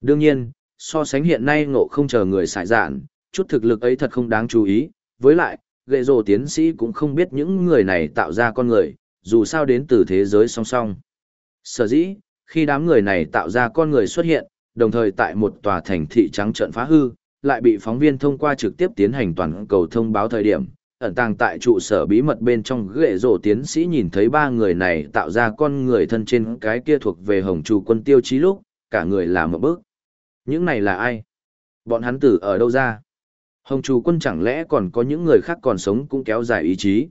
Đương nhiên, so sánh hiện nay ngộ không chờ người xài dạn, chút thực lực ấy thật không đáng chú ý, với lại, gệ rồ tiến sĩ cũng không biết những người này tạo ra con người, dù sao đến từ thế giới song song. Sở dĩ, khi đám người này tạo ra con người xuất hiện, đồng thời tại một tòa thành thị trắng trận phá hư, lại bị phóng viên thông qua trực tiếp tiến hành toàn cầu thông báo thời điểm, ẩn tàng tại trụ sở bí mật bên trong ghệ rổ tiến sĩ nhìn thấy ba người này tạo ra con người thân trên cái kia thuộc về hồng chủ quân tiêu chí lúc, cả người làm một bước. Những này là ai? Bọn hắn tử ở đâu ra? Hồng chủ quân chẳng lẽ còn có những người khác còn sống cũng kéo dài ý chí?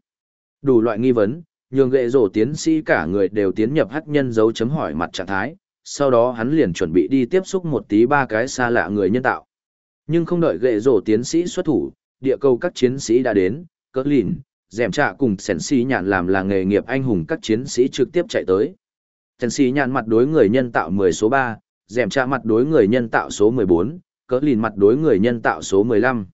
Đủ loại nghi vấn, nhường ghệ rổ tiến sĩ cả người đều tiến nhập hắc nhân dấu chấm hỏi mặt trạng thái, sau đó hắn liền chuẩn bị đi tiếp xúc một tí ba cái xa lạ người nhân tạo. Nhưng không đợi ghệ rổ tiến sĩ xuất thủ, địa cầu các chiến sĩ đã đến, cỡ lìn, dẻm trạ cùng sẻn sĩ nhạn làm là nghề nghiệp anh hùng các chiến sĩ trực tiếp chạy tới. Sẻn sĩ nhạn mặt đối người nhân tạo 10 số 3, dẻm trạ mặt đối người nhân tạo số 14, cỡ lìn mặt đối người nhân tạo số 15.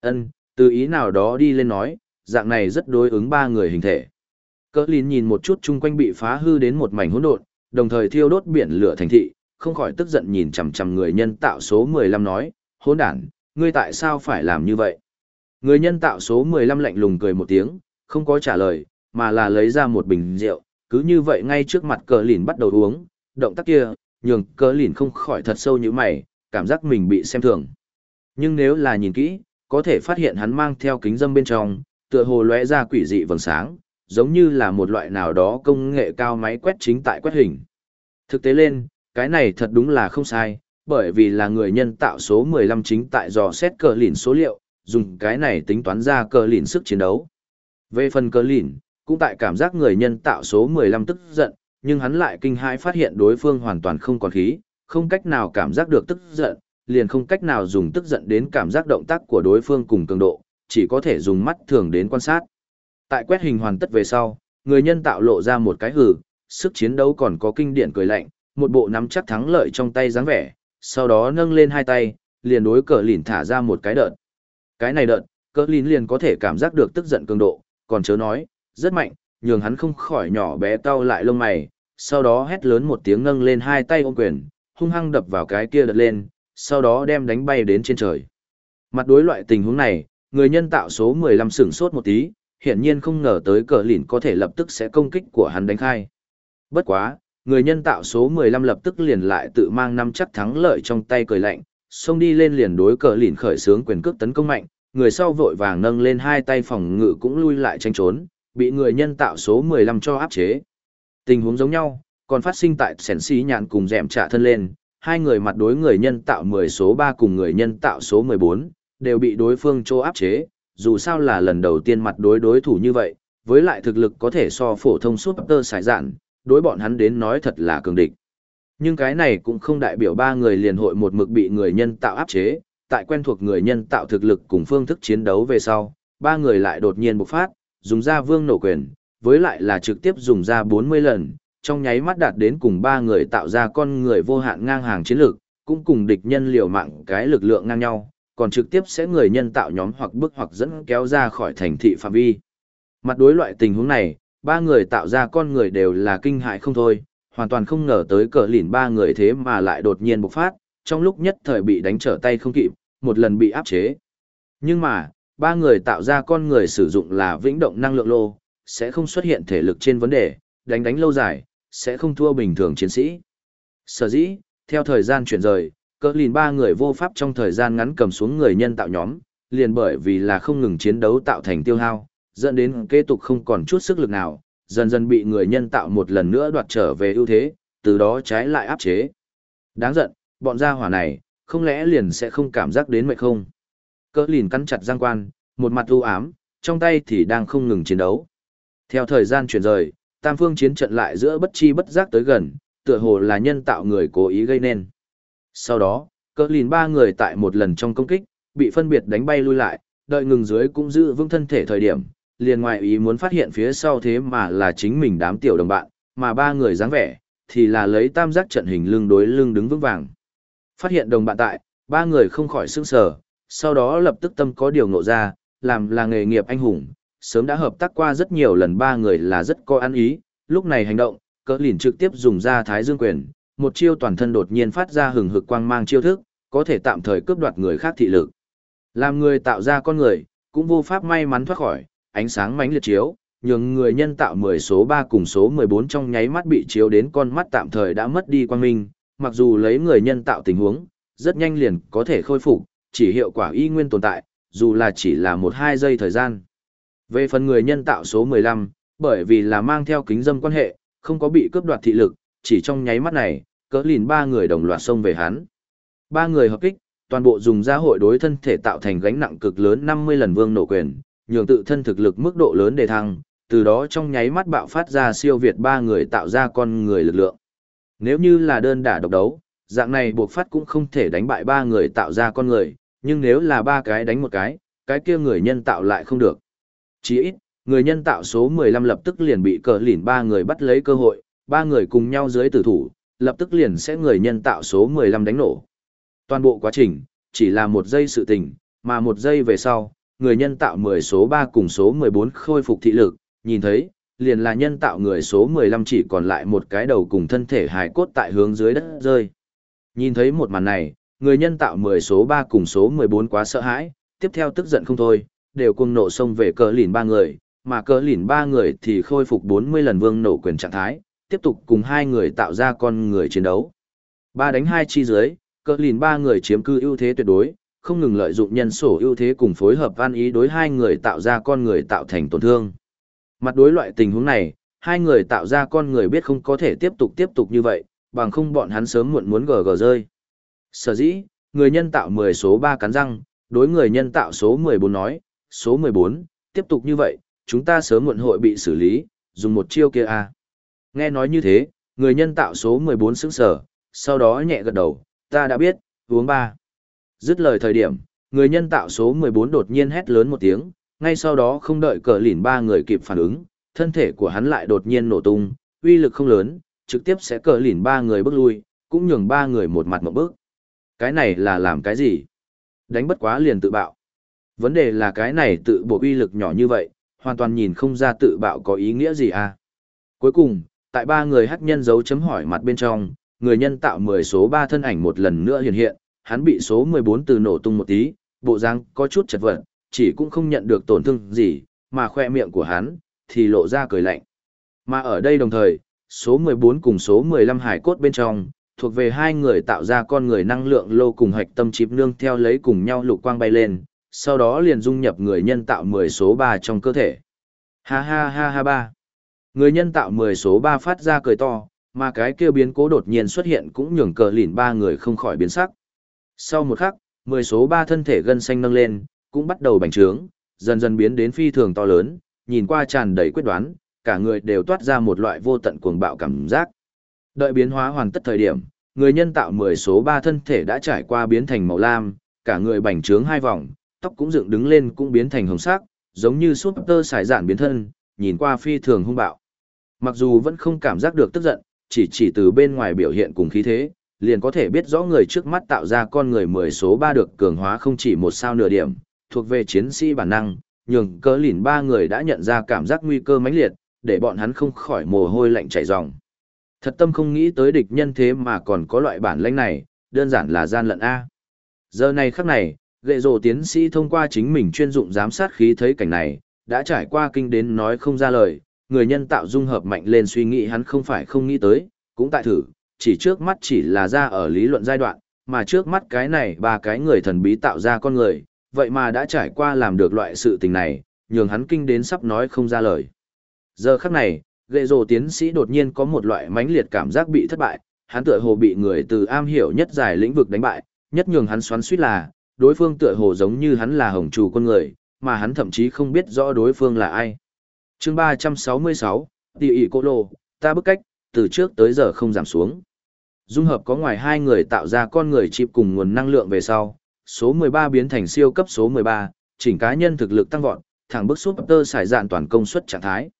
Ân, từ ý nào đó đi lên nói, dạng này rất đối ứng ba người hình thể. Cỡ lìn nhìn một chút chung quanh bị phá hư đến một mảnh hỗn độn, đồng thời thiêu đốt biển lửa thành thị, không khỏi tức giận nhìn chằm chằm người nhân tạo số 15 nói, hỗn đản, ngươi tại sao phải làm như vậy? Người nhân tạo số 15 lạnh lùng cười một tiếng, không có trả lời, mà là lấy ra một bình rượu, cứ như vậy ngay trước mặt cờ lìn bắt đầu uống, động tác kia, nhường cờ lìn không khỏi thật sâu như mày, cảm giác mình bị xem thường. Nhưng nếu là nhìn kỹ, có thể phát hiện hắn mang theo kính dâm bên trong, tựa hồ lóe ra quỷ dị vầng sáng, giống như là một loại nào đó công nghệ cao máy quét chính tại quét hình. Thực tế lên, cái này thật đúng là không sai, bởi vì là người nhân tạo số 15 chính tại dò xét cờ lìn số liệu, dùng cái này tính toán ra cờ lìn sức chiến đấu. Về phần cờ lìn, cũng tại cảm giác người nhân tạo số 15 tức giận, nhưng hắn lại kinh hãi phát hiện đối phương hoàn toàn không còn khí, không cách nào cảm giác được tức giận, liền không cách nào dùng tức giận đến cảm giác động tác của đối phương cùng cường độ, chỉ có thể dùng mắt thường đến quan sát. Tại quét hình hoàn tất về sau, người nhân tạo lộ ra một cái hử, sức chiến đấu còn có kinh điển cười lạnh, một bộ nắm chắc thắng lợi trong tay dáng vẻ, sau đó nâng lên hai tay, liền đối cờ lìn thả ra một cái đợt. Cái này đợt, cờ lìn liền có thể cảm giác được tức giận cường độ, còn chớ nói, rất mạnh, nhường hắn không khỏi nhỏ bé cau lại lông mày, sau đó hét lớn một tiếng nâng lên hai tay ôm quyền, hung hăng đập vào cái kia đợt lên, sau đó đem đánh bay đến trên trời. Mặt đối loại tình huống này, người nhân tạo số 15 sửng sốt một tí, hiển nhiên không ngờ tới cờ lìn có thể lập tức sẽ công kích của hắn đánh khai. Bất quá, người nhân tạo số 15 lập tức liền lại tự mang năm chắc thắng lợi trong tay cười lạnh, xông đi lên liền đối cờ lìn khởi sướng quyền cước tấn công mạnh, người sau vội vàng nâng lên hai tay phòng ngự cũng lui lại tranh trốn, bị người nhân tạo số 15 cho áp chế. Tình huống giống nhau, còn phát sinh tại sẻn xí nhạn cùng dẻm trả thân lên, hai người mặt đối người nhân tạo 10 số 3 cùng người nhân tạo số 14, đều bị đối phương cho áp chế, dù sao là lần đầu tiên mặt đối đối thủ như vậy, với lại thực lực có thể so phổ thông suốt tơ sải dạn, đối bọn hắn đến nói thật là cường địch. Nhưng cái này cũng không đại biểu ba người liền hội một mực bị người nhân tạo áp chế, tại quen thuộc người nhân tạo thực lực cùng phương thức chiến đấu về sau, ba người lại đột nhiên bộc phát, dùng ra vương nổ quyền, với lại là trực tiếp dùng ra 40 lần, trong nháy mắt đạt đến cùng ba người tạo ra con người vô hạn ngang hàng chiến lược, cũng cùng địch nhân liều mạng cái lực lượng ngang nhau, còn trực tiếp sẽ người nhân tạo nhóm hoặc bức hoặc dẫn kéo ra khỏi thành thị phạm vi. Mặt đối loại tình huống này, ba người tạo ra con người đều là kinh hại không thôi, hoàn toàn không ngờ tới cờ lỉn ba người thế mà lại đột nhiên bộc phát, trong lúc nhất thời bị đánh trở tay không kịp, một lần bị áp chế. Nhưng mà, ba người tạo ra con người sử dụng là vĩnh động năng lượng lô, sẽ không xuất hiện thể lực trên vấn đề, đánh đánh lâu dài, sẽ không thua bình thường chiến sĩ. Sở dĩ, theo thời gian chuyển rời, cỡ lìn ba người vô pháp trong thời gian ngắn cầm xuống người nhân tạo nhóm, liền bởi vì là không ngừng chiến đấu tạo thành tiêu hao, dẫn đến kế tục không còn chút sức lực nào, dần dần bị người nhân tạo một lần nữa đoạt trở về ưu thế, từ đó trái lại áp chế. Đáng giận, bọn gia hỏa này, không lẽ liền sẽ không cảm giác đến mệt không? Cỡ lìn cắn chặt giang quan, một mặt u ám, trong tay thì đang không ngừng chiến đấu. Theo thời gian chuyển rời, tam phương chiến trận lại giữa bất chi bất giác tới gần, tựa hồ là nhân tạo người cố ý gây nên. Sau đó, cỡ lìn ba người tại một lần trong công kích, bị phân biệt đánh bay lui lại, đợi ngừng dưới cũng giữ vững thân thể thời điểm, liền ngoại ý muốn phát hiện phía sau thế mà là chính mình đám tiểu đồng bạn, mà ba người dáng vẻ, thì là lấy tam giác trận hình lưng đối lưng đứng vững vàng. Phát hiện đồng bạn tại, ba người không khỏi sững sờ, sau đó lập tức tâm có điều ngộ ra, làm là nghề nghiệp anh hùng, sớm đã hợp tác qua rất nhiều lần ba người là rất có ăn ý, lúc này hành động, cỡ lìn trực tiếp dùng ra thái dương quyền, một chiêu toàn thân đột nhiên phát ra hừng hực quang mang chiêu thức, có thể tạm thời cướp đoạt người khác thị lực. Làm người tạo ra con người, cũng vô pháp may mắn thoát khỏi, ánh sáng mánh liệt chiếu, nhường người nhân tạo 10 số 3 cùng số 14 trong nháy mắt bị chiếu đến con mắt tạm thời đã mất đi quang minh, mặc dù lấy người nhân tạo tình huống, rất nhanh liền có thể khôi phục, chỉ hiệu quả y nguyên tồn tại, dù là chỉ là 1-2 giây thời gian. Về phần người nhân tạo số 15, bởi vì là mang theo kính dâm quan hệ, không có bị cướp đoạt thị lực, chỉ trong nháy mắt này, cỡ lìn ba người đồng loạt xông về hắn. Ba người hợp kích, toàn bộ dùng ra hội đối thân thể tạo thành gánh nặng cực lớn 50 lần vương nổ quyền, nhường tự thân thực lực mức độ lớn đề thăng, từ đó trong nháy mắt bạo phát ra siêu việt ba người tạo ra con người lực lượng. Nếu như là đơn đả độc đấu, dạng này buộc phát cũng không thể đánh bại ba người tạo ra con người, nhưng nếu là ba cái đánh một cái, cái kia người nhân tạo lại không được chí ít, người nhân tạo số 15 lập tức liền bị cờ lỉn ba người bắt lấy cơ hội, ba người cùng nhau dưới tử thủ, lập tức liền sẽ người nhân tạo số 15 đánh nổ. Toàn bộ quá trình, chỉ là một giây sự tình, mà một giây về sau, người nhân tạo 10 số 3 cùng số 14 khôi phục thị lực, nhìn thấy, liền là nhân tạo người số 15 chỉ còn lại một cái đầu cùng thân thể hài cốt tại hướng dưới đất rơi. Nhìn thấy một màn này, người nhân tạo 10 số 3 cùng số 14 quá sợ hãi, tiếp theo tức giận không thôi, đều cuồng nộ xông về cờ lìn ba người, mà cờ lìn ba người thì khôi phục 40 lần vương nổ quyền trạng thái, tiếp tục cùng hai người tạo ra con người chiến đấu. Ba đánh hai chi dưới, cờ lìn ba người chiếm cư ưu thế tuyệt đối, không ngừng lợi dụng nhân sổ ưu thế cùng phối hợp van ý đối hai người tạo ra con người tạo thành tổn thương. Mặt đối loại tình huống này, hai người tạo ra con người biết không có thể tiếp tục tiếp tục như vậy, bằng không bọn hắn sớm muộn muốn gờ gờ rơi. Sở dĩ, người nhân tạo 10 số 3 cắn răng, đối người nhân tạo số 14 nói, số 14, tiếp tục như vậy, chúng ta sớm muộn hội bị xử lý, dùng một chiêu kia à. Nghe nói như thế, người nhân tạo số 14 sững sờ sau đó nhẹ gật đầu, ta đã biết, uống ba. Dứt lời thời điểm, người nhân tạo số 14 đột nhiên hét lớn một tiếng, ngay sau đó không đợi cờ lỉn ba người kịp phản ứng, thân thể của hắn lại đột nhiên nổ tung, uy lực không lớn, trực tiếp sẽ cờ lỉn ba người bước lui, cũng nhường ba người một mặt một bước. Cái này là làm cái gì? Đánh bất quá liền tự bạo. Vấn đề là cái này tự bộ uy lực nhỏ như vậy, hoàn toàn nhìn không ra tự bạo có ý nghĩa gì à. Cuối cùng, tại ba người hắc nhân dấu chấm hỏi mặt bên trong, người nhân tạo 10 số 3 thân ảnh một lần nữa hiện hiện, hắn bị số 14 từ nổ tung một tí, bộ dáng có chút chật vật, chỉ cũng không nhận được tổn thương gì, mà khoe miệng của hắn thì lộ ra cười lạnh. Mà ở đây đồng thời, số 14 cùng số 15 hải cốt bên trong, thuộc về hai người tạo ra con người năng lượng lô cùng hạch tâm chip nương theo lấy cùng nhau lục quang bay lên, sau đó liền dung nhập người nhân tạo 10 số 3 trong cơ thể. Ha ha ha ha ba. Người nhân tạo 10 số 3 phát ra cười to, mà cái kia biến cố đột nhiên xuất hiện cũng nhường cờ lìn ba người không khỏi biến sắc. Sau một khắc, 10 số 3 thân thể gân xanh nâng lên, cũng bắt đầu bành trướng, dần dần biến đến phi thường to lớn, nhìn qua tràn đầy quyết đoán, cả người đều toát ra một loại vô tận cuồng bạo cảm giác. Đợi biến hóa hoàn tất thời điểm, người nhân tạo 10 số 3 thân thể đã trải qua biến thành màu lam, cả người bành trướng hai vòng, tóc cũng dựng đứng lên cũng biến thành hồng sắc, giống như súp tơ xài giản biến thân, nhìn qua phi thường hung bạo. Mặc dù vẫn không cảm giác được tức giận, chỉ chỉ từ bên ngoài biểu hiện cùng khí thế, liền có thể biết rõ người trước mắt tạo ra con người 10 số 3 được cường hóa không chỉ một sao nửa điểm, thuộc về chiến sĩ bản năng, nhường cỡ lìn ba người đã nhận ra cảm giác nguy cơ mãnh liệt, để bọn hắn không khỏi mồ hôi lạnh chảy ròng. Thật tâm không nghĩ tới địch nhân thế mà còn có loại bản lĩnh này, đơn giản là gian lận A. Giờ này khắc này, gệ rồ tiến sĩ thông qua chính mình chuyên dụng giám sát khí thấy cảnh này, đã trải qua kinh đến nói không ra lời, người nhân tạo dung hợp mạnh lên suy nghĩ hắn không phải không nghĩ tới, cũng tại thử, chỉ trước mắt chỉ là ra ở lý luận giai đoạn, mà trước mắt cái này ba cái người thần bí tạo ra con người, vậy mà đã trải qua làm được loại sự tình này, nhường hắn kinh đến sắp nói không ra lời. Giờ khắc này, gệ rồ tiến sĩ đột nhiên có một loại mãnh liệt cảm giác bị thất bại, hắn tựa hồ bị người từ am hiểu nhất giải lĩnh vực đánh bại, nhất nhường hắn xoắn suýt là, đối phương tựa hồ giống như hắn là hồng chủ con người, mà hắn thậm chí không biết rõ đối phương là ai. chương 366, Tỷ ỷ cô lô, ta bức cách, từ trước tới giờ không giảm xuống. Dung hợp có ngoài hai người tạo ra con người chịp cùng nguồn năng lượng về sau, số 13 biến thành siêu cấp số 13, chỉnh cá nhân thực lực tăng vọt, thẳng bức súp tơ xài dạn toàn công suất trạng thái.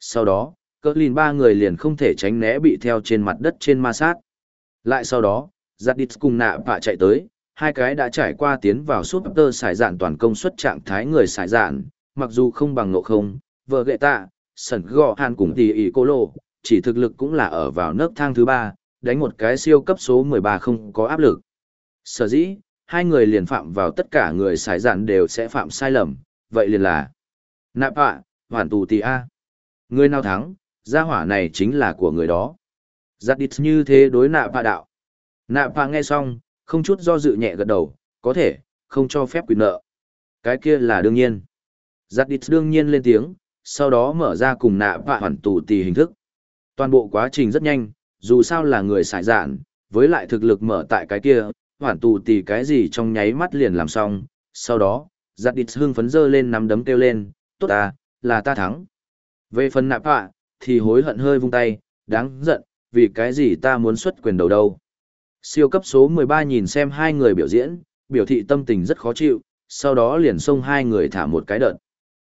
Sau đó, cỡ lìn ba người liền không thể tránh né bị theo trên mặt đất trên ma sát. Lại sau đó, giặt cùng nạ bạ chạy tới, hai cái đã trải qua tiến vào súp tơ xài dạn toàn công suất trạng thái người xài dạn, mặc dù không bằng nộ không, vợ gệ tạ, sẩn gò hàn cùng tỷ ỷ cô lô, chỉ thực lực cũng là ở vào nấc thang thứ ba, đánh một cái siêu cấp số 13 không có áp lực. Sở dĩ, hai người liền phạm vào tất cả người xài dạn đều sẽ phạm sai lầm, vậy liền là Nạp ạ, hoàn tù tì A. Người nào thắng, gia hỏa này chính là của người đó. Giặt đít như thế đối nạp ạ đạo. Nạp ạ nghe xong, không chút do dự nhẹ gật đầu, có thể, không cho phép quyền nợ. Cái kia là đương nhiên. Giặt đít đương nhiên lên tiếng, sau đó mở ra cùng nạ và hoàn tù tì hình thức. Toàn bộ quá trình rất nhanh, dù sao là người xài giản, với lại thực lực mở tại cái kia, hoàn tù tì cái gì trong nháy mắt liền làm xong. Sau đó, giặt đít hưng phấn dơ lên nắm đấm kêu lên, tốt à, là ta thắng. Về phần nạ bạ, thì hối hận hơi vung tay, đáng giận, vì cái gì ta muốn xuất quyền đầu đâu. Siêu cấp số 13 nhìn xem hai người biểu diễn, biểu thị tâm tình rất khó chịu, sau đó liền xông hai người thả một cái đợt.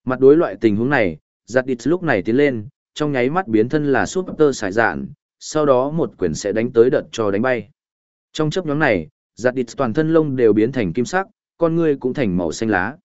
Mặt đối loại tình huống này, giặt Địch lúc này tiến lên, trong nháy mắt biến thân là super sải dạn, sau đó một quyền sẽ đánh tới đợt cho đánh bay. Trong chấp nhóm này, giặt Địch toàn thân lông đều biến thành kim sắc, con ngươi cũng thành màu xanh lá.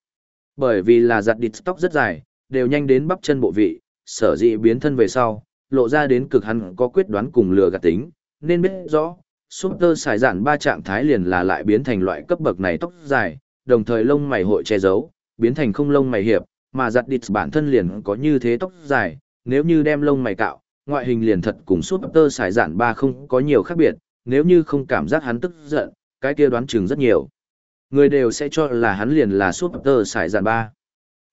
Bởi vì là giặt Địch tóc rất dài, đều nhanh đến bắp chân bộ vị, sở dĩ biến thân về sau, lộ ra đến cực hắn có quyết đoán cùng lừa gạt tính, nên biết rõ, Super xài dạn ba trạng thái liền là lại biến thành loại cấp bậc này tóc dài, đồng thời lông mày hội che giấu, biến thành không lông mày hiệp, mà giặt đít bản thân liền có như thế tóc dài, nếu như đem lông mày cạo, ngoại hình liền thật cùng Super xài dạn ba không có nhiều khác biệt, nếu như không cảm giác hắn tức giận, cái kia đoán chừng rất nhiều. Người đều sẽ cho là hắn liền là Super xài dạn ba.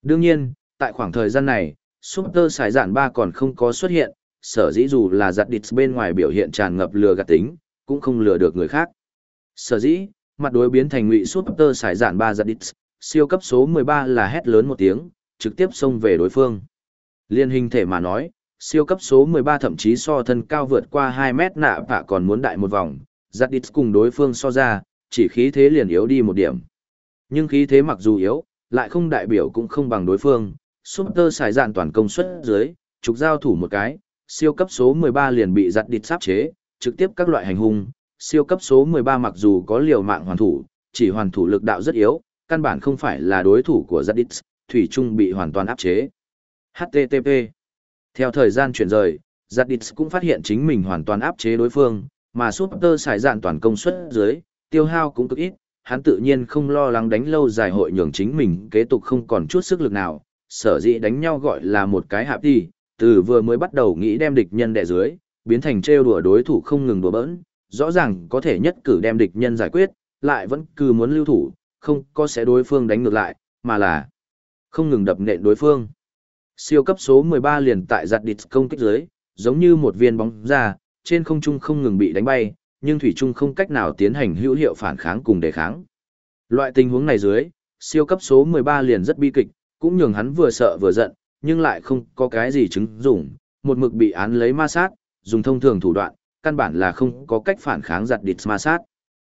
Đương nhiên, tại khoảng thời gian này, Super xài dạn ba còn không có xuất hiện, sở dĩ dù là giặt đít bên ngoài biểu hiện tràn ngập lừa gạt tính, cũng không lừa được người khác. Sở dĩ, mặt đối biến thành ngụy Super xài giản ba giật đít, siêu cấp số 13 là hét lớn một tiếng, trực tiếp xông về đối phương. Liên hình thể mà nói, siêu cấp số 13 thậm chí so thân cao vượt qua 2 mét nạ phạ còn muốn đại một vòng, giật đít cùng đối phương so ra, chỉ khí thế liền yếu đi một điểm. Nhưng khí thế mặc dù yếu, lại không đại biểu cũng không bằng đối phương, Super xài dạn toàn công suất dưới, trục giao thủ một cái, siêu cấp số 13 liền bị giật đít sáp chế, trực tiếp các loại hành hung, siêu cấp số 13 mặc dù có liều mạng hoàn thủ, chỉ hoàn thủ lực đạo rất yếu, căn bản không phải là đối thủ của giặt thủy trung bị hoàn toàn áp chế. HTTP Theo thời gian chuyển rời, giặt cũng phát hiện chính mình hoàn toàn áp chế đối phương, mà Super xài dạn toàn công suất dưới, tiêu hao cũng cực ít, hắn tự nhiên không lo lắng đánh lâu dài hội nhường chính mình kế tục không còn chút sức lực nào, sở dĩ đánh nhau gọi là một cái hạp đi, từ vừa mới bắt đầu nghĩ đem địch nhân đè dưới, biến thành trêu đùa đối thủ không ngừng đùa bỡn, rõ ràng có thể nhất cử đem địch nhân giải quyết, lại vẫn cứ muốn lưu thủ, không có sẽ đối phương đánh ngược lại, mà là không ngừng đập nện đối phương. Siêu cấp số 13 liền tại giặt địch công kích dưới, giống như một viên bóng ra, trên không trung không ngừng bị đánh bay, nhưng thủy trung không cách nào tiến hành hữu hiệu phản kháng cùng đề kháng. Loại tình huống này dưới, siêu cấp số 13 liền rất bi kịch, cũng nhường hắn vừa sợ vừa giận, nhưng lại không có cái gì chứng dụng, một mực bị án lấy ma sát, dùng thông thường thủ đoạn, căn bản là không có cách phản kháng giặt địch ma sát.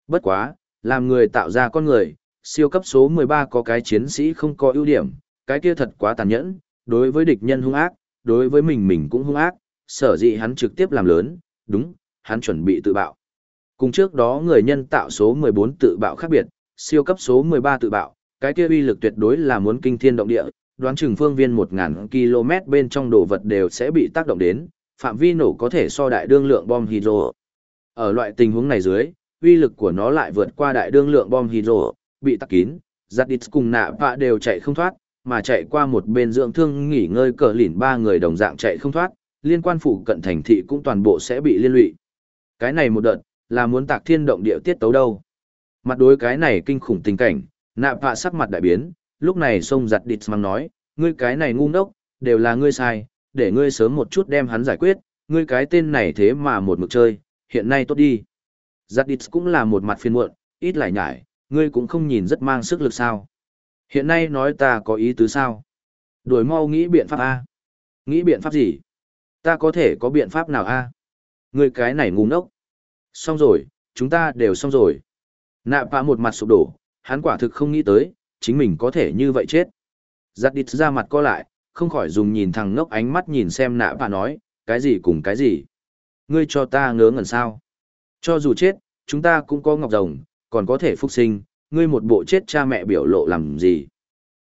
Bất quá, làm người tạo ra con người, siêu cấp số 13 có cái chiến sĩ không có ưu điểm, cái kia thật quá tàn nhẫn, đối với địch nhân hung ác, đối với mình mình cũng hung ác, sở dĩ hắn trực tiếp làm lớn, đúng, hắn chuẩn bị tự bạo. Cùng trước đó người nhân tạo số 14 tự bạo khác biệt, siêu cấp số 13 tự bạo, cái kia uy lực tuyệt đối là muốn kinh thiên động địa, đoán chừng phương viên 1000 km bên trong đồ vật đều sẽ bị tác động đến, phạm vi nổ có thể so đại đương lượng bom hydro. Ở loại tình huống này dưới, uy lực của nó lại vượt qua đại đương lượng bom hydro, bị tắc kín, giặt đít cùng nạ vạ đều chạy không thoát, mà chạy qua một bên dưỡng thương nghỉ ngơi cờ lỉn ba người đồng dạng chạy không thoát, liên quan phụ cận thành thị cũng toàn bộ sẽ bị liên lụy. Cái này một đợt, là muốn tạc thiên động địa tiết tấu đâu. Mặt đối cái này kinh khủng tình cảnh, nạ vạ sắc mặt đại biến, lúc này xông giặt đít mang nói, ngươi cái này ngu ngốc, đều là ngươi sai, để ngươi sớm một chút đem hắn giải quyết, ngươi cái tên này thế mà một mực chơi, hiện nay tốt đi. Giặt cũng là một mặt phiền muộn, ít lại nhải, ngươi cũng không nhìn rất mang sức lực sao. Hiện nay nói ta có ý tứ sao? Đuổi mau nghĩ biện pháp A. Nghĩ biện pháp gì? Ta có thể có biện pháp nào A? Ngươi cái này ngu ngốc. Xong rồi, chúng ta đều xong rồi. Nạ bạ một mặt sụp đổ, hắn quả thực không nghĩ tới, chính mình có thể như vậy chết. Giặt ra mặt co lại, không khỏi dùng nhìn thằng ngốc ánh mắt nhìn xem nạ bà nói, cái gì cùng cái gì. Ngươi cho ta ngớ ngẩn sao. Cho dù chết, chúng ta cũng có ngọc rồng, còn có thể phục sinh, ngươi một bộ chết cha mẹ biểu lộ làm gì.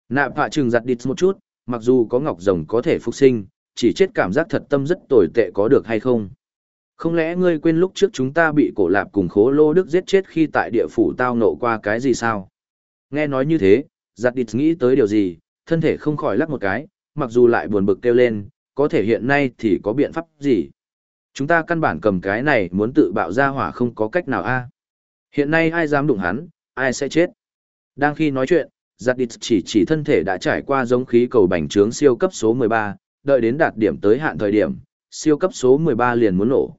Nạ bà trừng giặt đít một chút, mặc dù có ngọc rồng có thể phục sinh, chỉ chết cảm giác thật tâm rất tồi tệ có được hay không. Không lẽ ngươi quên lúc trước chúng ta bị cổ lạp cùng khố lô đức giết chết khi tại địa phủ tao nộ qua cái gì sao? Nghe nói như thế, giặt địt nghĩ tới điều gì, thân thể không khỏi lắc một cái, mặc dù lại buồn bực kêu lên, có thể hiện nay thì có biện pháp gì? Chúng ta căn bản cầm cái này muốn tự bạo ra hỏa không có cách nào a. Hiện nay ai dám đụng hắn, ai sẽ chết. Đang khi nói chuyện, giặt địch chỉ chỉ thân thể đã trải qua giống khí cầu bành trướng siêu cấp số 13, đợi đến đạt điểm tới hạn thời điểm, siêu cấp số 13 liền muốn nổ.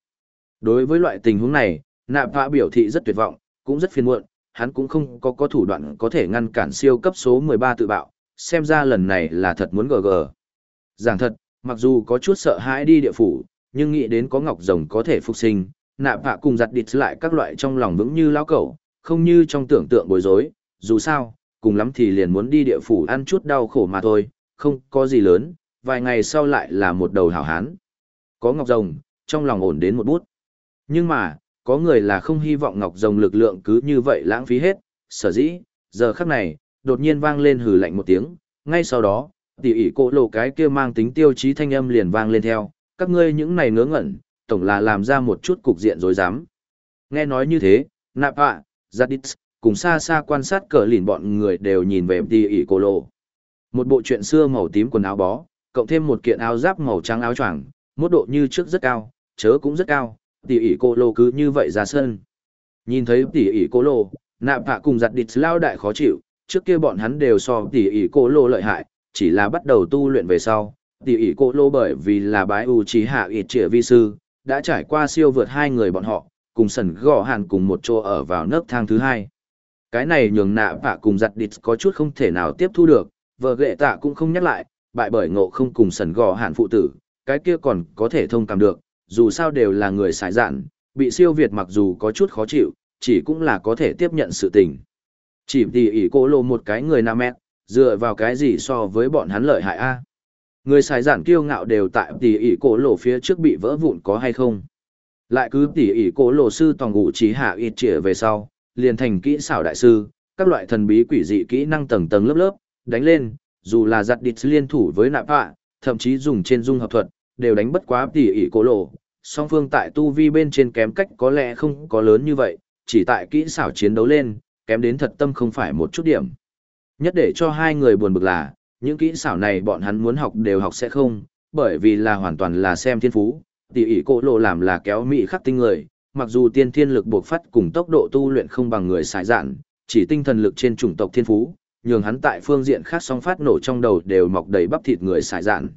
Đối với loại tình huống này, nạp vạ biểu thị rất tuyệt vọng, cũng rất phiền muộn, hắn cũng không có có thủ đoạn có thể ngăn cản siêu cấp số 13 tự bạo, xem ra lần này là thật muốn gờ gờ. Giảng thật, mặc dù có chút sợ hãi đi địa phủ, nhưng nghĩ đến có ngọc rồng có thể phục sinh, nạp hạ cùng giặt địt lại các loại trong lòng vững như lão cẩu, không như trong tưởng tượng bối rối, dù sao, cùng lắm thì liền muốn đi địa phủ ăn chút đau khổ mà thôi, không có gì lớn, vài ngày sau lại là một đầu hảo hán. Có ngọc rồng, trong lòng ổn đến một bút. Nhưng mà, có người là không hy vọng ngọc rồng lực lượng cứ như vậy lãng phí hết, sở dĩ, giờ khắc này, đột nhiên vang lên hừ lạnh một tiếng, ngay sau đó, tỉ ỉ cô lộ cái kia mang tính tiêu chí thanh âm liền vang lên theo, các ngươi những này ngớ ngẩn, tổng là làm ra một chút cục diện rối rắm. Nghe nói như thế, nạp hạ, Zadis, cùng xa xa quan sát cờ lìn bọn người đều nhìn về tỉ ỉ cô lộ. Một bộ chuyện xưa màu tím quần áo bó, cộng thêm một kiện áo giáp màu trắng áo choàng, mốt độ như trước rất cao, chớ cũng rất cao, tỉ ỉ cô lộ cứ như vậy ra sân. Nhìn thấy tỉ ỉ cô lộ, nạp hạ cùng giặt địch lao đại khó chịu, trước kia bọn hắn đều so tỉ ỉ cô lô lợi hại, chỉ là bắt đầu tu luyện về sau. Tỉ ỉ cô lô bởi vì là bái ưu trí hạ ịt trịa vi sư, đã trải qua siêu vượt hai người bọn họ, cùng sần gõ hàn cùng một chỗ ở vào nấc thang thứ hai. Cái này nhường nạ và cùng giặt địch có chút không thể nào tiếp thu được, vợ ghệ tạ cũng không nhắc lại, bại bởi ngộ không cùng sần gò hàn phụ tử, cái kia còn có thể thông cảm được, dù sao đều là người xài dạn, bị siêu việt mặc dù có chút khó chịu, chỉ cũng là có thể tiếp nhận sự tình. Chỉ tỉ ỉ cô lộ một cái người nam mẹ, dựa vào cái gì so với bọn hắn lợi hại a Người xài giản kiêu ngạo đều tại tỉ ỉ cổ lộ phía trước bị vỡ vụn có hay không. Lại cứ tỉ ỉ cổ lộ sư toàn ngụ trí hạ ít trịa về sau, liền thành kỹ xảo đại sư, các loại thần bí quỷ dị kỹ năng tầng tầng lớp lớp, đánh lên, dù là giặt địch liên thủ với nạp hạ, thậm chí dùng trên dung hợp thuật, đều đánh bất quá tỉ ỉ cổ lộ. Song phương tại tu vi bên trên kém cách có lẽ không có lớn như vậy, chỉ tại kỹ xảo chiến đấu lên, kém đến thật tâm không phải một chút điểm. Nhất để cho hai người buồn bực là, những kỹ xảo này bọn hắn muốn học đều học sẽ không, bởi vì là hoàn toàn là xem thiên phú, tỷ ỷ cổ lộ làm là kéo mị khắc tinh người, mặc dù tiên thiên lực buộc phát cùng tốc độ tu luyện không bằng người xài dạn, chỉ tinh thần lực trên chủng tộc thiên phú, nhường hắn tại phương diện khác song phát nổ trong đầu đều mọc đầy bắp thịt người xài dạn.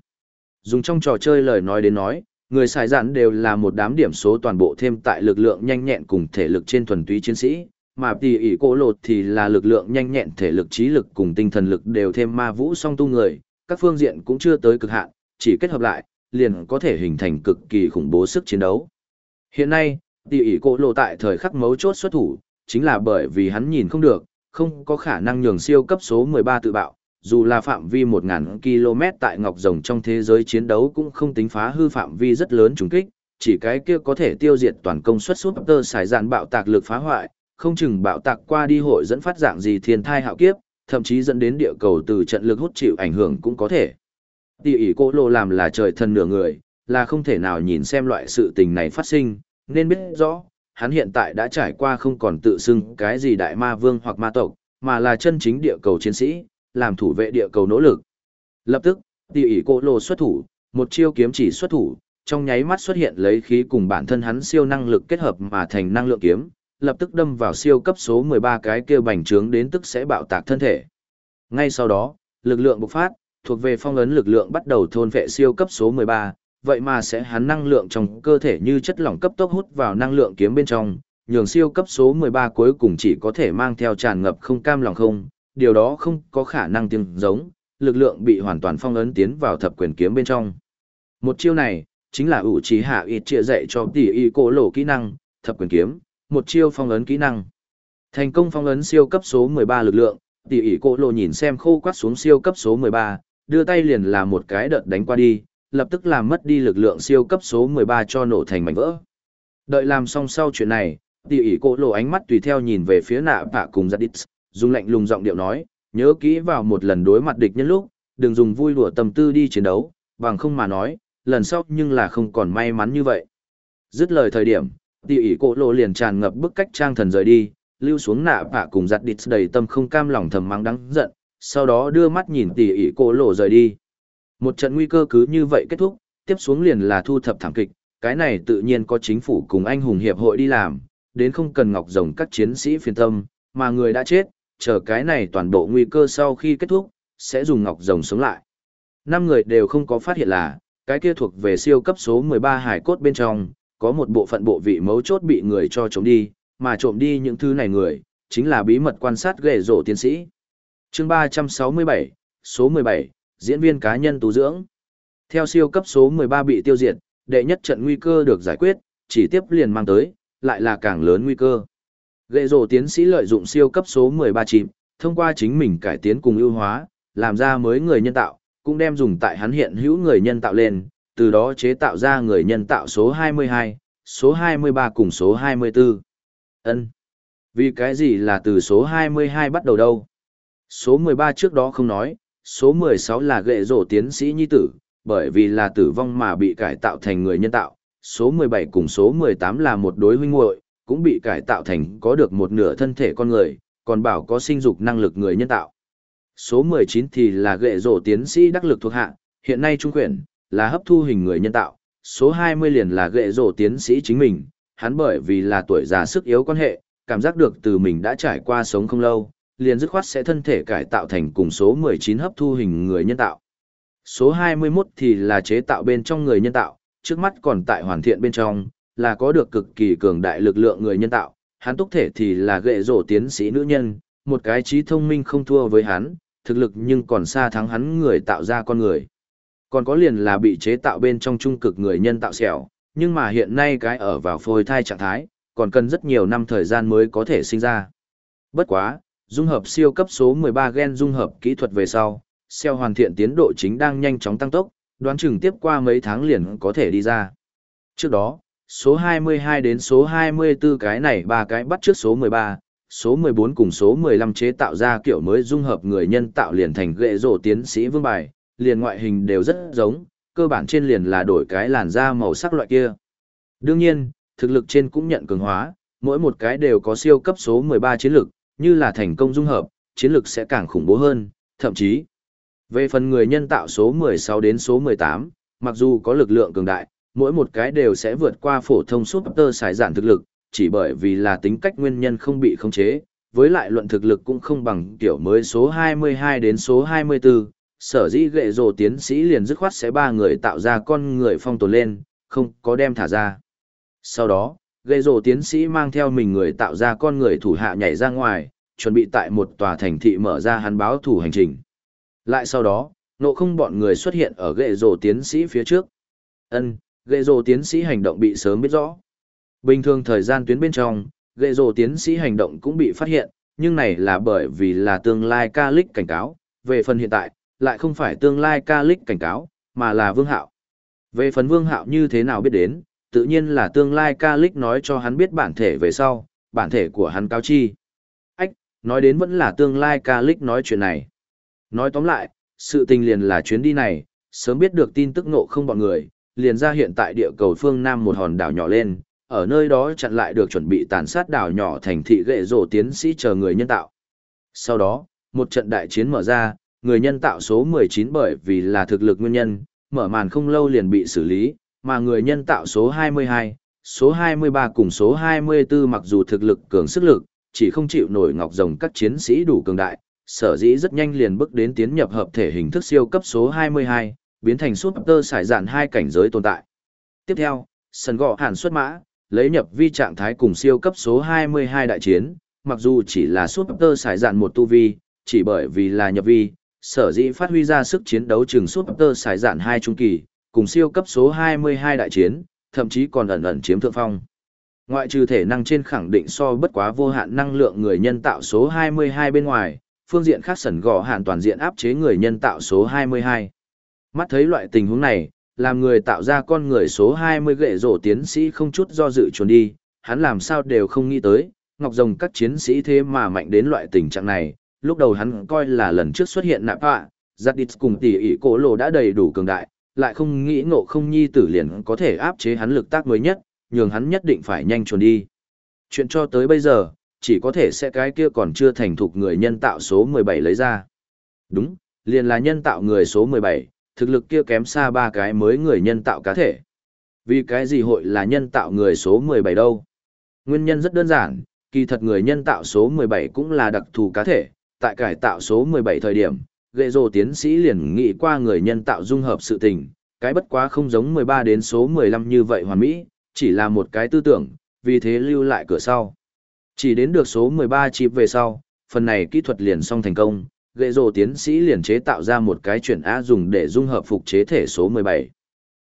Dùng trong trò chơi lời nói đến nói, người xài dạn đều là một đám điểm số toàn bộ thêm tại lực lượng nhanh nhẹn cùng thể lực trên thuần túy chiến sĩ, mà tỷ ỷ cổ lột thì là lực lượng nhanh nhẹn thể lực trí lực cùng tinh thần lực đều thêm ma vũ song tu người, các phương diện cũng chưa tới cực hạn, chỉ kết hợp lại, liền có thể hình thành cực kỳ khủng bố sức chiến đấu. Hiện nay, tỷ ỷ cổ lộ tại thời khắc mấu chốt xuất thủ, chính là bởi vì hắn nhìn không được, không có khả năng nhường siêu cấp số 13 tự bạo, dù là phạm vi 1.000 km tại Ngọc Rồng trong thế giới chiến đấu cũng không tính phá hư phạm vi rất lớn trùng kích, chỉ cái kia có thể tiêu diệt toàn công suất súp tơ xài dạn bạo tạc lực phá hoại, không chừng bạo tạc qua đi hội dẫn phát dạng gì thiên thai hạo kiếp, thậm chí dẫn đến địa cầu từ trận lực hút chịu ảnh hưởng cũng có thể. Tỷ ỷ cô lô làm là trời thần nửa người, là không thể nào nhìn xem loại sự tình này phát sinh, nên biết rõ, hắn hiện tại đã trải qua không còn tự xưng cái gì đại ma vương hoặc ma tộc, mà là chân chính địa cầu chiến sĩ, làm thủ vệ địa cầu nỗ lực. Lập tức, tỷ ỷ cô lô xuất thủ, một chiêu kiếm chỉ xuất thủ, trong nháy mắt xuất hiện lấy khí cùng bản thân hắn siêu năng lực kết hợp mà thành năng lượng kiếm, lập tức đâm vào siêu cấp số 13 cái kia bành trướng đến tức sẽ bạo tạc thân thể. Ngay sau đó, lực lượng bộc phát, thuộc về phong ấn lực lượng bắt đầu thôn vệ siêu cấp số 13, vậy mà sẽ hắn năng lượng trong cơ thể như chất lỏng cấp tốc hút vào năng lượng kiếm bên trong, nhường siêu cấp số 13 cuối cùng chỉ có thể mang theo tràn ngập không cam lòng không, điều đó không có khả năng tiếng giống, lực lượng bị hoàn toàn phong ấn tiến vào thập quyền kiếm bên trong. Một chiêu này, chính là ủ trí hạ ít chia dạy cho tỷ y cổ lộ kỹ năng, thập quyền kiếm, một chiêu phong ấn kỹ năng. Thành công phong ấn siêu cấp số 13 lực lượng, tỷ ỷ cô lộ nhìn xem khô quát xuống siêu cấp số 13, đưa tay liền là một cái đợt đánh qua đi, lập tức làm mất đi lực lượng siêu cấp số 13 cho nổ thành mảnh vỡ. Đợi làm xong sau chuyện này, tỷ ỷ cô lộ ánh mắt tùy theo nhìn về phía nạ bạ cùng giặt đít, dùng lạnh lùng giọng điệu nói, nhớ kỹ vào một lần đối mặt địch nhân lúc, đừng dùng vui đùa tâm tư đi chiến đấu, bằng không mà nói, lần sau nhưng là không còn may mắn như vậy. Dứt lời thời điểm, tỷ ỷ cổ lộ liền tràn ngập bức cách trang thần rời đi, lưu xuống nạ bạ cùng giặt đít đầy tâm không cam lòng thầm mắng đắng giận, sau đó đưa mắt nhìn tỷ ỷ cổ lộ rời đi. Một trận nguy cơ cứ như vậy kết thúc, tiếp xuống liền là thu thập thảm kịch, cái này tự nhiên có chính phủ cùng anh hùng hiệp hội đi làm, đến không cần ngọc rồng các chiến sĩ phiền tâm, mà người đã chết, chờ cái này toàn bộ nguy cơ sau khi kết thúc, sẽ dùng ngọc rồng sống lại. Năm người đều không có phát hiện là, cái kia thuộc về siêu cấp số 13 hải cốt bên trong, có một bộ phận bộ vị mấu chốt bị người cho trộm đi, mà trộm đi những thứ này người, chính là bí mật quan sát ghệ rổ tiến sĩ. chương 367, số 17, diễn viên cá nhân tu dưỡng. Theo siêu cấp số 13 bị tiêu diệt, đệ nhất trận nguy cơ được giải quyết, chỉ tiếp liền mang tới, lại là càng lớn nguy cơ. Ghệ rổ tiến sĩ lợi dụng siêu cấp số 13 chìm, thông qua chính mình cải tiến cùng ưu hóa, làm ra mới người nhân tạo, cũng đem dùng tại hắn hiện hữu người nhân tạo lên, từ đó chế tạo ra người nhân tạo số 22, số 23 cùng số 24. Ân. Vì cái gì là từ số 22 bắt đầu đâu? Số 13 trước đó không nói, số 16 là ghệ rổ tiến sĩ nhi tử, bởi vì là tử vong mà bị cải tạo thành người nhân tạo. Số 17 cùng số 18 là một đối huynh muội, cũng bị cải tạo thành có được một nửa thân thể con người, còn bảo có sinh dục năng lực người nhân tạo. Số 19 thì là ghệ rổ tiến sĩ đắc lực thuộc hạ, hiện nay trung quyển, là hấp thu hình người nhân tạo. Số 20 liền là ghệ rổ tiến sĩ chính mình, hắn bởi vì là tuổi già sức yếu quan hệ, cảm giác được từ mình đã trải qua sống không lâu, liền dứt khoát sẽ thân thể cải tạo thành cùng số 19 hấp thu hình người nhân tạo. Số 21 thì là chế tạo bên trong người nhân tạo, trước mắt còn tại hoàn thiện bên trong, là có được cực kỳ cường đại lực lượng người nhân tạo, hắn túc thể thì là ghệ rổ tiến sĩ nữ nhân, một cái trí thông minh không thua với hắn, thực lực nhưng còn xa thắng hắn người tạo ra con người. Còn có liền là bị chế tạo bên trong trung cực người nhân tạo xẻo, nhưng mà hiện nay cái ở vào phôi thai trạng thái, còn cần rất nhiều năm thời gian mới có thể sinh ra. Bất quá, dung hợp siêu cấp số 13 gen dung hợp kỹ thuật về sau, xeo hoàn thiện tiến độ chính đang nhanh chóng tăng tốc, đoán chừng tiếp qua mấy tháng liền có thể đi ra. Trước đó, số 22 đến số 24 cái này ba cái bắt trước số 13, số 14 cùng số 15 chế tạo ra kiểu mới dung hợp người nhân tạo liền thành ghệ rổ tiến sĩ vương bài, liền ngoại hình đều rất giống, cơ bản trên liền là đổi cái làn da màu sắc loại kia. Đương nhiên, thực lực trên cũng nhận cường hóa, mỗi một cái đều có siêu cấp số 13 chiến lực, như là thành công dung hợp, chiến lực sẽ càng khủng bố hơn, thậm chí. Về phần người nhân tạo số 16 đến số 18, mặc dù có lực lượng cường đại, mỗi một cái đều sẽ vượt qua phổ thông tơ xài giản thực lực, chỉ bởi vì là tính cách nguyên nhân không bị khống chế, với lại luận thực lực cũng không bằng kiểu mới số 22 đến số 24, sở dĩ gệ rồ tiến sĩ liền dứt khoát sẽ ba người tạo ra con người phong tồn lên, không có đem thả ra. Sau đó, gệ rồ tiến sĩ mang theo mình người tạo ra con người thủ hạ nhảy ra ngoài, chuẩn bị tại một tòa thành thị mở ra hắn báo thủ hành trình. Lại sau đó, nộ không bọn người xuất hiện ở gệ rồ tiến sĩ phía trước. ân gệ rồ tiến sĩ hành động bị sớm biết rõ. Bình thường thời gian tuyến bên trong, gệ rồ tiến sĩ hành động cũng bị phát hiện, nhưng này là bởi vì là tương lai ca lích cảnh cáo, về phần hiện tại, lại không phải tương lai ca lích cảnh cáo, mà là vương hạo. Về phần vương hạo như thế nào biết đến, tự nhiên là tương lai ca lích nói cho hắn biết bản thể về sau, bản thể của hắn cáo chi. Ách, nói đến vẫn là tương lai ca lích nói chuyện này. Nói tóm lại, sự tình liền là chuyến đi này, sớm biết được tin tức ngộ không bọn người, liền ra hiện tại địa cầu phương Nam một hòn đảo nhỏ lên, ở nơi đó chặn lại được chuẩn bị tàn sát đảo nhỏ thành thị gệ rổ tiến sĩ chờ người nhân tạo. Sau đó, một trận đại chiến mở ra, người nhân tạo số 19 bởi vì là thực lực nguyên nhân, mở màn không lâu liền bị xử lý, mà người nhân tạo số 22, số 23 cùng số 24 mặc dù thực lực cường sức lực, chỉ không chịu nổi ngọc rồng các chiến sĩ đủ cường đại, sở dĩ rất nhanh liền bước đến tiến nhập hợp thể hình thức siêu cấp số 22, biến thành super sải dạn hai cảnh giới tồn tại. Tiếp theo, sân gọ hàn xuất mã, lấy nhập vi trạng thái cùng siêu cấp số 22 đại chiến, mặc dù chỉ là super sải dạn một tu vi, chỉ bởi vì là nhập vi, sở dĩ phát huy ra sức chiến đấu trường suốt tơ sải dạn hai trung kỳ, cùng siêu cấp số 22 đại chiến, thậm chí còn ẩn ẩn chiếm thượng phong. Ngoại trừ thể năng trên khẳng định so bất quá vô hạn năng lượng người nhân tạo số 22 bên ngoài, phương diện khác sẩn gò hạn toàn diện áp chế người nhân tạo số 22. Mắt thấy loại tình huống này, làm người tạo ra con người số 20 gệ rổ tiến sĩ không chút do dự trốn đi, hắn làm sao đều không nghĩ tới, ngọc rồng các chiến sĩ thế mà mạnh đến loại tình trạng này, lúc đầu hắn coi là lần trước xuất hiện nạp họa, giặt đít cùng tỷ ỷ cổ lộ đã đầy đủ cường đại, lại không nghĩ ngộ không nhi tử liền có thể áp chế hắn lực tác mới nhất, nhường hắn nhất định phải nhanh chuồn đi. Chuyện cho tới bây giờ, chỉ có thể sẽ cái kia còn chưa thành thục người nhân tạo số 17 lấy ra. Đúng, liền là nhân tạo người số 17, thực lực kia kém xa ba cái mới người nhân tạo cá thể. Vì cái gì hội là nhân tạo người số 17 đâu? Nguyên nhân rất đơn giản, kỳ thật người nhân tạo số 17 cũng là đặc thù cá thể, tại cải tạo số 17 thời điểm, ghệ rồ tiến sĩ liền nghĩ qua người nhân tạo dung hợp sự tình, cái bất quá không giống 13 đến số 15 như vậy hoàn mỹ, chỉ là một cái tư tưởng, vì thế lưu lại cửa sau. Chỉ đến được số 13 chip về sau, phần này kỹ thuật liền xong thành công, ghệ rồ tiến sĩ liền chế tạo ra một cái chuyển A dùng để dung hợp phục chế thể số 17.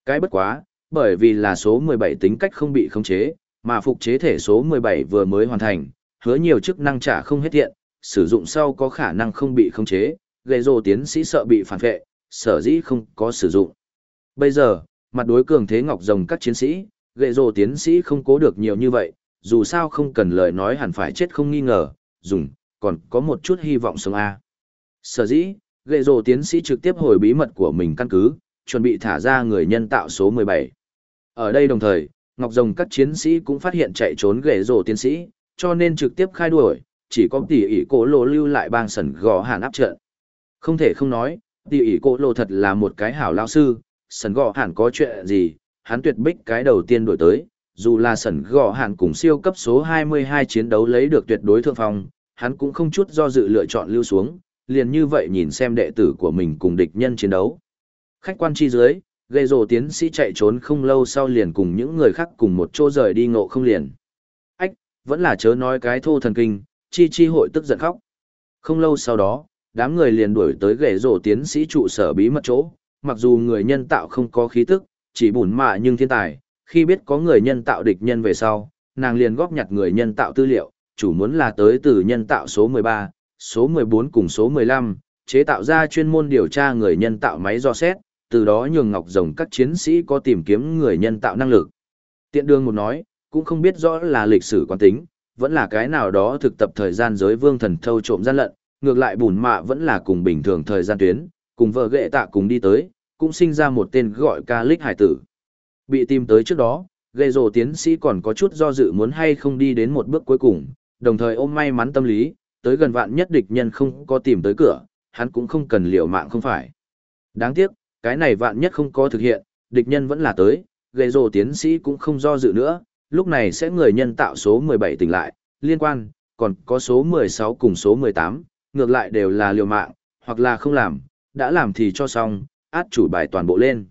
Cái bất quá, bởi vì là số 17 tính cách không bị khống chế, mà phục chế thể số 17 vừa mới hoàn thành, hứa nhiều chức năng trả không hết tiện, sử dụng sau có khả năng không bị khống chế, gây rồ tiến sĩ sợ bị phản vệ, sở dĩ không có sử dụng. Bây giờ, mặt đối cường thế ngọc rồng các chiến sĩ, gây rồ tiến sĩ không cố được nhiều như vậy, dù sao không cần lời nói hẳn phải chết không nghi ngờ, dùng, còn có một chút hy vọng sống A. Sở dĩ, gây rồ tiến sĩ trực tiếp hồi bí mật của mình căn cứ, chuẩn bị thả ra người nhân tạo số 17. Ở đây đồng thời, Ngọc Rồng các chiến sĩ cũng phát hiện chạy trốn ghệ rồ tiến sĩ, cho nên trực tiếp khai đuổi, chỉ có tỷ ỷ cổ lộ lưu lại bang sẩn gò hàn áp trận. Không thể không nói, tỷ ỷ cổ lộ thật là một cái hảo lao sư, sẩn gò hàn có chuyện gì, hắn tuyệt bích cái đầu tiên đổi tới, dù là sẩn gò hàn cùng siêu cấp số 22 chiến đấu lấy được tuyệt đối thượng phong, hắn cũng không chút do dự lựa chọn lưu xuống, liền như vậy nhìn xem đệ tử của mình cùng địch nhân chiến đấu. Khách quan chi dưới, gây rồ tiến sĩ chạy trốn không lâu sau liền cùng những người khác cùng một chỗ rời đi ngộ không liền. Ách, vẫn là chớ nói cái thô thần kinh, chi chi hội tức giận khóc. Không lâu sau đó, đám người liền đuổi tới ghế rổ tiến sĩ trụ sở bí mật chỗ, mặc dù người nhân tạo không có khí tức, chỉ bùn mạ nhưng thiên tài, khi biết có người nhân tạo địch nhân về sau, nàng liền góp nhặt người nhân tạo tư liệu, chủ muốn là tới từ nhân tạo số 13, số 14 cùng số 15, chế tạo ra chuyên môn điều tra người nhân tạo máy do xét, từ đó nhường ngọc rồng các chiến sĩ có tìm kiếm người nhân tạo năng lực. Tiện đường một nói, cũng không biết rõ là lịch sử quan tính, vẫn là cái nào đó thực tập thời gian giới vương thần thâu trộm gian lận, ngược lại bùn mạ vẫn là cùng bình thường thời gian tuyến, cùng vợ ghệ tạ cùng đi tới, cũng sinh ra một tên gọi ca lích hải tử. Bị tìm tới trước đó, gây rồ tiến sĩ còn có chút do dự muốn hay không đi đến một bước cuối cùng, đồng thời ôm may mắn tâm lý, tới gần vạn nhất địch nhân không có tìm tới cửa, hắn cũng không cần liều mạng không phải. Đáng tiếc, cái này vạn nhất không có thực hiện, địch nhân vẫn là tới, gây rồ tiến sĩ cũng không do dự nữa, lúc này sẽ người nhân tạo số 17 tỉnh lại, liên quan, còn có số 16 cùng số 18, ngược lại đều là liều mạng, hoặc là không làm, đã làm thì cho xong, át chủ bài toàn bộ lên.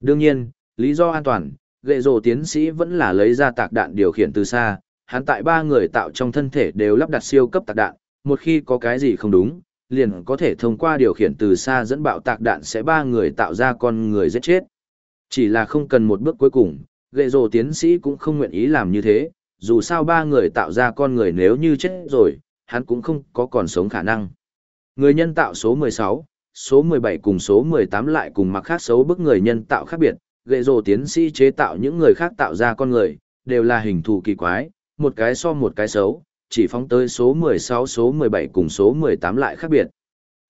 Đương nhiên, lý do an toàn, gệ rồ tiến sĩ vẫn là lấy ra tạc đạn điều khiển từ xa, hắn tại ba người tạo trong thân thể đều lắp đặt siêu cấp tạc đạn, một khi có cái gì không đúng, liền có thể thông qua điều khiển từ xa dẫn bạo tạc đạn sẽ ba người tạo ra con người giết chết. Chỉ là không cần một bước cuối cùng, gệ rồ tiến sĩ cũng không nguyện ý làm như thế, dù sao ba người tạo ra con người nếu như chết rồi, hắn cũng không có còn sống khả năng. Người nhân tạo số 16, số 17 cùng số 18 lại cùng mặc khác xấu bức người nhân tạo khác biệt, gệ rồ tiến sĩ chế tạo những người khác tạo ra con người, đều là hình thù kỳ quái, một cái so một cái xấu, chỉ phóng tới số 16 số 17 cùng số 18 lại khác biệt.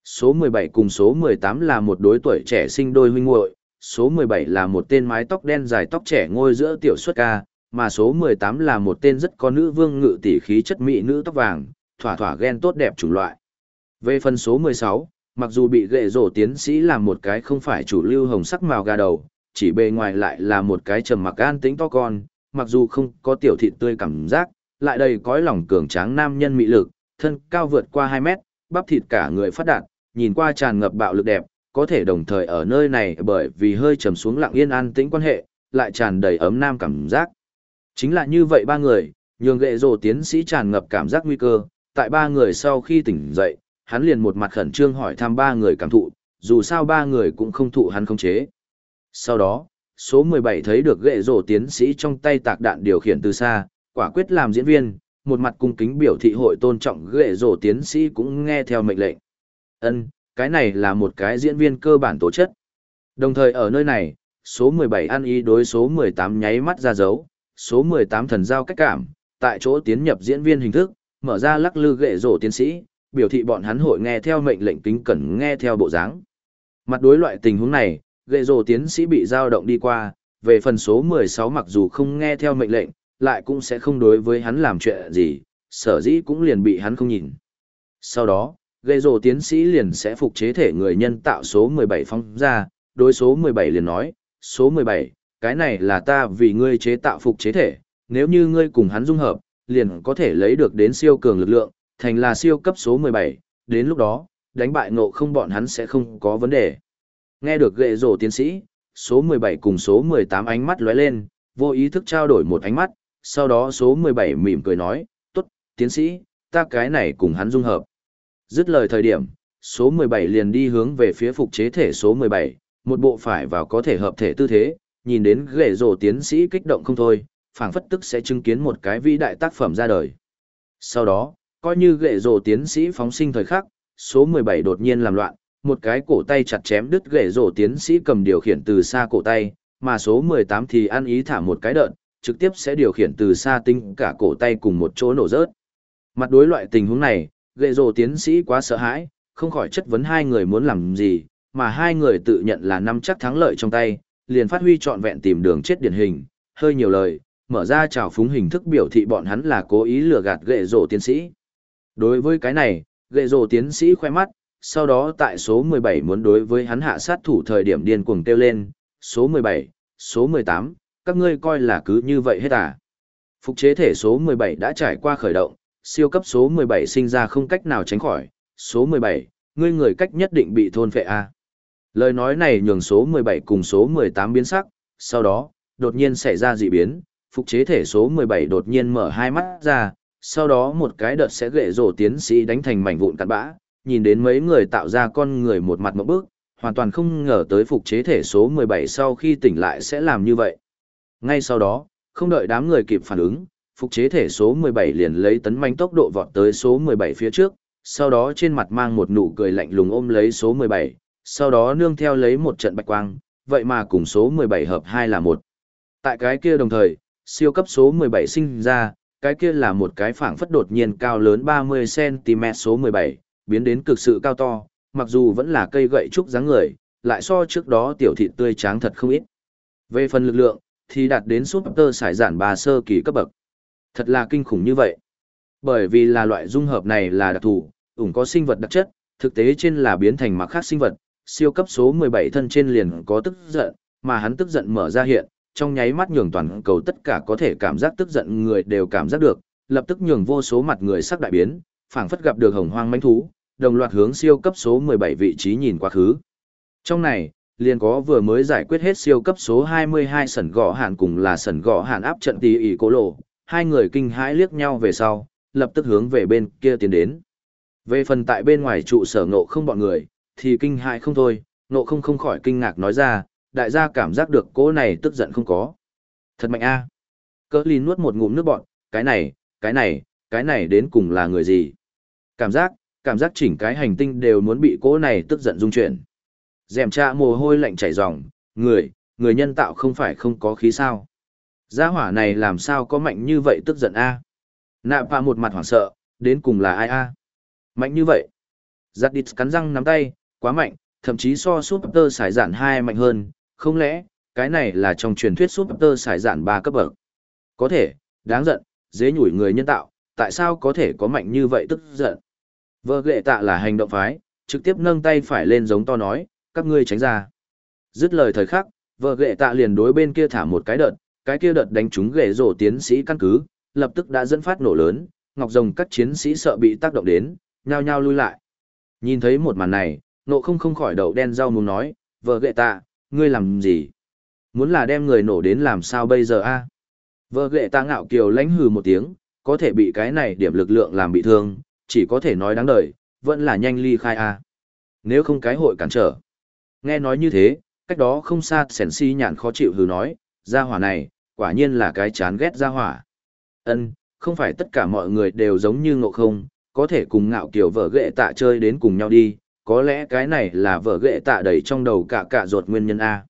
Số 17 cùng số 18 là một đối tuổi trẻ sinh đôi huynh muội, số 17 là một tên mái tóc đen dài tóc trẻ ngôi giữa tiểu xuất ca, mà số 18 là một tên rất có nữ vương ngự tỷ khí chất mỹ nữ tóc vàng, thỏa thỏa ghen tốt đẹp chủng loại. Về phần số 16, mặc dù bị gệ rổ tiến sĩ làm một cái không phải chủ lưu hồng sắc màu gà đầu, chỉ bề ngoài lại là một cái trầm mặc an tính to con, mặc dù không có tiểu thịt tươi cảm giác, lại đầy cõi lòng cường tráng nam nhân mỹ lực, thân cao vượt qua 2 mét, bắp thịt cả người phát đạt, nhìn qua tràn ngập bạo lực đẹp, có thể đồng thời ở nơi này bởi vì hơi trầm xuống lặng yên an tĩnh quan hệ, lại tràn đầy ấm nam cảm giác. Chính là như vậy ba người, nhường gệ rồ tiến sĩ tràn ngập cảm giác nguy cơ, tại ba người sau khi tỉnh dậy, hắn liền một mặt khẩn trương hỏi thăm ba người cảm thụ, dù sao ba người cũng không thụ hắn không chế. Sau đó, số 17 thấy được gệ rổ tiến sĩ trong tay tạc đạn điều khiển từ xa, quả quyết làm diễn viên, một mặt cung kính biểu thị hội tôn trọng gệ rổ tiến sĩ cũng nghe theo mệnh lệnh. Ân, cái này là một cái diễn viên cơ bản tố chất. Đồng thời ở nơi này, số 17 ăn ý đối số 18 nháy mắt ra dấu, số 18 thần giao cách cảm, tại chỗ tiến nhập diễn viên hình thức, mở ra lắc lư gệ rổ tiến sĩ, biểu thị bọn hắn hội nghe theo mệnh lệnh kính cẩn nghe theo bộ dáng. Mặt đối loại tình huống này, gệ rổ tiến sĩ bị dao động đi qua, về phần số 16 mặc dù không nghe theo mệnh lệnh, lại cũng sẽ không đối với hắn làm chuyện gì, sở dĩ cũng liền bị hắn không nhìn. Sau đó, gây rồ tiến sĩ liền sẽ phục chế thể người nhân tạo số 17 phong ra, đối số 17 liền nói, số 17, cái này là ta vì ngươi chế tạo phục chế thể, nếu như ngươi cùng hắn dung hợp, liền có thể lấy được đến siêu cường lực lượng, thành là siêu cấp số 17, đến lúc đó, đánh bại ngộ không bọn hắn sẽ không có vấn đề. Nghe được gệ rổ tiến sĩ, số 17 cùng số 18 ánh mắt lóe lên, vô ý thức trao đổi một ánh mắt, sau đó số 17 mỉm cười nói, tốt, tiến sĩ, ta cái này cùng hắn dung hợp. Dứt lời thời điểm, số 17 liền đi hướng về phía phục chế thể số 17, một bộ phải vào có thể hợp thể tư thế, nhìn đến ghệ rổ tiến sĩ kích động không thôi, phảng phất tức sẽ chứng kiến một cái vĩ đại tác phẩm ra đời. Sau đó, coi như ghệ rổ tiến sĩ phóng sinh thời khắc, số 17 đột nhiên làm loạn, một cái cổ tay chặt chém đứt ghệ rổ tiến sĩ cầm điều khiển từ xa cổ tay, mà số 18 thì ăn ý thả một cái đợt, trực tiếp sẽ điều khiển từ xa tinh cả cổ tay cùng một chỗ nổ rớt. Mặt đối loại tình huống này, ghệ rổ tiến sĩ quá sợ hãi, không khỏi chất vấn hai người muốn làm gì, mà hai người tự nhận là năm chắc thắng lợi trong tay, liền phát huy trọn vẹn tìm đường chết điển hình, hơi nhiều lời, mở ra trào phúng hình thức biểu thị bọn hắn là cố ý lừa gạt ghệ rổ tiến sĩ. Đối với cái này, ghệ rổ tiến sĩ khoe mắt, sau đó tại số 17 muốn đối với hắn hạ sát thủ thời điểm điên cuồng kêu lên, số 17, số 18, các ngươi coi là cứ như vậy hết à. Phục chế thể số 17 đã trải qua khởi động, siêu cấp số 17 sinh ra không cách nào tránh khỏi, số 17, ngươi người cách nhất định bị thôn phệ a. Lời nói này nhường số 17 cùng số 18 biến sắc, sau đó, đột nhiên xảy ra dị biến, phục chế thể số 17 đột nhiên mở hai mắt ra, sau đó một cái đợt sẽ gệ rổ tiến sĩ đánh thành mảnh vụn cặn bã, nhìn đến mấy người tạo ra con người một mặt một bước, hoàn toàn không ngờ tới phục chế thể số 17 sau khi tỉnh lại sẽ làm như vậy. Ngay sau đó, không đợi đám người kịp phản ứng, phục chế thể số 17 liền lấy tấn manh tốc độ vọt tới số 17 phía trước, sau đó trên mặt mang một nụ cười lạnh lùng ôm lấy số 17, sau đó nương theo lấy một trận bạch quang, vậy mà cùng số 17 hợp 2 là một. Tại cái kia đồng thời, siêu cấp số 17 sinh ra, cái kia là một cái phảng phất đột nhiên cao lớn 30cm số 17, biến đến cực sự cao to, mặc dù vẫn là cây gậy trúc dáng người, lại so trước đó tiểu thịt tươi tráng thật không ít. Về phần lực lượng, thì đạt đến super sải giản bà sơ kỳ cấp bậc. Thật là kinh khủng như vậy. Bởi vì là loại dung hợp này là đặc thù, ủng có sinh vật đặc chất, thực tế trên là biến thành mặc khác sinh vật, siêu cấp số 17 thân trên liền có tức giận, mà hắn tức giận mở ra hiện, trong nháy mắt nhường toàn cầu tất cả có thể cảm giác tức giận người đều cảm giác được, lập tức nhường vô số mặt người sắc đại biến, phảng phất gặp được hồng hoang manh thú, đồng loạt hướng siêu cấp số 17 vị trí nhìn quá khứ. Trong này, liền có vừa mới giải quyết hết siêu cấp số 22 sẩn gõ hạn cùng là sẩn gõ hạn áp trận tí ỉ cố lộ, hai người kinh hãi liếc nhau về sau, lập tức hướng về bên kia tiến đến. Về phần tại bên ngoài trụ sở ngộ không bọn người, thì kinh hãi không thôi, ngộ không không khỏi kinh ngạc nói ra, đại gia cảm giác được cô này tức giận không có. Thật mạnh a. À. Cỡ lìn nuốt một ngụm nước bọn, cái này, cái này, cái này đến cùng là người gì? Cảm giác, cảm giác chỉnh cái hành tinh đều muốn bị cô này tức giận dung chuyển. Dèm cha mồ hôi lạnh chảy ròng, người, người nhân tạo không phải không có khí sao. Gia hỏa này làm sao có mạnh như vậy tức giận a? Nạ phà một mặt hoảng sợ, đến cùng là ai a? Mạnh như vậy. Giặt địt cắn răng nắm tay, quá mạnh, thậm chí so Super Sải Giản 2 mạnh hơn, không lẽ, cái này là trong truyền thuyết Super Sải Giản 3 cấp bậc. Có thể, đáng giận, dễ nhủi người nhân tạo, tại sao có thể có mạnh như vậy tức giận. Vợ ghệ tạ là hành động phái, trực tiếp nâng tay phải lên giống to nói, các ngươi tránh ra. Dứt lời thời khắc, vợ ghệ tạ liền đối bên kia thả một cái đợt, cái kia đợt đánh trúng ghệ rổ tiến sĩ căn cứ, lập tức đã dẫn phát nổ lớn, ngọc rồng các chiến sĩ sợ bị tác động đến, nhao nhao lui lại. Nhìn thấy một màn này, nộ không không khỏi đầu đen rau muốn nói, vợ ghệ tạ, ngươi làm gì? Muốn là đem người nổ đến làm sao bây giờ a? Vợ ghệ tạ ngạo kiều lánh hừ một tiếng, có thể bị cái này điểm lực lượng làm bị thương, chỉ có thể nói đáng đời, vẫn là nhanh ly khai a. Nếu không cái hội cản trở. Nghe nói như thế, cách đó không xa sẻn si nhàn khó chịu hừ nói, gia hỏa này, quả nhiên là cái chán ghét ra hỏa. Ân, không phải tất cả mọi người đều giống như ngộ không, có thể cùng ngạo kiểu vợ ghệ tạ chơi đến cùng nhau đi, có lẽ cái này là vợ ghệ tạ đầy trong đầu cả cả ruột nguyên nhân A.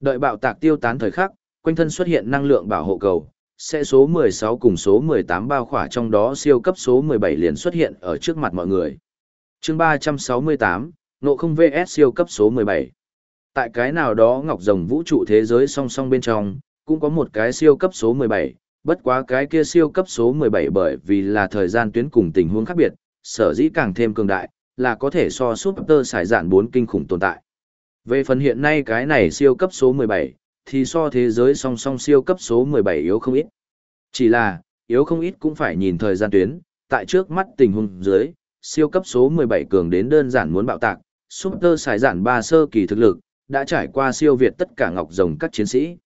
Đợi bạo tạc tiêu tán thời khắc, quanh thân xuất hiện năng lượng bảo hộ cầu, sẽ số 16 cùng số 18 bao khỏa trong đó siêu cấp số 17 liền xuất hiện ở trước mặt mọi người. chương 368, nộ không VS siêu cấp số 17. Tại cái nào đó ngọc rồng vũ trụ thế giới song song bên trong, cũng có một cái siêu cấp số 17, bất quá cái kia siêu cấp số 17 bởi vì là thời gian tuyến cùng tình huống khác biệt, sở dĩ càng thêm cường đại, là có thể so Super xài dạn 4 kinh khủng tồn tại. Về phần hiện nay cái này siêu cấp số 17, thì so thế giới song song siêu cấp số 17 yếu không ít. Chỉ là, yếu không ít cũng phải nhìn thời gian tuyến, tại trước mắt tình huống dưới, siêu cấp số 17 cường đến đơn giản muốn bạo tạc, Super xài dạn 3 sơ kỳ thực lực, đã trải qua siêu việt tất cả ngọc rồng các chiến sĩ.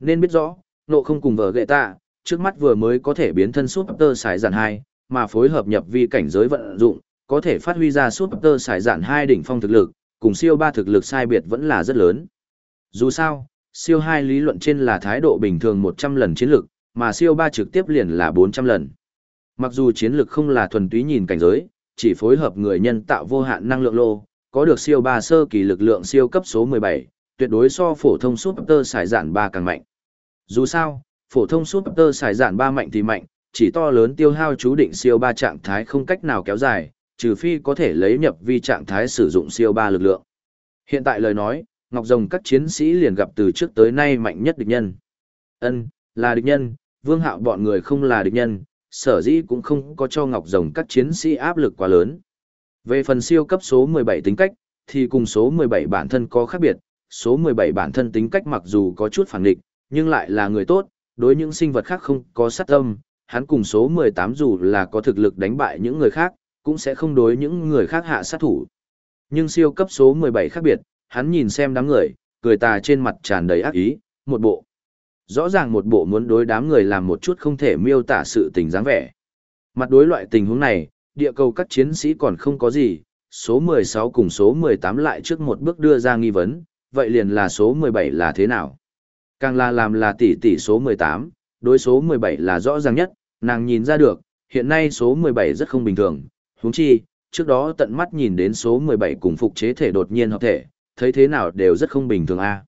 Nên biết rõ, nộ không cùng vợ gệ tạ, trước mắt vừa mới có thể biến thân Super xài dạn 2, mà phối hợp nhập vi cảnh giới vận dụng, có thể phát huy ra Super xài dạn 2 đỉnh phong thực lực, cùng siêu 3 thực lực sai biệt vẫn là rất lớn. Dù sao, siêu 2 lý luận trên là thái độ bình thường 100 lần chiến lực, mà siêu 3 trực tiếp liền là 400 lần. Mặc dù chiến lực không là thuần túy nhìn cảnh giới, chỉ phối hợp người nhân tạo vô hạn năng lượng lô, có được siêu 3 sơ kỳ lực lượng siêu cấp số 17, tuyệt đối so phổ thông Super xài dạn 3 càng mạnh. Dù sao, phổ thông Super xài giản ba mạnh thì mạnh, chỉ to lớn tiêu hao chú định siêu ba trạng thái không cách nào kéo dài, trừ phi có thể lấy nhập vi trạng thái sử dụng siêu ba lực lượng. Hiện tại lời nói, Ngọc Rồng các chiến sĩ liền gặp từ trước tới nay mạnh nhất địch nhân. Ân, là địch nhân, Vương Hạo bọn người không là địch nhân, sở dĩ cũng không có cho Ngọc Rồng các chiến sĩ áp lực quá lớn. Về phần siêu cấp số 17 tính cách, thì cùng số 17 bản thân có khác biệt, số 17 bản thân tính cách mặc dù có chút phản nghịch, nhưng lại là người tốt, đối những sinh vật khác không có sát tâm, hắn cùng số 18 dù là có thực lực đánh bại những người khác, cũng sẽ không đối những người khác hạ sát thủ. Nhưng siêu cấp số 17 khác biệt, hắn nhìn xem đám người, cười tà trên mặt tràn đầy ác ý, một bộ. Rõ ràng một bộ muốn đối đám người làm một chút không thể miêu tả sự tình dáng vẻ. Mặt đối loại tình huống này, địa cầu các chiến sĩ còn không có gì, số 16 cùng số 18 lại trước một bước đưa ra nghi vấn, vậy liền là số 17 là thế nào? Càng là làm là tỷ tỷ số 18, đối số 17 là rõ ràng nhất, nàng nhìn ra được, hiện nay số 17 rất không bình thường, huống chi, trước đó tận mắt nhìn đến số 17 cùng phục chế thể đột nhiên hợp thể, thấy thế nào đều rất không bình thường a.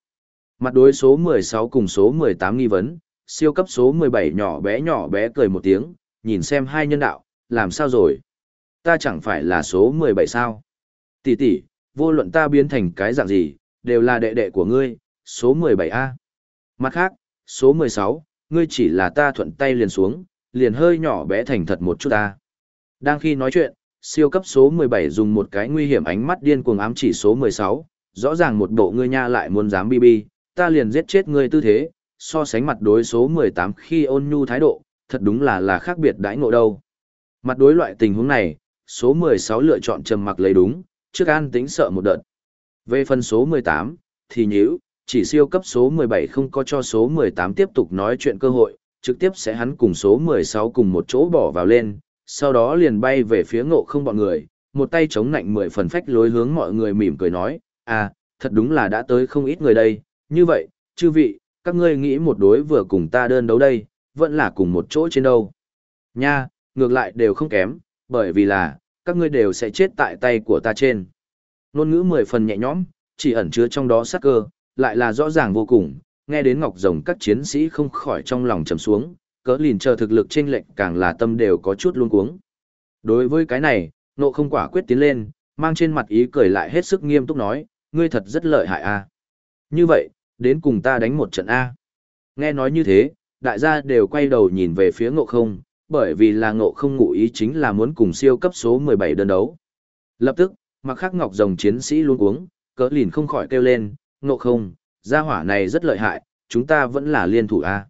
Mặt đối số 16 cùng số 18 nghi vấn, siêu cấp số 17 nhỏ bé nhỏ bé cười một tiếng, nhìn xem hai nhân đạo, làm sao rồi? Ta chẳng phải là số 17 sao? Tỷ tỷ, vô luận ta biến thành cái dạng gì, đều là đệ đệ của ngươi, số 17A. Mặt khác, số 16, ngươi chỉ là ta thuận tay liền xuống, liền hơi nhỏ bé thành thật một chút ta. Đang khi nói chuyện, siêu cấp số 17 dùng một cái nguy hiểm ánh mắt điên cuồng ám chỉ số 16, rõ ràng một bộ ngươi nha lại muốn dám bi bi, ta liền giết chết ngươi tư thế, so sánh mặt đối số 18 khi ôn nhu thái độ, thật đúng là là khác biệt đãi ngộ đâu. Mặt đối loại tình huống này, số 16 lựa chọn trầm mặc lấy đúng, trước an tính sợ một đợt. Về phần số 18, thì nhíu, chỉ siêu cấp số 17 không có cho số 18 tiếp tục nói chuyện cơ hội, trực tiếp sẽ hắn cùng số 16 cùng một chỗ bỏ vào lên, sau đó liền bay về phía ngộ không bọn người, một tay chống nạnh mười phần phách lối hướng mọi người mỉm cười nói, à, thật đúng là đã tới không ít người đây, như vậy, chư vị, các ngươi nghĩ một đối vừa cùng ta đơn đấu đây, vẫn là cùng một chỗ trên đâu. Nha, ngược lại đều không kém, bởi vì là, các ngươi đều sẽ chết tại tay của ta trên. Nôn ngữ mười phần nhẹ nhõm, chỉ ẩn chứa trong đó sát cơ, lại là rõ ràng vô cùng, nghe đến ngọc rồng các chiến sĩ không khỏi trong lòng trầm xuống, cỡ lìn chờ thực lực trên lệnh càng là tâm đều có chút luống cuống. Đối với cái này, nộ không quả quyết tiến lên, mang trên mặt ý cười lại hết sức nghiêm túc nói, ngươi thật rất lợi hại a. Như vậy, đến cùng ta đánh một trận a. Nghe nói như thế, đại gia đều quay đầu nhìn về phía ngộ không, bởi vì là ngộ không ngụ ý chính là muốn cùng siêu cấp số 17 đơn đấu. Lập tức, mặc khắc ngọc rồng chiến sĩ luôn uống, cỡ lìn không khỏi kêu lên, ngộ không, gia hỏa này rất lợi hại, chúng ta vẫn là liên thủ a.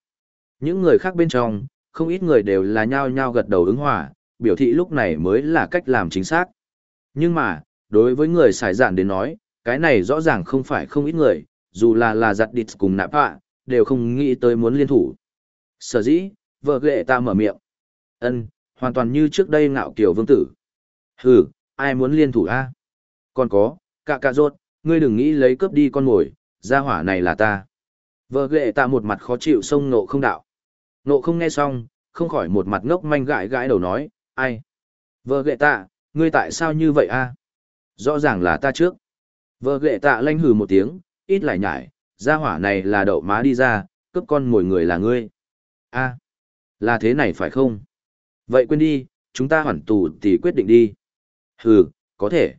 Những người khác bên trong, không ít người đều là nhao nhao gật đầu ứng hòa, biểu thị lúc này mới là cách làm chính xác. Nhưng mà, đối với người xài giản đến nói, cái này rõ ràng không phải không ít người, dù là là giặt địt cùng nạp họa, đều không nghĩ tới muốn liên thủ. Sở dĩ, vợ ghệ ta mở miệng. ân hoàn toàn như trước đây ngạo kiểu vương tử. Hừ, ai muốn liên thủ a Còn có, cạ cạ rốt, ngươi đừng nghĩ lấy cướp đi con mồi, gia hỏa này là ta. Vợ ghệ tạ một mặt khó chịu sông nộ không đạo. Nộ không nghe xong, không khỏi một mặt ngốc manh gãi gãi đầu nói, ai? Vợ ghệ tạ, ngươi tại sao như vậy a Rõ ràng là ta trước. Vợ ghệ tạ lanh hừ một tiếng, ít lại nhải, gia hỏa này là đậu má đi ra, cướp con mồi người là ngươi. a là thế này phải không? Vậy quên đi, chúng ta hoàn tù thì quyết định đi. Hừ, có thể.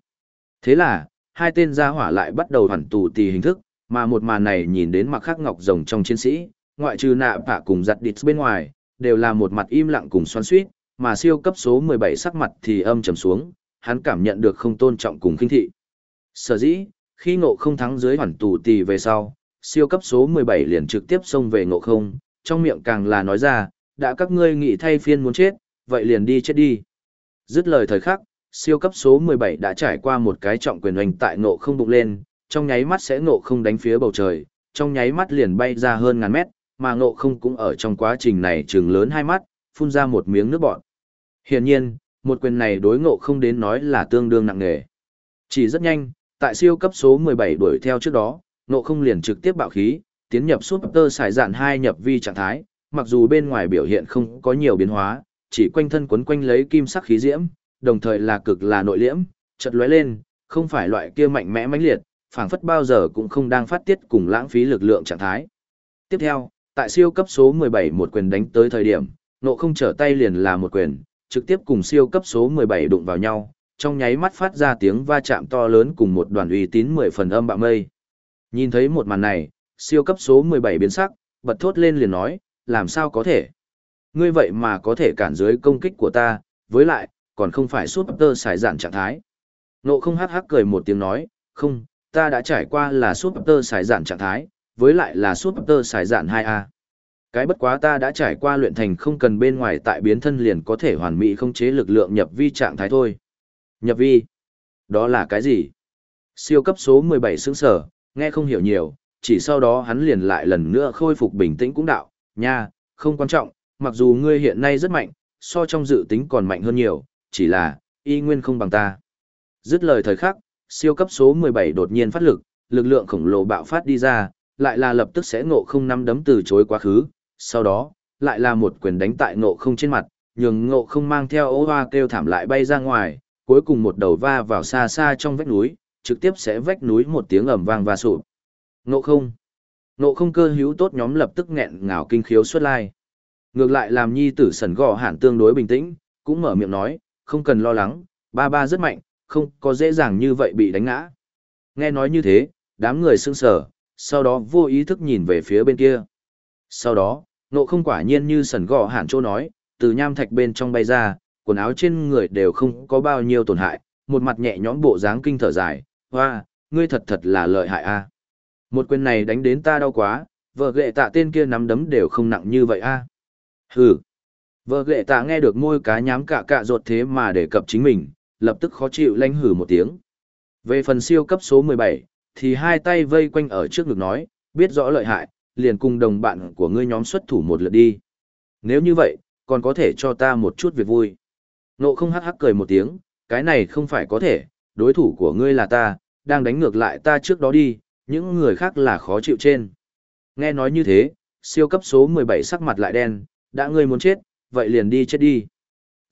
Thế là, hai tên gia hỏa lại bắt đầu hoàn tù tì hình thức, mà một màn này nhìn đến mặc khắc ngọc rồng trong chiến sĩ, ngoại trừ nạ bạ cùng giặt đít bên ngoài, đều là một mặt im lặng cùng xoan suýt, mà siêu cấp số 17 sắc mặt thì âm trầm xuống, hắn cảm nhận được không tôn trọng cùng kinh thị. Sở dĩ, khi ngộ không thắng dưới hoàn tù tì về sau, siêu cấp số 17 liền trực tiếp xông về ngộ không, trong miệng càng là nói ra, đã các ngươi nghĩ thay phiên muốn chết, vậy liền đi chết đi. Dứt lời thời khắc, siêu cấp số 17 đã trải qua một cái trọng quyền hoành tại ngộ không bụng lên, trong nháy mắt sẽ ngộ không đánh phía bầu trời, trong nháy mắt liền bay ra hơn ngàn mét, mà ngộ không cũng ở trong quá trình này trừng lớn hai mắt, phun ra một miếng nước bọt. Hiển nhiên, một quyền này đối ngộ không đến nói là tương đương nặng nề. Chỉ rất nhanh, tại siêu cấp số 17 đuổi theo trước đó, ngộ không liền trực tiếp bạo khí, tiến nhập Super xài Dạn 2 nhập vi trạng thái, mặc dù bên ngoài biểu hiện không có nhiều biến hóa, chỉ quanh thân quấn quanh lấy kim sắc khí diễm, đồng thời là cực là nội liễm, chợt lóe lên, không phải loại kia mạnh mẽ mãnh liệt, phảng phất bao giờ cũng không đang phát tiết cùng lãng phí lực lượng trạng thái. Tiếp theo, tại siêu cấp số 17 một quyền đánh tới thời điểm, nộ không trở tay liền là một quyền, trực tiếp cùng siêu cấp số 17 đụng vào nhau, trong nháy mắt phát ra tiếng va chạm to lớn cùng một đoàn uy tín 10 phần âm bạo mây. Nhìn thấy một màn này, siêu cấp số 17 biến sắc, bật thốt lên liền nói, làm sao có thể? Ngươi vậy mà có thể cản dưới công kích của ta, với lại, còn không phải Super xài dạn trạng thái. Nộ không hắc hắc cười một tiếng nói, không, ta đã trải qua là Super xài dạn trạng thái, với lại là Super xài dạn 2A. Cái bất quá ta đã trải qua luyện thành không cần bên ngoài tại biến thân liền có thể hoàn mỹ không chế lực lượng nhập vi trạng thái thôi. Nhập vi? Đó là cái gì? Siêu cấp số 17 sướng sở, nghe không hiểu nhiều, chỉ sau đó hắn liền lại lần nữa khôi phục bình tĩnh cũng đạo, nha, không quan trọng, mặc dù ngươi hiện nay rất mạnh, so trong dự tính còn mạnh hơn nhiều, chỉ là, y nguyên không bằng ta. Dứt lời thời khắc, siêu cấp số 17 đột nhiên phát lực, lực lượng khổng lồ bạo phát đi ra, lại là lập tức sẽ ngộ không năm đấm từ chối quá khứ, sau đó, lại là một quyền đánh tại ngộ không trên mặt, nhường ngộ không mang theo ố hoa kêu thảm lại bay ra ngoài, cuối cùng một đầu va vào xa xa trong vách núi, trực tiếp sẽ vách núi một tiếng ầm vang và sụp. Ngộ không. Ngộ không cơ hữu tốt nhóm lập tức nghẹn ngào kinh khiếu xuất lai. Ngược lại làm nhi tử sần gò hẳn tương đối bình tĩnh, cũng mở miệng nói, không cần lo lắng, ba ba rất mạnh, không có dễ dàng như vậy bị đánh ngã. Nghe nói như thế, đám người sững sờ, sau đó vô ý thức nhìn về phía bên kia. Sau đó, nộ không quả nhiên như sần gò hẳn chỗ nói, từ nham thạch bên trong bay ra, quần áo trên người đều không có bao nhiêu tổn hại, một mặt nhẹ nhõm bộ dáng kinh thở dài, hoa, ngươi thật thật là lợi hại a. Một quyền này đánh đến ta đau quá, vợ ghệ tạ tên kia nắm đấm đều không nặng như vậy a. Hừ. Vợ ghệ tạ nghe được môi cá nhám cả cạ ruột thế mà để cập chính mình, lập tức khó chịu lanh hử một tiếng. Về phần siêu cấp số 17, thì hai tay vây quanh ở trước ngực nói, biết rõ lợi hại, liền cùng đồng bạn của ngươi nhóm xuất thủ một lượt đi. Nếu như vậy, còn có thể cho ta một chút việc vui. Nộ không hắc hắc cười một tiếng, cái này không phải có thể, đối thủ của ngươi là ta, đang đánh ngược lại ta trước đó đi, những người khác là khó chịu trên. Nghe nói như thế, siêu cấp số 17 sắc mặt lại đen, đã ngươi muốn chết, vậy liền đi chết đi.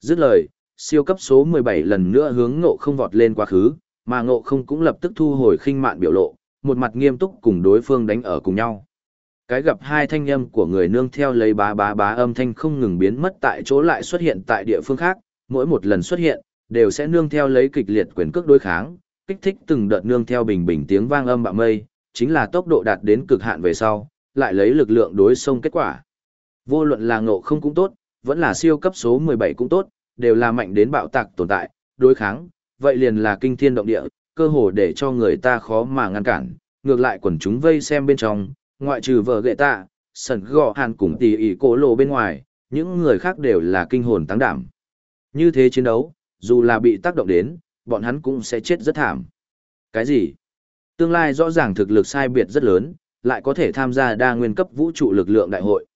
Dứt lời, siêu cấp số 17 lần nữa hướng ngộ không vọt lên quá khứ, mà ngộ không cũng lập tức thu hồi khinh mạn biểu lộ, một mặt nghiêm túc cùng đối phương đánh ở cùng nhau. Cái gặp hai thanh âm của người nương theo lấy bá bá bá âm thanh không ngừng biến mất tại chỗ lại xuất hiện tại địa phương khác, mỗi một lần xuất hiện, đều sẽ nương theo lấy kịch liệt quyền cước đối kháng, kích thích từng đợt nương theo bình bình tiếng vang âm bạo mây, chính là tốc độ đạt đến cực hạn về sau, lại lấy lực lượng đối xông kết quả. Vô luận là ngộ không cũng tốt, vẫn là siêu cấp số 17 cũng tốt, đều là mạnh đến bạo tạc tồn tại, đối kháng, vậy liền là kinh thiên động địa, cơ hồ để cho người ta khó mà ngăn cản, ngược lại quần chúng vây xem bên trong, ngoại trừ vợ gệ tạ, sần gò hàn cùng tỷ ỉ cổ lộ bên ngoài, những người khác đều là kinh hồn tăng đảm. Như thế chiến đấu, dù là bị tác động đến, bọn hắn cũng sẽ chết rất thảm. Cái gì? Tương lai rõ ràng thực lực sai biệt rất lớn, lại có thể tham gia đa nguyên cấp vũ trụ lực lượng đại hội.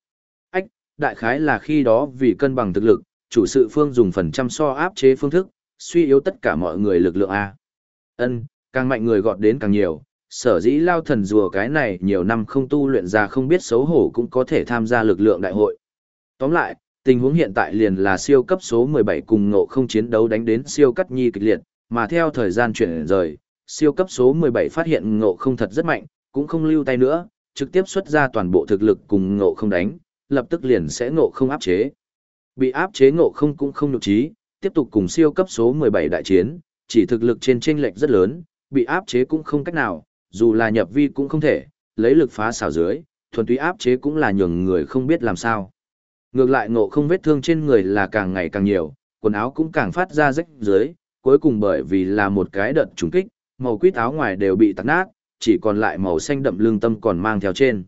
Đại khái là khi đó vì cân bằng thực lực, chủ sự phương dùng phần trăm so áp chế phương thức, suy yếu tất cả mọi người lực lượng A. Ân, càng mạnh người gọt đến càng nhiều, sở dĩ lao thần rùa cái này nhiều năm không tu luyện ra không biết xấu hổ cũng có thể tham gia lực lượng đại hội. Tóm lại, tình huống hiện tại liền là siêu cấp số 17 cùng ngộ không chiến đấu đánh đến siêu cắt nhi kịch liệt, mà theo thời gian chuyển rời, siêu cấp số 17 phát hiện ngộ không thật rất mạnh, cũng không lưu tay nữa, trực tiếp xuất ra toàn bộ thực lực cùng ngộ không đánh, lập tức liền sẽ ngộ không áp chế. Bị áp chế ngộ không cũng không nhục trí, tiếp tục cùng siêu cấp số 17 đại chiến, chỉ thực lực trên chênh lệch rất lớn, bị áp chế cũng không cách nào, dù là nhập vi cũng không thể, lấy lực phá xảo dưới, thuần túy áp chế cũng là nhường người không biết làm sao. Ngược lại ngộ không vết thương trên người là càng ngày càng nhiều, quần áo cũng càng phát ra rách dưới, cuối cùng bởi vì là một cái đợt trùng kích, màu quýt áo ngoài đều bị tắc nát, chỉ còn lại màu xanh đậm lương tâm còn mang theo trên.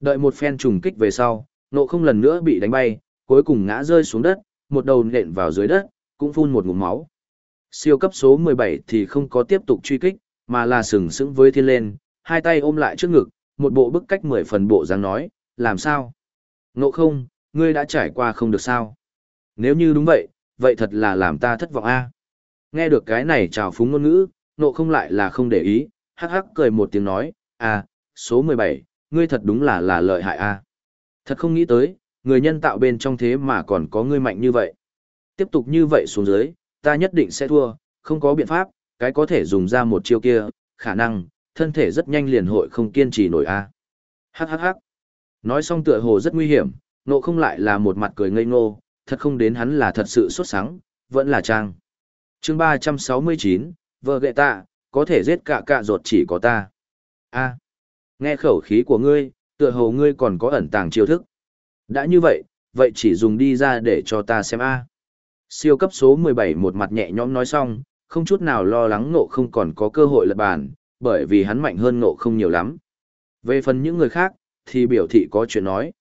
Đợi một phen trùng kích về sau, Nộ không lần nữa bị đánh bay, cuối cùng ngã rơi xuống đất, một đầu nện vào dưới đất, cũng phun một ngụm máu. Siêu cấp số 17 thì không có tiếp tục truy kích, mà là sừng sững với thiên lên, hai tay ôm lại trước ngực, một bộ bức cách mười phần bộ dáng nói, làm sao? Ngộ không, ngươi đã trải qua không được sao? Nếu như đúng vậy, vậy thật là làm ta thất vọng a. Nghe được cái này trào phúng ngôn ngữ, nộ không lại là không để ý, hắc hắc cười một tiếng nói, à, số 17, ngươi thật đúng là là lợi hại a. Thật không nghĩ tới, người nhân tạo bên trong thế mà còn có ngươi mạnh như vậy. Tiếp tục như vậy xuống dưới, ta nhất định sẽ thua, không có biện pháp, cái có thể dùng ra một chiêu kia, khả năng, thân thể rất nhanh liền hội không kiên trì nổi a. Hắc hắc hắc. Nói xong tựa hồ rất nguy hiểm, nộ không lại là một mặt cười ngây ngô, thật không đến hắn là thật sự xuất sáng, vẫn là trang. chương 369, vợ gệ tạ, có thể giết cả cạ ruột chỉ có ta. a nghe khẩu khí của ngươi, tựa hồ ngươi còn có ẩn tàng chiêu thức. Đã như vậy, vậy chỉ dùng đi ra để cho ta xem a Siêu cấp số 17 một mặt nhẹ nhõm nói xong, không chút nào lo lắng ngộ không còn có cơ hội lật bàn, bởi vì hắn mạnh hơn ngộ không nhiều lắm. Về phần những người khác, thì biểu thị có chuyện nói.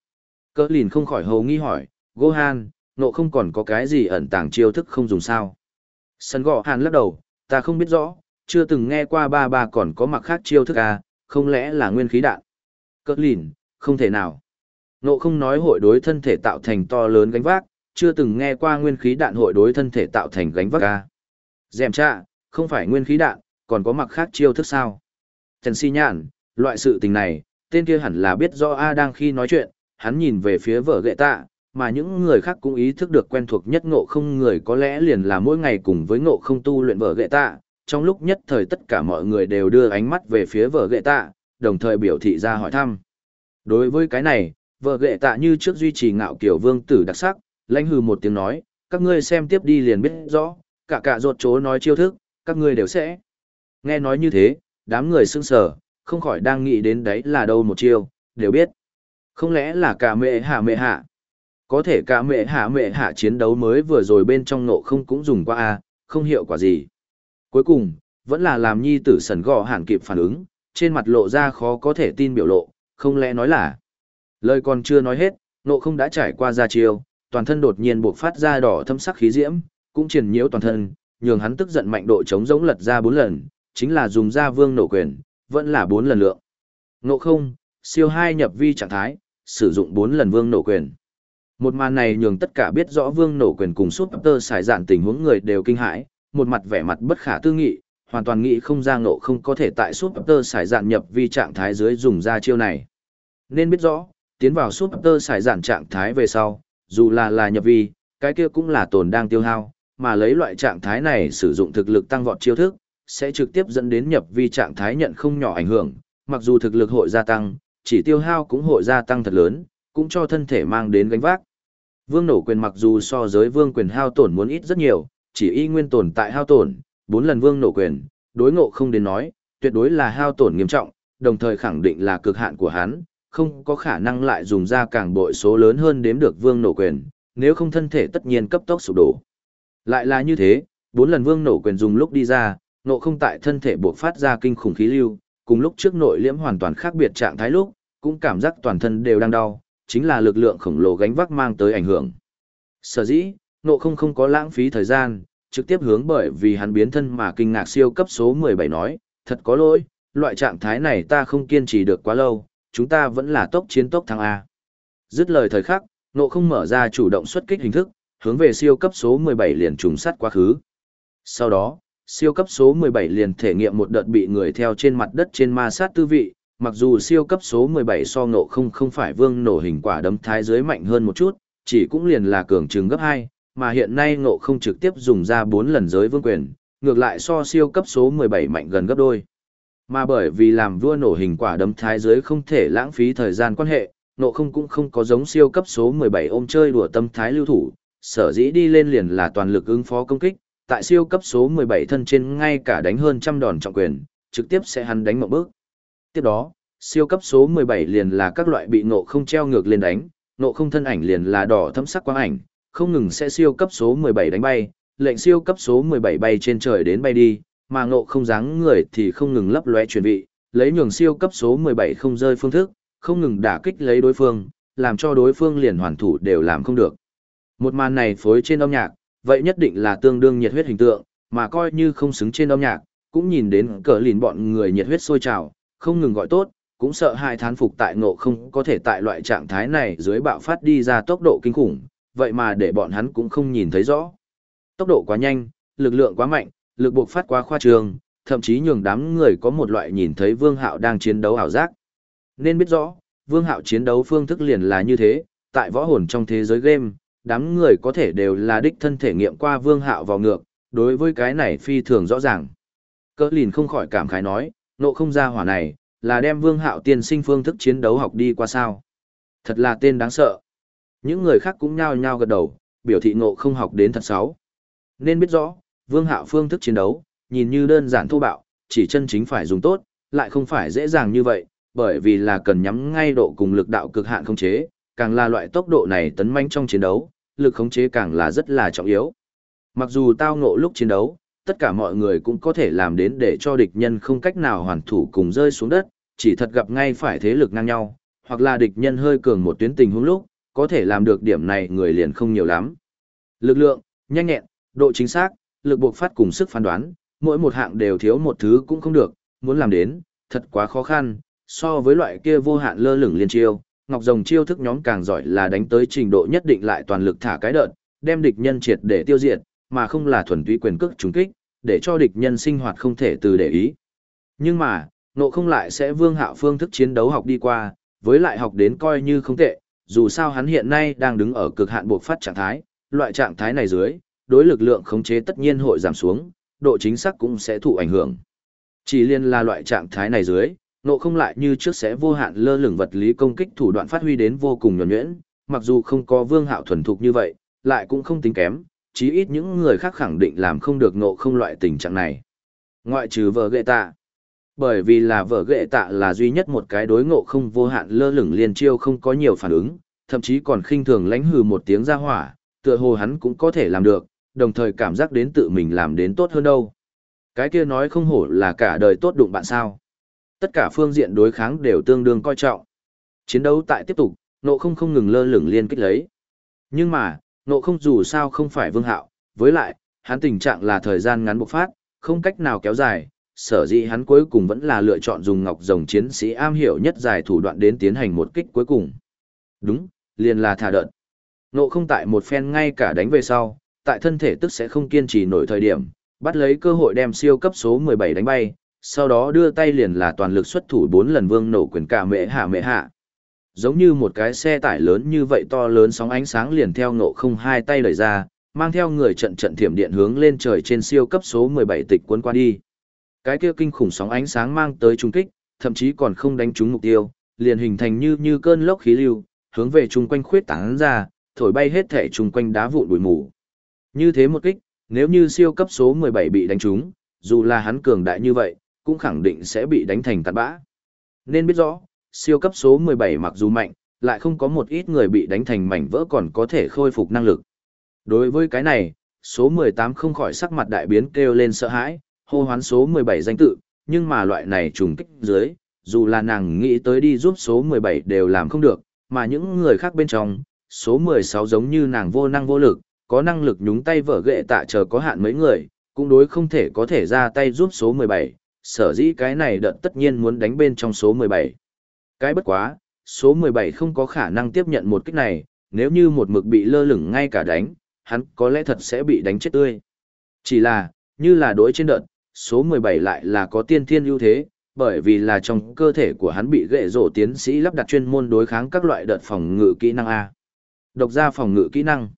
Cỡ lìn không khỏi hầu nghi hỏi, Gohan, ngộ không còn có cái gì ẩn tàng chiêu thức không dùng sao. Sân gọ hàn lắc đầu, ta không biết rõ, chưa từng nghe qua ba ba còn có mặc khác chiêu thức à, không lẽ là nguyên khí đạn. Cỡ lìn, không thể nào. Ngộ không nói hội đối thân thể tạo thành to lớn gánh vác, chưa từng nghe qua nguyên khí đạn hội đối thân thể tạo thành gánh vác à. Dèm trạ, không phải nguyên khí đạn, còn có mặc khác chiêu thức sao. Trần si nhạn, loại sự tình này, tên kia hẳn là biết do A đang khi nói chuyện, hắn nhìn về phía vợ gệ tạ, mà những người khác cũng ý thức được quen thuộc nhất ngộ không người có lẽ liền là mỗi ngày cùng với ngộ không tu luyện vợ gệ tạ. Trong lúc nhất thời tất cả mọi người đều đưa ánh mắt về phía vợ gệ tạ, đồng thời biểu thị ra hỏi thăm. Đối với cái này, vợ ghệ tạ như trước duy trì ngạo kiểu vương tử đặc sắc, lãnh hư một tiếng nói, các ngươi xem tiếp đi liền biết rõ, cả cả ruột chố nói chiêu thức, các ngươi đều sẽ. Nghe nói như thế, đám người sững sờ, không khỏi đang nghĩ đến đấy là đâu một chiêu, đều biết. Không lẽ là cả mẹ hạ mẹ hạ? Có thể cả mẹ hạ mẹ hạ chiến đấu mới vừa rồi bên trong nộ không cũng dùng qua a à, không hiệu quả gì. Cuối cùng, vẫn là làm nhi tử sần gò hẳn kịp phản ứng, trên mặt lộ ra khó có thể tin biểu lộ, không lẽ nói là. Lời còn chưa nói hết, nộ không đã trải qua ra chiêu, toàn thân đột nhiên buộc phát ra đỏ thâm sắc khí diễm, cũng triển nhiễu toàn thân, nhường hắn tức giận mạnh độ chống giống lật ra bốn lần, chính là dùng ra vương nổ quyền, vẫn là bốn lần lượng. Nộ không, siêu hai nhập vi trạng thái, sử dụng bốn lần vương nổ quyền. Một màn này nhường tất cả biết rõ vương nổ quyền cùng suốt tơ xài dạn tình huống người đều kinh hãi, một mặt vẻ mặt bất khả tư nghị, hoàn toàn nghĩ không ra nộ không có thể tại suốt tơ sải dạn nhập vi trạng thái dưới dùng ra chiêu này. Nên biết rõ, tiến vào suốt tơ sải dạn trạng thái về sau, dù là là nhập vi, cái kia cũng là tồn đang tiêu hao, mà lấy loại trạng thái này sử dụng thực lực tăng vọt chiêu thức, sẽ trực tiếp dẫn đến nhập vi trạng thái nhận không nhỏ ảnh hưởng, mặc dù thực lực hội gia tăng, chỉ tiêu hao cũng hội gia tăng thật lớn, cũng cho thân thể mang đến gánh vác. Vương nổ quyền mặc dù so giới vương quyền hao tổn muốn ít rất nhiều, chỉ y nguyên tồn tại hao tổn, bốn lần vương nổ quyền, đối ngộ không đến nói, tuyệt đối là hao tổn nghiêm trọng, đồng thời khẳng định là cực hạn của hắn, không có khả năng lại dùng ra càng bội số lớn hơn đếm được vương nổ quyền, nếu không thân thể tất nhiên cấp tốc sụp đổ. Lại là như thế, bốn lần vương nổ quyền dùng lúc đi ra, nộ không tại thân thể buộc phát ra kinh khủng khí lưu, cùng lúc trước nội liễm hoàn toàn khác biệt trạng thái lúc, cũng cảm giác toàn thân đều đang đau, chính là lực lượng khổng lồ gánh vác mang tới ảnh hưởng. Sở dĩ, nộ không không có lãng phí thời gian, trực tiếp hướng bởi vì hắn biến thân mà kinh ngạc siêu cấp số 17 nói, thật có lỗi, loại trạng thái này ta không kiên trì được quá lâu, chúng ta vẫn là tốc chiến tốc thắng A. Dứt lời thời khắc, nộ không mở ra chủ động xuất kích hình thức, hướng về siêu cấp số 17 liền trùng sắt quá khứ. Sau đó, siêu cấp số 17 liền thể nghiệm một đợt bị người theo trên mặt đất trên ma sát tư vị, mặc dù siêu cấp số 17 so ngộ không không phải vương nổ hình quả đấm thái dưới mạnh hơn một chút, chỉ cũng liền là cường trừng gấp 2, mà hiện nay ngộ không trực tiếp dùng ra 4 lần giới vương quyền, ngược lại so siêu cấp số 17 mạnh gần gấp đôi. Mà bởi vì làm vua nổ hình quả đấm thái giới không thể lãng phí thời gian quan hệ, ngộ không cũng không có giống siêu cấp số 17 ôm chơi đùa tâm thái lưu thủ, sở dĩ đi lên liền là toàn lực ứng phó công kích, tại siêu cấp số 17 thân trên ngay cả đánh hơn trăm đòn trọng quyền, trực tiếp sẽ hắn đánh một bước. Tiếp đó, siêu cấp số 17 liền là các loại bị ngộ không treo ngược lên đánh, ngộ không thân ảnh liền là đỏ thấm sắc quang ảnh, không ngừng sẽ siêu cấp số 17 đánh bay, lệnh siêu cấp số 17 bay trên trời đến bay đi, mà ngộ không dáng người thì không ngừng lấp lóe chuyển vị, lấy nhường siêu cấp số 17 không rơi phương thức, không ngừng đả kích lấy đối phương, làm cho đối phương liền hoàn thủ đều làm không được. Một màn này phối trên âm nhạc, vậy nhất định là tương đương nhiệt huyết hình tượng, mà coi như không xứng trên âm nhạc, cũng nhìn đến cờ lìn bọn người nhiệt huyết sôi trào, không ngừng gọi tốt, cũng sợ hai thán phục tại ngộ không có thể tại loại trạng thái này dưới bạo phát đi ra tốc độ kinh khủng, vậy mà để bọn hắn cũng không nhìn thấy rõ. Tốc độ quá nhanh, lực lượng quá mạnh, lực buộc phát quá khoa trương, thậm chí nhường đám người có một loại nhìn thấy Vương Hạo đang chiến đấu ảo giác. Nên biết rõ, Vương Hạo chiến đấu phương thức liền là như thế, tại võ hồn trong thế giới game, đám người có thể đều là đích thân thể nghiệm qua Vương Hạo vào ngược, đối với cái này phi thường rõ ràng. Cỡ lìn không khỏi cảm khái nói, nộ không ra hỏa này, là đem Vương Hạo tiên sinh phương thức chiến đấu học đi qua sao. Thật là tên đáng sợ. Những người khác cũng nhao nhao gật đầu, biểu thị nộ không học đến thật xấu. Nên biết rõ, Vương Hạo phương thức chiến đấu, nhìn như đơn giản thô bạo, chỉ chân chính phải dùng tốt, lại không phải dễ dàng như vậy, bởi vì là cần nhắm ngay độ cùng lực đạo cực hạn khống chế, càng là loại tốc độ này tấn manh trong chiến đấu, lực khống chế càng là rất là trọng yếu. Mặc dù tao ngộ lúc chiến đấu, tất cả mọi người cũng có thể làm đến để cho địch nhân không cách nào hoàn thủ cùng rơi xuống đất, chỉ thật gặp ngay phải thế lực ngang nhau, hoặc là địch nhân hơi cường một tuyến tình huống lúc, có thể làm được điểm này người liền không nhiều lắm. Lực lượng, nhanh nhẹn, độ chính xác, lực buộc phát cùng sức phán đoán, mỗi một hạng đều thiếu một thứ cũng không được, muốn làm đến, thật quá khó khăn, so với loại kia vô hạn lơ lửng liên chiêu, Ngọc Rồng chiêu thức nhóm càng giỏi là đánh tới trình độ nhất định lại toàn lực thả cái đợt, đem địch nhân triệt để tiêu diệt, mà không là thuần túy quyền cước trúng kích, để cho địch nhân sinh hoạt không thể từ để ý. Nhưng mà, nộ không lại sẽ vương hạo phương thức chiến đấu học đi qua, với lại học đến coi như không tệ, dù sao hắn hiện nay đang đứng ở cực hạn buộc phát trạng thái, loại trạng thái này dưới, đối lực lượng khống chế tất nhiên hội giảm xuống, độ chính xác cũng sẽ thụ ảnh hưởng. Chỉ liên là loại trạng thái này dưới, nộ không lại như trước sẽ vô hạn lơ lửng vật lý công kích thủ đoạn phát huy đến vô cùng nhuẩn nhuyễn, mặc dù không có vương hạo thuần thục như vậy, lại cũng không tính kém, chí ít những người khác khẳng định làm không được nộ không loại tình trạng này. Ngoại trừ vợ ghệ tạ. Bởi vì là vợ ghệ tạ là duy nhất một cái đối ngộ không vô hạn lơ lửng liên chiêu không có nhiều phản ứng, thậm chí còn khinh thường lánh hừ một tiếng ra hỏa, tựa hồ hắn cũng có thể làm được, đồng thời cảm giác đến tự mình làm đến tốt hơn đâu. Cái kia nói không hổ là cả đời tốt đụng bạn sao. Tất cả phương diện đối kháng đều tương đương coi trọng. Chiến đấu tại tiếp tục, nộ không không ngừng lơ lửng liên kích lấy. Nhưng mà, nộ không dù sao không phải vương hạo, với lại, hắn tình trạng là thời gian ngắn bộc phát, không cách nào kéo dài, sở dĩ hắn cuối cùng vẫn là lựa chọn dùng ngọc rồng chiến sĩ am hiểu nhất dài thủ đoạn đến tiến hành một kích cuối cùng. Đúng, liền là thả đợt. Nộ không tại một phen ngay cả đánh về sau, tại thân thể tức sẽ không kiên trì nổi thời điểm, bắt lấy cơ hội đem siêu cấp số 17 đánh bay, sau đó đưa tay liền là toàn lực xuất thủ bốn lần vương nổ quyền cả mệ hạ mệ hạ. Giống như một cái xe tải lớn như vậy to lớn sóng ánh sáng liền theo nộ không hai tay đẩy ra, mang theo người trận trận thiểm điện hướng lên trời trên siêu cấp số 17 tịch cuốn qua đi. Cái kia kinh khủng sóng ánh sáng mang tới trung kích, thậm chí còn không đánh trúng mục tiêu, liền hình thành như như cơn lốc khí lưu, hướng về chung quanh khuyết tán ra, thổi bay hết thể chung quanh đá vụn bụi mù. Như thế một kích, nếu như siêu cấp số 17 bị đánh trúng, dù là hắn cường đại như vậy, cũng khẳng định sẽ bị đánh thành tạt bã. Nên biết rõ, siêu cấp số 17 mặc dù mạnh, lại không có một ít người bị đánh thành mảnh vỡ còn có thể khôi phục năng lực. Đối với cái này, số 18 không khỏi sắc mặt đại biến kêu lên sợ hãi, hô hoán số 17 danh tự, nhưng mà loại này trùng kích dưới, dù là nàng nghĩ tới đi giúp số 17 đều làm không được, mà những người khác bên trong, số 16 giống như nàng vô năng vô lực, có năng lực nhúng tay vở ghệ tạ chờ có hạn mấy người, cũng đối không thể có thể ra tay giúp số 17, sở dĩ cái này đợt tất nhiên muốn đánh bên trong số 17. Cái bất quá, số 17 không có khả năng tiếp nhận một kích này, nếu như một mực bị lơ lửng ngay cả đánh, hắn có lẽ thật sẽ bị đánh chết tươi. Chỉ là, như là đối trên đợt, số 17 lại là có tiên thiên ưu thế, bởi vì là trong cơ thể của hắn bị gệ rổ tiến sĩ lắp đặt chuyên môn đối kháng các loại đợt phòng ngự kỹ năng A. Độc ra phòng ngự kỹ năng.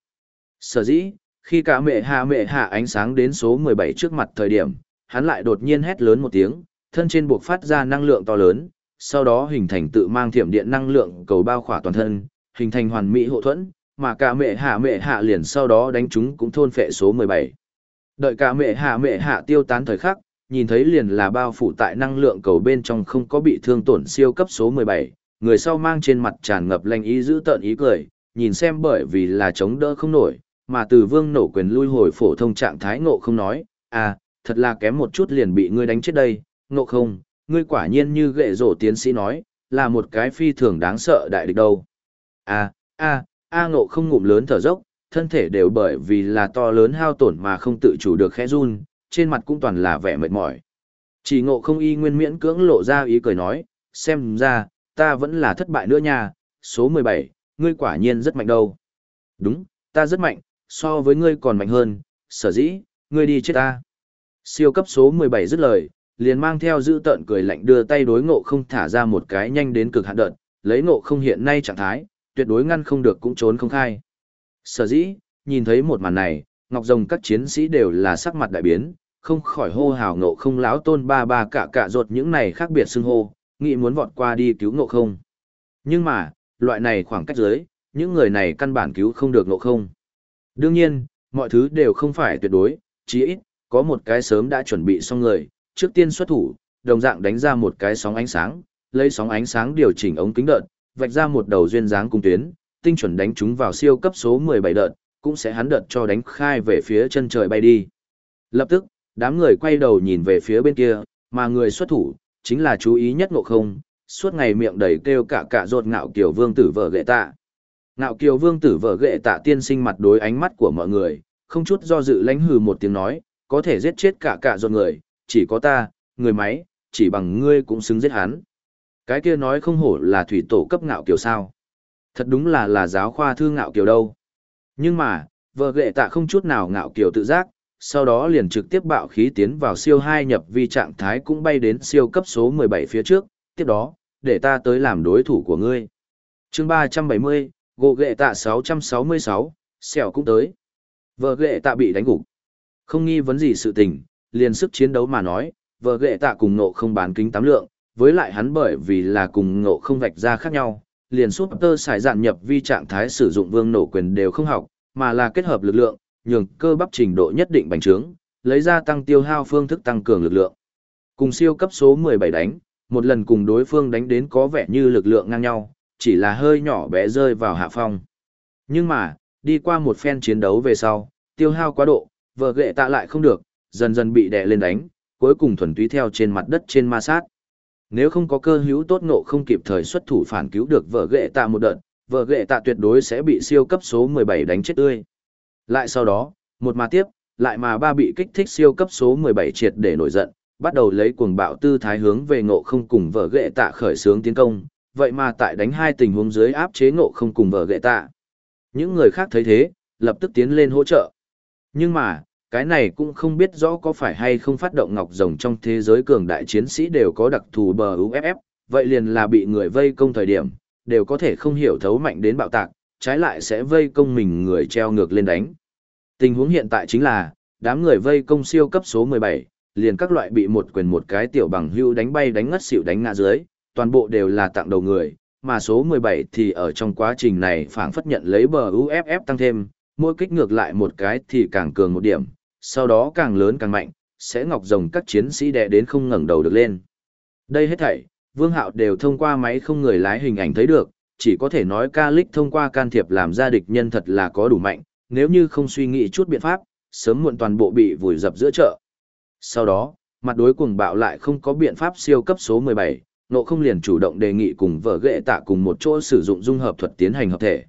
Sở dĩ, khi cả mẹ hạ mẹ hạ ánh sáng đến số 17 trước mặt thời điểm, hắn lại đột nhiên hét lớn một tiếng, thân trên buộc phát ra năng lượng to lớn, sau đó hình thành tự mang thiểm điện năng lượng cầu bao khỏa toàn thân, hình thành hoàn mỹ hộ thuẫn, mà cả mẹ hạ mẹ hạ liền sau đó đánh chúng cũng thôn phệ số 17. Đợi cả mẹ hạ mẹ hạ tiêu tán thời khắc, nhìn thấy liền là bao phủ tại năng lượng cầu bên trong không có bị thương tổn siêu cấp số 17, người sau mang trên mặt tràn ngập lanh ý giữ tợn ý cười, nhìn xem bởi vì là chống đỡ không nổi, mà từ vương nổ quyền lui hồi phổ thông trạng thái ngộ không nói, à, thật là kém một chút liền bị ngươi đánh chết đây, ngộ không, ngươi quả nhiên như ghệ rổ tiến sĩ nói, là một cái phi thường đáng sợ đại địch đâu. À, a, a ngộ không ngụm lớn thở dốc, thân thể đều bởi vì là to lớn hao tổn mà không tự chủ được khẽ run, trên mặt cũng toàn là vẻ mệt mỏi. Chỉ ngộ không y nguyên miễn cưỡng lộ ra ý cười nói, xem ra, ta vẫn là thất bại nữa nha, số 17, ngươi quả nhiên rất mạnh đâu. Đúng, ta rất mạnh, so với ngươi còn mạnh hơn, sở dĩ, ngươi đi chết ta. Siêu cấp số 17 dứt lời, liền mang theo dự tợn cười lạnh đưa tay đối ngộ không thả ra một cái nhanh đến cực hạn đợt, lấy ngộ không hiện nay trạng thái, tuyệt đối ngăn không được cũng trốn không khai. Sở dĩ, nhìn thấy một màn này, Ngọc Rồng các chiến sĩ đều là sắc mặt đại biến, không khỏi hô hào ngộ không láo tôn ba ba cả cả ruột những này khác biệt xưng hô, nghĩ muốn vọt qua đi cứu ngộ không. Nhưng mà, loại này khoảng cách dưới, những người này căn bản cứu không được ngộ không. Đương nhiên, mọi thứ đều không phải tuyệt đối, chỉ ít, có một cái sớm đã chuẩn bị xong người, trước tiên xuất thủ, đồng dạng đánh ra một cái sóng ánh sáng, lấy sóng ánh sáng điều chỉnh ống kính đợt, vạch ra một đầu duyên dáng cung tuyến, tinh chuẩn đánh chúng vào siêu cấp số 17 đợt, cũng sẽ hắn đợt cho đánh khai về phía chân trời bay đi. Lập tức, đám người quay đầu nhìn về phía bên kia, mà người xuất thủ, chính là chú ý nhất ngộ không, suốt ngày miệng đầy kêu cả cả rột ngạo kiều vương tử vợ ghệ tạ. Ngạo kiều vương tử vợ ghệ tạ tiên sinh mặt đối ánh mắt của mọi người, không chút do dự lánh hừ một tiếng nói, có thể giết chết cả cả rột người, chỉ có ta, người máy, chỉ bằng ngươi cũng xứng giết hắn. Cái kia nói không hổ là thủy tổ cấp ngạo kiều sao. Thật đúng là là giáo khoa thư ngạo kiều đâu. Nhưng mà, vợ ghệ tạ không chút nào ngạo kiều tự giác, sau đó liền trực tiếp bạo khí tiến vào siêu hai nhập vi trạng thái cũng bay đến siêu cấp số 17 phía trước, tiếp đó, để ta tới làm đối thủ của ngươi. chương 370, gộ ghệ tạ 666, xẻo cũng tới. Vợ ghệ tạ bị đánh gục. Không nghi vấn gì sự tình, liền sức chiến đấu mà nói, vợ ghệ tạ cùng nộ không bán kính tám lượng, với lại hắn bởi vì là cùng ngộ không vạch ra khác nhau, liền suốt tơ xài dạn nhập vi trạng thái sử dụng vương nổ quyền đều không học, mà là kết hợp lực lượng, nhường cơ bắp trình độ nhất định bành trướng, lấy ra tăng tiêu hao phương thức tăng cường lực lượng. Cùng siêu cấp số 17 đánh, một lần cùng đối phương đánh đến có vẻ như lực lượng ngang nhau, chỉ là hơi nhỏ bé rơi vào hạ phong. Nhưng mà, đi qua một phen chiến đấu về sau, tiêu hao quá độ, vợ ghệ tạ lại không được, dần dần bị đè lên đánh, cuối cùng thuần túy theo trên mặt đất trên ma sát. Nếu không có cơ hữu tốt nộ không kịp thời xuất thủ phản cứu được vợ ghệ tạ một đợt, vợ ghệ tạ tuyệt đối sẽ bị siêu cấp số 17 đánh chết tươi. Lại sau đó, một mà tiếp, lại mà ba bị kích thích siêu cấp số 17 triệt để nổi giận, bắt đầu lấy cuồng bạo tư thái hướng về ngộ không cùng vợ ghệ tạ khởi sướng tiến công, vậy mà tại đánh hai tình huống dưới áp chế ngộ không cùng vợ ghệ tạ. Những người khác thấy thế, lập tức tiến lên hỗ trợ. Nhưng mà, cái này cũng không biết rõ có phải hay không phát động ngọc rồng trong thế giới cường đại chiến sĩ đều có đặc thù bờ UFF, vậy liền là bị người vây công thời điểm, đều có thể không hiểu thấu mạnh đến bạo tạc, trái lại sẽ vây công mình người treo ngược lên đánh. Tình huống hiện tại chính là, đám người vây công siêu cấp số 17, liền các loại bị một quyền một cái tiểu bằng hưu đánh bay đánh ngất xỉu đánh ngã dưới, toàn bộ đều là tặng đầu người, mà số 17 thì ở trong quá trình này phảng phất nhận lấy bờ UFF tăng thêm, mỗi kích ngược lại một cái thì càng cường một điểm, sau đó càng lớn càng mạnh, sẽ ngọc rồng các chiến sĩ đè đến không ngẩng đầu được lên. Đây hết thảy, Vương Hạo đều thông qua máy không người lái hình ảnh thấy được, chỉ có thể nói ca lích thông qua can thiệp làm ra địch nhân thật là có đủ mạnh, nếu như không suy nghĩ chút biện pháp, sớm muộn toàn bộ bị vùi dập giữa chợ. Sau đó, mặt đối cuồng bạo lại không có biện pháp siêu cấp số 17, nộ không liền chủ động đề nghị cùng vợ ghệ tạ cùng một chỗ sử dụng dung hợp thuật tiến hành hợp thể.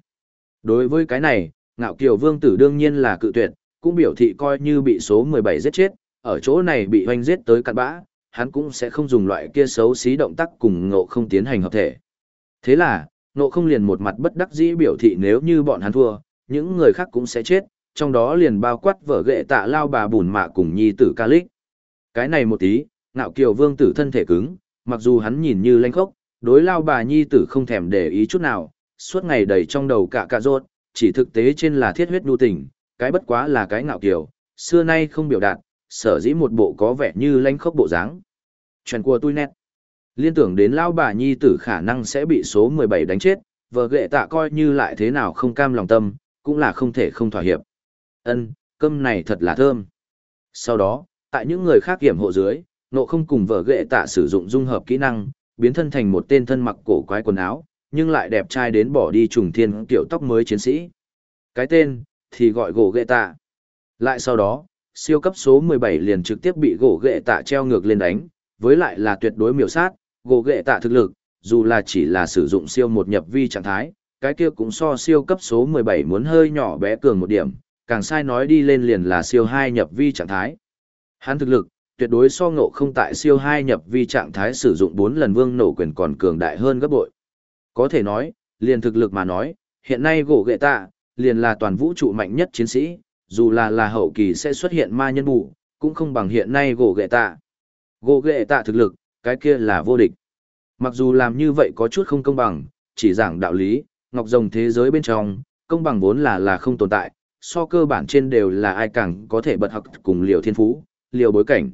Đối với cái này, ngạo kiều vương tử đương nhiên là cự tuyệt, cũng biểu thị coi như bị số 17 giết chết, ở chỗ này bị hoanh giết tới cạn bã, hắn cũng sẽ không dùng loại kia xấu xí động tác cùng ngộ không tiến hành hợp thể. Thế là, ngộ không liền một mặt bất đắc dĩ biểu thị nếu như bọn hắn thua, những người khác cũng sẽ chết, trong đó liền bao quát vở ghệ tạ lao bà bùn mạ cùng nhi tử ca lích. Cái này một tí, ngạo kiều vương tử thân thể cứng, mặc dù hắn nhìn như lanh khốc, đối lao bà nhi tử không thèm để ý chút nào, suốt ngày đầy trong đầu cả cà rốt, chỉ thực tế trên là thiết huyết nhu tình, cái bất quá là cái ngạo kiều, xưa nay không biểu đạt, sở dĩ một bộ có vẻ như lanh khốc bộ dáng. Chuyện của tôi nét. Liên tưởng đến lao bà nhi tử khả năng sẽ bị số 17 đánh chết, vợ ghệ tạ coi như lại thế nào không cam lòng tâm, cũng là không thể không thỏa hiệp. Ân, cơm này thật là thơm. Sau đó, tại những người khác kiểm hộ dưới, nộ không cùng vợ ghệ tạ sử dụng dung hợp kỹ năng, biến thân thành một tên thân mặc cổ quái quần áo, nhưng lại đẹp trai đến bỏ đi trùng thiên kiểu tóc mới chiến sĩ. Cái tên, thì gọi gỗ ghệ tạ. Lại sau đó, siêu cấp số 17 liền trực tiếp bị gỗ ghệ tạ treo ngược lên đánh, với lại là tuyệt đối miểu sát, gỗ ghệ tạ thực lực, dù là chỉ là sử dụng siêu một nhập vi trạng thái, cái kia cũng so siêu cấp số 17 muốn hơi nhỏ bé cường một điểm, càng sai nói đi lên liền là siêu 2 nhập vi trạng thái. Hắn thực lực, tuyệt đối so ngộ không tại siêu 2 nhập vi trạng thái sử dụng 4 lần vương nổ quyền còn cường đại hơn gấp bội. Có thể nói, liền thực lực mà nói, hiện nay gỗ ghệ tạ, liền là toàn vũ trụ mạnh nhất chiến sĩ, dù là là hậu kỳ sẽ xuất hiện ma nhân bù, cũng không bằng hiện nay gỗ ghệ tạ. Gỗ ghệ tạ thực lực, cái kia là vô địch. Mặc dù làm như vậy có chút không công bằng, chỉ giảng đạo lý, ngọc rồng thế giới bên trong, công bằng vốn là là không tồn tại, so cơ bản trên đều là ai càng có thể bật học cùng liều thiên phú, liều bối cảnh.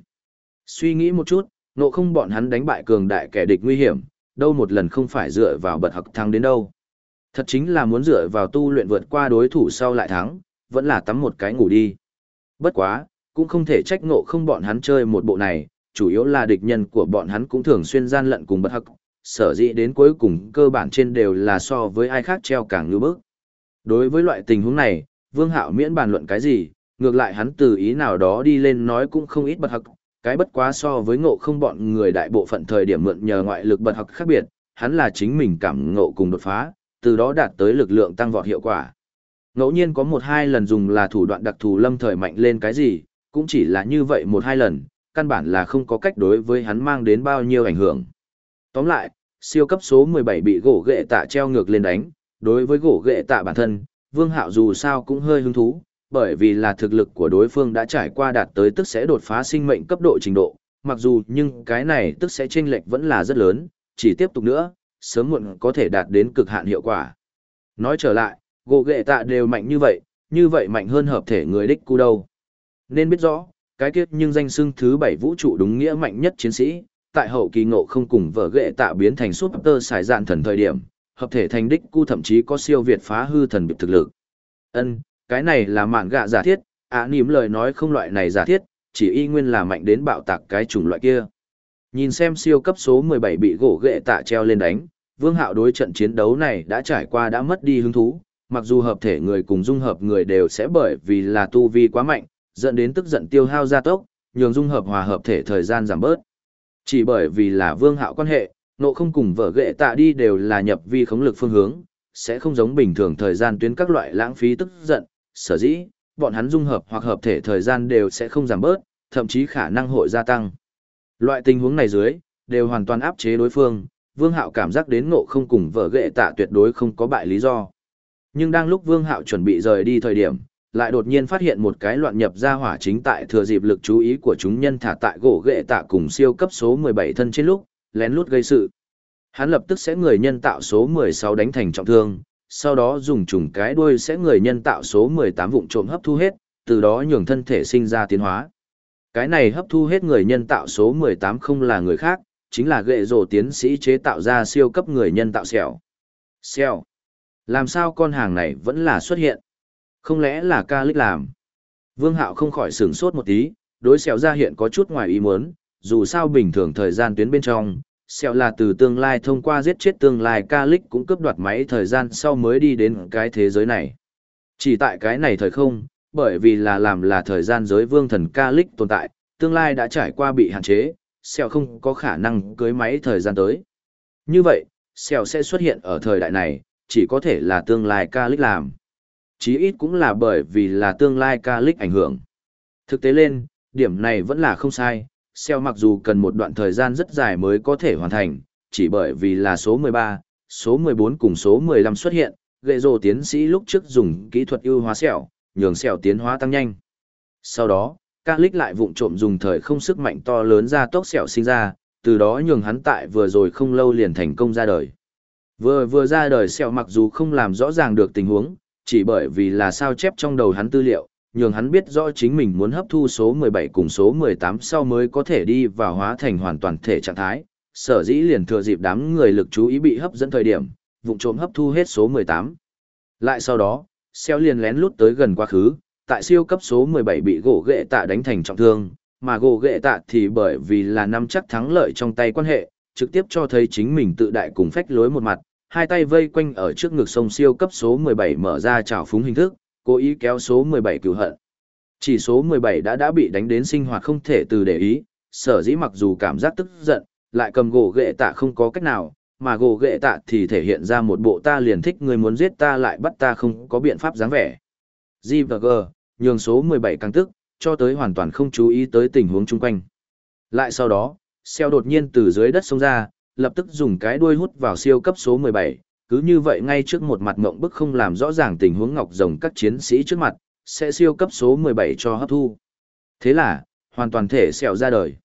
Suy nghĩ một chút, nộ không bọn hắn đánh bại cường đại kẻ địch nguy hiểm, đâu một lần không phải dựa vào bật học thăng đến đâu. Thật chính là muốn dựa vào tu luyện vượt qua đối thủ sau lại thắng, vẫn là tắm một cái ngủ đi. Bất quá, cũng không thể trách ngộ không bọn hắn chơi một bộ này, chủ yếu là địch nhân của bọn hắn cũng thường xuyên gian lận cùng bất hắc, sở dĩ đến cuối cùng cơ bản trên đều là so với ai khác treo càng ngư bức. Đối với loại tình huống này, Vương Hạo miễn bàn luận cái gì, ngược lại hắn từ ý nào đó đi lên nói cũng không ít bất hắc, cái bất quá so với ngộ không bọn người đại bộ phận thời điểm mượn nhờ ngoại lực bật hắc khác biệt, hắn là chính mình cảm ngộ cùng đột phá, từ đó đạt tới lực lượng tăng vọt hiệu quả. Ngẫu nhiên có một hai lần dùng là thủ đoạn đặc thù lâm thời mạnh lên cái gì, cũng chỉ là như vậy một hai lần, căn bản là không có cách đối với hắn mang đến bao nhiêu ảnh hưởng. Tóm lại, siêu cấp số 17 bị gỗ ghệ tạ treo ngược lên đánh, đối với gỗ ghệ tạ bản thân, Vương Hạo dù sao cũng hơi hứng thú, bởi vì là thực lực của đối phương đã trải qua đạt tới tức sẽ đột phá sinh mệnh cấp độ trình độ, mặc dù nhưng cái này tức sẽ chênh lệch vẫn là rất lớn, chỉ tiếp tục nữa, sớm muộn có thể đạt đến cực hạn hiệu quả. Nói trở lại, gỗ ghệ tạ đều mạnh như vậy, như vậy mạnh hơn hợp thể người đích cu đâu. Nên biết rõ, cái kiếp nhưng danh xưng thứ bảy vũ trụ đúng nghĩa mạnh nhất chiến sĩ, tại hậu kỳ ngộ không cùng vợ ghệ tạ biến thành suốt tơ xài dạn thần thời điểm, hợp thể thành đích cu thậm chí có siêu việt phá hư thần biệt thực lực. Ân, cái này là mạn gạ giả thiết, ạ à, nìm lời nói không loại này giả thiết, chỉ y nguyên là mạnh đến bạo tạc cái chủng loại kia. Nhìn xem siêu cấp số 17 bị gỗ ghệ tạ treo lên đánh, Vương Hạo đối trận chiến đấu này đã trải qua đã mất đi hứng thú, mặc dù hợp thể người cùng dung hợp người đều sẽ bởi vì là tu vi quá mạnh, dẫn đến tức giận tiêu hao gia tốc, nhường dung hợp hòa hợp thể thời gian giảm bớt. Chỉ bởi vì là Vương Hạo quan hệ, nộ không cùng vợ ghệ tạ đi đều là nhập vi khống lực phương hướng, sẽ không giống bình thường thời gian tuyến các loại lãng phí tức giận, sở dĩ, bọn hắn dung hợp hoặc hợp thể thời gian đều sẽ không giảm bớt, thậm chí khả năng hội gia tăng. Loại tình huống này dưới, đều hoàn toàn áp chế đối phương, Vương Hạo cảm giác đến ngộ không cùng vợ ghệ tạ tuyệt đối không có bại lý do. Nhưng đang lúc Vương Hạo chuẩn bị rời đi thời điểm, lại đột nhiên phát hiện một cái loạn nhập ra hỏa chính tại thừa dịp lực chú ý của chúng nhân thả tại gỗ ghệ tạ cùng siêu cấp số 17 thân trên lúc, lén lút gây sự. Hắn lập tức sẽ người nhân tạo số 16 đánh thành trọng thương, sau đó dùng trùng cái đuôi sẽ người nhân tạo số 18 vụn trộm hấp thu hết, từ đó nhường thân thể sinh ra tiến hóa. Cái này hấp thu hết người nhân tạo số 18 không là người khác, chính là gệ rổ tiến sĩ chế tạo ra siêu cấp người nhân tạo xẻo. Xẻo. Làm sao con hàng này vẫn là xuất hiện? Không lẽ là ca lích làm? Vương Hạo không khỏi sửng sốt một tí, đối xẻo ra hiện có chút ngoài ý muốn, dù sao bình thường thời gian tuyến bên trong, xẻo là từ tương lai thông qua giết chết tương lai ca lích cũng cướp đoạt máy thời gian sau mới đi đến cái thế giới này. Chỉ tại cái này thời không, bởi vì là làm là thời gian giới vương thần ca lích tồn tại, tương lai đã trải qua bị hạn chế, xẻo không có khả năng cưới máy thời gian tới. Như vậy, xẻo sẽ xuất hiện ở thời đại này, chỉ có thể là tương lai ca lích làm. Chí ít cũng là bởi vì là tương lai ca lích ảnh hưởng. Thực tế lên, điểm này vẫn là không sai, SEO mặc dù cần một đoạn thời gian rất dài mới có thể hoàn thành, chỉ bởi vì là số 13, số 14 cùng số 15 xuất hiện, gệ rồ tiến sĩ lúc trước dùng kỹ thuật ưu hóa sẹo, nhường sẹo tiến hóa tăng nhanh. Sau đó, ca lích lại vụng trộm dùng thời không sức mạnh to lớn ra tốc sẹo sinh ra, từ đó nhường hắn tại vừa rồi không lâu liền thành công ra đời. Vừa vừa ra đời sẹo mặc dù không làm rõ ràng được tình huống, chỉ bởi vì là sao chép trong đầu hắn tư liệu, nhường hắn biết rõ chính mình muốn hấp thu số 17 cùng số 18 sau mới có thể đi vào hóa thành hoàn toàn thể trạng thái, sở dĩ liền thừa dịp đám người lực chú ý bị hấp dẫn thời điểm, vụng trộm hấp thu hết số 18. Lại sau đó, xeo liền lén lút tới gần quá khứ, tại siêu cấp số 17 bị gỗ ghệ tạ đánh thành trọng thương, mà gỗ ghệ tạ thì bởi vì là nắm chắc thắng lợi trong tay quan hệ, trực tiếp cho thấy chính mình tự đại cùng phách lối một mặt, hai tay vây quanh ở trước ngực sông siêu cấp số 17 mở ra trào phúng hình thức, cố ý kéo số 17 cửu hận. Chỉ số 17 đã đã bị đánh đến sinh hoạt không thể từ để ý, sở dĩ mặc dù cảm giác tức giận, lại cầm gỗ ghệ tạ không có cách nào, mà gỗ ghệ tạ thì thể hiện ra một bộ ta liền thích người muốn giết ta lại bắt ta không có biện pháp dáng vẻ. GVG, nhường số 17 càng tức, cho tới hoàn toàn không chú ý tới tình huống chung quanh. Lại sau đó, xeo đột nhiên từ dưới đất xông ra, lập tức dùng cái đuôi hút vào siêu cấp số 17, cứ như vậy ngay trước một mặt ngộng bức không làm rõ ràng tình huống ngọc rồng các chiến sĩ trước mặt, sẽ siêu cấp số 17 cho hấp thu. Thế là, hoàn toàn thể xẹo ra đời.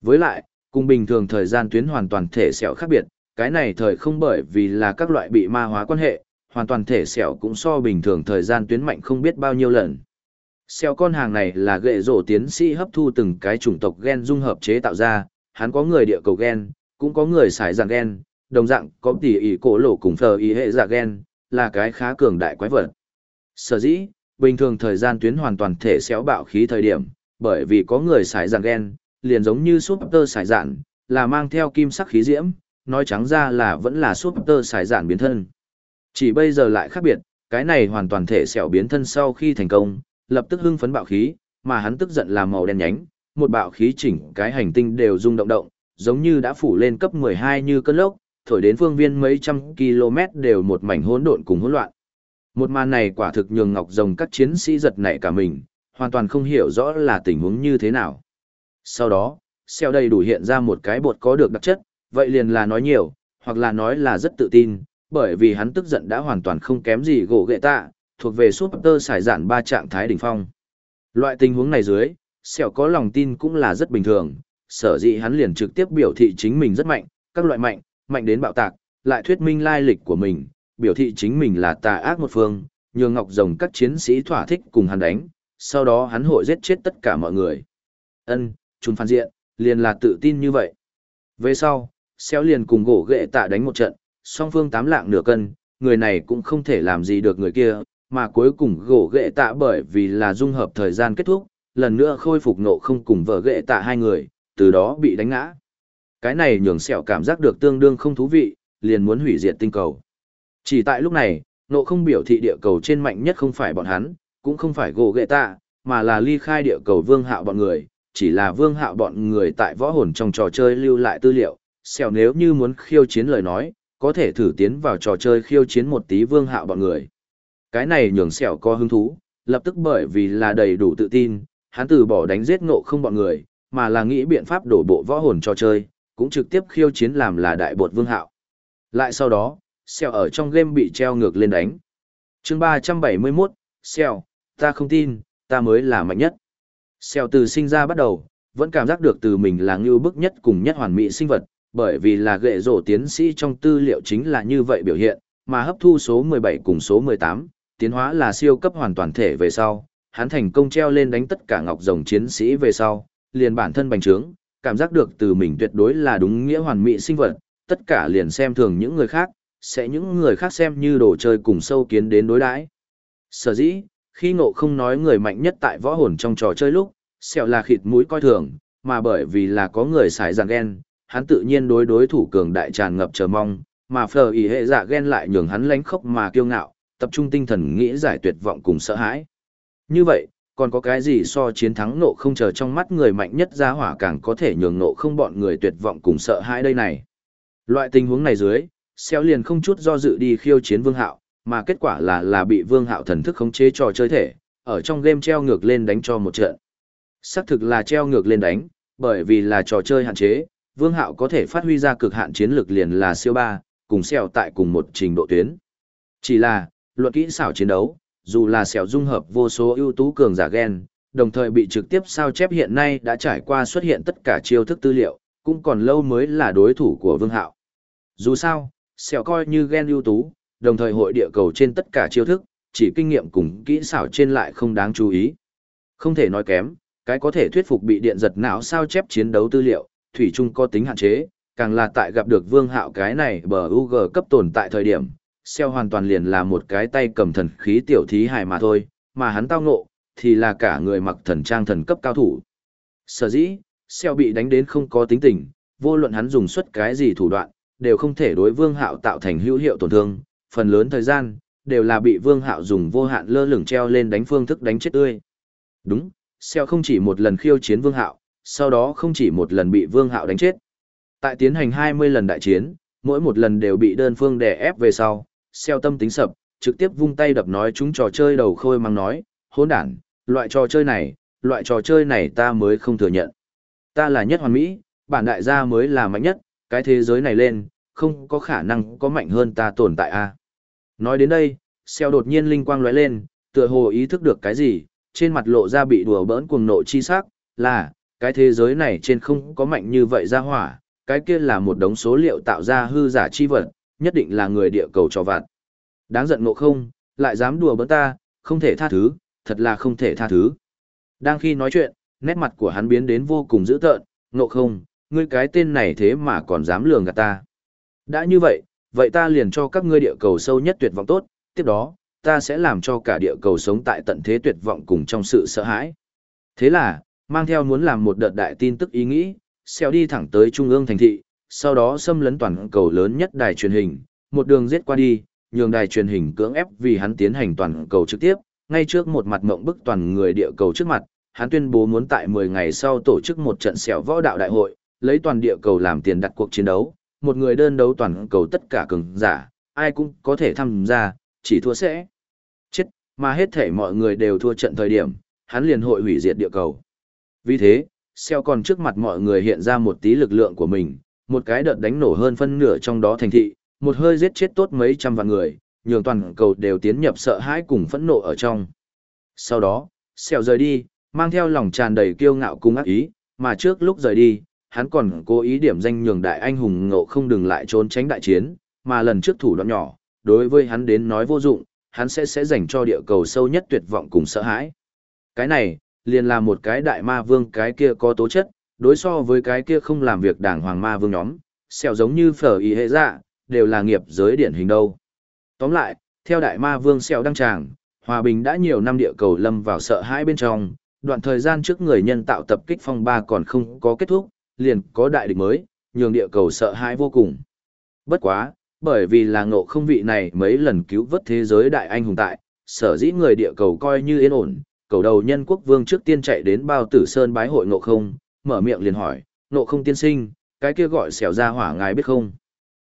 Với lại, cùng bình thường thời gian tuyến hoàn toàn thể xẹo khác biệt, cái này thời không bởi vì là các loại bị ma hóa quan hệ, hoàn toàn thể sẹo cũng so bình thường thời gian tuyến mạnh không biết bao nhiêu lần. Sẹo con hàng này là gệ rổ tiến sĩ hấp thu từng cái chủng tộc gen dung hợp chế tạo ra, hắn có người địa cầu gen, cũng có người xài dạng gen, đồng dạng có tỷ ý cổ lộ cùng phờ ý hệ dạ gen, là cái khá cường đại quái vật. Sở dĩ, bình thường thời gian tuyến hoàn toàn thể xéo bạo khí thời điểm, bởi vì có người xài dạng gen, liền giống như super xài dạng là mang theo kim sắc khí diễm, nói trắng ra là vẫn là super xài dạng biến thân. Chỉ bây giờ lại khác biệt, cái này hoàn toàn thể xẻo biến thân sau khi thành công, lập tức hưng phấn bạo khí, mà hắn tức giận làm màu đen nhánh, một bạo khí chỉnh cái hành tinh đều rung động động, giống như đã phủ lên cấp 12 như cơn lốc, thổi đến phương viên mấy trăm km đều một mảnh hỗn độn cùng hỗn loạn. Một màn này quả thực nhường Ngọc Rồng các chiến sĩ giật nảy cả mình, hoàn toàn không hiểu rõ là tình huống như thế nào. Sau đó, xeo đầy đủ hiện ra một cái bột có được đặc chất, vậy liền là nói nhiều, hoặc là nói là rất tự tin, bởi vì hắn tức giận đã hoàn toàn không kém gì gỗ ghệ tạ, thuộc về super xài giản ba trạng thái đỉnh phong. Loại tình huống này dưới, sẹo có lòng tin cũng là rất bình thường, sở dĩ hắn liền trực tiếp biểu thị chính mình rất mạnh, các loại mạnh, mạnh đến bạo tạc, lại thuyết minh lai lịch của mình, biểu thị chính mình là tà ác một phương, nhường ngọc rồng các chiến sĩ thỏa thích cùng hắn đánh, sau đó hắn hội giết chết tất cả mọi người. Ân, chúng phản diện, liền là tự tin như vậy. Về sau, xéo liền cùng gỗ ghệ tạ đánh một trận, song phương tám lạng nửa cân, người này cũng không thể làm gì được người kia, mà cuối cùng gỗ ghệ tạ bởi vì là dung hợp thời gian kết thúc, lần nữa khôi phục nộ không cùng vợ ghệ tạ hai người, từ đó bị đánh ngã. Cái này nhường sẹo cảm giác được tương đương không thú vị, liền muốn hủy diệt tinh cầu. Chỉ tại lúc này, nộ không biểu thị địa cầu trên mạnh nhất không phải bọn hắn, cũng không phải gỗ ghệ tạ, mà là ly khai địa cầu vương hạo bọn người, chỉ là vương hạo bọn người tại võ hồn trong trò chơi lưu lại tư liệu, sẹo nếu như muốn khiêu chiến lời nói, có thể thử tiến vào trò chơi khiêu chiến một tí vương hạo bọn người. Cái này nhường sẹo có hứng thú, lập tức bởi vì là đầy đủ tự tin, hắn từ bỏ đánh giết ngộ không bọn người, mà là nghĩ biện pháp đổ bộ võ hồn trò chơi, cũng trực tiếp khiêu chiến làm là đại bột vương hạo. Lại sau đó, sẹo ở trong game bị treo ngược lên đánh. chương 371, sẹo ta không tin, ta mới là mạnh nhất. sẹo từ sinh ra bắt đầu, vẫn cảm giác được từ mình là ngưu bức nhất cùng nhất hoàn mỹ sinh vật, bởi vì là ghệ rổ tiến sĩ trong tư liệu chính là như vậy biểu hiện, mà hấp thu số 17 cùng số 18, tiến hóa là siêu cấp hoàn toàn thể về sau, hắn thành công treo lên đánh tất cả ngọc rồng chiến sĩ về sau, liền bản thân bành trướng, cảm giác được từ mình tuyệt đối là đúng nghĩa hoàn mỹ sinh vật, tất cả liền xem thường những người khác, sẽ những người khác xem như đồ chơi cùng sâu kiến đến đối đãi. Sở dĩ, khi ngộ không nói người mạnh nhất tại võ hồn trong trò chơi lúc, sẹo là khịt mũi coi thường, mà bởi vì là có người xài giàn ghen, hắn tự nhiên đối đối thủ cường đại tràn ngập chờ mong, mà phờ ý hệ dạ ghen lại nhường hắn lánh khốc mà kiêu ngạo, tập trung tinh thần nghĩ giải tuyệt vọng cùng sợ hãi. Như vậy, còn có cái gì so chiến thắng nộ không chờ trong mắt người mạnh nhất ra hỏa càng có thể nhường nộ không bọn người tuyệt vọng cùng sợ hãi đây này. Loại tình huống này dưới, xéo liền không chút do dự đi khiêu chiến vương hạo, mà kết quả là là bị vương hạo thần thức khống chế trò chơi thể, ở trong game treo ngược lên đánh cho một trận. Xác thực là treo ngược lên đánh, bởi vì là trò chơi hạn chế, vương hạo có thể phát huy ra cực hạn chiến lược liền là siêu ba, cùng sẹo tại cùng một trình độ tuyến. Chỉ là, luận kỹ xảo chiến đấu, dù là sẹo dung hợp vô số ưu tú cường giả gen, đồng thời bị trực tiếp sao chép hiện nay đã trải qua xuất hiện tất cả chiêu thức tư liệu, cũng còn lâu mới là đối thủ của Vương Hạo. Dù sao, sẹo coi như gen ưu tú, đồng thời hội địa cầu trên tất cả chiêu thức, chỉ kinh nghiệm cùng kỹ xảo trên lại không đáng chú ý. Không thể nói kém, cái có thể thuyết phục bị điện giật não sao chép chiến đấu tư liệu, thủy chung có tính hạn chế, càng là tại gặp được Vương Hạo cái này bờ UG cấp tồn tại thời điểm, xeo hoàn toàn liền là một cái tay cầm thần khí tiểu thí hài mà thôi, mà hắn tao ngộ, thì là cả người mặc thần trang thần cấp cao thủ. Sở dĩ, xeo bị đánh đến không có tính tình, vô luận hắn dùng suất cái gì thủ đoạn, đều không thể đối vương hạo tạo thành hữu hiệu tổn thương, phần lớn thời gian, đều là bị vương hạo dùng vô hạn lơ lửng treo lên đánh phương thức đánh chết tươi. Đúng, xeo không chỉ một lần khiêu chiến vương hạo, sau đó không chỉ một lần bị vương hạo đánh chết. Tại tiến hành 20 lần đại chiến, mỗi một lần đều bị đơn phương đè ép về sau, xeo tâm tính sập, trực tiếp vung tay đập nói chúng trò chơi đầu khôi mang nói, hỗn đản, loại trò chơi này, loại trò chơi này ta mới không thừa nhận. Ta là nhất hoàn mỹ, bản đại gia mới là mạnh nhất, cái thế giới này lên, không có khả năng có mạnh hơn ta tồn tại a. Nói đến đây, xeo đột nhiên linh quang lóe lên, tựa hồ ý thức được cái gì, trên mặt lộ ra bị đùa bỡn cuồng nộ chi sắc, là, cái thế giới này trên không có mạnh như vậy ra hỏa, cái kia là một đống số liệu tạo ra hư giả chi vật, nhất định là người địa cầu cho vặt. Đáng giận ngộ không, lại dám đùa bỡn ta, không thể tha thứ, thật là không thể tha thứ. Đang khi nói chuyện, nét mặt của hắn biến đến vô cùng dữ tợn, ngộ không, ngươi cái tên này thế mà còn dám lường gạt ta. Đã như vậy, vậy ta liền cho các ngươi địa cầu sâu nhất tuyệt vọng tốt, tiếp đó, ta sẽ làm cho cả địa cầu sống tại tận thế tuyệt vọng cùng trong sự sợ hãi. Thế là, mang theo muốn làm một đợt đại tin tức ý nghĩ, xeo đi thẳng tới trung ương thành thị, sau đó xâm lấn toàn cầu lớn nhất đài truyền hình, một đường giết qua đi, nhường đài truyền hình cưỡng ép vì hắn tiến hành toàn cầu trực tiếp, ngay trước một mặt mộng bức toàn người địa cầu trước mặt, hắn tuyên bố muốn tại 10 ngày sau tổ chức một trận xẻo võ đạo đại hội, lấy toàn địa cầu làm tiền đặt cuộc chiến đấu, một người đơn đấu toàn cầu tất cả cường giả, ai cũng có thể tham gia, chỉ thua sẽ chết, mà hết thể mọi người đều thua trận thời điểm, hắn liền hội hủy diệt địa cầu. Vì thế, xeo còn trước mặt mọi người hiện ra một tí lực lượng của mình, một cái đợt đánh nổ hơn phân nửa trong đó thành thị, một hơi giết chết tốt mấy trăm vạn người, nhường toàn cầu đều tiến nhập sợ hãi cùng phẫn nộ ở trong. Sau đó, xeo rời đi, mang theo lòng tràn đầy kiêu ngạo cùng ác ý, mà trước lúc rời đi, hắn còn cố ý điểm danh nhường đại anh hùng ngộ không đừng lại trốn tránh đại chiến, mà lần trước thủ đoạn nhỏ, đối với hắn đến nói vô dụng, hắn sẽ sẽ dành cho địa cầu sâu nhất tuyệt vọng cùng sợ hãi. Cái này, liền là một cái đại ma vương cái kia có tố chất, đối so với cái kia không làm việc đảng hoàng ma vương nhóm, xẻo giống như phở y hệ dạ, đều là nghiệp giới điển hình đâu. Tóm lại, theo đại ma vương xẻo đăng tràng, hòa bình đã nhiều năm địa cầu lâm vào sợ hãi bên trong, đoạn thời gian trước người nhân tạo tập kích phong ba còn không có kết thúc, liền có đại địch mới, nhường địa cầu sợ hãi vô cùng. Bất quá, bởi vì là ngộ không vị này mấy lần cứu vớt thế giới đại anh hùng tại, sở dĩ người địa cầu coi như yên ổn, cầu đầu nhân quốc vương trước tiên chạy đến bao tử sơn bái hội ngộ không, mở miệng liền hỏi, ngộ không tiên sinh, cái kia gọi xẻo ra hỏa ngài biết không?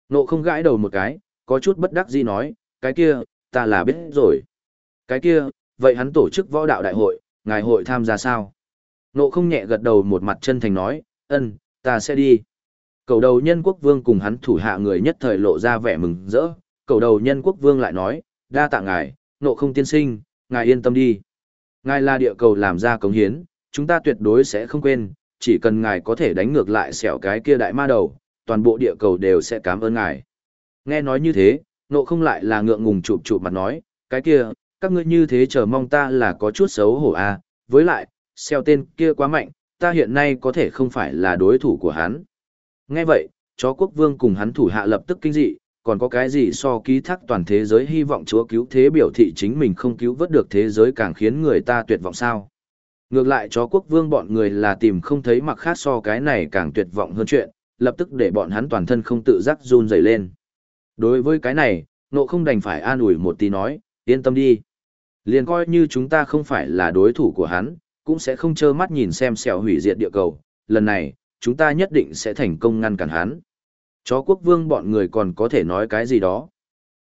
Ngộ không gãi đầu một cái, có chút bất đắc dĩ nói, cái kia, ta là biết rồi. Cái kia, vậy hắn tổ chức võ đạo đại hội, ngài hội tham gia sao? Ngộ không nhẹ gật đầu một mặt chân thành nói, ân, ta sẽ đi. Cầu đầu nhân quốc vương cùng hắn thủ hạ người nhất thời lộ ra vẻ mừng rỡ, cầu đầu nhân quốc vương lại nói, đa tạ ngài, nộ không tiên sinh, ngài yên tâm đi. Ngài là địa cầu làm ra cống hiến, chúng ta tuyệt đối sẽ không quên, chỉ cần ngài có thể đánh ngược lại xẻo cái kia đại ma đầu, toàn bộ địa cầu đều sẽ cảm ơn ngài. Nghe nói như thế, nộ không lại là ngượng ngùng chụp chụp mặt nói, cái kia, các ngươi như thế chờ mong ta là có chút xấu hổ à, với lại, xeo tên kia quá mạnh, ta hiện nay có thể không phải là đối thủ của hắn. Nghe vậy, chó quốc vương cùng hắn thủ hạ lập tức kinh dị, còn có cái gì so ký thác toàn thế giới hy vọng chúa cứu thế biểu thị chính mình không cứu vớt được thế giới càng khiến người ta tuyệt vọng sao. Ngược lại chó quốc vương bọn người là tìm không thấy mặc khác so cái này càng tuyệt vọng hơn chuyện, lập tức để bọn hắn toàn thân không tự giác run rẩy lên. Đối với cái này, nộ không đành phải an ủi một tí nói, yên tâm đi. Liền coi như chúng ta không phải là đối thủ của hắn, cũng sẽ không trơ mắt nhìn xem sẹo hủy diệt địa cầu. Lần này, chúng ta nhất định sẽ thành công ngăn cản hắn. Chó quốc vương bọn người còn có thể nói cái gì đó.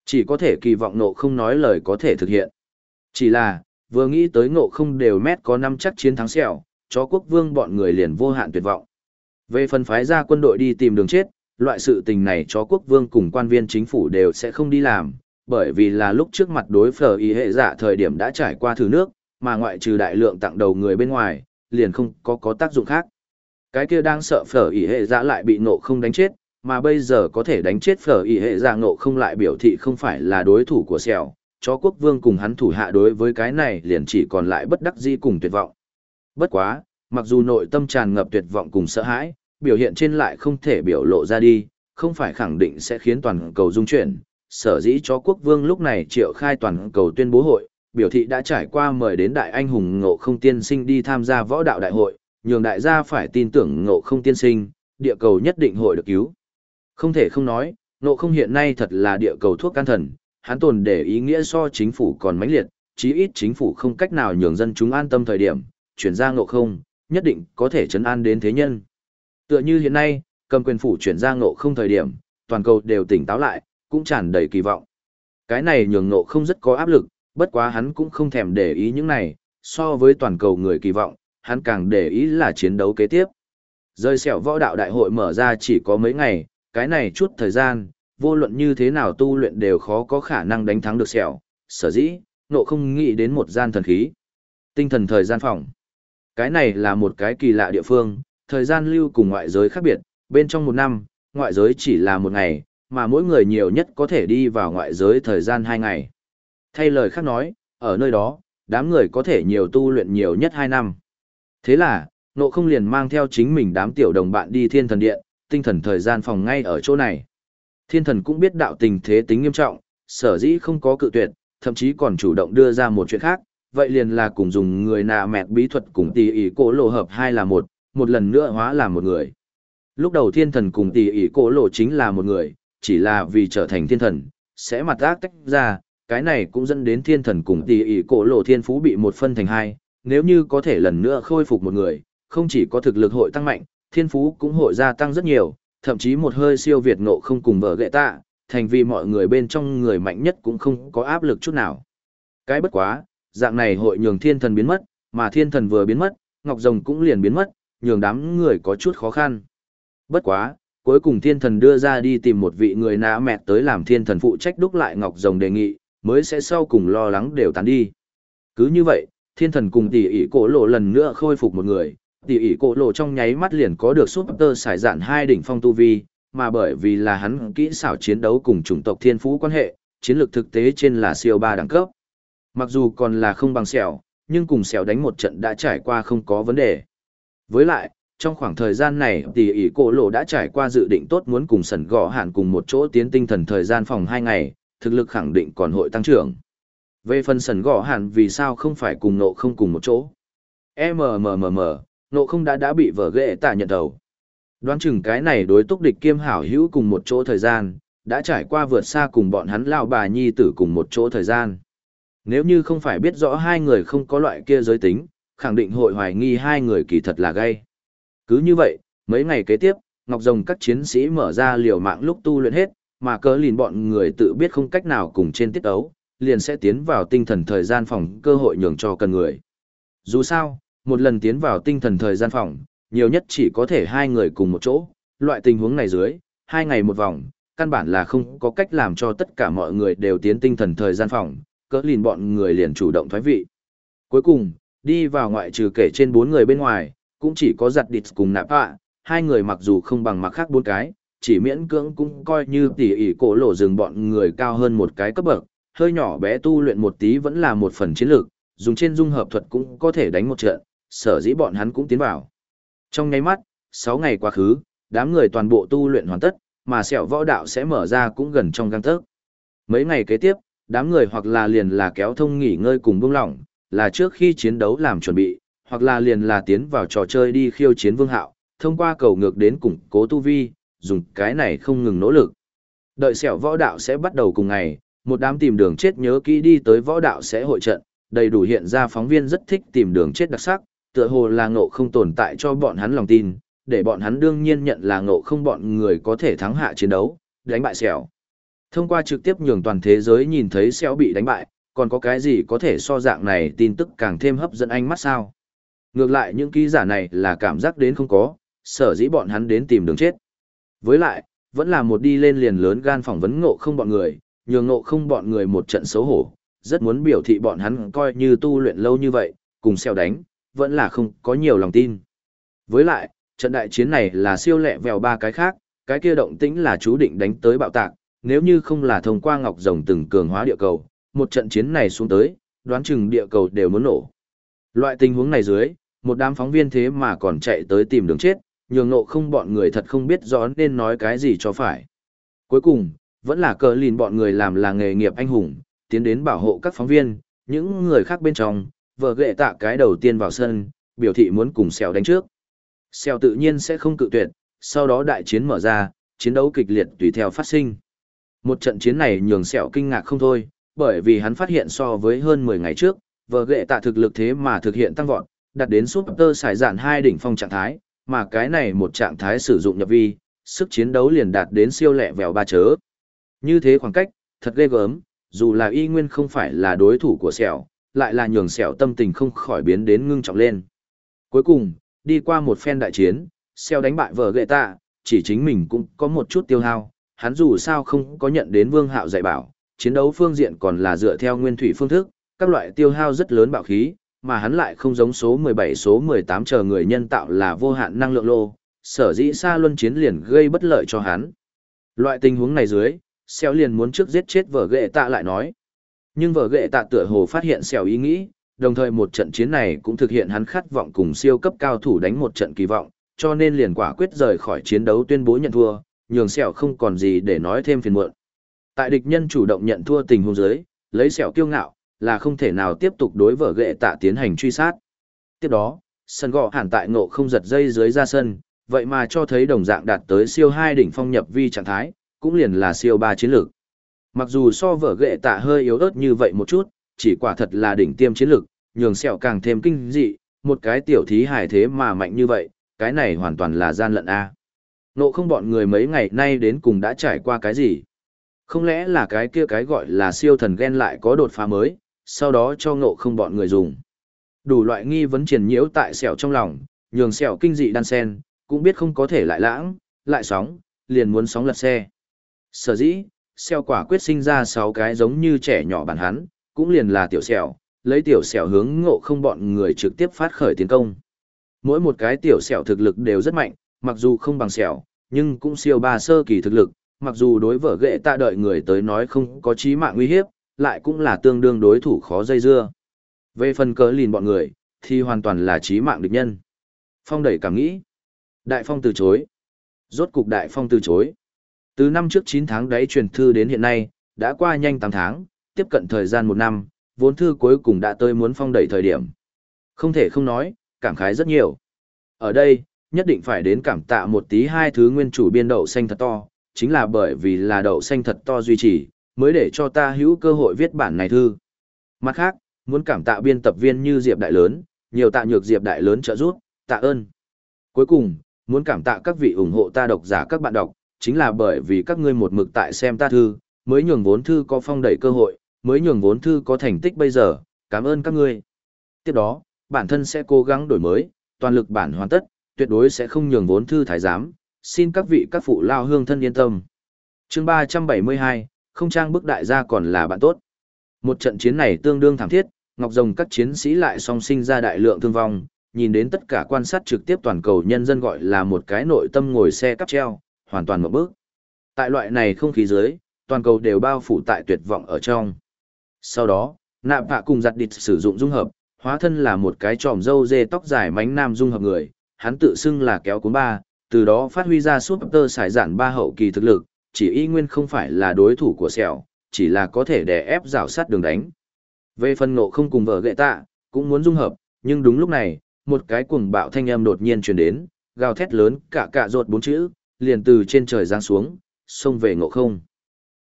Chỉ có thể kỳ vọng nộ không nói lời có thể thực hiện. Chỉ là, vừa nghĩ tới ngộ không đều mét có năm chắc chiến thắng sẹo, chó quốc vương bọn người liền vô hạn tuyệt vọng. Về phần phái ra quân đội đi tìm đường chết, loại sự tình này chó quốc vương cùng quan viên chính phủ đều sẽ không đi làm, bởi vì là lúc trước mặt đối phở y hệ giả thời điểm đã trải qua thử nước, mà ngoại trừ đại lượng tặng đầu người bên ngoài, liền không có có tác dụng khác. Cái kia đang sợ phở ý hệ giả lại bị nộ không đánh chết, mà bây giờ có thể đánh chết phở ý hệ dạ nộ không lại biểu thị không phải là đối thủ của sẹo, chó quốc vương cùng hắn thủ hạ đối với cái này liền chỉ còn lại bất đắc dĩ cùng tuyệt vọng. Bất quá, mặc dù nội tâm tràn ngập tuyệt vọng cùng sợ hãi, biểu hiện trên lại không thể biểu lộ ra đi, không phải khẳng định sẽ khiến toàn cầu dung chuyển. Sở dĩ chó quốc vương lúc này triệu khai toàn cầu tuyên bố hội, biểu thị đã trải qua mời đến đại anh hùng ngộ không tiên sinh đi tham gia võ đạo đại hội, nhường đại gia phải tin tưởng ngộ không tiên sinh, địa cầu nhất định hội được cứu. Không thể không nói, nộ không hiện nay thật là địa cầu thuốc can thần, hắn tồn để ý nghĩa so chính phủ còn mãnh liệt, chí ít chính phủ không cách nào nhường dân chúng an tâm thời điểm, chuyển ra ngộ không, nhất định có thể chấn an đến thế nhân. Tựa như hiện nay, cầm quyền phủ chuyển ra ngộ không thời điểm, toàn cầu đều tỉnh táo lại, cũng tràn đầy kỳ vọng. Cái này nhường ngộ không rất có áp lực, bất quá hắn cũng không thèm để ý những này, so với toàn cầu người kỳ vọng, hắn càng để ý là chiến đấu kế tiếp. Rơi sẹo võ đạo đại hội mở ra chỉ có mấy ngày, cái này chút thời gian, vô luận như thế nào tu luyện đều khó có khả năng đánh thắng được sẹo, sở dĩ, nộ không nghĩ đến một gian thần khí. Tinh thần thời gian phòng. Cái này là một cái kỳ lạ địa phương, thời gian lưu cùng ngoại giới khác biệt, bên trong một năm, ngoại giới chỉ là một ngày, mà mỗi người nhiều nhất có thể đi vào ngoại giới thời gian hai ngày. Thay lời khác nói, ở nơi đó, đám người có thể nhiều tu luyện nhiều nhất hai năm. Thế là, nộ không liền mang theo chính mình đám tiểu đồng bạn đi thiên thần điện, tinh thần thời gian phòng ngay ở chỗ này. Thiên thần cũng biết đạo tình thế tính nghiêm trọng, sở dĩ không có cự tuyệt, thậm chí còn chủ động đưa ra một chuyện khác, vậy liền là cùng dùng người nạ mẹt bí thuật cùng tỷ ỷ cổ lộ hợp hai là một, một lần nữa hóa là một người. Lúc đầu thiên thần cùng tỷ ỷ cổ lộ chính là một người, chỉ là vì trở thành thiên thần, sẽ mặt ác tách ra, cái này cũng dẫn đến thiên thần cùng tỷ ỷ cổ lộ thiên phú bị một phân thành hai, nếu như có thể lần nữa khôi phục một người, không chỉ có thực lực hội tăng mạnh, thiên phú cũng hội gia tăng rất nhiều, thậm chí một hơi siêu việt ngộ không cùng vợ gệ tạ, thành vì mọi người bên trong người mạnh nhất cũng không có áp lực chút nào. Cái bất quá, dạng này hội nhường thiên thần biến mất, mà thiên thần vừa biến mất, ngọc rồng cũng liền biến mất, nhường đám người có chút khó khăn. Bất quá, cuối cùng thiên thần đưa ra đi tìm một vị người nã mẹt tới làm thiên thần phụ trách đúc lại ngọc rồng đề nghị, mới sẽ sau cùng lo lắng đều tán đi. Cứ như vậy, thiên thần cùng tỷ ỷ cổ lộ lần nữa khôi phục một người, tỷ ỷ cổ lộ trong nháy mắt liền có được súp tơ xài dạn hai đỉnh phong tu vi, mà bởi vì là hắn kỹ xảo chiến đấu cùng chủng tộc thiên phú quan hệ, chiến lược thực tế trên là siêu ba đẳng cấp. Mặc dù còn là không bằng sẹo, nhưng cùng sẹo đánh một trận đã trải qua không có vấn đề. Với lại, trong khoảng thời gian này tỷ ỷ cổ lộ đã trải qua dự định tốt muốn cùng sẩn gõ hạn cùng một chỗ tiến tinh thần thời gian phòng hai ngày, thực lực khẳng định còn hội tăng trưởng. Về phần sẩn gõ hạn vì sao không phải cùng nộ không cùng một chỗ. MMMM, nộ không đã đã bị vở ghệ tạ nhận đầu. Đoán chừng cái này đối túc địch kiêm hảo hữu cùng một chỗ thời gian, đã trải qua vượt xa cùng bọn hắn lao bà nhi tử cùng một chỗ thời gian. Nếu như không phải biết rõ hai người không có loại kia giới tính, khẳng định hội hoài nghi hai người kỳ thật là gay. Cứ như vậy, mấy ngày kế tiếp, Ngọc Rồng các chiến sĩ mở ra liều mạng lúc tu luyện hết, mà cớ lìn bọn người tự biết không cách nào cùng trên tiết ấu, liền sẽ tiến vào tinh thần thời gian phòng cơ hội nhường cho cần người. Dù sao, một lần tiến vào tinh thần thời gian phòng, nhiều nhất chỉ có thể hai người cùng một chỗ, loại tình huống này dưới, hai ngày một vòng, căn bản là không có cách làm cho tất cả mọi người đều tiến tinh thần thời gian phòng, cỡ lìn bọn người liền chủ động thoái vị. Cuối cùng, đi vào ngoại trừ kể trên bốn người bên ngoài, cũng chỉ có giặt địch cùng nạp ạ, hai người mặc dù không bằng mặc khác bốn cái, chỉ miễn cưỡng cũng coi như tỉ ỉ cổ lộ rừng bọn người cao hơn một cái cấp bậc, hơi nhỏ bé tu luyện một tí vẫn là một phần chiến lược, dùng trên dung hợp thuật cũng có thể đánh một trận, sở dĩ bọn hắn cũng tiến vào. Trong nháy mắt, 6 ngày quá khứ, đám người toàn bộ tu luyện hoàn tất, mà sẹo võ đạo sẽ mở ra cũng gần trong găng tấc Mấy ngày kế tiếp, đám người hoặc là liền là kéo thông nghỉ ngơi cùng buông lỏng, là trước khi chiến đấu làm chuẩn bị, hoặc là liền là tiến vào trò chơi đi khiêu chiến vương hạo, thông qua cầu ngược đến củng cố tu vi, dùng cái này không ngừng nỗ lực. Đợi sẹo võ đạo sẽ bắt đầu cùng ngày, một đám tìm đường chết nhớ kỹ đi tới võ đạo sẽ hội trận, đầy đủ hiện ra phóng viên rất thích tìm đường chết đặc sắc, tựa hồ là ngộ không tồn tại cho bọn hắn lòng tin, để bọn hắn đương nhiên nhận là ngộ không bọn người có thể thắng hạ chiến đấu, đánh bại sẹo. Thông qua trực tiếp nhường toàn thế giới nhìn thấy sẹo bị đánh bại, còn có cái gì có thể so dạng này tin tức càng thêm hấp dẫn ánh mắt sao? Ngược lại những ký giả này là cảm giác đến không có, sở dĩ bọn hắn đến tìm đường chết. Với lại, vẫn là một đi lên liền lớn gan phỏng vấn ngộ không bọn người, nhường ngộ không bọn người một trận xấu hổ, rất muốn biểu thị bọn hắn coi như tu luyện lâu như vậy, cùng xeo đánh, vẫn là không có nhiều lòng tin. Với lại, trận đại chiến này là siêu lẹ vèo ba cái khác, cái kia động tĩnh là chú định đánh tới bạo tạc, nếu như không là thông qua ngọc rồng từng cường hóa địa cầu, một trận chiến này xuống tới, đoán chừng địa cầu đều muốn nổ. Loại tình huống này dưới, một đám phóng viên thế mà còn chạy tới tìm đường chết, nhường nộ không bọn người thật không biết rõ nên nói cái gì cho phải. Cuối cùng, vẫn là cờ lìn bọn người làm là nghề nghiệp anh hùng, tiến đến bảo hộ các phóng viên, những người khác bên trong, vợ ghệ tạ cái đầu tiên vào sân, biểu thị muốn cùng xèo đánh trước, Xèo tự nhiên sẽ không cự tuyệt, sau đó đại chiến mở ra, chiến đấu kịch liệt tùy theo phát sinh. Một trận chiến này nhường Xèo kinh ngạc không thôi, bởi vì hắn phát hiện so với hơn 10 ngày trước, vợ ghệ tạ thực lực thế mà thực hiện tăng vọt, đạt đến super sải dạn hai đỉnh phong trạng thái, mà cái này một trạng thái sử dụng nhập vi, sức chiến đấu liền đạt đến siêu lẹ vèo ba chớ. Như thế khoảng cách, thật ghê gớm, dù là y nguyên không phải là đối thủ của sẹo, lại là nhường sẹo tâm tình không khỏi biến đến ngưng trọng lên. Cuối cùng, đi qua một phen đại chiến, sẹo đánh bại vợ ghệ tạ, chỉ chính mình cũng có một chút tiêu hao, hắn dù sao không có nhận đến vương hạo dạy bảo, chiến đấu phương diện còn là dựa theo nguyên thủy phương thức, các loại tiêu hao rất lớn bạo khí, mà hắn lại không giống số 17 số 18 chờ người nhân tạo là vô hạn năng lượng lô, sở dĩ xa luân chiến liền gây bất lợi cho hắn. Loại tình huống này dưới, xeo liền muốn trước giết chết vợ ghệ tạ lại nói. Nhưng vợ ghệ tạ tựa hồ phát hiện xèo ý nghĩ, đồng thời một trận chiến này cũng thực hiện hắn khát vọng cùng siêu cấp cao thủ đánh một trận kỳ vọng, cho nên liền quả quyết rời khỏi chiến đấu tuyên bố nhận thua, nhường sẹo không còn gì để nói thêm phiền muộn. Tại địch nhân chủ động nhận thua tình huống dưới, lấy sẹo kiêu ngạo, là không thể nào tiếp tục đối vợ ghệ tạ tiến hành truy sát. Tiếp đó, sân gọ hẳn tại ngộ không giật dây dưới ra sân, vậy mà cho thấy đồng dạng đạt tới siêu hai đỉnh phong nhập vi trạng thái, cũng liền là siêu ba chiến lược. Mặc dù so vợ ghệ tạ hơi yếu ớt như vậy một chút, chỉ quả thật là đỉnh tiêm chiến lược, nhường sẹo càng thêm kinh dị, một cái tiểu thí hài thế mà mạnh như vậy, cái này hoàn toàn là gian lận A. Nộ không bọn người mấy ngày nay đến cùng đã trải qua cái gì? Không lẽ là cái kia cái gọi là siêu thần ghen lại có đột phá mới, sau đó cho ngộ không bọn người dùng. Đủ loại nghi vấn triển nhiễu tại sẹo trong lòng, nhường sẹo kinh dị đan sen, cũng biết không có thể lại lãng, lại sóng, liền muốn sóng lật xe. Sở dĩ, xeo quả quyết sinh ra sáu cái giống như trẻ nhỏ bản hắn, cũng liền là tiểu xẻo, lấy tiểu xẻo hướng ngộ không bọn người trực tiếp phát khởi tiến công. Mỗi một cái tiểu xẻo thực lực đều rất mạnh, mặc dù không bằng xẻo, nhưng cũng siêu ba sơ kỳ thực lực, mặc dù đối vở ghệ ta đợi người tới nói không có chí mạng nguy hiếp, lại cũng là tương đương đối thủ khó dây dưa. Về phần cớ lìn bọn người, thì hoàn toàn là chí mạng địch nhân. Phong đẩy cảm nghĩ. Đại Phong từ chối. Rốt cục Đại Phong từ chối. Từ năm trước 9 tháng đấy truyền thư đến hiện nay, đã qua nhanh 8 tháng, tiếp cận thời gian một năm, vốn thư cuối cùng đã tới muốn phong đẩy thời điểm. Không thể không nói, cảm khái rất nhiều. Ở đây, nhất định phải đến cảm tạ một tí hai thứ nguyên chủ biên đậu xanh thật to, chính là bởi vì là đậu xanh thật to duy trì, mới để cho ta hữu cơ hội viết bản này thư. Mặt khác, muốn cảm tạ biên tập viên như Diệp Đại Lớn, nhiều tạ nhược Diệp Đại Lớn trợ giúp, tạ ơn. Cuối cùng, muốn cảm tạ các vị ủng hộ ta độc giả các bạn đọc, chính là bởi vì các ngươi một mực tại xem ta thư, mới nhường vốn thư có phong đẩy cơ hội, mới nhường vốn thư có thành tích bây giờ, cảm ơn các ngươi. Tiếp đó, bản thân sẽ cố gắng đổi mới, toàn lực bản hoàn tất, tuyệt đối sẽ không nhường vốn thư thái giám, xin các vị các phụ lao hương thân yên tâm. chương 372, không trang bức đại gia còn là bạn tốt. Một trận chiến này tương đương thảm thiết, Ngọc Rồng các chiến sĩ lại song sinh ra đại lượng thương vong, nhìn đến tất cả quan sát trực tiếp toàn cầu nhân dân gọi là một cái nội tâm ngồi xe cắp treo, hoàn toàn một bước. Tại loại này không khí dưới, toàn cầu đều bao phủ tại tuyệt vọng ở trong. Sau đó, nạp vạ cùng giặt địch sử dụng dung hợp, hóa thân là một cái tròm dâu dê tóc dài mánh nam dung hợp người, hắn tự xưng là kéo cuốn ba, từ đó phát huy ra suốt tơ xài giản ba hậu kỳ thực lực, chỉ y nguyên không phải là đối thủ của sẹo, chỉ là có thể đè ép rào sát đường đánh. Về phần nộ không cùng vợ gệ tạ, cũng muốn dung hợp, nhưng đúng lúc này, một cái cuồng bạo thanh âm đột nhiên truyền đến, gào thét lớn cả cả ruột bốn chữ, liền từ trên trời giáng xuống, xông về ngộ không.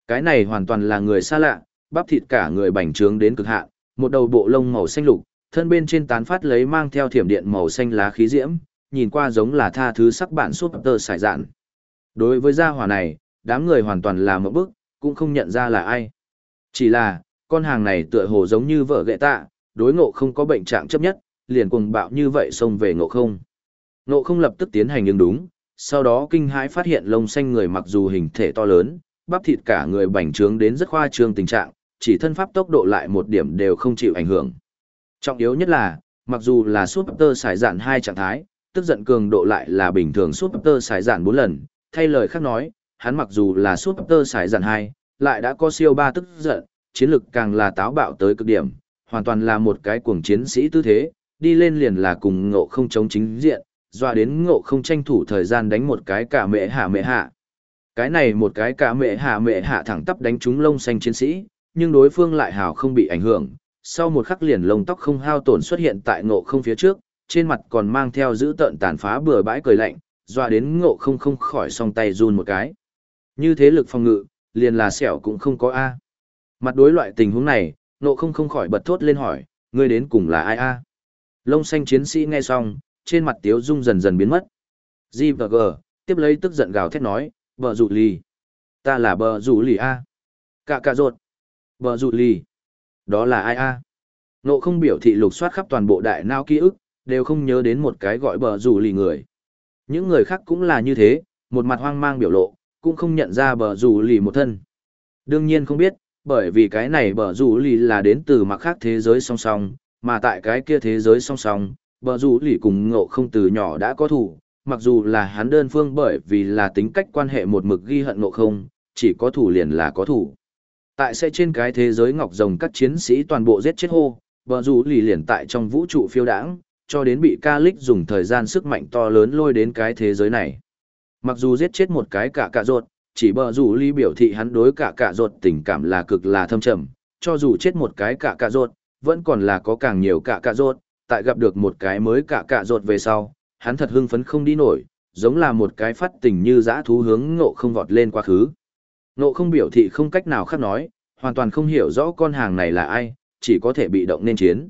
Cái này hoàn toàn là người xa lạ, bắp thịt cả người bành trướng đến cực hạn, một đầu bộ lông màu xanh lục, thân bên trên tán phát lấy mang theo thiểm điện màu xanh lá khí diễm, nhìn qua giống là tha thứ sắc bản suốt tơ sải dạn. Đối với gia hỏa này, đám người hoàn toàn là một bức, cũng không nhận ra là ai. Chỉ là, con hàng này tựa hồ giống như vợ gệ tạ, đối ngộ không có bệnh trạng chấp nhất, liền cuồng bạo như vậy xông về ngộ không. Ngộ không lập tức tiến hành nhưng đúng, sau đó kinh hãi phát hiện lông xanh người mặc dù hình thể to lớn, bắp thịt cả người bành trướng đến rất khoa trương tình trạng, chỉ thân pháp tốc độ lại một điểm đều không chịu ảnh hưởng. Trọng yếu nhất là, mặc dù là Super xài dạn hai trạng thái, tức giận cường độ lại là bình thường Super xài dạn 4 lần, thay lời khác nói, hắn mặc dù là Super xài dạn 2, lại đã có siêu ba tức giận, chiến lực càng là táo bạo tới cực điểm, hoàn toàn là một cái cuồng chiến sĩ tư thế, đi lên liền là cùng ngộ không chống chính diện, dọa đến ngộ không tranh thủ thời gian đánh một cái cả mẹ hạ mẹ hạ. Cái này một cái cả mẹ hạ mẹ hạ thẳng tắp đánh trúng lông xanh chiến sĩ, nhưng đối phương lại hào không bị ảnh hưởng. Sau một khắc liền lông tóc không hao tổn xuất hiện tại ngộ không phía trước, trên mặt còn mang theo giữ tợn tàn phá bừa bãi cười lạnh, dọa đến ngộ không không khỏi song tay run một cái. Như thế lực phòng ngự, liền là sẹo cũng không có A. Mặt đối loại tình huống này, ngộ không không khỏi bật thốt lên hỏi, ngươi đến cùng là ai A. Lông xanh chiến sĩ nghe xong, trên mặt tiếu dung dần dần biến mất. Di và G, tiếp lấy tức giận gào thét nói, bờ rủ lì. Ta là bờ rủ lì A. Cạ cạ rột. Bờ rủ lì. Đó là ai A. Nộ không biểu thị lục soát khắp toàn bộ đại nao ký ức, đều không nhớ đến một cái gọi bờ rủ lì người. Những người khác cũng là như thế, một mặt hoang mang biểu lộ, cũng không nhận ra bờ rủ lì một thân. Đương nhiên không biết, bởi vì cái này bờ rủ lì là đến từ mặt khác thế giới song song, mà tại cái kia thế giới song song, bờ rủ lì cùng ngộ không từ nhỏ đã có thủ, mặc dù là hắn đơn phương bởi vì là tính cách quan hệ một mực ghi hận ngộ không, chỉ có thủ liền là có thủ. Tại sẽ trên cái thế giới ngọc rồng các chiến sĩ toàn bộ giết chết hô, bờ rủ lì liền tại trong vũ trụ phiêu đãng, cho đến bị ca lích dùng thời gian sức mạnh to lớn lôi đến cái thế giới này. Mặc dù giết chết một cái cả cạ ruột, chỉ bờ rủ Lì biểu thị hắn đối cả cạ ruột tình cảm là cực là thâm trầm, cho dù chết một cái cả cạ ruột, vẫn còn là có càng nhiều cả cạ ruột, tại gặp được một cái mới cả cạ rột về sau, hắn thật hưng phấn không đi nổi, giống là một cái phát tình như dã thú hướng ngộ không vọt lên quá khứ. Ngộ không biểu thị không cách nào khác nói, hoàn toàn không hiểu rõ con hàng này là ai, chỉ có thể bị động nên chiến.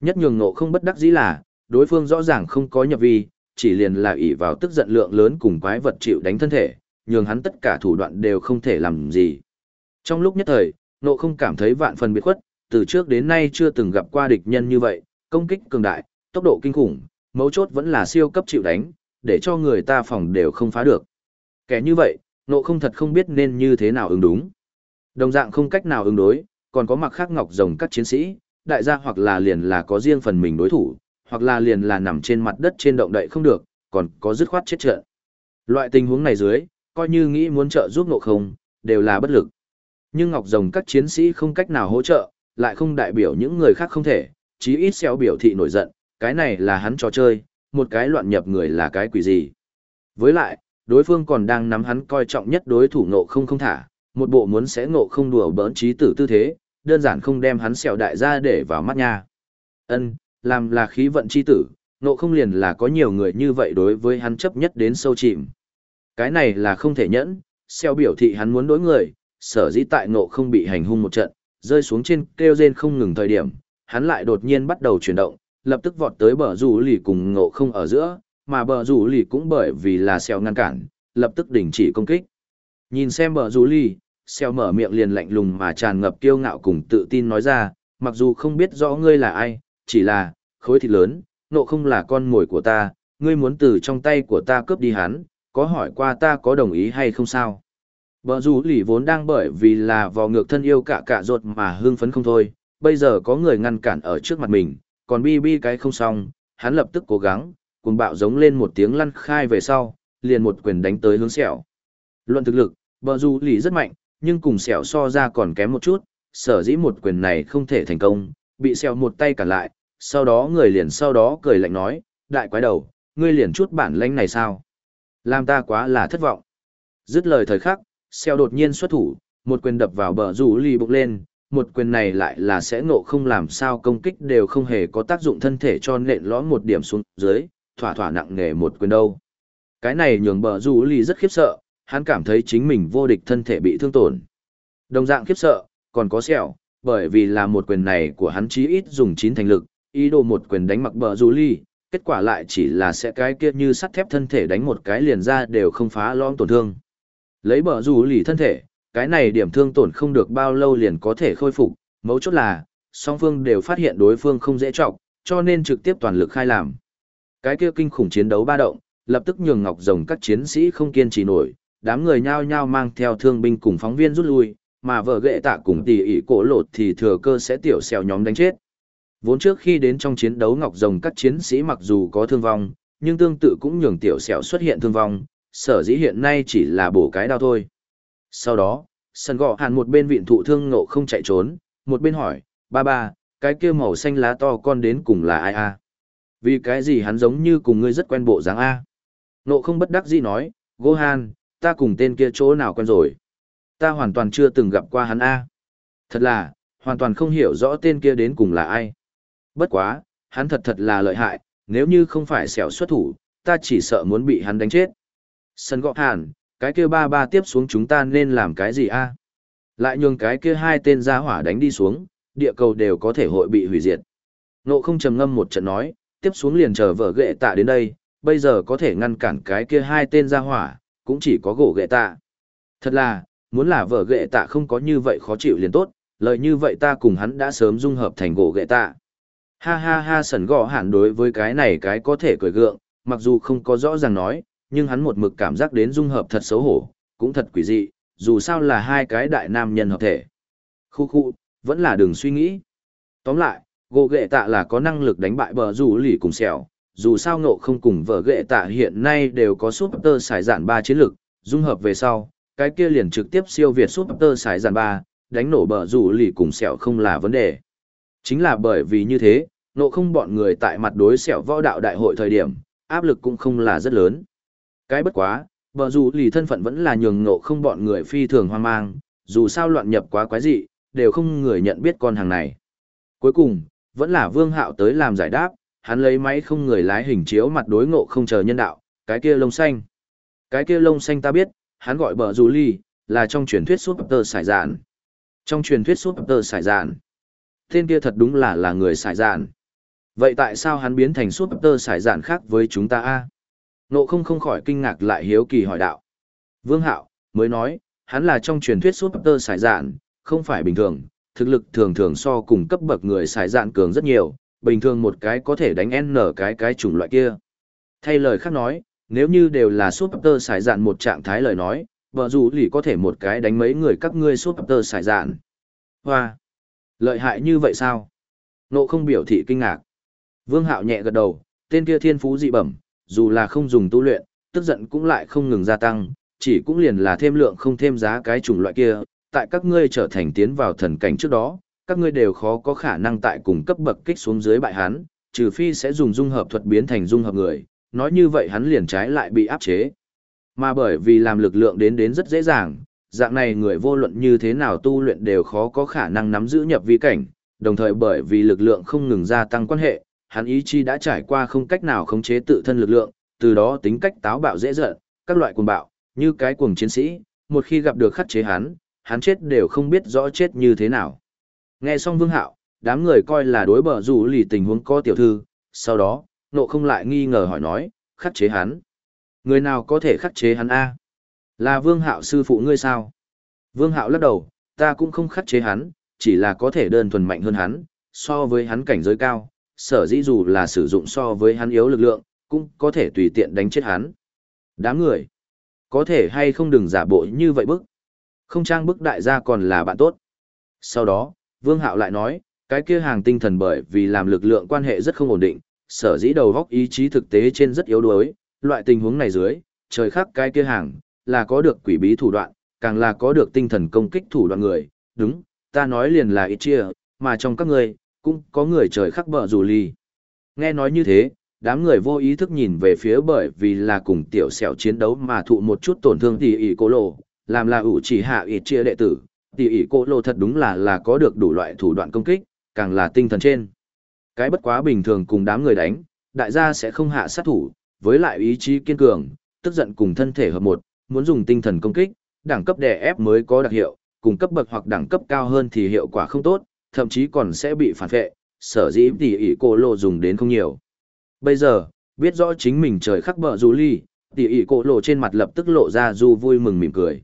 Nhất nhường ngộ không bất đắc dĩ là, đối phương rõ ràng không có nhập vi, chỉ liền là ỷ vào tức giận lượng lớn cùng quái vật chịu đánh thân thể, nhường hắn tất cả thủ đoạn đều không thể làm gì. Trong lúc nhất thời, ngộ không cảm thấy vạn phần biệt khuất, từ trước đến nay chưa từng gặp qua địch nhân như vậy, công kích cường đại, tốc độ kinh khủng, mấu chốt vẫn là siêu cấp chịu đánh, để cho người ta phòng đều không phá được. Kẻ như vậy, nộ không thật không biết nên như thế nào ứng đúng. Đồng dạng không cách nào ứng đối, còn có mặc khác ngọc rồng các chiến sĩ, đại gia hoặc là liền là có riêng phần mình đối thủ, hoặc là liền là nằm trên mặt đất trên động đậy không được, còn có dứt khoát chết trận. Loại tình huống này dưới, coi như nghĩ muốn trợ giúp nộ không, đều là bất lực. Nhưng ngọc rồng các chiến sĩ không cách nào hỗ trợ, lại không đại biểu những người khác không thể, chí ít xéo biểu thị nổi giận, cái này là hắn trò chơi, một cái loạn nhập người là cái quỷ gì. Với lại, đối phương còn đang nắm hắn coi trọng nhất đối thủ ngộ không không thả, một bộ muốn sẽ ngộ không đùa bỡn trí tử tư thế, đơn giản không đem hắn xẻo đại ra để vào mắt nha. Ân, làm là khí vận chi tử, ngộ không liền là có nhiều người như vậy đối với hắn chấp nhất đến sâu chìm. Cái này là không thể nhẫn, xeo biểu thị hắn muốn đối người, sở dĩ tại ngộ không bị hành hung một trận, rơi xuống trên kêu rên không ngừng thời điểm, hắn lại đột nhiên bắt đầu chuyển động, lập tức vọt tới bờ rủ lì cùng ngộ không ở giữa, mà bờ rủ lì cũng bởi vì là xeo ngăn cản, lập tức đình chỉ công kích. Nhìn xem bờ rủ lì, xeo mở miệng liền lạnh lùng mà tràn ngập kiêu ngạo cùng tự tin nói ra, mặc dù không biết rõ ngươi là ai, chỉ là, khối thịt lớn, ngộ không là con mồi của ta, ngươi muốn từ trong tay của ta cướp đi hắn, có hỏi qua ta có đồng ý hay không sao? Bờ rủ lì vốn đang bởi vì là vò ngược thân yêu cả cả ruột mà hưng phấn không thôi, bây giờ có người ngăn cản ở trước mặt mình, còn bi bi cái không xong, hắn lập tức cố gắng, cùng bạo giống lên một tiếng lăn khai về sau, liền một quyền đánh tới hướng sẹo. Luận thực lực, bờ dù lì rất mạnh, nhưng cùng sẹo so ra còn kém một chút, sở dĩ một quyền này không thể thành công, bị sẹo một tay cản lại, sau đó người liền sau đó cười lạnh nói, đại quái đầu, ngươi liền chút bản lãnh này sao? Làm ta quá là thất vọng. Dứt lời thời khắc, sẹo đột nhiên xuất thủ, một quyền đập vào bờ rủ lì bụng lên, một quyền này lại là sẽ ngộ không làm sao công kích đều không hề có tác dụng thân thể cho nện lõm một điểm xuống dưới, thỏa thỏa nặng nề một quyền đâu. Cái này nhường bờ rủ lì rất khiếp sợ, hắn cảm thấy chính mình vô địch thân thể bị thương tổn. Đồng dạng khiếp sợ, còn có sẹo, bởi vì là một quyền này của hắn chí ít dùng chín thành lực, ý đồ một quyền đánh mặc bờ rủ lì, kết quả lại chỉ là sẽ cái kia như sắt thép thân thể đánh một cái liền ra đều không phá lõm tổn thương. Lấy bờ rủ lì thân thể, cái này điểm thương tổn không được bao lâu liền có thể khôi phục, mấu chốt là, song phương đều phát hiện đối phương không dễ trọng, cho nên trực tiếp toàn lực khai làm. Cái kia kinh khủng chiến đấu ba động, lập tức nhường ngọc rồng các chiến sĩ không kiên trì nổi, đám người nhao nhao mang theo thương binh cùng phóng viên rút lui, mà vợ ghệ tạ cùng tỷ ỷ cổ lột thì thừa cơ sẽ tiểu xèo nhóm đánh chết. Vốn trước khi đến trong chiến đấu Ngọc Rồng các chiến sĩ mặc dù có thương vong, nhưng tương tự cũng nhường tiểu xèo xuất hiện thương vong, sở dĩ hiện nay chỉ là bổ cái đau thôi. Sau đó, sân gọ hàn một bên vịn thụ thương ngộ không chạy trốn, một bên hỏi, ba ba, cái kia màu xanh lá to con đến cùng là ai a? Vì cái gì hắn giống như cùng ngươi rất quen bộ dáng a? Ngộ không bất đắc dĩ nói, Gohan, ta cùng tên kia chỗ nào quen rồi? Ta hoàn toàn chưa từng gặp qua hắn a. Thật là, hoàn toàn không hiểu rõ tên kia đến cùng là ai. Bất quá, hắn thật thật là lợi hại, nếu như không phải xẻo xuất thủ, ta chỉ sợ muốn bị hắn đánh chết. Sân gọ hàn, cái kia ba ba tiếp xuống chúng ta nên làm cái gì a? Lại nhường cái kia hai tên gia hỏa đánh đi xuống, địa cầu đều có thể hội bị hủy diệt. Nộ không trầm ngâm một trận nói, tiếp xuống liền chờ vợ ghệ tạ đến đây, bây giờ có thể ngăn cản cái kia hai tên gia hỏa, cũng chỉ có gỗ ghệ tạ. Thật là, muốn là vợ ghệ tạ không có như vậy khó chịu liền tốt, lợi như vậy ta cùng hắn đã sớm dung hợp thành gỗ ghệ tạ. Ha ha ha sẩn gõ hẳn đối với cái này cái có thể cười gượng, mặc dù không có rõ ràng nói, nhưng hắn một mực cảm giác đến dung hợp thật xấu hổ, cũng thật quỷ dị, dù sao là hai cái đại nam nhân hợp thể. Khu khu, vẫn là đừng suy nghĩ. Tóm lại, gỗ ghệ tạ là có năng lực đánh bại bờ rủ lì cùng sẹo. dù sao ngộ không cùng vợ ghệ tạ hiện nay đều có súp tơ xài giản ba chiến lực, dung hợp về sau, cái kia liền trực tiếp siêu việt súp tơ xài giản ba, đánh nổ bờ rủ lì cùng sẹo không là vấn đề. Chính là bởi vì như thế, nộ không bọn người tại mặt đối xẻo võ đạo đại hội thời điểm, áp lực cũng không là rất lớn. Cái bất quá, bờ dù lì thân phận vẫn là nhường nộ không bọn người phi thường hoang mang, dù sao loạn nhập quá quái dị, đều không người nhận biết con hàng này. Cuối cùng, vẫn là vương hạo tới làm giải đáp, hắn lấy máy không người lái hình chiếu mặt đối ngộ không chờ nhân đạo, cái kia lông xanh. Cái kia lông xanh ta biết, hắn gọi bờ dù lì, là trong truyền thuyết suốt tơ sải dạn. Trong truyền thuyết suốt tơ sải dạn. Tên kia thật đúng là là người sải dạn. Vậy tại sao hắn biến thành suốt tơ sải dạn khác với chúng ta a? Nộ không không khỏi kinh ngạc lại hiếu kỳ hỏi đạo. Vương Hạo, mới nói, hắn là trong truyền thuyết suốt tơ sải dạn, không phải bình thường, thực lực thường thường so cùng cấp bậc người sải dạn cường rất nhiều, bình thường một cái có thể đánh N cái cái chủng loại kia. Thay lời khác nói, nếu như đều là suốt tơ sải dạn một trạng thái lời nói, vợ dù lì có thể một cái đánh mấy người các ngươi suốt tơ sải dạn. Hoa! Lợi hại như vậy sao? Nộ không biểu thị kinh ngạc. Vương Hạo nhẹ gật đầu, tên kia thiên phú dị bẩm, dù là không dùng tu luyện, tức giận cũng lại không ngừng gia tăng, chỉ cũng liền là thêm lượng không thêm giá cái chủng loại kia, tại các ngươi trở thành tiến vào thần cảnh trước đó, các ngươi đều khó có khả năng tại cùng cấp bậc kích xuống dưới bại hắn, trừ phi sẽ dùng dung hợp thuật biến thành dung hợp người, nói như vậy hắn liền trái lại bị áp chế. Mà bởi vì làm lực lượng đến đến rất dễ dàng, dạng này người vô luận như thế nào tu luyện đều khó có khả năng nắm giữ nhập vi cảnh, đồng thời bởi vì lực lượng không ngừng gia tăng quan hệ, hắn ý chi đã trải qua không cách nào khống chế tự thân lực lượng, từ đó tính cách táo bạo dễ giận, các loại cuồng bạo, như cái cuồng chiến sĩ, một khi gặp được khắc chế hắn, hắn chết đều không biết rõ chết như thế nào. Nghe xong Vương Hạo, đám người coi là đối bờ rủ lì tình huống có tiểu thư, sau đó, nộ không lại nghi ngờ hỏi nói, khắc chế hắn. Người nào có thể khắc chế hắn a? Là Vương Hạo sư phụ ngươi sao? Vương Hạo lắc đầu, ta cũng không khắc chế hắn, chỉ là có thể đơn thuần mạnh hơn hắn, so với hắn cảnh giới cao, sở dĩ dù là sử dụng so với hắn yếu lực lượng, cũng có thể tùy tiện đánh chết hắn. Đám người, có thể hay không đừng giả bộ như vậy bức. Không trang bức đại gia còn là bạn tốt. Sau đó, Vương Hạo lại nói, cái kia hàng tinh thần bởi vì làm lực lượng quan hệ rất không ổn định, sở dĩ đầu góc ý chí thực tế trên rất yếu đuối, loại tình huống này dưới, trời khắc cái kia hàng, là có được quỷ bí thủ đoạn, càng là có được tinh thần công kích thủ đoạn người, đúng, ta nói liền là ít chia, mà trong các người, cũng có người trời khắc bờ rủ ly. Nghe nói như thế, đám người vô ý thức nhìn về phía bởi vì là cùng tiểu sẹo chiến đấu mà thụ một chút tổn thương tỷ ỷ cô lộ, làm là ủ chỉ hạ ít chia đệ tử, tỷ ỷ cô lộ thật đúng là là có được đủ loại thủ đoạn công kích, càng là tinh thần trên. Cái bất quá bình thường cùng đám người đánh, đại gia sẽ không hạ sát thủ, với lại ý chí kiên cường, tức giận cùng thân thể hợp một, muốn dùng tinh thần công kích, đẳng cấp đè ép mới có đặc hiệu, cùng cấp bậc hoặc đẳng cấp cao hơn thì hiệu quả không tốt, thậm chí còn sẽ bị phản vệ, sở dĩ tỷ ỷ cô lộ dùng đến không nhiều. Bây giờ, biết rõ chính mình trời khắc bờ rủ ly, tỷ ỷ cô lộ trên mặt lập tức lộ ra du vui mừng mỉm cười.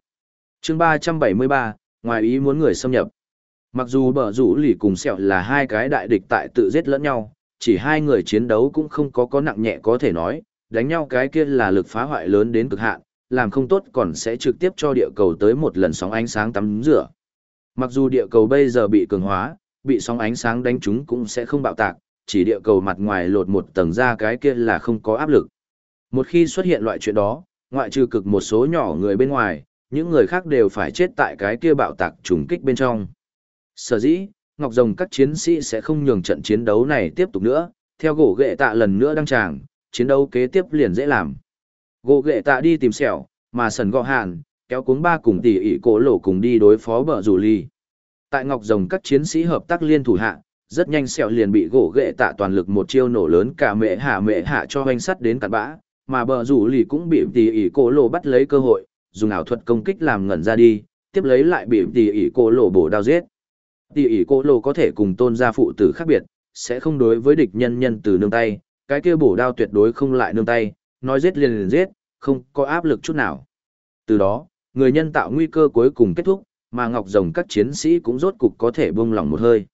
chương 373, ngoài ý muốn người xâm nhập. Mặc dù bờ rủ lì cùng sẹo là hai cái đại địch tại tự giết lẫn nhau, chỉ hai người chiến đấu cũng không có có nặng nhẹ có thể nói, đánh nhau cái kia là lực phá hoại lớn đến cực hạn, làm không tốt còn sẽ trực tiếp cho địa cầu tới một lần sóng ánh sáng tắm rửa. Mặc dù địa cầu bây giờ bị cường hóa, bị sóng ánh sáng đánh chúng cũng sẽ không bạo tạc, chỉ địa cầu mặt ngoài lột một tầng ra cái kia là không có áp lực. Một khi xuất hiện loại chuyện đó, ngoại trừ cực một số nhỏ người bên ngoài, những người khác đều phải chết tại cái kia bạo tạc trùng kích bên trong. Sở dĩ, Ngọc Rồng các chiến sĩ sẽ không nhường trận chiến đấu này tiếp tục nữa, theo gỗ ghệ tạ lần nữa đăng tràng, chiến đấu kế tiếp liền dễ làm. Gỗ ghệ tạ đi tìm sẹo, mà sần gọ hàn, kéo cuống ba cùng tỷ ỷ cổ lỗ cùng đi đối phó bờ rủ ly. Tại Ngọc Rồng các chiến sĩ hợp tác liên thủ hạ, rất nhanh sẹo liền bị gỗ ghệ tạ toàn lực một chiêu nổ lớn cả mẹ hạ mẹ hạ cho hoanh sắt đến cặn bã, mà bờ rủ ly cũng bị tỷ ỉ cổ lộ bắt lấy cơ hội, dùng ảo thuật công kích làm ngẩn ra đi, tiếp lấy lại bị tỷ ỉ cổ lộ bổ đao giết. Tỷ ỉ cổ lộ có thể cùng tôn gia phụ tử khác biệt, sẽ không đối với địch nhân nhân từ nương tay, cái kia bổ đao tuyệt đối không lại nương tay, nói giết liền liền giết, không có áp lực chút nào. Từ đó, người nhân tạo nguy cơ cuối cùng kết thúc, mà Ngọc Rồng các chiến sĩ cũng rốt cục có thể buông lỏng một hơi.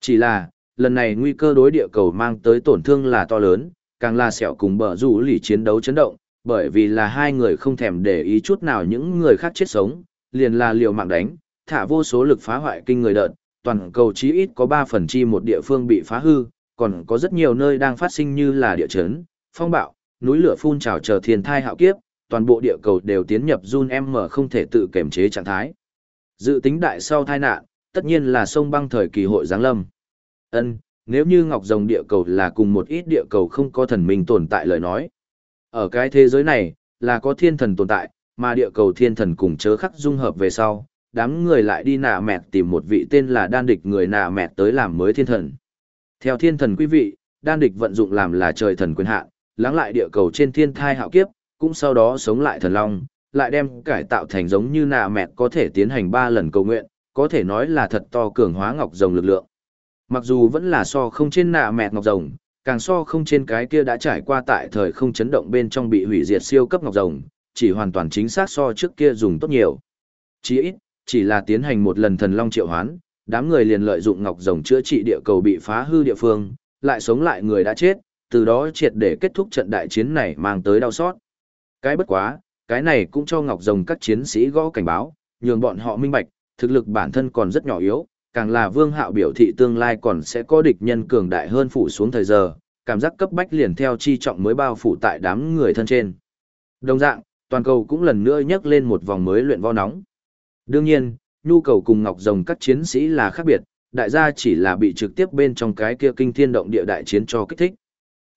Chỉ là, lần này nguy cơ đối địa cầu mang tới tổn thương là to lớn, càng là sẹo cùng bờ rủ lì chiến đấu chấn động, bởi vì là hai người không thèm để ý chút nào những người khác chết sống, liền là liều mạng đánh, thả vô số lực phá hoại kinh người đợt, toàn cầu chí ít có 3 phần chi một địa phương bị phá hư, còn có rất nhiều nơi đang phát sinh như là địa chấn, phong bạo, núi lửa phun trào chờ thiên thai hạo kiếp, toàn bộ địa cầu đều tiến nhập run em mở không thể tự kiểm chế trạng thái. Dự tính đại sau tai nạn, tất nhiên là sông băng thời kỳ hội giáng lâm. Ân, nếu như ngọc rồng địa cầu là cùng một ít địa cầu không có thần minh tồn tại lời nói. Ở cái thế giới này, là có thiên thần tồn tại, mà địa cầu thiên thần cùng chớ khắc dung hợp về sau, đám người lại đi nạ mẹt tìm một vị tên là đan địch người nạ mẹt tới làm mới thiên thần. Theo thiên thần quý vị, đan địch vận dụng làm là trời thần quyền hạn, lắng lại địa cầu trên thiên thai hạo kiếp, cũng sau đó sống lại thần long, lại đem cải tạo thành giống như nạ mẹt có thể tiến hành 3 lần cầu nguyện, có thể nói là thật to cường hóa ngọc rồng lực lượng. Mặc dù vẫn là so không trên nạ mẹt ngọc rồng, càng so không trên cái kia đã trải qua tại thời không chấn động bên trong bị hủy diệt siêu cấp ngọc rồng, chỉ hoàn toàn chính xác so trước kia dùng tốt nhiều. Chỉ ít, chỉ là tiến hành một lần thần long triệu hoán, đám người liền lợi dụng ngọc rồng chữa trị địa cầu bị phá hư địa phương, lại sống lại người đã chết, từ đó triệt để kết thúc trận đại chiến này mang tới đau xót. Cái bất quá, cái này cũng cho ngọc rồng các chiến sĩ gõ cảnh báo, nhường bọn họ minh bạch, thực lực bản thân còn rất nhỏ yếu, càng là vương hạo biểu thị tương lai còn sẽ có địch nhân cường đại hơn phủ xuống thời giờ, cảm giác cấp bách liền theo chi trọng mới bao phủ tại đám người thân trên. Đồng dạng, toàn cầu cũng lần nữa nhắc lên một vòng mới luyện vo nóng. Đương nhiên, nhu cầu cùng Ngọc Rồng các chiến sĩ là khác biệt, đại gia chỉ là bị trực tiếp bên trong cái kia kinh thiên động địa đại chiến cho kích thích.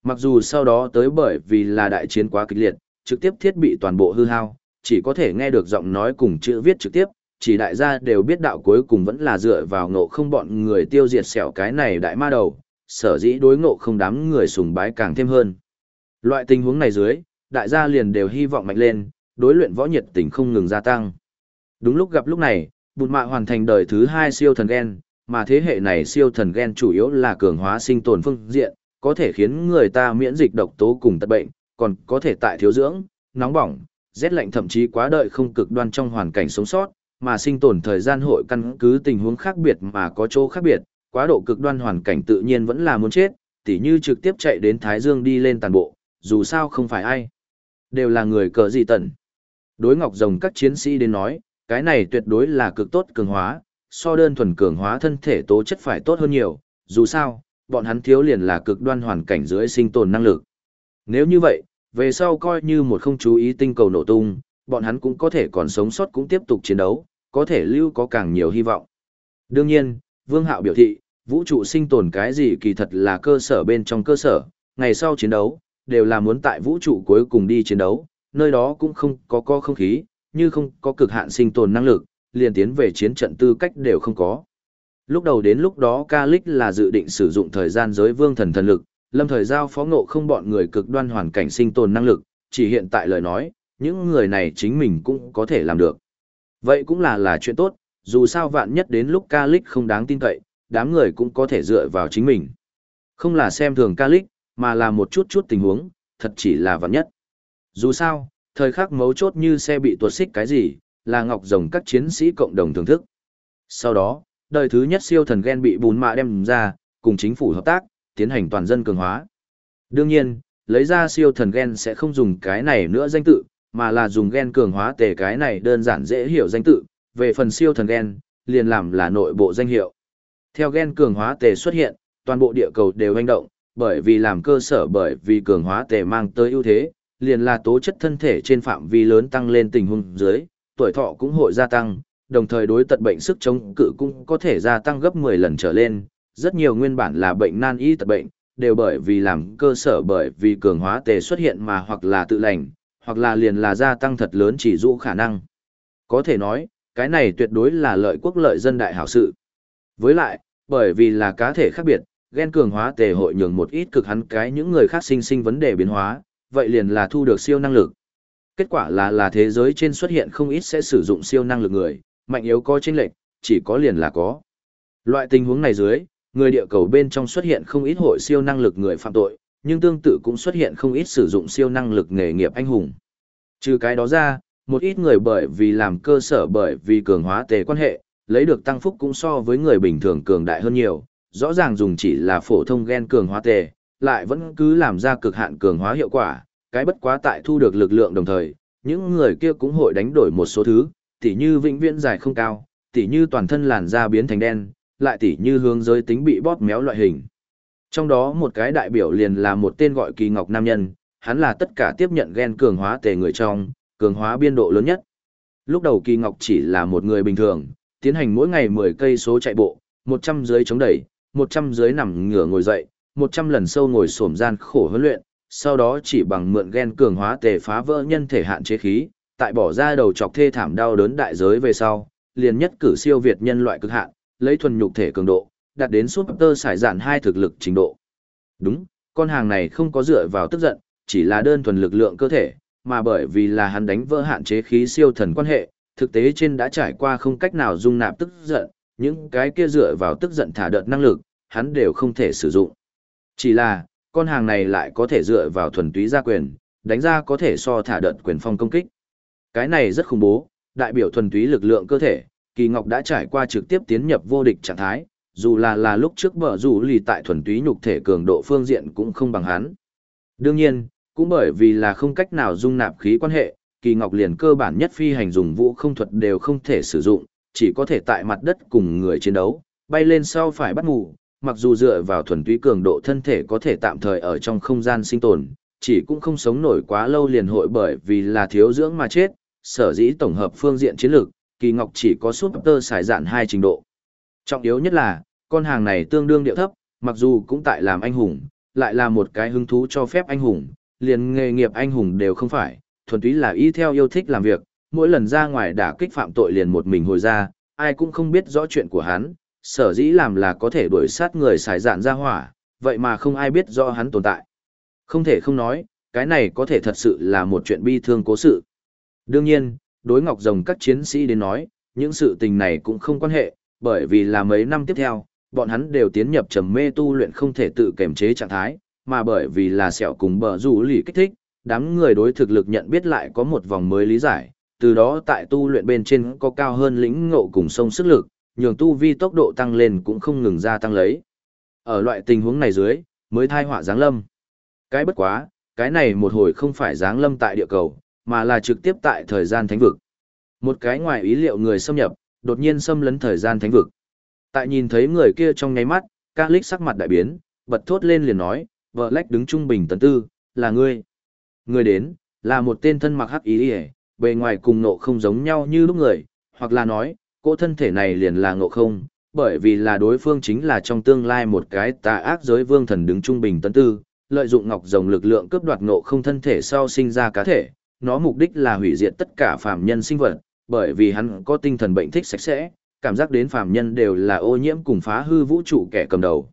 Mặc dù sau đó tới bởi vì là đại chiến quá kịch liệt, trực tiếp thiết bị toàn bộ hư hao, chỉ có thể nghe được giọng nói cùng chữ viết trực tiếp, chỉ đại gia đều biết đạo cuối cùng vẫn là dựa vào ngộ không bọn người tiêu diệt sẹo cái này đại ma đầu, sở dĩ đối ngộ không đám người sùng bái càng thêm hơn. Loại tình huống này dưới, đại gia liền đều hy vọng mạnh lên, đối luyện võ nhiệt tình không ngừng gia tăng. Đúng lúc gặp lúc này, bụt mạ hoàn thành đời thứ hai siêu thần gen, mà thế hệ này siêu thần gen chủ yếu là cường hóa sinh tồn phương diện, có thể khiến người ta miễn dịch độc tố cùng tật bệnh, còn có thể tại thiếu dưỡng, nóng bỏng, rét lạnh thậm chí quá đợi không cực đoan trong hoàn cảnh sống sót, mà sinh tồn thời gian hội căn cứ tình huống khác biệt mà có chỗ khác biệt, quá độ cực đoan hoàn cảnh tự nhiên vẫn là muốn chết, tỉ như trực tiếp chạy đến Thái Dương đi lên tàn bộ, dù sao không phải ai. Đều là người cờ gì tận. Đối Ngọc Rồng các chiến sĩ đến nói, cái này tuyệt đối là cực tốt cường hóa, so đơn thuần cường hóa thân thể tố chất phải tốt hơn nhiều, dù sao, bọn hắn thiếu liền là cực đoan hoàn cảnh dưới sinh tồn năng lực. Nếu như vậy, về sau coi như một không chú ý tinh cầu nổ tung, bọn hắn cũng có thể còn sống sót cũng tiếp tục chiến đấu, có thể lưu có càng nhiều hy vọng. Đương nhiên, Vương Hạo biểu thị, vũ trụ sinh tồn cái gì kỳ thật là cơ sở bên trong cơ sở, ngày sau chiến đấu, đều là muốn tại vũ trụ cuối cùng đi chiến đấu, nơi đó cũng không có co không khí, như không có cực hạn sinh tồn năng lực, liền tiến về chiến trận tư cách đều không có. Lúc đầu đến lúc đó ca là dự định sử dụng thời gian giới vương thần thần lực, lâm thời giao phó ngộ không bọn người cực đoan hoàn cảnh sinh tồn năng lực, chỉ hiện tại lời nói, những người này chính mình cũng có thể làm được. Vậy cũng là là chuyện tốt, dù sao vạn nhất đến lúc ca lích không đáng tin cậy, đám người cũng có thể dựa vào chính mình. Không là xem thường ca lích, mà là một chút chút tình huống, thật chỉ là vạn nhất. Dù sao, thời khắc mấu chốt như xe bị tuột xích cái gì, là ngọc rồng các chiến sĩ cộng đồng thưởng thức. Sau đó, đời thứ nhất siêu thần gen bị bùn mạ đem ra, cùng chính phủ hợp tác, tiến hành toàn dân cường hóa. Đương nhiên, lấy ra siêu thần gen sẽ không dùng cái này nữa danh tự, mà là dùng gen cường hóa tề cái này đơn giản dễ hiểu danh tự, về phần siêu thần gen, liền làm là nội bộ danh hiệu. Theo gen cường hóa tề xuất hiện, toàn bộ địa cầu đều hành động, bởi vì làm cơ sở bởi vì cường hóa tề mang tới ưu thế, liền là tố chất thân thể trên phạm vi lớn tăng lên tình huống dưới, tuổi thọ cũng hội gia tăng, đồng thời đối tật bệnh sức chống cự cũng có thể gia tăng gấp 10 lần trở lên, rất nhiều nguyên bản là bệnh nan y tật bệnh, đều bởi vì làm cơ sở bởi vì cường hóa tề xuất hiện mà hoặc là tự lành, hoặc là liền là gia tăng thật lớn chỉ dụ khả năng. Có thể nói, cái này tuyệt đối là lợi quốc lợi dân đại hảo sự. Với lại, Bởi vì là cá thể khác biệt, ghen cường hóa tề hội nhường một ít cực hắn cái những người khác sinh sinh vấn đề biến hóa, vậy liền là thu được siêu năng lực. Kết quả là là thế giới trên xuất hiện không ít sẽ sử dụng siêu năng lực người, mạnh yếu có chênh lệch, chỉ có liền là có. Loại tình huống này dưới, người địa cầu bên trong xuất hiện không ít hội siêu năng lực người phạm tội, nhưng tương tự cũng xuất hiện không ít sử dụng siêu năng lực nghề nghiệp anh hùng. Trừ cái đó ra, một ít người bởi vì làm cơ sở bởi vì cường hóa tề quan hệ, lấy được tăng phúc cũng so với người bình thường cường đại hơn nhiều, rõ ràng dùng chỉ là phổ thông gen cường hóa tề, lại vẫn cứ làm ra cực hạn cường hóa hiệu quả, cái bất quá tại thu được lực lượng đồng thời, những người kia cũng hội đánh đổi một số thứ, tỉ như vĩnh viễn dài không cao, tỉ như toàn thân làn da biến thành đen, lại tỉ như hướng giới tính bị bóp méo loại hình. Trong đó một cái đại biểu liền là một tên gọi Kỳ Ngọc Nam Nhân, hắn là tất cả tiếp nhận gen cường hóa tề người trong, cường hóa biên độ lớn nhất. Lúc đầu Kỳ Ngọc chỉ là một người bình thường, tiến hành mỗi ngày 10 cây số chạy bộ, 100 dưới chống đẩy, 100 dưới nằm ngửa ngồi dậy, 100 lần sâu ngồi xổm gian khổ huấn luyện, sau đó chỉ bằng mượn gen cường hóa tề phá vỡ nhân thể hạn chế khí, tại bỏ ra đầu chọc thê thảm đau đớn đại giới về sau, liền nhất cử siêu việt nhân loại cực hạn, lấy thuần nhục thể cường độ, đạt đến super sải dạn hai thực lực trình độ. Đúng, con hàng này không có dựa vào tức giận, chỉ là đơn thuần lực lượng cơ thể, mà bởi vì là hắn đánh vỡ hạn chế khí siêu thần quan hệ, thực tế trên đã trải qua không cách nào dung nạp tức giận, những cái kia dựa vào tức giận thả đợt năng lực, hắn đều không thể sử dụng. Chỉ là, con hàng này lại có thể dựa vào thuần túy gia quyền, đánh ra có thể so thả đợt quyền phong công kích. Cái này rất khủng bố, đại biểu thuần túy lực lượng cơ thể, Kỳ Ngọc đã trải qua trực tiếp tiến nhập vô địch trạng thái, dù là là lúc trước bở rủ lì tại thuần túy nhục thể cường độ phương diện cũng không bằng hắn. Đương nhiên, cũng bởi vì là không cách nào dung nạp khí quan hệ, Kỳ Ngọc liền cơ bản nhất phi hành dùng vũ không thuật đều không thể sử dụng, chỉ có thể tại mặt đất cùng người chiến đấu, bay lên sau phải bắt ngủ, mặc dù dựa vào thuần túy cường độ thân thể có thể tạm thời ở trong không gian sinh tồn, chỉ cũng không sống nổi quá lâu liền hội bởi vì là thiếu dưỡng mà chết, sở dĩ tổng hợp phương diện chiến lược, Kỳ Ngọc chỉ có suốt tơ xài dạn hai trình độ. Trọng yếu nhất là, con hàng này tương đương điệu thấp, mặc dù cũng tại làm anh hùng, lại là một cái hứng thú cho phép anh hùng, liền nghề nghiệp anh hùng đều không phải, thuần túy là y theo yêu thích làm việc, mỗi lần ra ngoài đả kích phạm tội liền một mình hồi ra, ai cũng không biết rõ chuyện của hắn, sở dĩ làm là có thể đuổi sát người xài dạn ra hỏa, vậy mà không ai biết rõ hắn tồn tại. Không thể không nói, cái này có thể thật sự là một chuyện bi thương cố sự. Đương nhiên, đối Ngọc Rồng các chiến sĩ đến nói, những sự tình này cũng không quan hệ, bởi vì là mấy năm tiếp theo, bọn hắn đều tiến nhập trầm mê tu luyện không thể tự kiềm chế trạng thái, mà bởi vì là sẹo cùng bờ rủ lì kích thích, đám người đối thực lực nhận biết lại có một vòng mới lý giải, từ đó tại tu luyện bên trên có cao hơn lĩnh ngộ cùng sông sức lực, nhường tu vi tốc độ tăng lên cũng không ngừng gia tăng lấy. Ở loại tình huống này dưới, mới thai họa giáng lâm. Cái bất quá, cái này một hồi không phải giáng lâm tại địa cầu, mà là trực tiếp tại thời gian thánh vực. Một cái ngoài ý liệu người xâm nhập, đột nhiên xâm lấn thời gian thánh vực. Tại nhìn thấy người kia trong nháy mắt, ca lích sắc mặt đại biến, bật thốt lên liền nói, vợ lách đứng trung bình tấn tư, là ngươi. Người đến, là một tên thân mặc hắc ý hề, bề ngoài cùng nộ không giống nhau như lúc người, hoặc là nói, cô thân thể này liền là ngộ không, bởi vì là đối phương chính là trong tương lai một cái tà ác giới vương thần đứng trung bình tấn tư, lợi dụng ngọc rồng lực lượng cướp đoạt ngộ không thân thể sau sinh ra cá thể, nó mục đích là hủy diệt tất cả phàm nhân sinh vật, bởi vì hắn có tinh thần bệnh thích sạch sẽ, cảm giác đến phàm nhân đều là ô nhiễm cùng phá hư vũ trụ kẻ cầm đầu.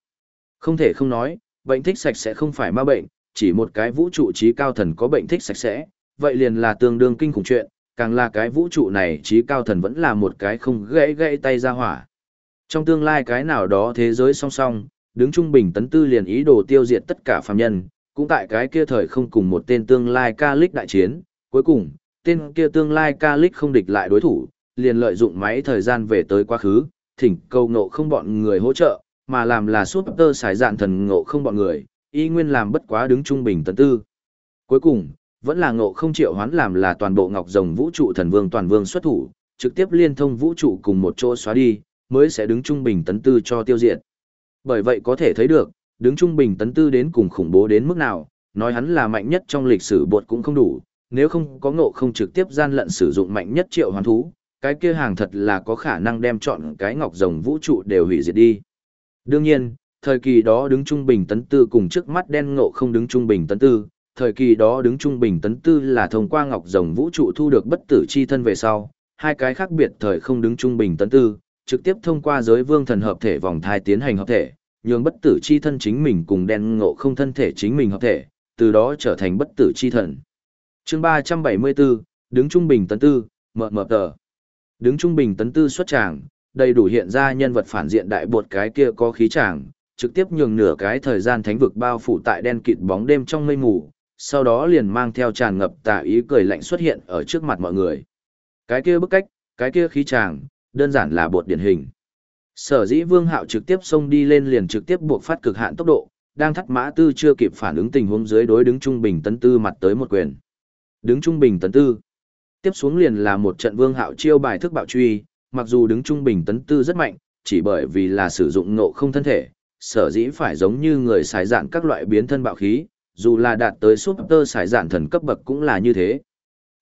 Không thể không nói, bệnh thích sạch sẽ không phải ma bệnh, chỉ một cái vũ trụ trí cao thần có bệnh thích sạch sẽ, vậy liền là tương đương kinh khủng chuyện, càng là cái vũ trụ này trí cao thần vẫn là một cái không gãy gãy tay ra hỏa. Trong tương lai cái nào đó thế giới song song, đứng trung bình tấn tư liền ý đồ tiêu diệt tất cả phàm nhân, cũng tại cái kia thời không cùng một tên tương lai ca lích đại chiến, cuối cùng, tên kia tương lai ca lích không địch lại đối thủ, liền lợi dụng máy thời gian về tới quá khứ, thỉnh cầu ngộ không bọn người hỗ trợ, mà làm là suốt tơ xài dạn thần ngộ không bọn người, y nguyên làm bất quá đứng trung bình tấn tư. Cuối cùng, vẫn là ngộ không triệu hoán làm là toàn bộ ngọc rồng vũ trụ thần vương toàn vương xuất thủ, trực tiếp liên thông vũ trụ cùng một chỗ xóa đi, mới sẽ đứng trung bình tấn tư cho tiêu diệt. Bởi vậy có thể thấy được, đứng trung bình tấn tư đến cùng khủng bố đến mức nào, nói hắn là mạnh nhất trong lịch sử bột cũng không đủ, nếu không có ngộ không trực tiếp gian lận sử dụng mạnh nhất triệu hoàn thú, cái kia hàng thật là có khả năng đem chọn cái ngọc rồng vũ trụ đều hủy diệt đi. Đương nhiên, thời kỳ đó đứng trung bình tấn tư cùng trước mắt đen ngộ không đứng trung bình tấn tư, thời kỳ đó đứng trung bình tấn tư là thông qua ngọc rồng vũ trụ thu được bất tử chi thân về sau, hai cái khác biệt thời không đứng trung bình tấn tư, trực tiếp thông qua giới vương thần hợp thể vòng thai tiến hành hợp thể, nhường bất tử chi thân chính mình cùng đen ngộ không thân thể chính mình hợp thể, từ đó trở thành bất tử chi thần. Chương 374, đứng trung bình tấn tư, mờ mờ tờ. Đứng trung bình tấn tư xuất tràng, đầy đủ hiện ra nhân vật phản diện đại bột cái kia có khí tràng, trực tiếp nhường nửa cái thời gian thánh vực bao phủ tại đen kịt bóng đêm trong mây mù, sau đó liền mang theo tràn ngập tà ý cười lạnh xuất hiện ở trước mặt mọi người. Cái kia bức cách, cái kia khí tràng, đơn giản là bột điển hình. Sở dĩ Vương Hạo trực tiếp xông đi lên liền trực tiếp buộc phát cực hạn tốc độ, đang thắt mã tư chưa kịp phản ứng tình huống dưới đối đứng trung bình tấn tư mặt tới một quyền. Đứng trung bình tấn tư. Tiếp xuống liền là một trận Vương Hạo chiêu bài thức bạo truy, mặc dù đứng trung bình tấn tư rất mạnh, chỉ bởi vì là sử dụng ngộ không thân thể, sở dĩ phải giống như người xài dạn các loại biến thân bạo khí, dù là đạt tới super xài dạn thần cấp bậc cũng là như thế.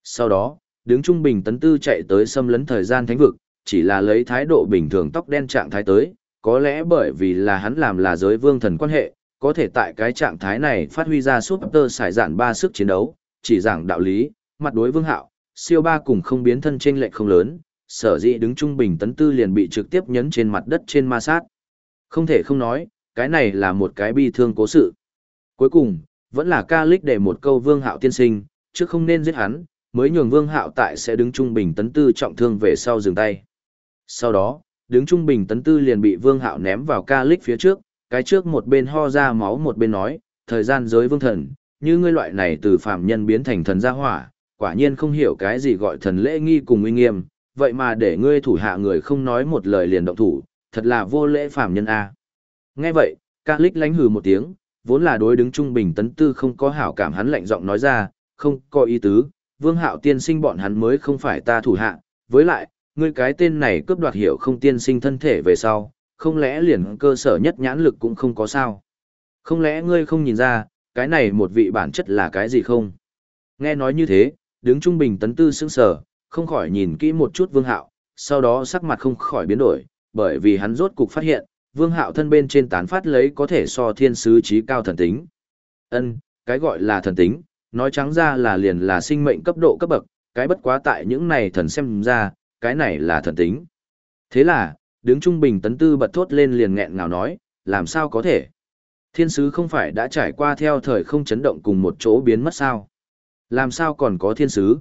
Sau đó, đứng trung bình tấn tư chạy tới xâm lấn thời gian thánh vực, chỉ là lấy thái độ bình thường tóc đen trạng thái tới, có lẽ bởi vì là hắn làm là giới vương thần quan hệ, có thể tại cái trạng thái này phát huy ra super xài dạn ba sức chiến đấu, chỉ giảng đạo lý, mặt đối vương hạo, siêu ba cùng không biến thân trên lệch không lớn, sở dĩ đứng trung bình tấn tư liền bị trực tiếp nhấn trên mặt đất trên ma sát. Không thể không nói, cái này là một cái bi thương cố sự. Cuối cùng, vẫn là ca lích để một câu vương hạo tiên sinh, chứ không nên giết hắn, mới nhường vương hạo tại sẽ đứng trung bình tấn tư trọng thương về sau dừng tay. Sau đó, đứng trung bình tấn tư liền bị vương hạo ném vào ca lích phía trước, cái trước một bên ho ra máu một bên nói, thời gian giới vương thần, như ngươi loại này từ phàm nhân biến thành thần gia hỏa, quả nhiên không hiểu cái gì gọi thần lễ nghi cùng uy nghiêm, vậy mà để ngươi thủ hạ người không nói một lời liền động thủ, thật là vô lễ phàm nhân a. Nghe vậy, ca lích lánh hừ một tiếng, vốn là đối đứng trung bình tấn tư không có hảo cảm hắn lạnh giọng nói ra, không có ý tứ, vương hạo tiên sinh bọn hắn mới không phải ta thủ hạ, với lại, ngươi cái tên này cướp đoạt hiểu không tiên sinh thân thể về sau, không lẽ liền cơ sở nhất nhãn lực cũng không có sao? Không lẽ ngươi không nhìn ra, cái này một vị bản chất là cái gì không? Nghe nói như thế, đứng trung bình tấn tư sững sờ, không khỏi nhìn kỹ một chút vương hạo, sau đó sắc mặt không khỏi biến đổi, bởi vì hắn rốt cục phát hiện, vương hạo thân bên trên tán phát lấy có thể so thiên sứ trí cao thần tính. Ân, cái gọi là thần tính, nói trắng ra là liền là sinh mệnh cấp độ cấp bậc, cái bất quá tại những này thần xem ra, cái này là thần tính. Thế là, đứng trung bình tấn tư bật thốt lên liền nghẹn ngào nói, làm sao có thể? Thiên sứ không phải đã trải qua theo thời không chấn động cùng một chỗ biến mất sao? Làm sao còn có thiên sứ?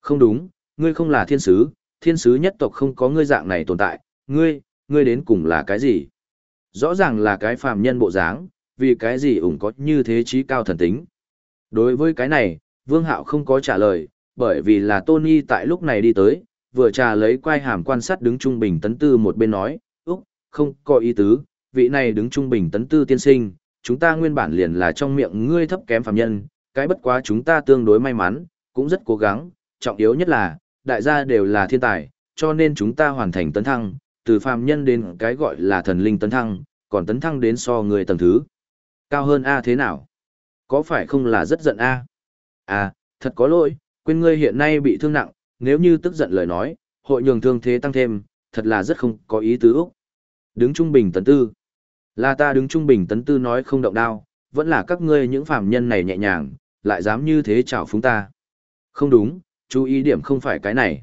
Không đúng, ngươi không là thiên sứ, thiên sứ nhất tộc không có ngươi dạng này tồn tại, ngươi, ngươi đến cùng là cái gì? Rõ ràng là cái phàm nhân bộ dáng, vì cái gì ủng có như thế trí cao thần tính. Đối với cái này, Vương Hạo không có trả lời, bởi vì là Tony tại lúc này đi tới, vừa trà lấy quai hàm quan sát đứng trung bình tấn tư một bên nói, Úc, không có ý tứ, vị này đứng trung bình tấn tư tiên sinh, chúng ta nguyên bản liền là trong miệng ngươi thấp kém phàm nhân, cái bất quá chúng ta tương đối may mắn, cũng rất cố gắng, trọng yếu nhất là, đại gia đều là thiên tài, cho nên chúng ta hoàn thành tấn thăng, từ phàm nhân đến cái gọi là thần linh tấn thăng, còn tấn thăng đến so người tầng thứ. Cao hơn A thế nào? Có phải không là rất giận A? À, thật có lỗi, quên ngươi hiện nay bị thương nặng, nếu như tức giận lời nói, hội nhường thương thế tăng thêm, thật là rất không có ý tứ Úc. Đứng trung bình tấn tư. Là ta đứng trung bình tấn tư nói không động đao, vẫn là các ngươi những phàm nhân này nhẹ nhàng, lại dám như thế chào phúng ta. Không đúng, chú ý điểm không phải cái này.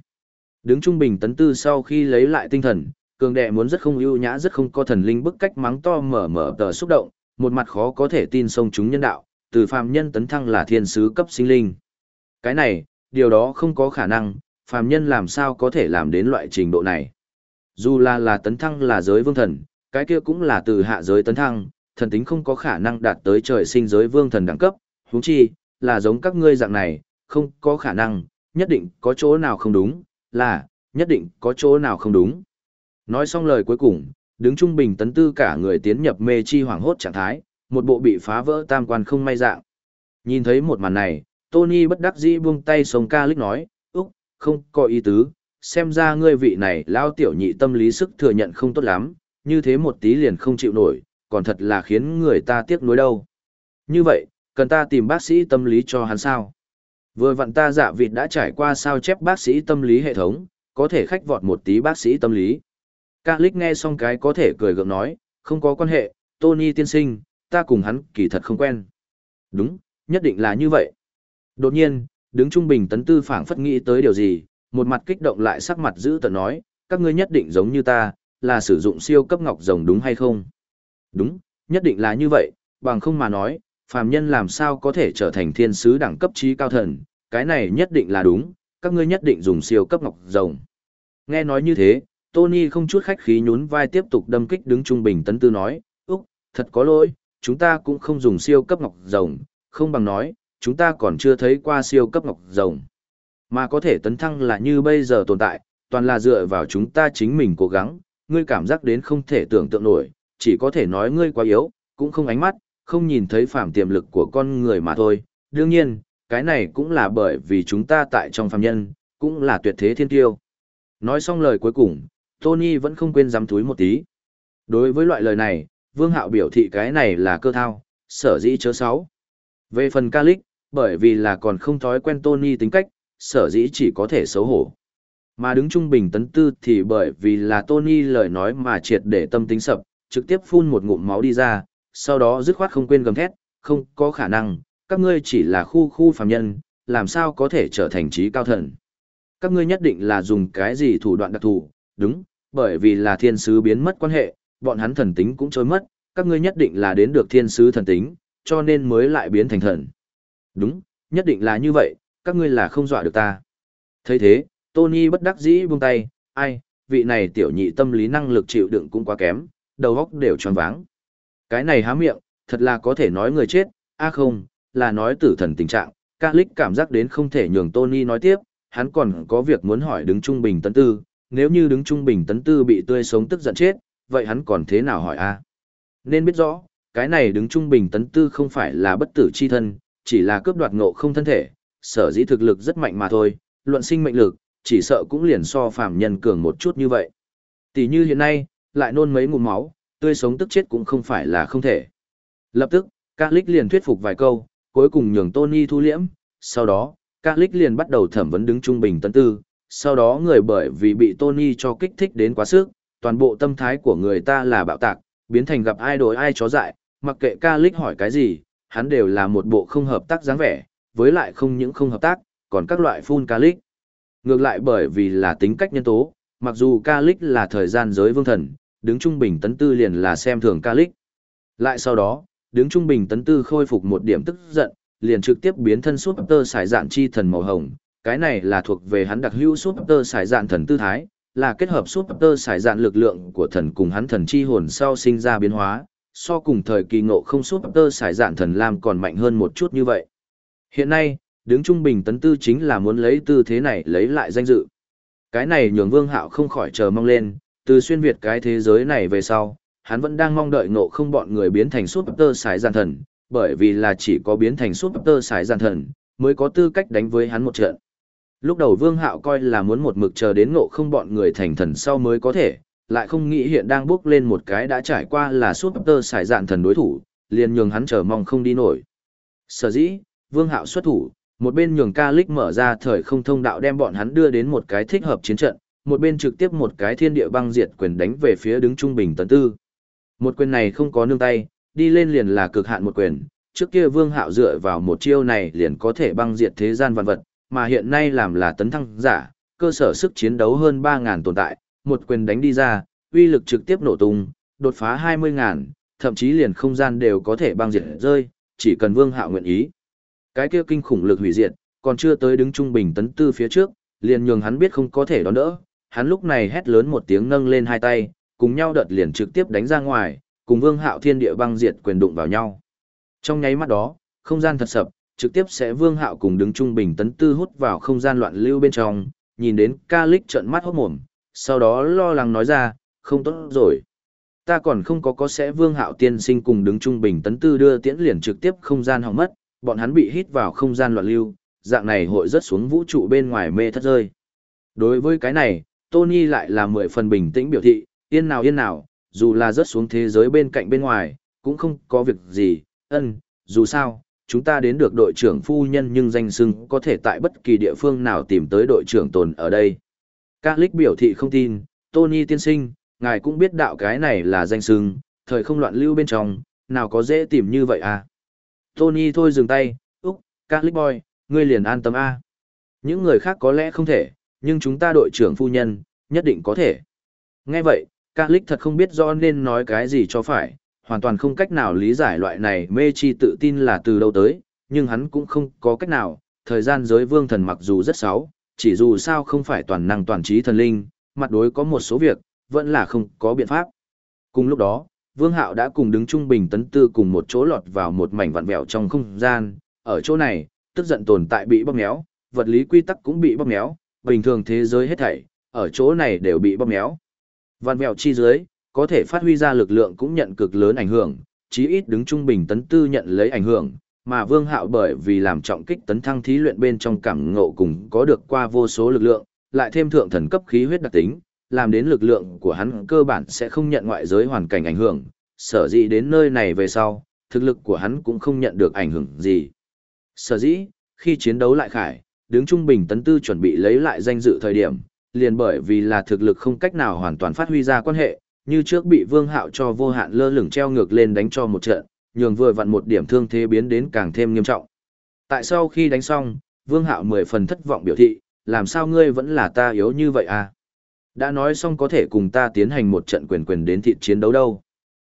Đứng trung bình tấn tư sau khi lấy lại tinh thần, cường đệ muốn rất không ưu nhã rất không có thần linh bức cách mắng to mở mở tờ xúc động, một mặt khó có thể tin sông chúng nhân đạo, từ phàm nhân tấn thăng là thiên sứ cấp sinh linh. Cái này, điều đó không có khả năng, phàm nhân làm sao có thể làm đến loại trình độ này. Dù là là tấn thăng là giới vương thần, cái kia cũng là từ hạ giới tấn thăng, thần tính không có khả năng đạt tới trời sinh giới vương thần đẳng cấp, huống chi, là giống các ngươi dạng này, không có khả năng, nhất định có chỗ nào không đúng, là, nhất định có chỗ nào không đúng. Nói xong lời cuối cùng, đứng trung bình tấn tư cả người tiến nhập mê chi hoảng hốt trạng thái, một bộ bị phá vỡ tam quan không may dạng. Nhìn thấy một màn này, Tony bất đắc dĩ buông tay sống ca lích nói, Úc, không có ý tứ, xem ra ngươi vị này lao tiểu nhị tâm lý sức thừa nhận không tốt lắm, như thế một tí liền không chịu nổi, còn thật là khiến người ta tiếc nuối đâu. Như vậy, cần ta tìm bác sĩ tâm lý cho hắn sao? Vừa vặn ta dạ vịt đã trải qua sao chép bác sĩ tâm lý hệ thống, có thể khách vọt một tí bác sĩ tâm lý. Ca Lích nghe xong cái có thể cười gượng nói, không có quan hệ, Tony tiên sinh, ta cùng hắn kỳ thật không quen. Đúng, nhất định là như vậy. Đột nhiên, đứng trung bình tấn tư phảng phất nghĩ tới điều gì, một mặt kích động lại sắc mặt giữ tận nói, các ngươi nhất định giống như ta, là sử dụng siêu cấp ngọc rồng đúng hay không? Đúng, nhất định là như vậy, bằng không mà nói, phàm nhân làm sao có thể trở thành thiên sứ đẳng cấp trí cao thần, cái này nhất định là đúng, các ngươi nhất định dùng siêu cấp ngọc rồng. Nghe nói như thế, Tony không chút khách khí nhún vai tiếp tục đâm kích đứng trung bình tấn tư nói, Úc, thật có lỗi, chúng ta cũng không dùng siêu cấp ngọc rồng, không bằng nói, chúng ta còn chưa thấy qua siêu cấp ngọc rồng. Mà có thể tấn thăng là như bây giờ tồn tại, toàn là dựa vào chúng ta chính mình cố gắng, ngươi cảm giác đến không thể tưởng tượng nổi, chỉ có thể nói ngươi quá yếu, cũng không ánh mắt, không nhìn thấy phạm tiềm lực của con người mà thôi. Đương nhiên, cái này cũng là bởi vì chúng ta tại trong phàm nhân, cũng là tuyệt thế thiên tiêu. Nói xong lời cuối cùng, Tony vẫn không quên dám túi một tí. Đối với loại lời này, Vương Hạo biểu thị cái này là cơ thao, sở dĩ chớ sáu. Về phần Calix, bởi vì là còn không thói quen Tony tính cách, sở dĩ chỉ có thể xấu hổ. Mà đứng trung bình tấn tư thì bởi vì là Tony lời nói mà triệt để tâm tính sập, trực tiếp phun một ngụm máu đi ra, sau đó dứt khoát không quên gầm thét, không có khả năng, các ngươi chỉ là khu khu phàm nhân, làm sao có thể trở thành trí cao thần. Các ngươi nhất định là dùng cái gì thủ đoạn đặc thù, đúng, bởi vì là thiên sứ biến mất quan hệ, bọn hắn thần tính cũng trôi mất, các ngươi nhất định là đến được thiên sứ thần tính, cho nên mới lại biến thành thần. Đúng, nhất định là như vậy, các ngươi là không dọa được ta. thấy thế, Tony bất đắc dĩ buông tay, ai, vị này tiểu nhị tâm lý năng lực chịu đựng cũng quá kém, đầu óc đều tròn váng. Cái này há miệng, thật là có thể nói người chết, a à không, là nói tử thần tình trạng. Ca lích cảm giác đến không thể nhường Tony nói tiếp, hắn còn có việc muốn hỏi đứng trung bình tấn tư, nếu như đứng trung bình tấn tư bị tươi sống tức giận chết, vậy hắn còn thế nào hỏi a? Nên biết rõ, cái này đứng trung bình tấn tư không phải là bất tử chi thân, chỉ là cướp đoạt ngộ không thân thể, sở dĩ thực lực rất mạnh mà thôi, luận sinh mệnh lực, chỉ sợ cũng liền so phàm nhân cường một chút như vậy. Tỷ như hiện nay, lại nôn mấy ngụm máu, tươi sống tức chết cũng không phải là không thể. Lập tức, các lích liền thuyết phục vài câu, cuối cùng nhường Tony thu liễm, sau đó, các lích liền bắt đầu thẩm vấn đứng trung bình tấn tư, sau đó người bởi vì bị Tony cho kích thích đến quá sức, toàn bộ tâm thái của người ta là bạo tạc, biến thành gặp ai đổi ai chó dại, mặc kệ ca lích hỏi cái gì, hắn đều là một bộ không hợp tác dáng vẻ, với lại không những không hợp tác, còn các loại phun ca lích. Ngược lại bởi vì là tính cách nhân tố, mặc dù ca lích là thời gian giới vương thần, đứng trung bình tấn tư liền là xem thường ca lích. Lại sau đó, đứng trung bình tấn tư khôi phục một điểm tức giận, liền trực tiếp biến thân suốt tơ xài dạn chi thần màu hồng. Cái này là thuộc về hắn đặc hữu suốt tơ xài dạn thần tư thái, là kết hợp suốt tơ xài dạn lực lượng của thần cùng hắn thần chi hồn sau sinh ra biến hóa, so cùng thời kỳ ngộ không suốt tơ xài dạn thần lam còn mạnh hơn một chút như vậy. Hiện nay, đứng trung bình tấn tư chính là muốn lấy tư thế này lấy lại danh dự. Cái này nhường vương hạo không khỏi chờ mong lên, từ xuyên Việt cái thế giới này về sau, hắn vẫn đang mong đợi ngộ không bọn người biến thành suốt tơ sái gian thần, bởi vì là chỉ có biến thành suốt tơ sái gian thần, mới có tư cách đánh với hắn một trận. Lúc đầu vương hạo coi là muốn một mực chờ đến ngộ không bọn người thành thần sau mới có thể, lại không nghĩ hiện đang bước lên một cái đã trải qua là suốt tơ sải dạn thần đối thủ, liền nhường hắn chờ mong không đi nổi. Sở dĩ, vương hạo xuất thủ, một bên nhường ca lích mở ra thời không thông đạo đem bọn hắn đưa đến một cái thích hợp chiến trận, một bên trực tiếp một cái thiên địa băng diệt quyền đánh về phía đứng trung bình tấn tư. Một quyền này không có nương tay, đi lên liền là cực hạn một quyền, trước kia vương hạo dựa vào một chiêu này liền có thể băng diệt thế gian vạn vật, mà hiện nay làm là tấn thăng giả, cơ sở sức chiến đấu hơn 3.000 tồn tại, một quyền đánh đi ra, uy lực trực tiếp nổ tung, đột phá 20.000, thậm chí liền không gian đều có thể băng diệt rơi, chỉ cần vương hạo nguyện ý. Cái kia kinh khủng lực hủy diệt, còn chưa tới đứng trung bình tấn tư phía trước, liền nhường hắn biết không có thể đón đỡ, hắn lúc này hét lớn một tiếng nâng lên hai tay, cùng nhau đợt liền trực tiếp đánh ra ngoài, cùng Vương Hạo Thiên địa băng diệt quyền đụng vào nhau. Trong nháy mắt đó, không gian thật sập, trực tiếp sẽ Vương Hạo cùng đứng trung bình tấn tư hút vào không gian loạn lưu bên trong, nhìn đến ca lích trợn mắt hốt mồm, sau đó lo lắng nói ra, không tốt rồi. Ta còn không có có sẽ Vương Hạo tiên sinh cùng đứng trung bình tấn tư đưa tiễn liền trực tiếp không gian hỏng mất, bọn hắn bị hít vào không gian loạn lưu, dạng này hội rất xuống vũ trụ bên ngoài mê thất rơi. Đối với cái này, Tony lại là mười phần bình tĩnh biểu thị, yên nào yên nào, dù là rớt xuống thế giới bên cạnh bên ngoài, cũng không có việc gì, ân, dù sao, chúng ta đến được đội trưởng phu nhân nhưng danh xưng có thể tại bất kỳ địa phương nào tìm tới đội trưởng tồn ở đây. Các lích biểu thị không tin, Tony tiên sinh, ngài cũng biết đạo cái này là danh xưng, thời không loạn lưu bên trong, nào có dễ tìm như vậy à. Tony thôi dừng tay, úc, Catholic boy, ngươi liền an tâm a. Những người khác có lẽ không thể, nhưng chúng ta đội trưởng phu nhân, nhất định có thể. Nghe vậy, Catholic thật không biết rõ nên nói cái gì cho phải, hoàn toàn không cách nào lý giải loại này mê chi tự tin là từ đâu tới, nhưng hắn cũng không có cách nào, thời gian giới vương thần mặc dù rất xấu, chỉ dù sao không phải toàn năng toàn trí thần linh, mặt đối có một số việc, vẫn là không có biện pháp. Cùng lúc đó, Vương Hạo đã cùng đứng trung bình tấn tư cùng một chỗ lọt vào một mảnh vặn vẹo trong không gian, ở chỗ này, tức giận tồn tại bị bóp méo, vật lý quy tắc cũng bị bóp méo, bình thường thế giới hết thảy, ở chỗ này đều bị bóp méo. Vặn vẹo chi dưới, có thể phát huy ra lực lượng cũng nhận cực lớn ảnh hưởng, chí ít đứng trung bình tấn tư nhận lấy ảnh hưởng, mà Vương Hạo bởi vì làm trọng kích tấn thăng thí luyện bên trong cảm ngộ cùng có được qua vô số lực lượng, lại thêm thượng thần cấp khí huyết đặc tính, làm đến lực lượng của hắn cơ bản sẽ không nhận ngoại giới hoàn cảnh ảnh hưởng, sở dĩ đến nơi này về sau, thực lực của hắn cũng không nhận được ảnh hưởng gì. Sở dĩ, khi chiến đấu lại khải, đứng trung bình tấn tư chuẩn bị lấy lại danh dự thời điểm, liền bởi vì là thực lực không cách nào hoàn toàn phát huy ra quan hệ, như trước bị Vương Hạo cho vô hạn lơ lửng treo ngược lên đánh cho một trận, nhường vừa vặn một điểm thương thế biến đến càng thêm nghiêm trọng. Tại sau khi đánh xong, Vương Hạo mười phần thất vọng biểu thị, làm sao ngươi vẫn là ta yếu như vậy à? Đã nói xong có thể cùng ta tiến hành một trận quyền quyền đến thịt chiến đấu đâu.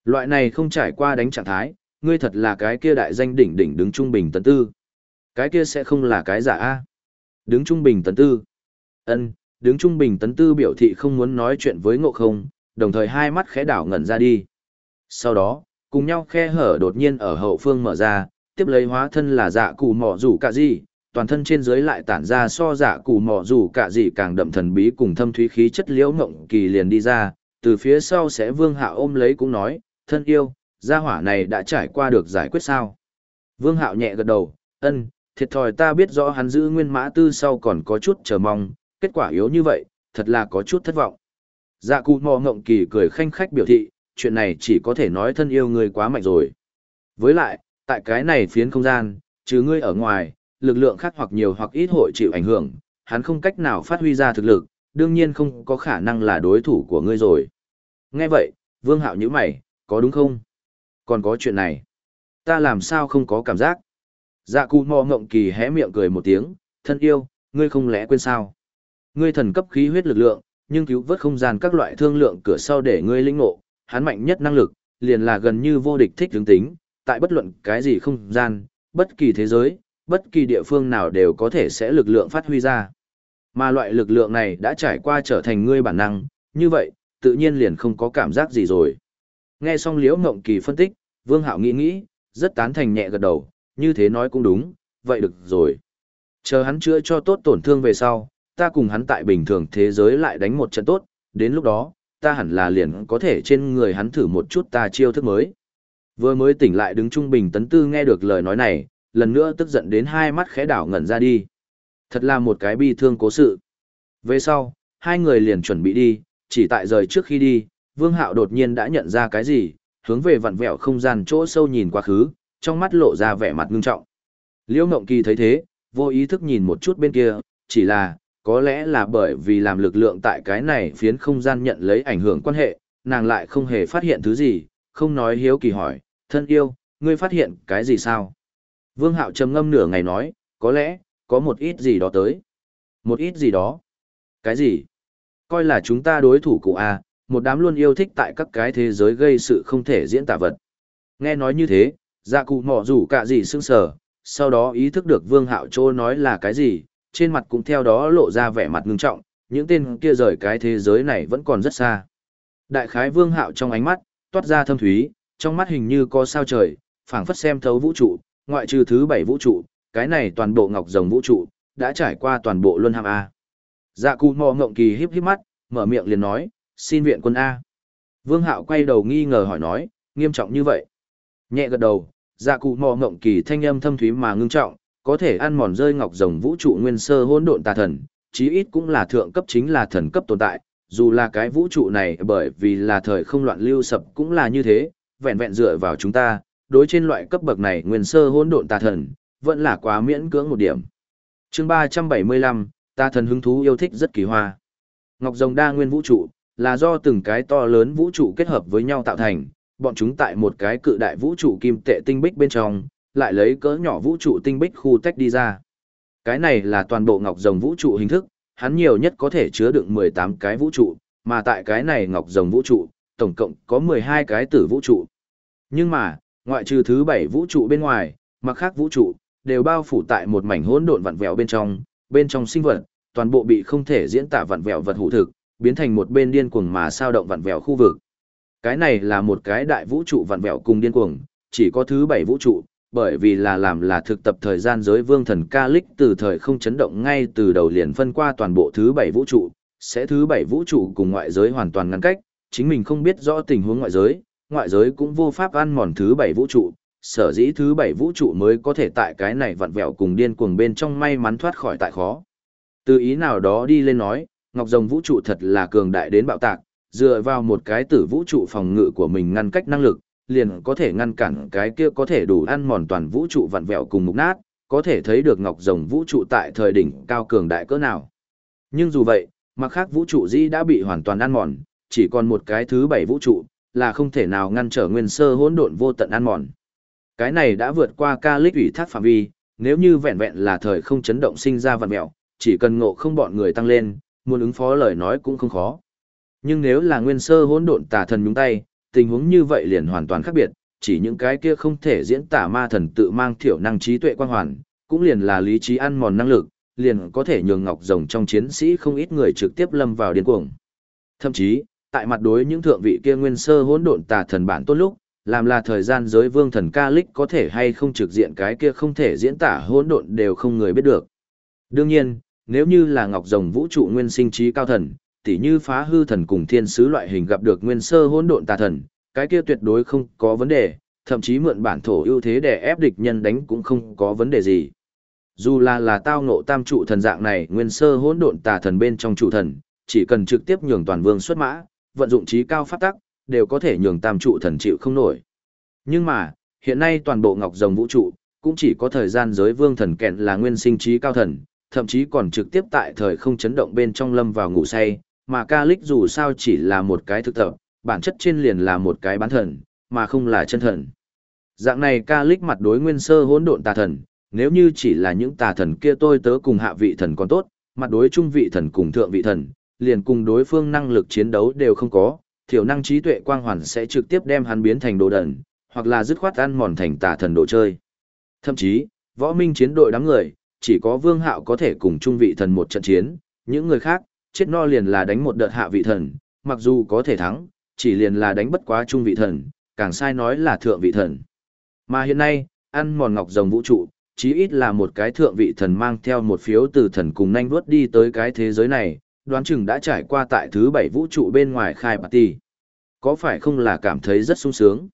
Loại này không trải qua đánh trạng thái, ngươi thật là cái kia đại danh đỉnh đỉnh đứng trung bình tấn tư. Cái kia sẽ không là cái giả a Đứng trung bình tấn tư. ân đứng trung bình tấn tư biểu thị không muốn nói chuyện với ngộ không, đồng thời hai mắt khẽ đảo ngẩn ra đi. Sau đó, cùng nhau khe hở đột nhiên ở hậu phương mở ra, tiếp lấy hóa thân là dạ cụ mỏ rủ cả gì, toàn thân trên dưới lại tản ra so dạ cụ mỏ dù cả gì càng đậm thần bí cùng thâm thúy khí chất liễu ngộng kỳ liền đi ra, từ phía sau sẽ vương hạ ôm lấy cũng nói, thân yêu, gia hỏa này đã trải qua được giải quyết sao. Vương hạo nhẹ gật đầu, ân, thiệt thòi ta biết rõ hắn giữ nguyên mã tư sau còn có chút chờ mong, kết quả yếu như vậy, thật là có chút thất vọng. Dạ cụ mò ngộng kỳ cười khanh khách biểu thị, chuyện này chỉ có thể nói thân yêu ngươi quá mạnh rồi. Với lại, tại cái này phiến không gian, trừ ngươi ở ngoài, lực lượng khác hoặc nhiều hoặc ít hội chịu ảnh hưởng, hắn không cách nào phát huy ra thực lực, đương nhiên không có khả năng là đối thủ của ngươi rồi. Nghe vậy, Vương Hạo nhíu mày, có đúng không? Còn có chuyện này. Ta làm sao không có cảm giác? Dạ cụ mò ngộng kỳ hé miệng cười một tiếng, thân yêu, ngươi không lẽ quên sao? Ngươi thần cấp khí huyết lực lượng, nhưng cứu vớt không gian các loại thương lượng cửa sau để ngươi lĩnh ngộ, hắn mạnh nhất năng lực, liền là gần như vô địch thích tướng tính, tại bất luận cái gì không gian, bất kỳ thế giới, bất kỳ địa phương nào đều có thể sẽ lực lượng phát huy ra. Mà loại lực lượng này đã trải qua trở thành ngươi bản năng, như vậy, tự nhiên liền không có cảm giác gì rồi. Nghe xong Liễu Ngộng Kỳ phân tích, Vương Hạo nghĩ nghĩ, rất tán thành nhẹ gật đầu, như thế nói cũng đúng, vậy được rồi. Chờ hắn chữa cho tốt tổn thương về sau, ta cùng hắn tại bình thường thế giới lại đánh một trận tốt, đến lúc đó, ta hẳn là liền có thể trên người hắn thử một chút ta chiêu thức mới. Vừa mới tỉnh lại đứng trung bình tấn tư nghe được lời nói này, lần nữa tức giận đến hai mắt khẽ đảo ngẩn ra đi. Thật là một cái bi thương cố sự. Về sau, hai người liền chuẩn bị đi, chỉ tại rời trước khi đi, Vương Hạo đột nhiên đã nhận ra cái gì, hướng về vặn vẹo không gian chỗ sâu nhìn quá khứ, trong mắt lộ ra vẻ mặt ngưng trọng. Liễu Ngộng Kỳ thấy thế, vô ý thức nhìn một chút bên kia, chỉ là, có lẽ là bởi vì làm lực lượng tại cái này phiến không gian nhận lấy ảnh hưởng quan hệ, nàng lại không hề phát hiện thứ gì, không nói hiếu kỳ hỏi, thân yêu, ngươi phát hiện cái gì sao? Vương Hạo trầm ngâm nửa ngày nói, có lẽ, có một ít gì đó tới. Một ít gì đó? Cái gì? Coi là chúng ta đối thủ cụ A, một đám luôn yêu thích tại các cái thế giới gây sự không thể diễn tả vật. Nghe nói như thế, dạ cụ mỏ rủ cả gì sưng sờ, sau đó ý thức được Vương Hạo Trô nói là cái gì, trên mặt cũng theo đó lộ ra vẻ mặt ngưng trọng, những tên kia rời cái thế giới này vẫn còn rất xa. Đại khái Vương Hạo trong ánh mắt, toát ra thâm thúy, trong mắt hình như có sao trời, phảng phất xem thấu vũ trụ, ngoại trừ thứ bảy vũ trụ, cái này toàn bộ ngọc rồng vũ trụ, đã trải qua toàn bộ luân hàm A. Dạ cụ mò ngộng kỳ híp híp mắt, mở miệng liền nói, xin viện quân A. Vương Hạo quay đầu nghi ngờ hỏi nói, nghiêm trọng như vậy. Nhẹ gật đầu, dạ cụ mò ngộng kỳ thanh âm thâm thúy mà ngưng trọng, có thể ăn mòn rơi ngọc rồng vũ trụ nguyên sơ hỗn độn tà thần, chí ít cũng là thượng cấp chính là thần cấp tồn tại, dù là cái vũ trụ này bởi vì là thời không loạn lưu sập cũng là như thế, vẹn vẹn dựa vào chúng ta, đối trên loại cấp bậc này nguyên sơ hỗn độn tà thần, vẫn là quá miễn cưỡng một điểm. Chương 375, tà thần hứng thú yêu thích rất kỳ hoa. Ngọc rồng đa nguyên vũ trụ là do từng cái to lớn vũ trụ kết hợp với nhau tạo thành, bọn chúng tại một cái cự đại vũ trụ kim tệ tinh bích bên trong, lại lấy cỡ nhỏ vũ trụ tinh bích khu tách đi ra. Cái này là toàn bộ ngọc rồng vũ trụ hình thức, hắn nhiều nhất có thể chứa đựng 18 cái vũ trụ, mà tại cái này ngọc rồng vũ trụ, tổng cộng có 12 cái tử vũ trụ. Nhưng mà, ngoại trừ thứ bảy vũ trụ bên ngoài, mặc khác vũ trụ, đều bao phủ tại một mảnh hỗn độn vặn vẹo bên trong, bên trong sinh vật, toàn bộ bị không thể diễn tả vặn vẹo vật hữu thực, biến thành một bên điên cuồng mà sao động vặn vẹo khu vực. Cái này là một cái đại vũ trụ vặn vẹo cùng điên cuồng, chỉ có thứ bảy vũ trụ, bởi vì là làm là thực tập thời gian giới vương thần ca lích từ thời không chấn động ngay từ đầu liền phân qua toàn bộ thứ bảy vũ trụ, sẽ thứ bảy vũ trụ cùng ngoại giới hoàn toàn ngăn cách, chính mình không biết rõ tình huống ngoại giới, ngoại giới cũng vô pháp ăn mòn thứ bảy vũ trụ, sở dĩ thứ bảy vũ trụ mới có thể tại cái này vặn vẹo cùng điên cuồng bên trong may mắn thoát khỏi tại khó. Từ ý nào đó đi lên nói, Ngọc Rồng vũ trụ thật là cường đại đến bạo tạc, dựa vào một cái tử vũ trụ phòng ngự của mình ngăn cách năng lực, liền có thể ngăn cản cái kia có thể đủ ăn mòn toàn vũ trụ vặn vẹo cùng mục nát, có thể thấy được Ngọc Rồng vũ trụ tại thời đỉnh cao cường đại cỡ nào. Nhưng dù vậy, mặt khác vũ trụ di đã bị hoàn toàn ăn mòn, chỉ còn một cái thứ bảy vũ trụ, là không thể nào ngăn trở nguyên sơ hỗn độn vô tận ăn mòn. Cái này đã vượt qua ca lích ủy thác phạm vi, nếu như vẹn vẹn là thời không chấn động sinh ra vật mẹo, chỉ cần ngộ không bọn người tăng lên, muốn ứng phó lời nói cũng không khó. Nhưng nếu là nguyên sơ hỗn độn tà thần nhúng tay, tình huống như vậy liền hoàn toàn khác biệt, chỉ những cái kia không thể diễn tả ma thần tự mang thiểu năng trí tuệ quan hoàn, cũng liền là lý trí ăn mòn năng lực, liền có thể nhường ngọc rồng trong chiến sĩ không ít người trực tiếp lâm vào điên cuồng. Thậm chí, tại mặt đối những thượng vị kia nguyên sơ hỗn độn tà thần bản tốt lúc, làm là thời gian giới vương thần ca lích có thể hay không trực diện cái kia không thể diễn tả hỗn độn đều không người biết được. Đương nhiên, nếu như là ngọc rồng vũ trụ nguyên sinh trí cao thần, tỉ như phá hư thần cùng thiên sứ loại hình gặp được nguyên sơ hỗn độn tà thần, cái kia tuyệt đối không có vấn đề, thậm chí mượn bản thổ ưu thế để ép địch nhân đánh cũng không có vấn đề gì. Dù là là tao ngộ tam trụ thần dạng này, nguyên sơ hỗn độn tà thần bên trong trụ thần, chỉ cần trực tiếp nhường toàn vương xuất mã, vận dụng trí cao phát tắc, đều có thể nhường tam trụ thần chịu không nổi. Nhưng mà, hiện nay toàn bộ ngọc rồng vũ trụ, cũng chỉ có thời gian giới vương thần kẹn là nguyên sinh trí cao thần, thậm chí còn trực tiếp tại thời không chấn động bên trong lâm vào ngủ say, mà ca lích dù sao chỉ là một cái thực tập, bản chất trên liền là một cái bán thần, mà không là chân thần. Dạng này ca lích mặt đối nguyên sơ hỗn độn tà thần, nếu như chỉ là những tà thần kia tôi tớ cùng hạ vị thần còn tốt, mặt đối trung vị thần cùng thượng vị thần, liền cùng đối phương năng lực chiến đấu đều không có, thiểu năng trí tuệ quang hoàn sẽ trực tiếp đem hắn biến thành đồ đần, hoặc là dứt khoát ăn mòn thành tà thần đồ chơi. Thậm chí, võ minh chiến đội đám người, chỉ có vương hạo có thể cùng trung vị thần một trận chiến, những người khác, chết no liền là đánh một đợt hạ vị thần, mặc dù có thể thắng, chỉ liền là đánh bất quá trung vị thần, càng sai nói là thượng vị thần. Mà hiện nay, ăn mòn ngọc rồng vũ trụ, chí ít là một cái thượng vị thần mang theo một phiếu từ thần cùng nhanh vuốt đi tới cái thế giới này, đoán chừng đã trải qua tại thứ bảy vũ trụ bên ngoài khai party. Có phải không là cảm thấy rất sung sướng?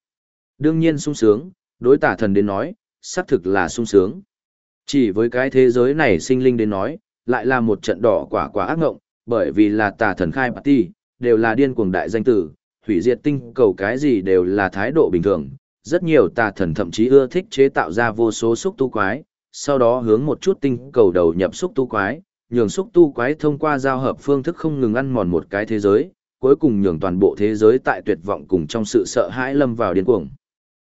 Đương nhiên sung sướng, đối tả thần đến nói, xác thực là sung sướng. Chỉ với cái thế giới này sinh linh đến nói, lại là một trận đỏ quả quả ác ngộng, bởi vì là tà thần khai party, đều là điên cuồng đại danh tử, hủy diệt tinh cầu cái gì đều là thái độ bình thường. Rất nhiều tà thần thậm chí ưa thích chế tạo ra vô số xúc tu quái, sau đó hướng một chút tinh cầu đầu nhập xúc tu quái, nhường xúc tu quái thông qua giao hợp phương thức không ngừng ăn mòn một cái thế giới, cuối cùng nhường toàn bộ thế giới tại tuyệt vọng cùng trong sự sợ hãi lâm vào điên cuồng.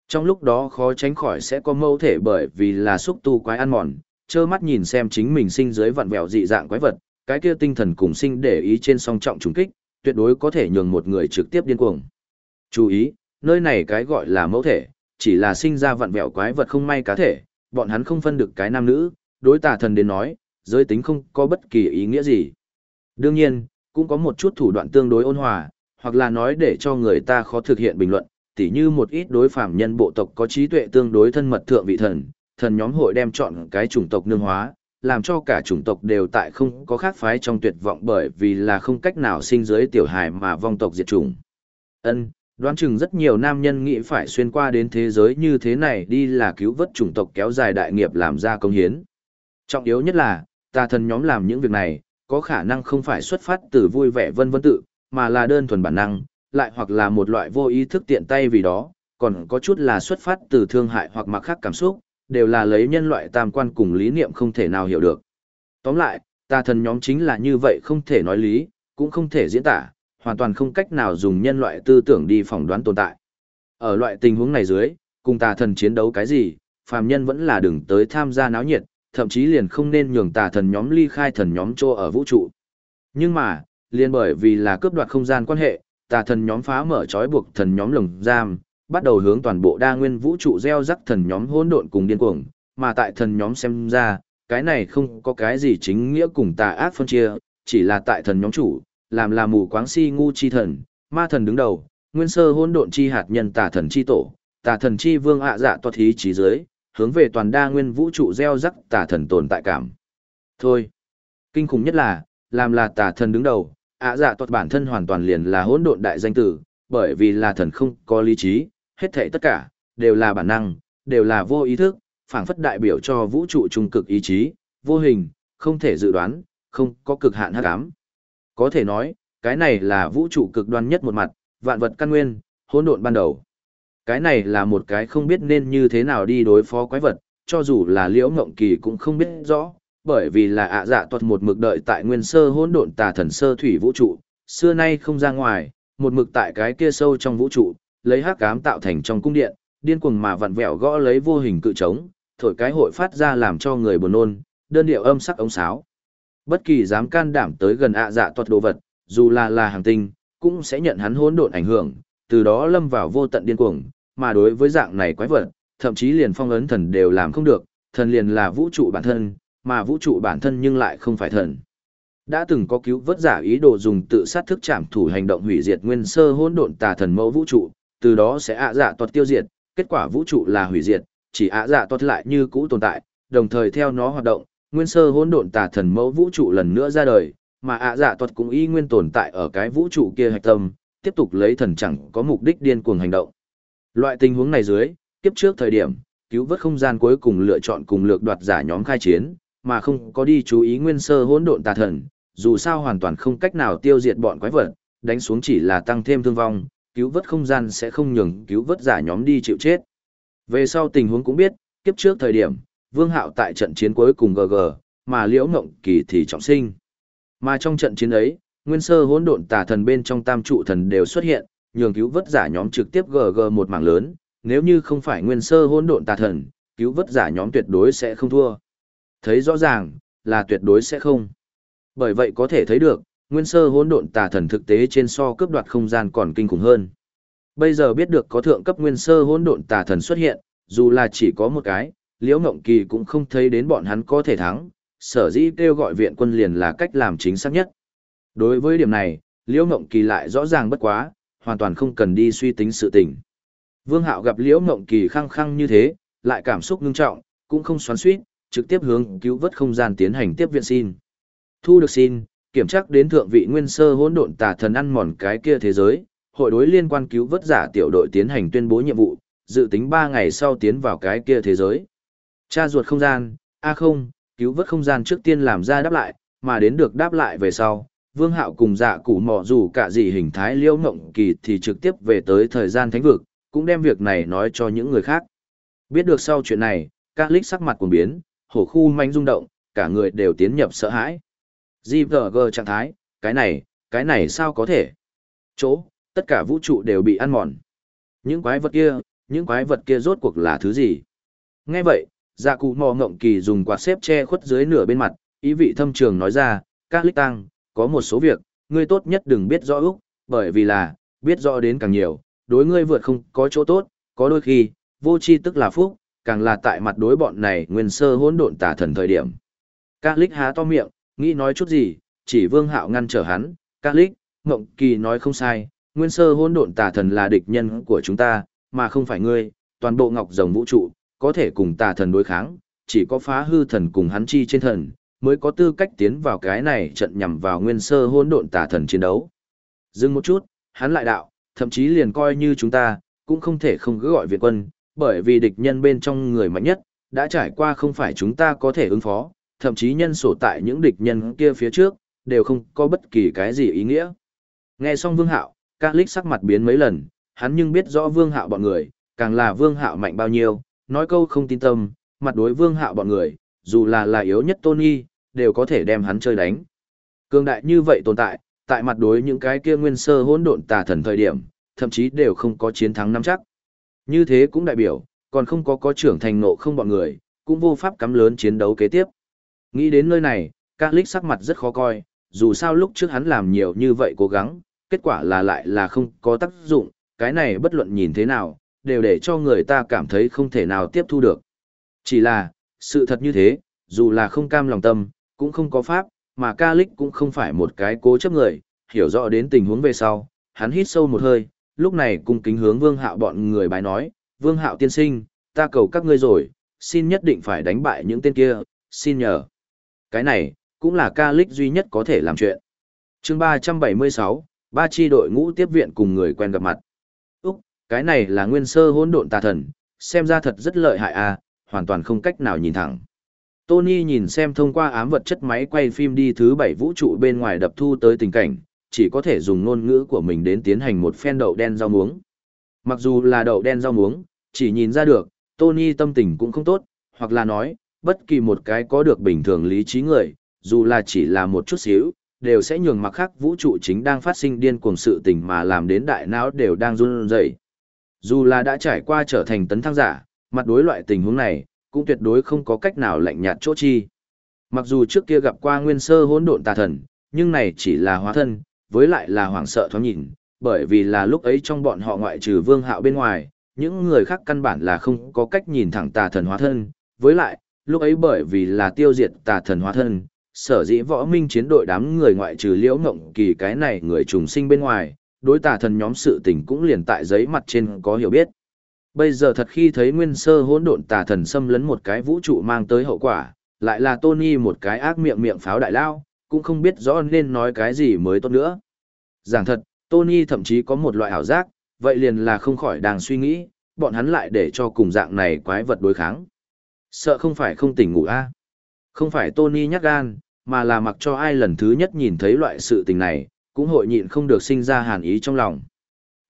Trong lúc đó khó tránh khỏi sẽ có mâu thể bởi vì là xúc tu quái ăn mòn, trơ mắt nhìn xem chính mình sinh dưới vặn vẹo dị dạng quái vật, cái kia tinh thần cùng sinh để ý trên song trọng trùng kích, tuyệt đối có thể nhường một người trực tiếp điên cuồng. Chú ý, nơi này cái gọi là mẫu thể, chỉ là sinh ra vặn vẹo quái vật không may cá thể, bọn hắn không phân được cái nam nữ, đối tà thần đến nói, giới tính không có bất kỳ ý nghĩa gì. Đương nhiên, cũng có một chút thủ đoạn tương đối ôn hòa, hoặc là nói để cho người ta khó thực hiện bình luận, tỉ như một ít đối phạm nhân bộ tộc có trí tuệ tương đối thân mật thượng vị thần, thần nhóm hội đem chọn cái chủng tộc nương hóa, làm cho cả chủng tộc đều tại không có khác phái trong tuyệt vọng bởi vì là không cách nào sinh dưới tiểu hài mà vong tộc diệt chủng. Ân, đoán chừng rất nhiều nam nhân nghĩ phải xuyên qua đến thế giới như thế này đi là cứu vớt chủng tộc kéo dài đại nghiệp làm ra công hiến. Trọng yếu nhất là, tà thần nhóm làm những việc này, có khả năng không phải xuất phát từ vui vẻ vân vân tự, mà là đơn thuần bản năng, lại hoặc là một loại vô ý thức tiện tay vì đó, còn có chút là xuất phát từ thương hại hoặc mặc khác cảm xúc, đều là lấy nhân loại tam quan cùng lý niệm không thể nào hiểu được. Tóm lại, tà thần nhóm chính là như vậy không thể nói lý, cũng không thể diễn tả, hoàn toàn không cách nào dùng nhân loại tư tưởng đi phỏng đoán tồn tại. Ở loại tình huống này dưới, cùng tà thần chiến đấu cái gì, phàm nhân vẫn là đừng tới tham gia náo nhiệt, thậm chí liền không nên nhường tà thần nhóm ly khai thần nhóm chỗ ở vũ trụ. Nhưng mà, Liên bởi vì là cướp đoạt không gian quan hệ, tà thần nhóm phá mở trói buộc thần nhóm lồng giam, bắt đầu hướng toàn bộ đa nguyên vũ trụ gieo rắc thần nhóm hỗn độn cùng điên cuồng, mà tại thần nhóm xem ra, cái này không có cái gì chính nghĩa cùng tà ác phân chia, chỉ là tại thần nhóm chủ, làm là mù quáng si ngu chi thần, ma thần đứng đầu, nguyên sơ hỗn độn chi hạt nhân tà thần chi tổ, tà thần chi vương ạ dạ toa thí trí giới, hướng về toàn đa nguyên vũ trụ gieo rắc tà thần tồn tại cảm. Thôi, kinh khủng nhất là, làm là tà thần đứng đầu, ạ dạ toa bản thân hoàn toàn liền là hỗn độn đại danh tử, bởi vì là thần không có lý trí, hết thảy tất cả, đều là bản năng, đều là vô ý thức, phảng phất đại biểu cho vũ trụ trung cực ý chí, vô hình, không thể dự đoán, không có cực hạn hắc ám. Có thể nói, cái này là vũ trụ cực đoan nhất một mặt, vạn vật căn nguyên, hỗn độn ban đầu. Cái này là một cái không biết nên như thế nào đi đối phó quái vật, cho dù là liễu ngộng kỳ cũng không biết rõ, bởi vì là ạ dạ tuật một mực đợi tại nguyên sơ hỗn độn tà thần sơ thủy vũ trụ, xưa nay không ra ngoài, một mực tại cái kia sâu trong vũ trụ, lấy hắc ám tạo thành trong cung điện, điên cuồng mà vặn vẹo gõ lấy vô hình cự trống, thổi cái hội phát ra làm cho người buồn nôn, đơn điệu âm sắc ống sáo. Bất kỳ dám can đảm tới gần ạ dạ tuật đồ vật, dù là là hàng tinh, cũng sẽ nhận hắn hỗn độn ảnh hưởng, từ đó lâm vào vô tận điên cuồng, mà đối với dạng này quái vật, thậm chí liền phong ấn thần đều làm không được, thần liền là vũ trụ bản thân, mà vũ trụ bản thân nhưng lại không phải thần. Đã từng có cứu vớt giả ý đồ dùng tự sát thức chạm thủ hành động hủy diệt nguyên sơ hỗn độn tà thần mẫu vũ trụ, từ đó sẽ ạ dạ toát tiêu diệt, kết quả vũ trụ là hủy diệt, chỉ ạ dạ toát lại như cũ tồn tại, đồng thời theo nó hoạt động, nguyên sơ hỗn độn tà thần mẫu vũ trụ lần nữa ra đời, mà ạ dạ toát cũng y nguyên tồn tại ở cái vũ trụ kia hạch tâm, tiếp tục lấy thần chẳng có mục đích điên cuồng hành động. Loại tình huống này dưới, kiếp trước thời điểm, cứu vớt không gian cuối cùng lựa chọn cùng lược đoạt giả nhóm khai chiến, mà không có đi chú ý nguyên sơ hỗn độn tà thần, dù sao hoàn toàn không cách nào tiêu diệt bọn quái vật, đánh xuống chỉ là tăng thêm thương vong, cứu vớt không gian sẽ không nhường cứu vớt giả nhóm đi chịu chết. Về sau tình huống cũng biết, kiếp trước thời điểm, Vương Hạo tại trận chiến cuối cùng GG, mà Liễu Ngộng Kỳ thì trọng sinh. Mà trong trận chiến ấy, nguyên sơ hỗn độn tà thần bên trong tam trụ thần đều xuất hiện, nhường cứu vớt giả nhóm trực tiếp GG một mảng lớn, nếu như không phải nguyên sơ hỗn độn tà thần, cứu vớt giả nhóm tuyệt đối sẽ không thua. Thấy rõ ràng, là tuyệt đối sẽ không. Bởi vậy có thể thấy được, nguyên sơ hỗn độn tà thần thực tế trên so cướp đoạt không gian còn kinh khủng hơn. Bây giờ biết được có thượng cấp nguyên sơ hỗn độn tà thần xuất hiện, dù là chỉ có một cái, Liễu Ngộng Kỳ cũng không thấy đến bọn hắn có thể thắng, sở dĩ kêu gọi viện quân liền là cách làm chính xác nhất. Đối với điểm này, Liễu Ngộng Kỳ lại rõ ràng bất quá, hoàn toàn không cần đi suy tính sự tình. Vương Hạo gặp Liễu Ngộng Kỳ khăng khăng như thế, lại cảm xúc ngưng trọng, cũng không xoắn xuýt, trực tiếp hướng cứu vớt không gian tiến hành tiếp viện xin. Thu được xin, kiểm tra đến thượng vị nguyên sơ hỗn độn tà thần ăn mòn cái kia thế giới, hội đối liên quan cứu vớt giả tiểu đội tiến hành tuyên bố nhiệm vụ, dự tính 3 ngày sau tiến vào cái kia thế giới. Cha ruột không gian, a không, cứu vớt không gian trước tiên làm ra đáp lại, mà đến được đáp lại về sau, Vương Hạo cùng dạ cụ mò dù cả gì hình thái liêu ngộng kỳ thì trực tiếp về tới thời gian thánh vực, cũng đem việc này nói cho những người khác. Biết được sau chuyện này, các lích sắc mặt cuồng biến, hổ khu manh rung động, cả người đều tiến nhập sợ hãi. GVG trạng thái, cái này, cái này sao có thể? Chỗ, tất cả vũ trụ đều bị ăn mòn. Những quái vật kia, những quái vật kia rốt cuộc là thứ gì? Nghe vậy, dạ cụ mò ngộng kỳ dùng quạt xếp che khuất dưới nửa bên mặt, ý vị thâm trường nói ra, các lích tăng, có một số việc, ngươi tốt nhất đừng biết rõ Úc, bởi vì là, biết rõ đến càng nhiều, đối ngươi vượt không có chỗ tốt, có đôi khi, vô chi tức là phúc, càng là tại mặt đối bọn này nguyên sơ hỗn độn tà thần thời điểm. Các lích há to miệng, nghĩ nói chút gì, chỉ vương hạo ngăn trở hắn, các lích, Ngộng Kỳ nói không sai, nguyên sơ hỗn độn tà thần là địch nhân của chúng ta, mà không phải ngươi, toàn bộ ngọc rồng vũ trụ, có thể cùng tà thần đối kháng, chỉ có phá hư thần cùng hắn chi trên thần, mới có tư cách tiến vào cái này trận nhằm vào nguyên sơ hỗn độn tà thần chiến đấu. Dừng một chút, hắn lại đạo, thậm chí liền coi như chúng ta, cũng không thể không cứ gọi viện quân, bởi vì địch nhân bên trong người mạnh nhất, đã trải qua không phải chúng ta có thể ứng phó, thậm chí nhân sổ tại những địch nhân kia phía trước, đều không có bất kỳ cái gì ý nghĩa. Nghe xong Vương Hạo, các lích sắc mặt biến mấy lần, hắn nhưng biết rõ Vương Hạo bọn người, càng là Vương Hạo mạnh bao nhiêu, nói câu không tin tâm, mặt đối Vương Hạo bọn người, dù là là yếu nhất Tony, đều có thể đem hắn chơi đánh. Cương đại như vậy tồn tại, tại mặt đối những cái kia nguyên sơ hỗn độn tà thần thời điểm, thậm chí đều không có chiến thắng nắm chắc. Như thế cũng đại biểu, còn không có có trưởng thành nộ không bọn người, cũng vô pháp cắm lớn chiến đấu kế tiếp. Nghĩ đến nơi này, các lích sắc mặt rất khó coi, dù sao lúc trước hắn làm nhiều như vậy cố gắng, kết quả là lại là không có tác dụng, cái này bất luận nhìn thế nào, đều để cho người ta cảm thấy không thể nào tiếp thu được. Chỉ là, sự thật như thế, dù là không cam lòng tâm, cũng không có pháp, mà ca lích cũng không phải một cái cố chấp người, hiểu rõ đến tình huống về sau, hắn hít sâu một hơi, lúc này cung kính hướng vương hạo bọn người bái nói, vương hạo tiên sinh, ta cầu các ngươi rồi, xin nhất định phải đánh bại những tên kia, xin nhờ. Cái này, cũng là ca lích duy nhất có thể làm chuyện. chương 376, ba chi đội ngũ tiếp viện cùng người quen gặp mặt. Úc, cái này là nguyên sơ hỗn độn tà thần, xem ra thật rất lợi hại à, hoàn toàn không cách nào nhìn thẳng. Tony nhìn xem thông qua ám vật chất máy quay phim đi thứ bảy vũ trụ bên ngoài đập thu tới tình cảnh, chỉ có thể dùng ngôn ngữ của mình đến tiến hành một phen đậu đen rau muống. Mặc dù là đậu đen rau muống, chỉ nhìn ra được, Tony tâm tình cũng không tốt, hoặc là nói, bất kỳ một cái có được bình thường lý trí người, dù là chỉ là một chút xíu, đều sẽ nhường mặc khác vũ trụ chính đang phát sinh điên cuồng sự tình mà làm đến đại não đều đang run rẩy. Dù là đã trải qua trở thành tấn thăng giả, mặt đối loại tình huống này, cũng tuyệt đối không có cách nào lạnh nhạt chỗ chi. Mặc dù trước kia gặp qua nguyên sơ hỗn độn tà thần, nhưng này chỉ là hóa thân, với lại là hoảng sợ thoáng nhìn, bởi vì là lúc ấy trong bọn họ ngoại trừ vương hạo bên ngoài, những người khác căn bản là không có cách nhìn thẳng tà thần hóa thân, với lại, lúc ấy bởi vì là tiêu diệt tà thần hóa thân, sở dĩ võ minh chiến đội đám người ngoại trừ liễu ngộng kỳ cái này người trùng sinh bên ngoài, đối tà thần nhóm sự tình cũng liền tại giấy mặt trên có hiểu biết. Bây giờ thật khi thấy nguyên sơ hỗn độn tà thần xâm lấn một cái vũ trụ mang tới hậu quả, lại là Tony một cái ác miệng miệng pháo đại lao, cũng không biết rõ nên nói cái gì mới tốt nữa. Giảng thật, Tony thậm chí có một loại ảo giác, vậy liền là không khỏi đang suy nghĩ, bọn hắn lại để cho cùng dạng này quái vật đối kháng. Sợ không phải không tỉnh ngủ a à? Không phải Tony nhắc gan, mà là mặc cho ai lần thứ nhất nhìn thấy loại sự tình này, cũng hội nhịn không được sinh ra hàn ý trong lòng.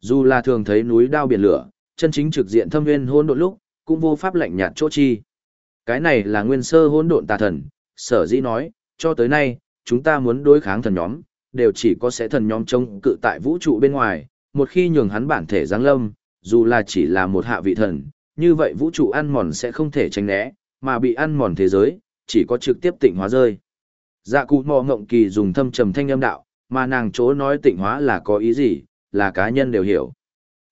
Dù là thường thấy núi đao biển lửa, chân chính trực diện thâm nguyên hỗn độn lúc, cũng vô pháp lạnh nhạt chỗ chi. Cái này là nguyên sơ hỗn độn tà thần, sở dĩ nói, cho tới nay, chúng ta muốn đối kháng thần nhóm, đều chỉ có sẽ thần nhóm chống cự tại vũ trụ bên ngoài, một khi nhường hắn bản thể giáng lâm, dù là chỉ là một hạ vị thần, như vậy vũ trụ ăn mòn sẽ không thể tránh né, mà bị ăn mòn thế giới, chỉ có trực tiếp tịnh hóa rơi. Dạ cụ mò ngộng kỳ dùng thâm trầm thanh âm đạo, mà nàng chỗ nói tịnh hóa là có ý gì, là cá nhân đều hiểu.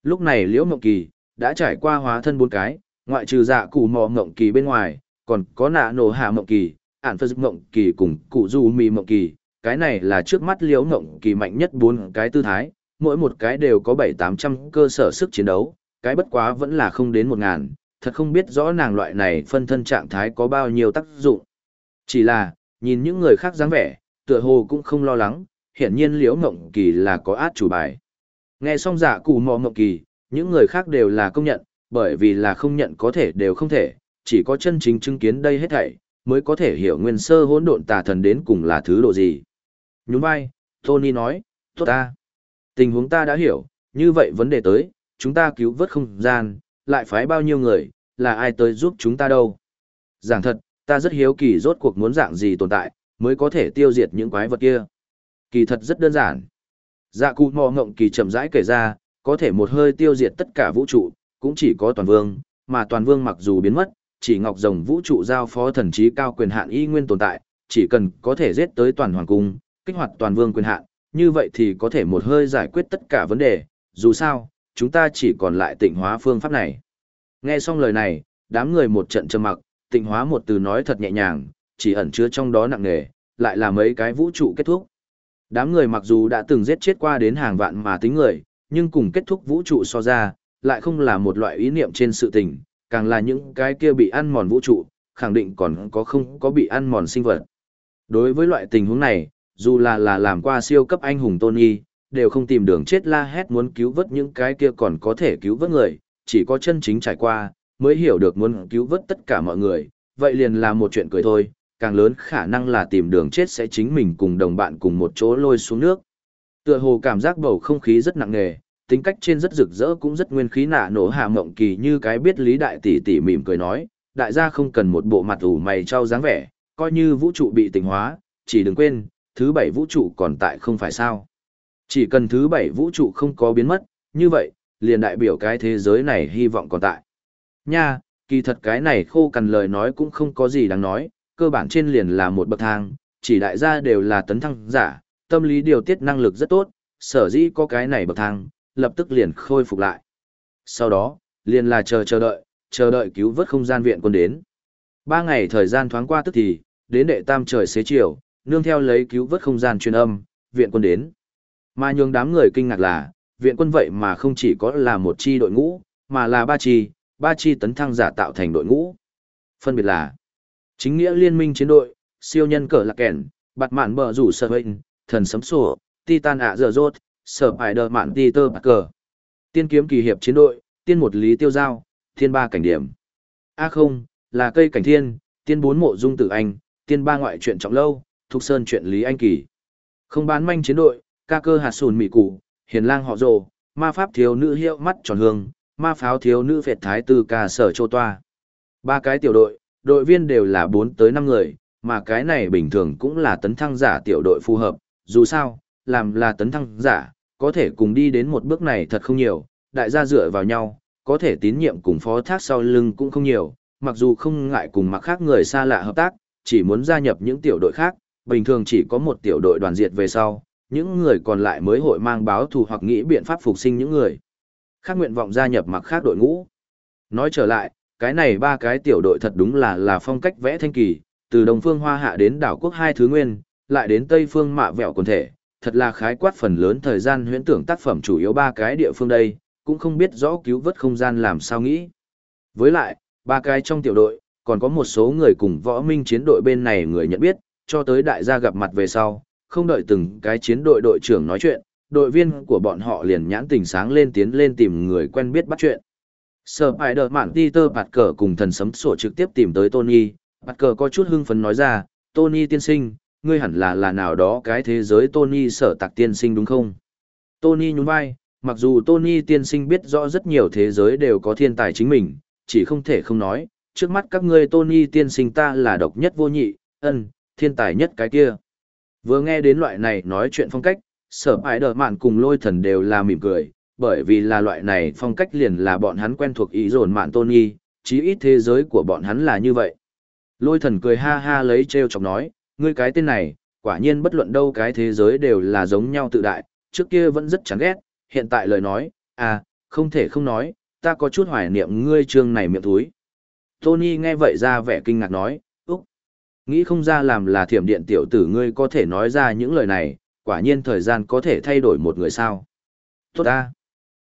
Lúc này liễu Mộng kỳ, đã trải qua hóa thân bốn cái, ngoại trừ dạ cụ mò Mộng kỳ bên ngoài, còn có nạ nổ hạ Mộng kỳ, ản phật Mộng kỳ cùng cụ du mì Mộng kỳ, cái này là trước mắt liễu Mộng kỳ mạnh nhất bốn cái tư thái, mỗi một cái đều có bảy tám trăm cơ sở sức chiến đấu, cái bất quá vẫn là không đến một ngàn, thật không biết rõ nàng loại này phân thân trạng thái có bao nhiêu tác dụng. Chỉ là, nhìn những người khác dáng vẻ, tựa hồ cũng không lo lắng, hiển nhiên liễu ngộng kỳ là có át chủ bài. Nghe xong giả cụ mò mộng kỳ, những người khác đều là công nhận, bởi vì là không nhận có thể đều không thể, chỉ có chân chính chứng kiến đây hết thảy, mới có thể hiểu nguyên sơ hỗn độn tà thần đến cùng là thứ độ gì. Nhún vai, Tony nói, tốt ta. Tình huống ta đã hiểu, như vậy vấn đề tới, chúng ta cứu vớt không gian, lại phái bao nhiêu người, là ai tới giúp chúng ta đâu. Giảng thật, ta rất hiếu kỳ rốt cuộc muốn dạng gì tồn tại, mới có thể tiêu diệt những quái vật kia. Kỳ thật rất đơn giản. Dạ cụ mò ngộng kỳ chậm rãi kể ra, có thể một hơi tiêu diệt tất cả vũ trụ, cũng chỉ có toàn vương, mà toàn vương mặc dù biến mất, chỉ ngọc rồng vũ trụ giao phó thần trí cao quyền hạn y nguyên tồn tại, chỉ cần có thể giết tới toàn hoàng cung, kích hoạt toàn vương quyền hạn, như vậy thì có thể một hơi giải quyết tất cả vấn đề, dù sao, chúng ta chỉ còn lại tịnh hóa phương pháp này. Nghe xong lời này, đám người một trận trầm mặc, tịnh hóa một từ nói thật nhẹ nhàng, chỉ ẩn chứa trong đó nặng nề, lại là mấy cái vũ trụ kết thúc. Đám người mặc dù đã từng giết chết qua đến hàng vạn mà tính người, nhưng cùng kết thúc vũ trụ so ra, lại không là một loại ý niệm trên sự tình, càng là những cái kia bị ăn mòn vũ trụ, khẳng định còn có không có bị ăn mòn sinh vật. Đối với loại tình huống này, dù là là làm qua siêu cấp anh hùng Tony, đều không tìm đường chết la hét muốn cứu vớt những cái kia còn có thể cứu vớt người, chỉ có chân chính trải qua, mới hiểu được muốn cứu vớt tất cả mọi người, vậy liền là một chuyện cười thôi, càng lớn khả năng là tìm đường chết sẽ chính mình cùng đồng bạn cùng một chỗ lôi xuống nước. Tựa hồ cảm giác bầu không khí rất nặng nề, tính cách trên rất rực rỡ cũng rất nguyên khí nạ nổ hạ mộng kỳ như cái biết lý đại tỷ tỷ mỉm cười nói, đại gia không cần một bộ mặt ủ mày trao dáng vẻ, coi như vũ trụ bị tình hóa, chỉ đừng quên, thứ bảy vũ trụ còn tại không phải sao. Chỉ cần thứ bảy vũ trụ không có biến mất, như vậy, liền đại biểu cái thế giới này hy vọng còn tại. Nha, kỳ thật cái này khô cằn lời nói cũng không có gì đáng nói, cơ bản trên liền là một bậc thang, chỉ đại gia đều là tấn thăng giả, tâm lý điều tiết năng lực rất tốt, sở dĩ có cái này bậc thang, lập tức liền khôi phục lại. Sau đó, liền là chờ chờ đợi, chờ đợi cứu vớt không gian viện quân đến. Ba ngày thời gian thoáng qua tức thì, đến đệ tam trời xế chiều, nương theo lấy cứu vớt không gian truyền âm, viện quân đến. Mà nhường đám người kinh ngạc là, viện quân vậy mà không chỉ có là một chi đội ngũ, mà là ba chi, ba chi tấn thăng giả tạo thành đội ngũ. Phân biệt là chính nghĩa liên minh chiến đội, siêu nhân cờ lạc kèn, bạt mạn bờ rủ sở hình, thần sấm sổ, titan ạ dở rốt, sở bài đờ mạn ti tơ bạc cờ. Tiên kiếm kỳ hiệp chiến đội, tiên một lý tiêu giao, thiên ba cảnh điểm. A không, là cây cảnh thiên, tiên bốn mộ dung tử anh, tiên ba ngoại truyện trọng lâu, thục sơn chuyện lý anh kỳ. Không bán manh chiến đội, ca cơ hạt sùn mị củ, hiền lang họ rồ, ma pháp thiếu nữ hiệu mắt tròn hương, ma pháo thiếu nữ phệt thái từ cà sở chô toa. Ba cái tiểu đội, đội viên đều là bốn tới năm người, mà cái này bình thường cũng là tấn thăng giả tiểu đội phù hợp, dù sao, làm là tấn thăng giả, có thể cùng đi đến một bước này thật không nhiều, đại gia dựa vào nhau, có thể tín nhiệm cùng phó thác sau lưng cũng không nhiều, mặc dù không ngại cùng mặc khác người xa lạ hợp tác, chỉ muốn gia nhập những tiểu đội khác, bình thường chỉ có một tiểu đội đoàn diệt về sau, những người còn lại mới hội mang báo thù hoặc nghĩ biện pháp phục sinh những người khác nguyện vọng gia nhập mặc khác đội ngũ. Nói trở lại, cái này ba cái tiểu đội thật đúng là là phong cách vẽ thanh kỳ, từ Đông Phương Hoa Hạ đến đảo quốc hai thứ nguyên, lại đến Tây Phương Mạ Vẹo quần thể, thật là khái quát phần lớn thời gian huyễn tưởng tác phẩm chủ yếu ba cái địa phương đây, cũng không biết rõ cứu vớt không gian làm sao nghĩ. Với lại, ba cái trong tiểu đội, còn có một số người cùng võ minh chiến đội bên này người nhận biết, cho tới đại gia gặp mặt về sau, không đợi từng cái chiến đội đội trưởng nói chuyện, đội viên của bọn họ liền nhãn tình sáng lên tiến lên tìm người quen biết bắt chuyện. Sở bài đợt mạn Peter bạt cờ cùng thần sấm sổ trực tiếp tìm tới Tony, bạt cờ có chút hưng phấn nói ra, Tony tiên sinh, ngươi hẳn là là nào đó cái thế giới Tony sở tạc tiên sinh đúng không? Tony nhún vai, mặc dù Tony tiên sinh biết rõ rất nhiều thế giới đều có thiên tài chính mình, chỉ không thể không nói, trước mắt các ngươi Tony tiên sinh ta là độc nhất vô nhị, ân, thiên tài nhất cái kia. Vừa nghe đến loại này nói chuyện phong cách, sở ái đờ mạn cùng lôi thần đều là mỉm cười, bởi vì là loại này phong cách liền là bọn hắn quen thuộc ý dồn mạn Tony, chí ít thế giới của bọn hắn là như vậy. Lôi thần cười ha ha lấy treo chọc nói, ngươi cái tên này, quả nhiên bất luận đâu cái thế giới đều là giống nhau tự đại, trước kia vẫn rất chán ghét, hiện tại lời nói, à, không thể không nói, ta có chút hoài niệm ngươi trương này miệng thúi. Tony nghe vậy ra vẻ kinh ngạc nói, úc, nghĩ không ra làm là thiểm điện tiểu tử ngươi có thể nói ra những lời này, quả nhiên thời gian có thể thay đổi một người sao. Tốt ta,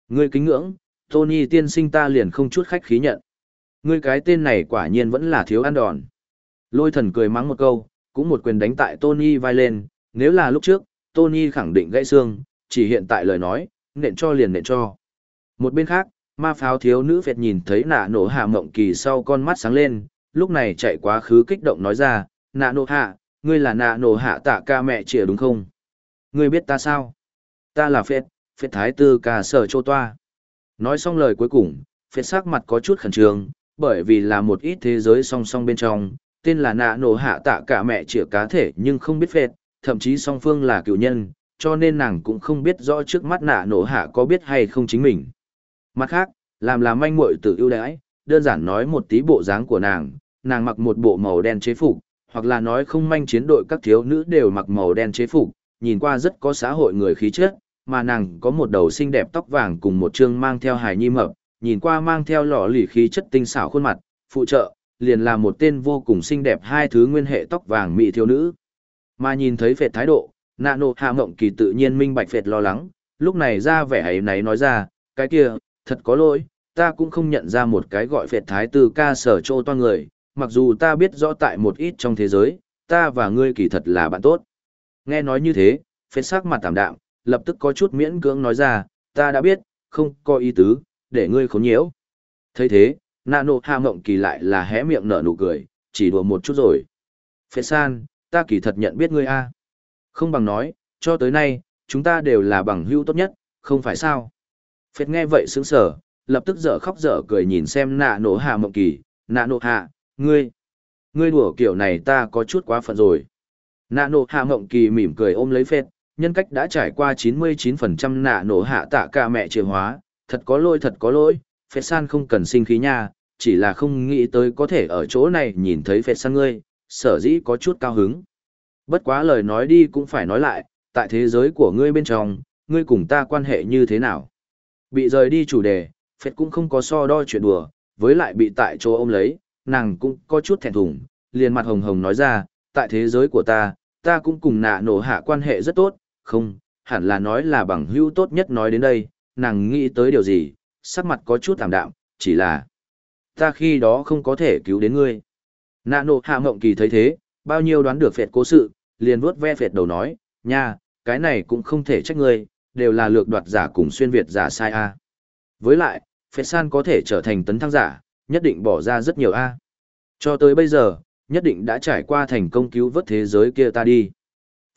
ngươi kính ngưỡng, Tony tiên sinh ta liền không chút khách khí nhận. Ngươi cái tên này quả nhiên vẫn là thiếu ăn đòn. Lôi thần cười mắng một câu, cũng một quyền đánh tại Tony vai lên, nếu là lúc trước, Tony khẳng định gãy xương, chỉ hiện tại lời nói, nện cho liền nện cho. Một bên khác, ma pháo thiếu nữ phệt nhìn thấy nạ nổ hạ mộng kỳ sau con mắt sáng lên, lúc này chạy quá khứ kích động nói ra, nạ nổ hạ, ngươi là nạ nổ hạ tạ ca mẹ chìa đúng không? Ngươi biết ta sao? Ta là phệt, phệt thái tư ca sở chô toa. Nói xong lời cuối cùng, phệt sắc mặt có chút khẩn trương, bởi vì là một ít thế giới song song bên trong, tên là nạ nổ hạ tạ cả mẹ chĩa cá thể nhưng không biết phệt, thậm chí song phương là cựu nhân, cho nên nàng cũng không biết rõ trước mắt nạ nổ hạ có biết hay không chính mình. Mặt khác, làm làm manh muội tự ưu đãi, đơn giản nói một tí bộ dáng của nàng, nàng mặc một bộ màu đen chế phục, hoặc là nói không manh chiến đội các thiếu nữ đều mặc màu đen chế phục, nhìn qua rất có xã hội người khí chất, mà nàng có một đầu xinh đẹp tóc vàng cùng một trương mang theo hài nhi mập, nhìn qua mang theo lọ lì khí chất tinh xảo khuôn mặt, phụ trợ, liền là một tên vô cùng xinh đẹp hai thứ nguyên hệ tóc vàng mỹ thiếu nữ. Mà nhìn thấy phệt thái độ, nạ nộ hạ mộng kỳ tự nhiên minh bạch phệt lo lắng, lúc này ra vẻ ấy nấy nói ra, cái kia, thật có lỗi, ta cũng không nhận ra một cái gọi phệt thái từ ca sở trô toan người, mặc dù ta biết rõ tại một ít trong thế giới, ta và ngươi kỳ thật là bạn tốt. Nghe nói như thế, phệt sắc mặt tạm đạm, lập tức có chút miễn cưỡng nói ra, ta đã biết, không có ý tứ, để ngươi khốn nhiễu. thấy thế, nạ nộ hạ mộng kỳ lại là hé miệng nở nụ cười, chỉ đùa một chút rồi. Phệt san, ta kỳ thật nhận biết ngươi a Không bằng nói, cho tới nay, chúng ta đều là bằng hữu tốt nhất, không phải sao? Phết nghe vậy sướng sở, lập tức dở khóc dở cười nhìn xem nạ nổ hạ mộng kỳ, nạ nổ hạ, ngươi, ngươi đùa kiểu này ta có chút quá phận rồi. Nạ nổ hạ mộng kỳ mỉm cười ôm lấy Phết nhân cách đã trải qua 99% nạ nổ hạ tạ cả mẹ chìa hóa, thật có lỗi thật có lỗi, phệt san không cần sinh khí nha, chỉ là không nghĩ tới có thể ở chỗ này nhìn thấy phệt san ngươi, sở dĩ có chút cao hứng. Bất quá lời nói đi cũng phải nói lại, tại thế giới của ngươi bên trong, ngươi cùng ta quan hệ như thế nào? Bị rời đi chủ đề, Phệt cũng không có so đo chuyện đùa, với lại bị tại chỗ ôm lấy, nàng cũng có chút thẹn thùng, liền mặt hồng hồng nói ra, tại thế giới của ta, ta cũng cùng nạ nổ hạ quan hệ rất tốt, không, hẳn là nói là bằng hữu tốt nhất nói đến đây, nàng nghĩ tới điều gì, sắc mặt có chút thảm đạm, chỉ là ta khi đó không có thể cứu đến ngươi. Nạ nộ hạ mộng kỳ thấy thế, bao nhiêu đoán được phệt cố sự, liền vuốt ve phệt đầu nói, nha, cái này cũng không thể trách ngươi, đều là lược đoạt giả cùng xuyên Việt giả sai a. Với lại, phệt san có thể trở thành tấn thăng giả, nhất định bỏ ra rất nhiều a. Cho tới bây giờ, nhất định đã trải qua thành công cứu vớt thế giới kia ta đi.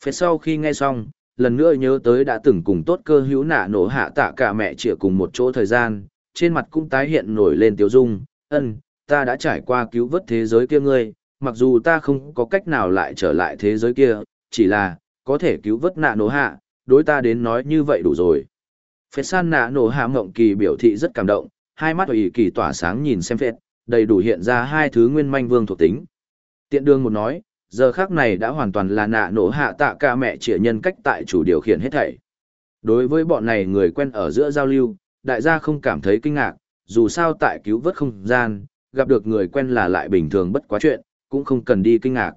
Phệt sau khi nghe xong, lần nữa nhớ tới đã từng cùng tốt cơ hữu nạ nổ hạ tạ cả mẹ chĩa cùng một chỗ thời gian, trên mặt cũng tái hiện nổi lên tiêu dung, ân, ta đã trải qua cứu vớt thế giới kia ngươi, mặc dù ta không có cách nào lại trở lại thế giới kia, chỉ là, có thể cứu vớt nạ nổ hạ, đối ta đến nói như vậy đủ rồi. Phết san nạ nổ hạ mộng kỳ biểu thị rất cảm động, hai mắt ủy kỳ tỏa sáng nhìn xem phết, đầy đủ hiện ra hai thứ nguyên manh vương thuộc tính. Tiện đương một nói, giờ khác này đã hoàn toàn là nạ nổ hạ tạ ca mẹ trịa nhân cách tại chủ điều khiển hết thảy. Đối với bọn này người quen ở giữa giao lưu, đại gia không cảm thấy kinh ngạc, dù sao tại cứu vớt không gian, gặp được người quen là lại bình thường bất quá chuyện, cũng không cần đi kinh ngạc.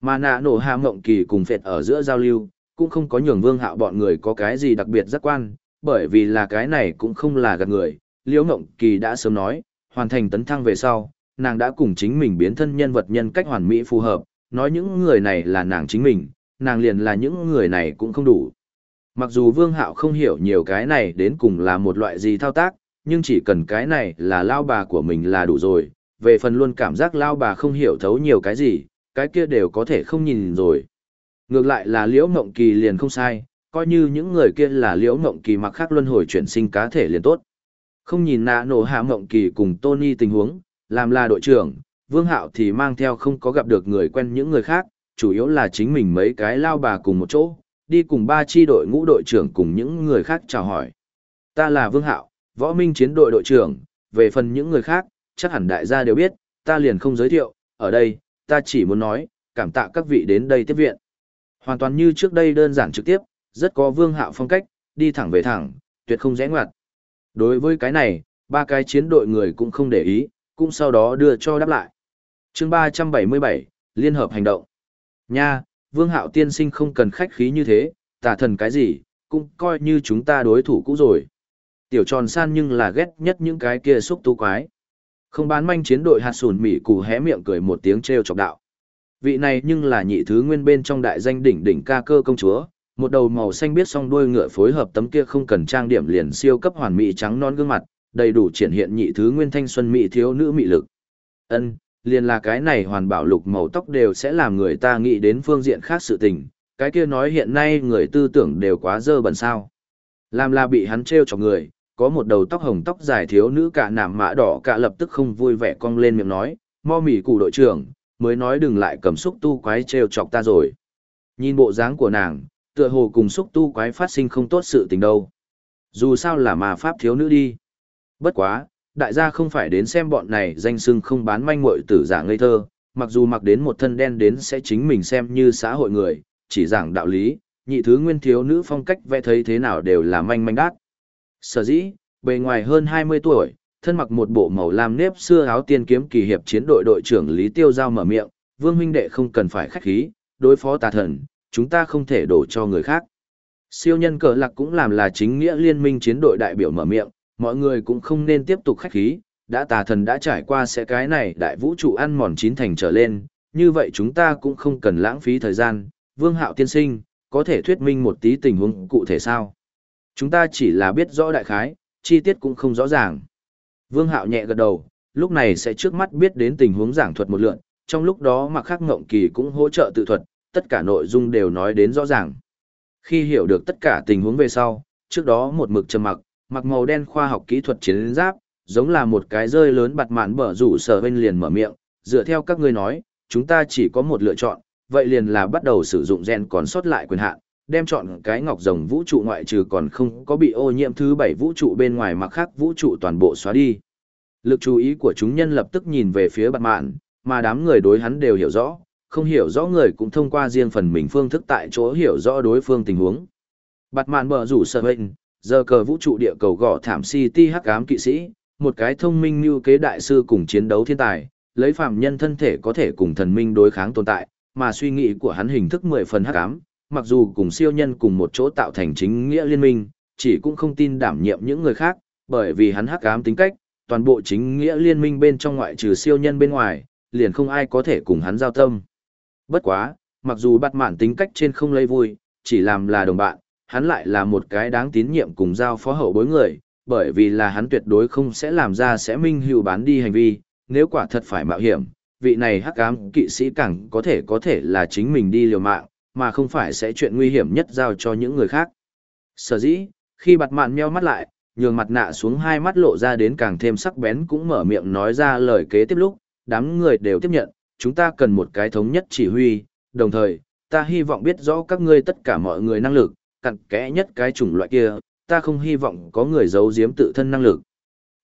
Mà nạ nổ hạ mộng kỳ cùng phệt ở giữa giao lưu, cũng không có nhường vương hạo bọn người có cái gì đặc biệt giác quan, bởi vì là cái này cũng không là gạt người. Liễu mộng Kỳ đã sớm nói, hoàn thành tấn thăng về sau, nàng đã cùng chính mình biến thân nhân vật nhân cách hoàn mỹ phù hợp, nói những người này là nàng chính mình, nàng liền là những người này cũng không đủ. Mặc dù Vương Hạo không hiểu nhiều cái này đến cùng là một loại gì thao tác, nhưng chỉ cần cái này là lao bà của mình là đủ rồi, về phần luôn cảm giác lao bà không hiểu thấu nhiều cái gì, cái kia đều có thể không nhìn rồi. Ngược lại là Liễu Ngộng Kỳ liền không sai, coi như những người kia là Liễu Ngộng Kỳ mặc khác luân hồi chuyển sinh cá thể liền tốt. Không nhìn nạ nổ hạ Ngộng Kỳ cùng Tony tình huống, làm là đội trưởng, Vương Hạo thì mang theo không có gặp được người quen những người khác, chủ yếu là chính mình mấy cái lao bà cùng một chỗ, đi cùng ba chi đội ngũ đội trưởng cùng những người khác chào hỏi. Ta là Vương Hạo, võ minh chiến đội đội trưởng, về phần những người khác, chắc hẳn đại gia đều biết, ta liền không giới thiệu, ở đây, ta chỉ muốn nói, cảm tạ các vị đến đây tiếp viện. Hoàn toàn như trước đây đơn giản trực tiếp, rất có vương hạo phong cách, đi thẳng về thẳng, tuyệt không rẽ ngoặt. Đối với cái này, ba cái chiến đội người cũng không để ý, cũng sau đó đưa cho đáp lại chương 377, Liên hợp hành động. Nha, vương hạo tiên sinh không cần khách khí như thế, tà thần cái gì, cũng coi như chúng ta đối thủ cũ rồi. Tiểu tròn san nhưng là ghét nhất những cái kia xúc tu quái. Không bán manh chiến đội hạt sùn mỉ củ hé miệng cười một tiếng treo chọc đạo. Vị này nhưng là nhị thứ nguyên bên trong đại danh đỉnh đỉnh ca cơ công chúa, một đầu màu xanh biết song đuôi ngựa phối hợp tấm kia không cần trang điểm liền siêu cấp hoàn mỹ trắng non gương mặt, đầy đủ triển hiện nhị thứ nguyên thanh xuân mỹ thiếu nữ mỹ lực. Ân, liền là cái này hoàn bảo lục màu tóc đều sẽ làm người ta nghĩ đến phương diện khác sự tình, cái kia nói hiện nay người tư tưởng đều quá dơ bẩn sao. Làm là bị hắn treo chọc người, có một đầu tóc hồng tóc dài thiếu nữ cả nạm mã đỏ cả lập tức không vui vẻ cong lên miệng nói, mo mỉ cụ đội trưởng, mới nói đừng lại cầm xúc tu quái treo chọc ta rồi. Nhìn bộ dáng của nàng, tựa hồ cùng xúc tu quái phát sinh không tốt sự tình đâu. Dù sao là mà pháp thiếu nữ đi. Bất quá, đại gia không phải đến xem bọn này danh sưng không bán manh muội tử giả ngây thơ, mặc dù mặc đến một thân đen đến sẽ chính mình xem như xã hội người, chỉ giảng đạo lý, nhị thứ nguyên thiếu nữ phong cách vẽ thấy thế nào đều là manh manh đát. Sở dĩ, bề ngoài hơn 20 tuổi, thân mặc một bộ màu lam nếp xưa áo tiên kiếm kỳ hiệp chiến đội đội trưởng Lý Tiêu Giao mở miệng, vương huynh đệ không cần phải khách khí, đối phó tà thần, chúng ta không thể đổ cho người khác. Siêu nhân cờ lạc cũng làm là chính nghĩa liên minh chiến đội đại biểu mở miệng, mọi người cũng không nên tiếp tục khách khí, đã tà thần đã trải qua sẽ cái này đại vũ trụ ăn mòn chín thành trở lên, như vậy chúng ta cũng không cần lãng phí thời gian, vương hạo tiên sinh, có thể thuyết minh một tí tình huống cụ thể sao? Chúng ta chỉ là biết rõ đại khái, chi tiết cũng không rõ ràng. Vương Hạo nhẹ gật đầu, lúc này sẽ trước mắt biết đến tình huống giảng thuật một lượn, trong lúc đó mặc khắc ngộng kỳ cũng hỗ trợ tự thuật, tất cả nội dung đều nói đến rõ ràng. Khi hiểu được tất cả tình huống về sau, trước đó một mực trầm mặc, mặc màu đen khoa học kỹ thuật chiến giáp, giống là một cái rơi lớn bạt mạn bở rủ sở bên liền mở miệng, dựa theo các ngươi nói, chúng ta chỉ có một lựa chọn, vậy liền là bắt đầu sử dụng gen còn sót lại quyền hạn, đem chọn cái ngọc rồng vũ trụ ngoại trừ còn không có bị ô nhiễm thứ bảy vũ trụ bên ngoài mặc khác vũ trụ toàn bộ xóa đi. Lực chú ý của chúng nhân lập tức nhìn về phía bạt mạn, mà đám người đối hắn đều hiểu rõ, không hiểu rõ người cũng thông qua riêng phần mình phương thức tại chỗ hiểu rõ đối phương tình huống. Bạt mạn bờ rủ sở bệnh, giờ cờ vũ trụ địa cầu gõ thảm City hắc ám kỵ sĩ, một cái thông minh như kế đại sư cùng chiến đấu thiên tài, lấy phàm nhân thân thể có thể cùng thần minh đối kháng tồn tại, mà suy nghĩ của hắn hình thức mười phần hắc ám, mặc dù cùng siêu nhân cùng một chỗ tạo thành chính nghĩa liên minh, chỉ cũng không tin đảm nhiệm những người khác, bởi vì hắn hắc ám tính cách, toàn bộ chính nghĩa liên minh bên trong ngoại trừ siêu nhân bên ngoài, liền không ai có thể cùng hắn giao tâm. Bất quá, mặc dù bắt mạn tính cách trên không lấy vui, chỉ làm là đồng bạn, hắn lại là một cái đáng tín nhiệm cùng giao phó hậu bối người, bởi vì là hắn tuyệt đối không sẽ làm ra sẽ minh hữu bán đi hành vi, nếu quả thật phải mạo hiểm, vị này hắc ám kỵ sĩ càng có thể có thể là chính mình đi liều mạng, mà không phải sẽ chuyện nguy hiểm nhất giao cho những người khác. Sở dĩ, khi bạt mạn meo mắt lại, nhường mặt nạ xuống hai mắt lộ ra đến càng thêm sắc bén cũng mở miệng nói ra lời kế tiếp lúc, đám người đều tiếp nhận, chúng ta cần một cái thống nhất chỉ huy, đồng thời, ta hy vọng biết rõ các ngươi tất cả mọi người năng lực, cặn kẽ nhất cái chủng loại kia, ta không hy vọng có người giấu giếm tự thân năng lực.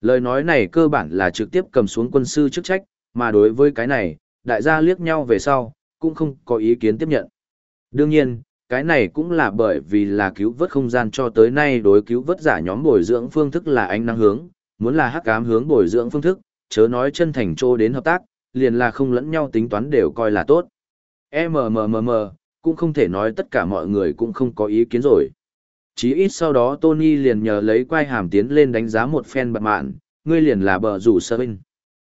Lời nói này cơ bản là trực tiếp cầm xuống quân sư chức trách, mà đối với cái này, đại gia liếc nhau về sau, cũng không có ý kiến tiếp nhận. Đương nhiên, cái này cũng là bởi vì là cứu vớt không gian cho tới nay đối cứu vớt giả nhóm bồi dưỡng phương thức là ánh năng hướng, muốn là hắc ám hướng bồi dưỡng phương thức, chớ nói chân thành trô đến hợp tác, liền là không lẫn nhau tính toán đều coi là tốt. MMMM, cũng không thể nói tất cả mọi người cũng không có ý kiến rồi. Chí ít sau đó Tony liền nhờ lấy quai hàm tiến lên đánh giá một phen bật mạn, ngươi liền là bờ rủ sơ binh.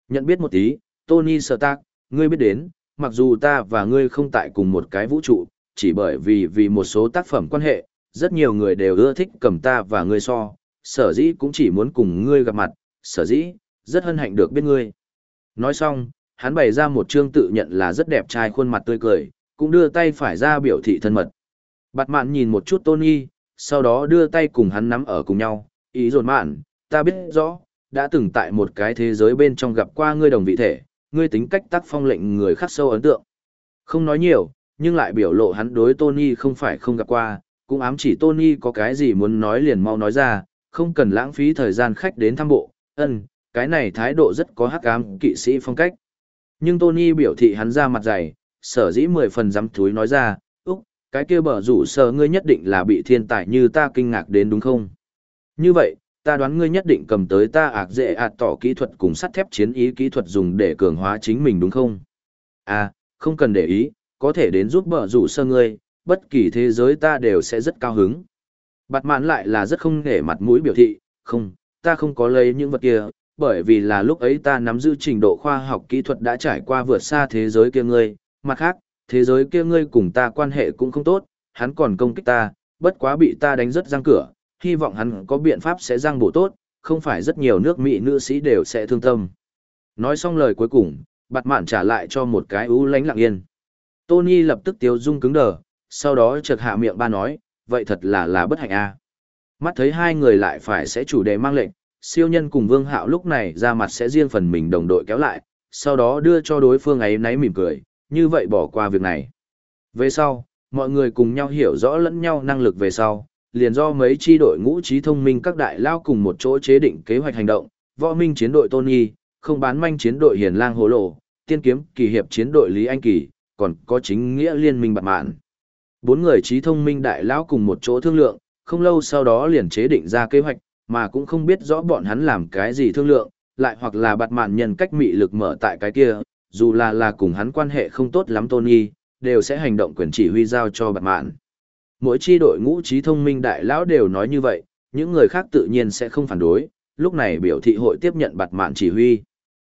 Nhận biết một tí, Tony sợ tác, ngươi biết đến, mặc dù ta và ngươi không tại cùng một cái vũ trụ, chỉ bởi vì vì một số tác phẩm quan hệ, rất nhiều người đều ưa thích cầm ta và ngươi so, sở dĩ cũng chỉ muốn cùng ngươi gặp mặt, sở dĩ, rất hân hạnh được biết ngươi. Nói xong, hắn bày ra một chương tự nhận là rất đẹp trai khuôn mặt tươi cười, cũng đưa tay phải ra biểu thị thân mật. Bạt mạn nhìn một chút Tony, sau đó đưa tay cùng hắn nắm ở cùng nhau, ý dồn mạn, ta biết rõ, đã từng tại một cái thế giới bên trong gặp qua ngươi đồng vị thể, ngươi tính cách tác phong lệnh người khác sâu ấn tượng. Không nói nhiều, nhưng lại biểu lộ hắn đối Tony không phải không gặp qua, cũng ám chỉ Tony có cái gì muốn nói liền mau nói ra, không cần lãng phí thời gian khách đến thăm bộ, ân, cái này thái độ rất có hắc ám kỵ sĩ phong cách. Nhưng Tony biểu thị hắn ra mặt dày, sở dĩ mười phần dám thúi nói ra, Úc, cái kia bở rủ sở ngươi nhất định là bị thiên tài như ta kinh ngạc đến đúng không? Như vậy, ta đoán ngươi nhất định cầm tới ta ạc dễ ạt tỏ kỹ thuật cùng sắt thép chiến ý kỹ thuật dùng để cường hóa chính mình đúng không? À, không cần để ý, có thể đến giúp bở rủ sơ ngươi, bất kỳ thế giới ta đều sẽ rất cao hứng. Bạt mạn lại là rất không nể mặt mũi biểu thị, không, ta không có lấy những vật kia, bởi vì là lúc ấy ta nắm giữ trình độ khoa học kỹ thuật đã trải qua vượt xa thế giới kia ngươi, mặt khác, thế giới kia ngươi cùng ta quan hệ cũng không tốt, hắn còn công kích ta, bất quá bị ta đánh rất răng cửa, hy vọng hắn có biện pháp sẽ răng bổ tốt, không phải rất nhiều nước Mỹ nữ sĩ đều sẽ thương tâm. Nói xong lời cuối cùng, bạt mạn trả lại cho một cái ú lánh lặng yên. Tony lập tức tiêu dung cứng đờ, sau đó chợt hạ miệng ba nói, vậy thật là là bất hạnh a. Mắt thấy hai người lại phải sẽ chủ đề mang lệnh, siêu nhân cùng vương hạo lúc này ra mặt sẽ riêng phần mình đồng đội kéo lại, sau đó đưa cho đối phương ấy náy mỉm cười, như vậy bỏ qua việc này. Về sau, mọi người cùng nhau hiểu rõ lẫn nhau năng lực về sau, liền do mấy chi đội ngũ trí thông minh các đại lao cùng một chỗ chế định kế hoạch hành động, võ minh chiến đội Tony, không bán manh chiến đội Hiền Lang Hồ Lộ, tiên kiếm kỳ hiệp chiến đội Lý Anh Kỳ, còn có chính nghĩa liên minh bạc mạn. Bốn người trí thông minh đại lão cùng một chỗ thương lượng, không lâu sau đó liền chế định ra kế hoạch, mà cũng không biết rõ bọn hắn làm cái gì thương lượng, lại hoặc là bạt mạn nhân cách mị lực mở tại cái kia, dù là là cùng hắn quan hệ không tốt lắm Tony, đều sẽ hành động quyền chỉ huy giao cho bạt mạn. Mỗi chi đội ngũ trí thông minh đại lão đều nói như vậy, những người khác tự nhiên sẽ không phản đối, lúc này biểu thị hội tiếp nhận bạt mạn chỉ huy.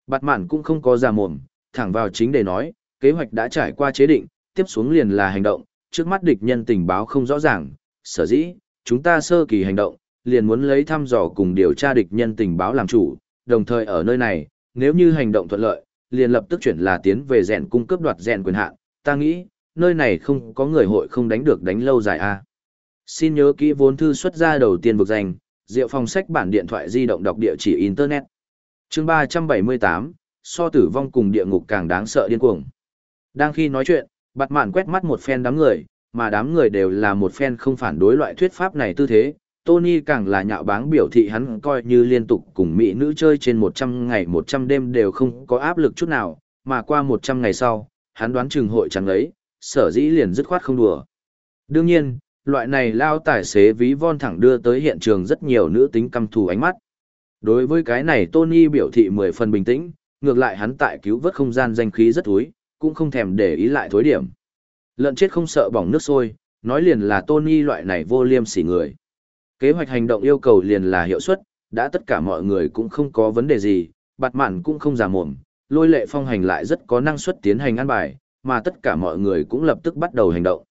Bạt mạn cũng không có ra mồm, thẳng vào chính để nói, kế hoạch đã trải qua chế định, tiếp xuống liền là hành động, trước mắt địch nhân tình báo không rõ ràng, sở dĩ, chúng ta sơ kỳ hành động, liền muốn lấy thăm dò cùng điều tra địch nhân tình báo làm chủ, đồng thời ở nơi này, nếu như hành động thuận lợi, liền lập tức chuyển là tiến về rèn cung cấp đoạt rèn quyền hạn, ta nghĩ, nơi này không có người hội không đánh được đánh lâu dài a. Xin nhớ kỹ vốn thư xuất ra đầu tiên vực danh, Diệu phòng sách bản điện thoại di động đọc địa chỉ internet. Chương 378, so tử vong cùng địa ngục càng đáng sợ điên cuồng. Đang khi nói chuyện, bạt mạn quét mắt một phen đám người, mà đám người đều là một phen không phản đối loại thuyết pháp này tư thế. Tony càng là nhạo báng biểu thị hắn coi như liên tục cùng mỹ nữ chơi trên 100 ngày 100 đêm đều không có áp lực chút nào, mà qua 100 ngày sau, hắn đoán chừng hội chẳng ấy, sở dĩ liền dứt khoát không đùa. Đương nhiên, loại này lao tài xế ví von thẳng đưa tới hiện trường rất nhiều nữ tính căm thù ánh mắt. Đối với cái này Tony biểu thị mười phần bình tĩnh, ngược lại hắn tại cứu vớt không gian danh khí rất túi, cũng không thèm để ý lại thối điểm. Lợn chết không sợ bỏng nước sôi, nói liền là Tony loại này vô liêm sỉ người. Kế hoạch hành động yêu cầu liền là hiệu suất, đã tất cả mọi người cũng không có vấn đề gì, bạt mạn cũng không giả mồm, lôi lệ phong hành lại rất có năng suất tiến hành ăn bài, mà tất cả mọi người cũng lập tức bắt đầu hành động.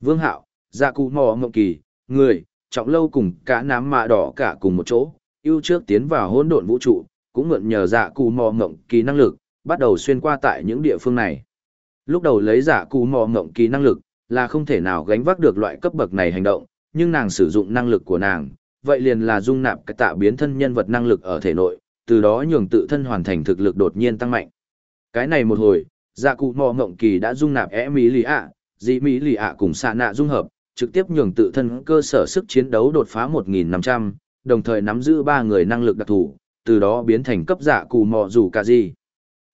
Vương Hạo, Dạ Cụ Mò Mộng Kỳ, người, trọng lâu cùng cả nám mạ đỏ cả cùng một chỗ, ưu trước tiến vào hỗn độn vũ trụ, cũng mượn nhờ Dạ Cụ Mò Ngọc Kỳ năng lực, bắt đầu xuyên qua tại những địa phương này. Lúc đầu lấy Dạ Cụ Mò Ngọc Kỳ năng lực, là không thể nào gánh vác được loại cấp bậc này hành động, nhưng nàng sử dụng năng lực của nàng, vậy liền là dung nạp cái tạ biến thân nhân vật năng lực ở thể nội, từ đó nhường tự thân hoàn thành thực lực đột nhiên tăng mạnh. Cái này một hồi, dạ cụ mò ngộng kỳ đã dung nạp e mỹ lì ạ, dị mỹ lì ạ cùng xạ nạ dung hợp, trực tiếp nhường tự thân cơ sở sức chiến đấu đột phá 1.500, đồng thời nắm giữ ba người năng lực đặc thù, từ đó biến thành cấp dạ cụ mò dù cả gì.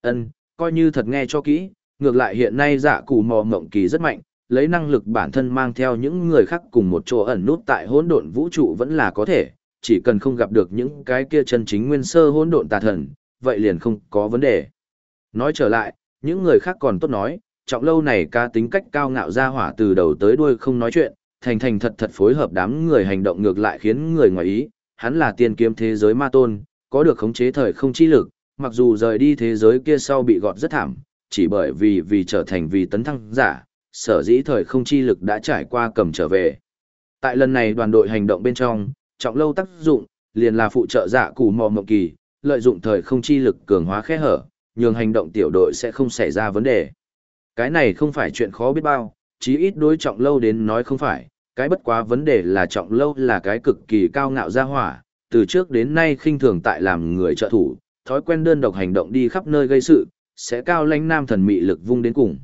Ân, coi như thật nghe cho kỹ, ngược lại hiện nay dạ cụ mò ngộng kỳ rất mạnh, lấy năng lực bản thân mang theo những người khác cùng một chỗ ẩn nút tại hỗn độn vũ trụ vẫn là có thể, chỉ cần không gặp được những cái kia chân chính nguyên sơ hỗn độn tà thần, vậy liền không có vấn đề. Nói trở lại, những người khác còn tốt nói, trọng lâu này ca tính cách cao ngạo ra hỏa từ đầu tới đuôi không nói chuyện, thành thành thật thật phối hợp đám người hành động ngược lại khiến người ngoài ý, hắn là tiên kiếm thế giới ma tôn, có được khống chế thời không chi lực, mặc dù rời đi thế giới kia sau bị gọt rất thảm, chỉ bởi vì vì trở thành vì tấn thăng giả, sở dĩ thời không chi lực đã trải qua cầm trở về. Tại lần này đoàn đội hành động bên trong, trọng lâu tác dụng, liền là phụ trợ dạ giả củ mò mộng kỳ, lợi dụng thời không chi lực cường hóa khe hở, nhường hành động tiểu đội sẽ không xảy ra vấn đề. Cái này không phải chuyện khó biết bao, chí ít đối trọng lâu đến nói không phải, cái bất quá vấn đề là trọng lâu là cái cực kỳ cao ngạo gia hỏa, từ trước đến nay khinh thường tại làm người trợ thủ, thói quen đơn độc hành động đi khắp nơi gây sự, sẽ cao lãnh nam thần mị lực vung đến cùng.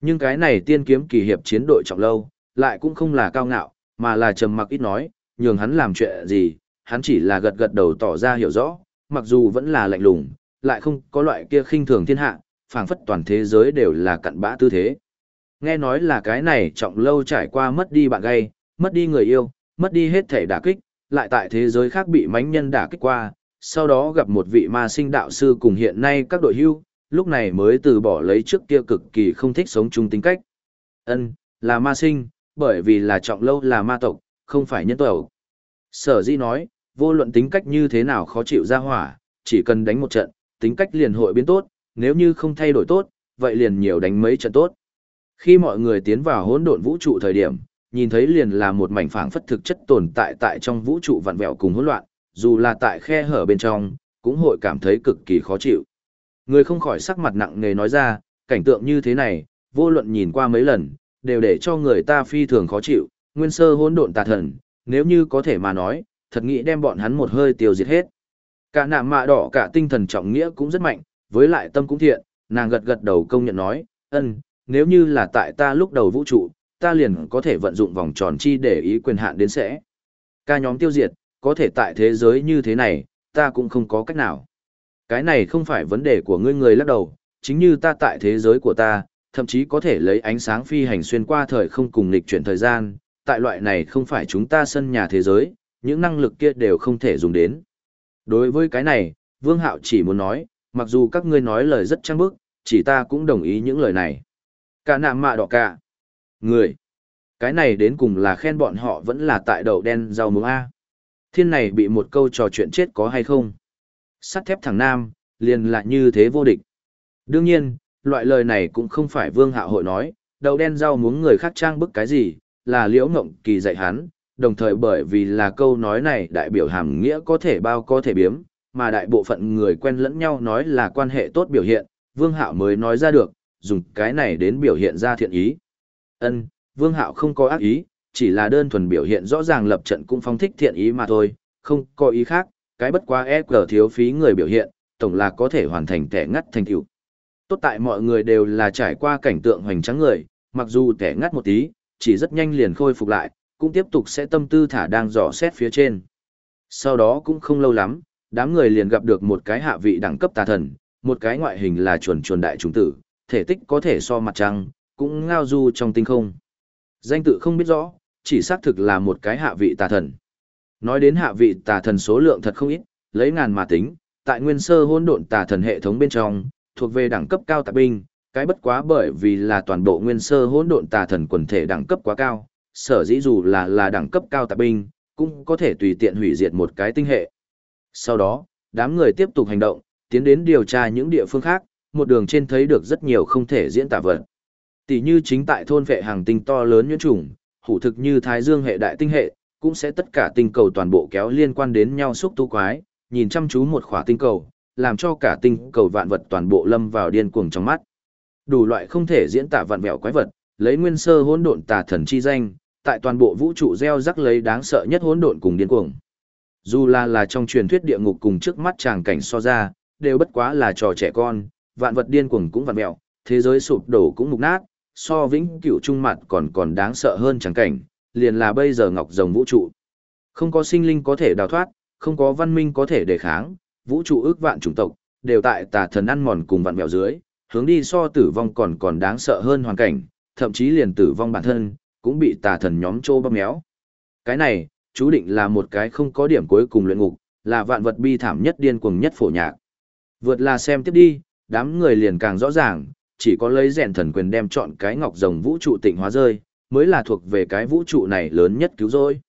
Nhưng cái này tiên kiếm kỳ hiệp chiến đội trọng lâu, lại cũng không là cao ngạo, mà là trầm mặc ít nói, nhường hắn làm chuyện gì, hắn chỉ là gật gật đầu tỏ ra hiểu rõ, mặc dù vẫn là lạnh lùng, lại không có loại kia khinh thường thiên hạ, phảng phất toàn thế giới đều là cặn bã tư thế. Nghe nói là cái này trọng lâu trải qua mất đi bạn gay, mất đi người yêu, mất đi hết thể đả kích, lại tại thế giới khác bị mánh nhân đả kích qua, sau đó gặp một vị ma sinh đạo sư cùng hiện nay các đội hưu, lúc này mới từ bỏ lấy trước kia cực kỳ không thích sống chung tính cách. Ân, là ma sinh, bởi vì là trọng lâu là ma tộc, không phải nhân tộc. Sở di nói, vô luận tính cách như thế nào khó chịu ra hỏa, chỉ cần đánh một trận, tính cách liền hội biến tốt, nếu như không thay đổi tốt, vậy liền nhiều đánh mấy trận tốt. Khi mọi người tiến vào hỗn độn vũ trụ thời điểm, nhìn thấy liền là một mảnh phảng phất thực chất tồn tại tại trong vũ trụ vặn vẹo cùng hỗn loạn, dù là tại khe hở bên trong, cũng hội cảm thấy cực kỳ khó chịu. Người không khỏi sắc mặt nặng nề nói ra, cảnh tượng như thế này, vô luận nhìn qua mấy lần, đều để cho người ta phi thường khó chịu, nguyên sơ hỗn độn tà thần, nếu như có thể mà nói, thật nghĩ đem bọn hắn một hơi tiêu diệt hết. Cả nạm mạ đỏ cả tinh thần trọng nghĩa cũng rất mạnh, với lại tâm cũng thiện, nàng gật gật đầu công nhận nói, ân, nếu như là tại ta lúc đầu vũ trụ, ta liền có thể vận dụng vòng tròn chi để ý quyền hạn đến sẽ. Ca nhóm tiêu diệt, có thể tại thế giới như thế này, ta cũng không có cách nào. Cái này không phải vấn đề của ngươi người lắc đầu, chính như ta tại thế giới của ta, thậm chí có thể lấy ánh sáng phi hành xuyên qua thời không cùng lịch chuyển thời gian, tại loại này không phải chúng ta sân nhà thế giới, những năng lực kia đều không thể dùng đến. Đối với cái này, Vương Hạo chỉ muốn nói, mặc dù các ngươi nói lời rất trăng bức, chỉ ta cũng đồng ý những lời này. Cả nạm mạ đỏ cả. Người. Cái này đến cùng là khen bọn họ vẫn là tại đầu đen rau muống A. Thiên này bị một câu trò chuyện chết có hay không? Sắt thép thằng Nam, liền là như thế vô địch. Đương nhiên, loại lời này cũng không phải Vương Hạo hội nói, đầu đen rau muốn người khác trang bức cái gì, là liễu ngộng kỳ dạy hắn, đồng thời bởi vì là câu nói này đại biểu hàm nghĩa có thể bao có thể biếm, mà đại bộ phận người quen lẫn nhau nói là quan hệ tốt biểu hiện, Vương Hạo mới nói ra được, dùng cái này đến biểu hiện ra thiện ý. Ân, Vương Hạo không có ác ý, chỉ là đơn thuần biểu hiện rõ ràng lập trận cũng phong thích thiện ý mà thôi, không có ý khác, cái bất quá e cờ thiếu phí người biểu hiện, tổng là có thể hoàn thành tẻ ngắt thành tựu. Tốt tại mọi người đều là trải qua cảnh tượng hoành tráng người, mặc dù tẻ ngắt một tí, chỉ rất nhanh liền khôi phục lại, cũng tiếp tục sẽ tâm tư thả đang dò xét phía trên. Sau đó cũng không lâu lắm, đám người liền gặp được một cái hạ vị đẳng cấp tà thần, một cái ngoại hình là chuẩn chuẩn đại trùng tử, thể tích có thể so mặt trăng, cũng ngao du trong tinh không. Danh tự không biết rõ, chỉ xác thực là một cái hạ vị tà thần. Nói đến hạ vị tà thần số lượng thật không ít, lấy ngàn mà tính, tại nguyên sơ hỗn độn tà thần hệ thống bên trong, thuộc về đẳng cấp cao tạp binh, cái bất quá bởi vì là toàn bộ nguyên sơ hỗn độn tà thần quần thể đẳng cấp quá cao, sở dĩ dù là là đẳng cấp cao tạp binh, cũng có thể tùy tiện hủy diệt một cái tinh hệ. Sau đó, đám người tiếp tục hành động, tiến đến điều tra những địa phương khác, một đường trên thấy được rất nhiều không thể diễn tả vật. Tỷ như chính tại thôn vệ hàng tinh to lớn nhuyễn trùng, hủ thực như Thái Dương hệ đại tinh hệ, cũng sẽ tất cả tinh cầu toàn bộ kéo liên quan đến nhau xúc tu quái, nhìn chăm chú một khỏa tinh cầu, làm cho cả tinh cầu vạn vật toàn bộ lâm vào điên cuồng trong mắt. Đủ loại không thể diễn tả vạn vẹo quái vật, lấy nguyên sơ hỗn độn tà thần chi danh, tại toàn bộ vũ trụ gieo rắc lấy đáng sợ nhất hỗn độn cùng điên cuồng. Dù là là trong truyền thuyết địa ngục cùng trước mắt chàng cảnh so ra, đều bất quá là trò trẻ con, vạn vật điên cuồng cũng vạn mẹo, thế giới sụp đổ cũng mục nát, so vĩnh cửu trung mặt còn còn đáng sợ hơn chàng cảnh, liền là bây giờ ngọc rồng vũ trụ. Không có sinh linh có thể đào thoát, không có văn minh có thể đề kháng, vũ trụ ước vạn chủng tộc, đều tại tà thần ăn mòn cùng vạn mèo dưới, hướng đi so tử vong còn còn đáng sợ hơn hoàn cảnh, thậm chí liền tử vong bản thân, cũng bị tà thần nhóm trô bóp méo. Cái này, chú định là một cái không có điểm cuối cùng luyện ngục, là vạn vật bi thảm nhất điên cuồng nhất phổ nhạc. Vượt là xem tiếp đi, đám người liền càng rõ ràng, chỉ có lấy rèn thần quyền đem chọn cái ngọc rồng vũ trụ tịnh hóa rơi, mới là thuộc về cái vũ trụ này lớn nhất cứu rỗi.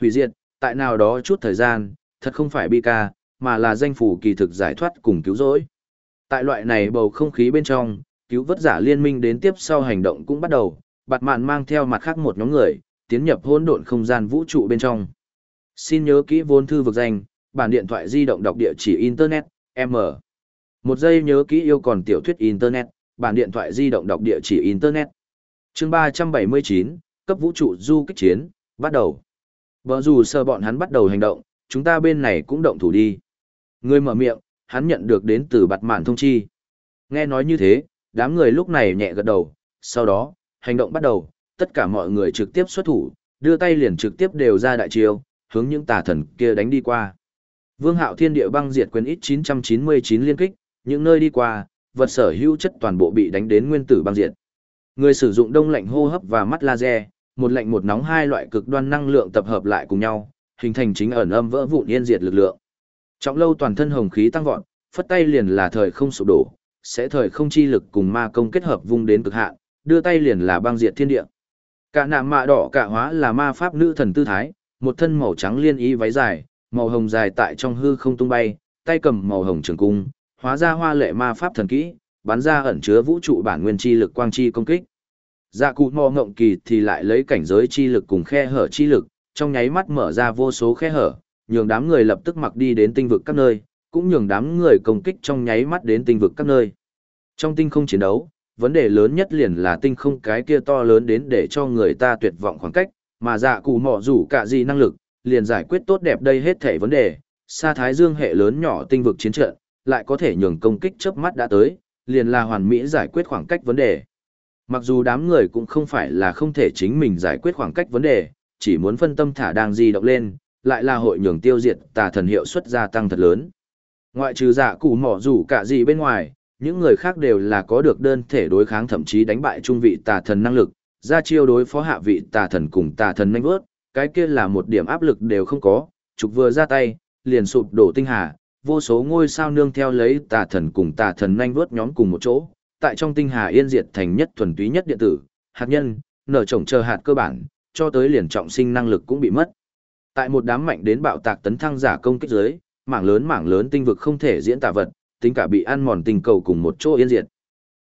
Hủy diệt, tại nào đó chút thời gian, thật không phải bi ca, mà là danh phủ kỳ thực giải thoát cùng cứu rỗi. Tại loại này bầu không khí bên trong, cứu vớt giả liên minh đến tiếp sau hành động cũng bắt đầu, bạt mạn mang theo mặt khác một nhóm người, tiến nhập hỗn độn không gian vũ trụ bên trong. Xin nhớ kỹ vốn thư vực danh, bản điện thoại di động đọc địa chỉ Internet, M. Một giây nhớ kỹ yêu còn tiểu thuyết Internet, bản điện thoại di động đọc địa chỉ Internet chương 379, cấp vũ trụ du kích chiến, bắt đầu. Vợ dù sơ bọn hắn bắt đầu hành động, chúng ta bên này cũng động thủ đi. Người mở miệng, hắn nhận được đến từ bạt mạn thông chi. Nghe nói như thế, đám người lúc này nhẹ gật đầu, sau đó, hành động bắt đầu, tất cả mọi người trực tiếp xuất thủ, đưa tay liền trực tiếp đều ra đại chiêu, hướng những tà thần kia đánh đi qua. Vương Hạo Thiên Địa băng diệt quyền ít 999 liên kích, những nơi đi qua, vật sở hữu chất toàn bộ bị đánh đến nguyên tử băng diệt. Người sử dụng đông lạnh hô hấp và mắt laser, một lạnh một nóng hai loại cực đoan năng lượng tập hợp lại cùng nhau, hình thành chính ẩn âm vỡ vụn yên diệt lực lượng. Trọng lâu toàn thân hồng khí tăng vọt, phất tay liền là thời không sụp đổ, sẽ thời không chi lực cùng ma công kết hợp vung đến cực hạn, đưa tay liền là băng diệt thiên địa. Cả nạm mạ đỏ cả hóa là ma pháp nữ thần tư thái, một thân màu trắng liên y váy dài, màu hồng dài tại trong hư không tung bay, tay cầm màu hồng trường cung, hóa ra hoa lệ ma pháp thần kỹ, bắn ra ẩn chứa vũ trụ bản nguyên chi lực quang chi công kích. Dạ cụ mò ngộng kỳ thì lại lấy cảnh giới chi lực cùng khe hở chi lực, trong nháy mắt mở ra vô số khe hở, nhường đám người lập tức mặc đi đến tinh vực các nơi, cũng nhường đám người công kích trong nháy mắt đến tinh vực các nơi. Trong tinh không chiến đấu, vấn đề lớn nhất liền là tinh không cái kia to lớn đến để cho người ta tuyệt vọng khoảng cách, mà dạ cụ mò rủ cả gì năng lực, liền giải quyết tốt đẹp đây hết thể vấn đề, xa thái dương hệ lớn nhỏ tinh vực chiến trận, lại có thể nhường công kích chớp mắt đã tới, liền là hoàn mỹ giải quyết khoảng cách vấn đề. Mặc dù đám người cũng không phải là không thể chính mình giải quyết khoảng cách vấn đề, chỉ muốn phân tâm thả đang di động lên, lại là hội nhường tiêu diệt tà thần hiệu suất gia tăng thật lớn. Ngoại trừ giả cụ mỏ rủ cả gì bên ngoài, những người khác đều là có được đơn thể đối kháng thậm chí đánh bại trung vị tà thần năng lực, ra chiêu đối phó hạ vị tà thần cùng tà thần nhanh vớt, cái kia là một điểm áp lực đều không có, trục vừa ra tay, liền sụp đổ tinh hà, vô số ngôi sao nương theo lấy tà thần cùng tà thần nhanh vớt nhóm cùng một chỗ, tại trong tinh hà yên diệt thành nhất thuần túy nhất điện tử, hạt nhân, nở trồng chờ hạt cơ bản, cho tới liền trọng sinh năng lực cũng bị mất. Tại một đám mạnh đến bạo tạc tấn thăng giả công kích dưới, mảng lớn mảng lớn tinh vực không thể diễn tả vật, tính cả bị ăn mòn tình cầu cùng một chỗ yên diệt.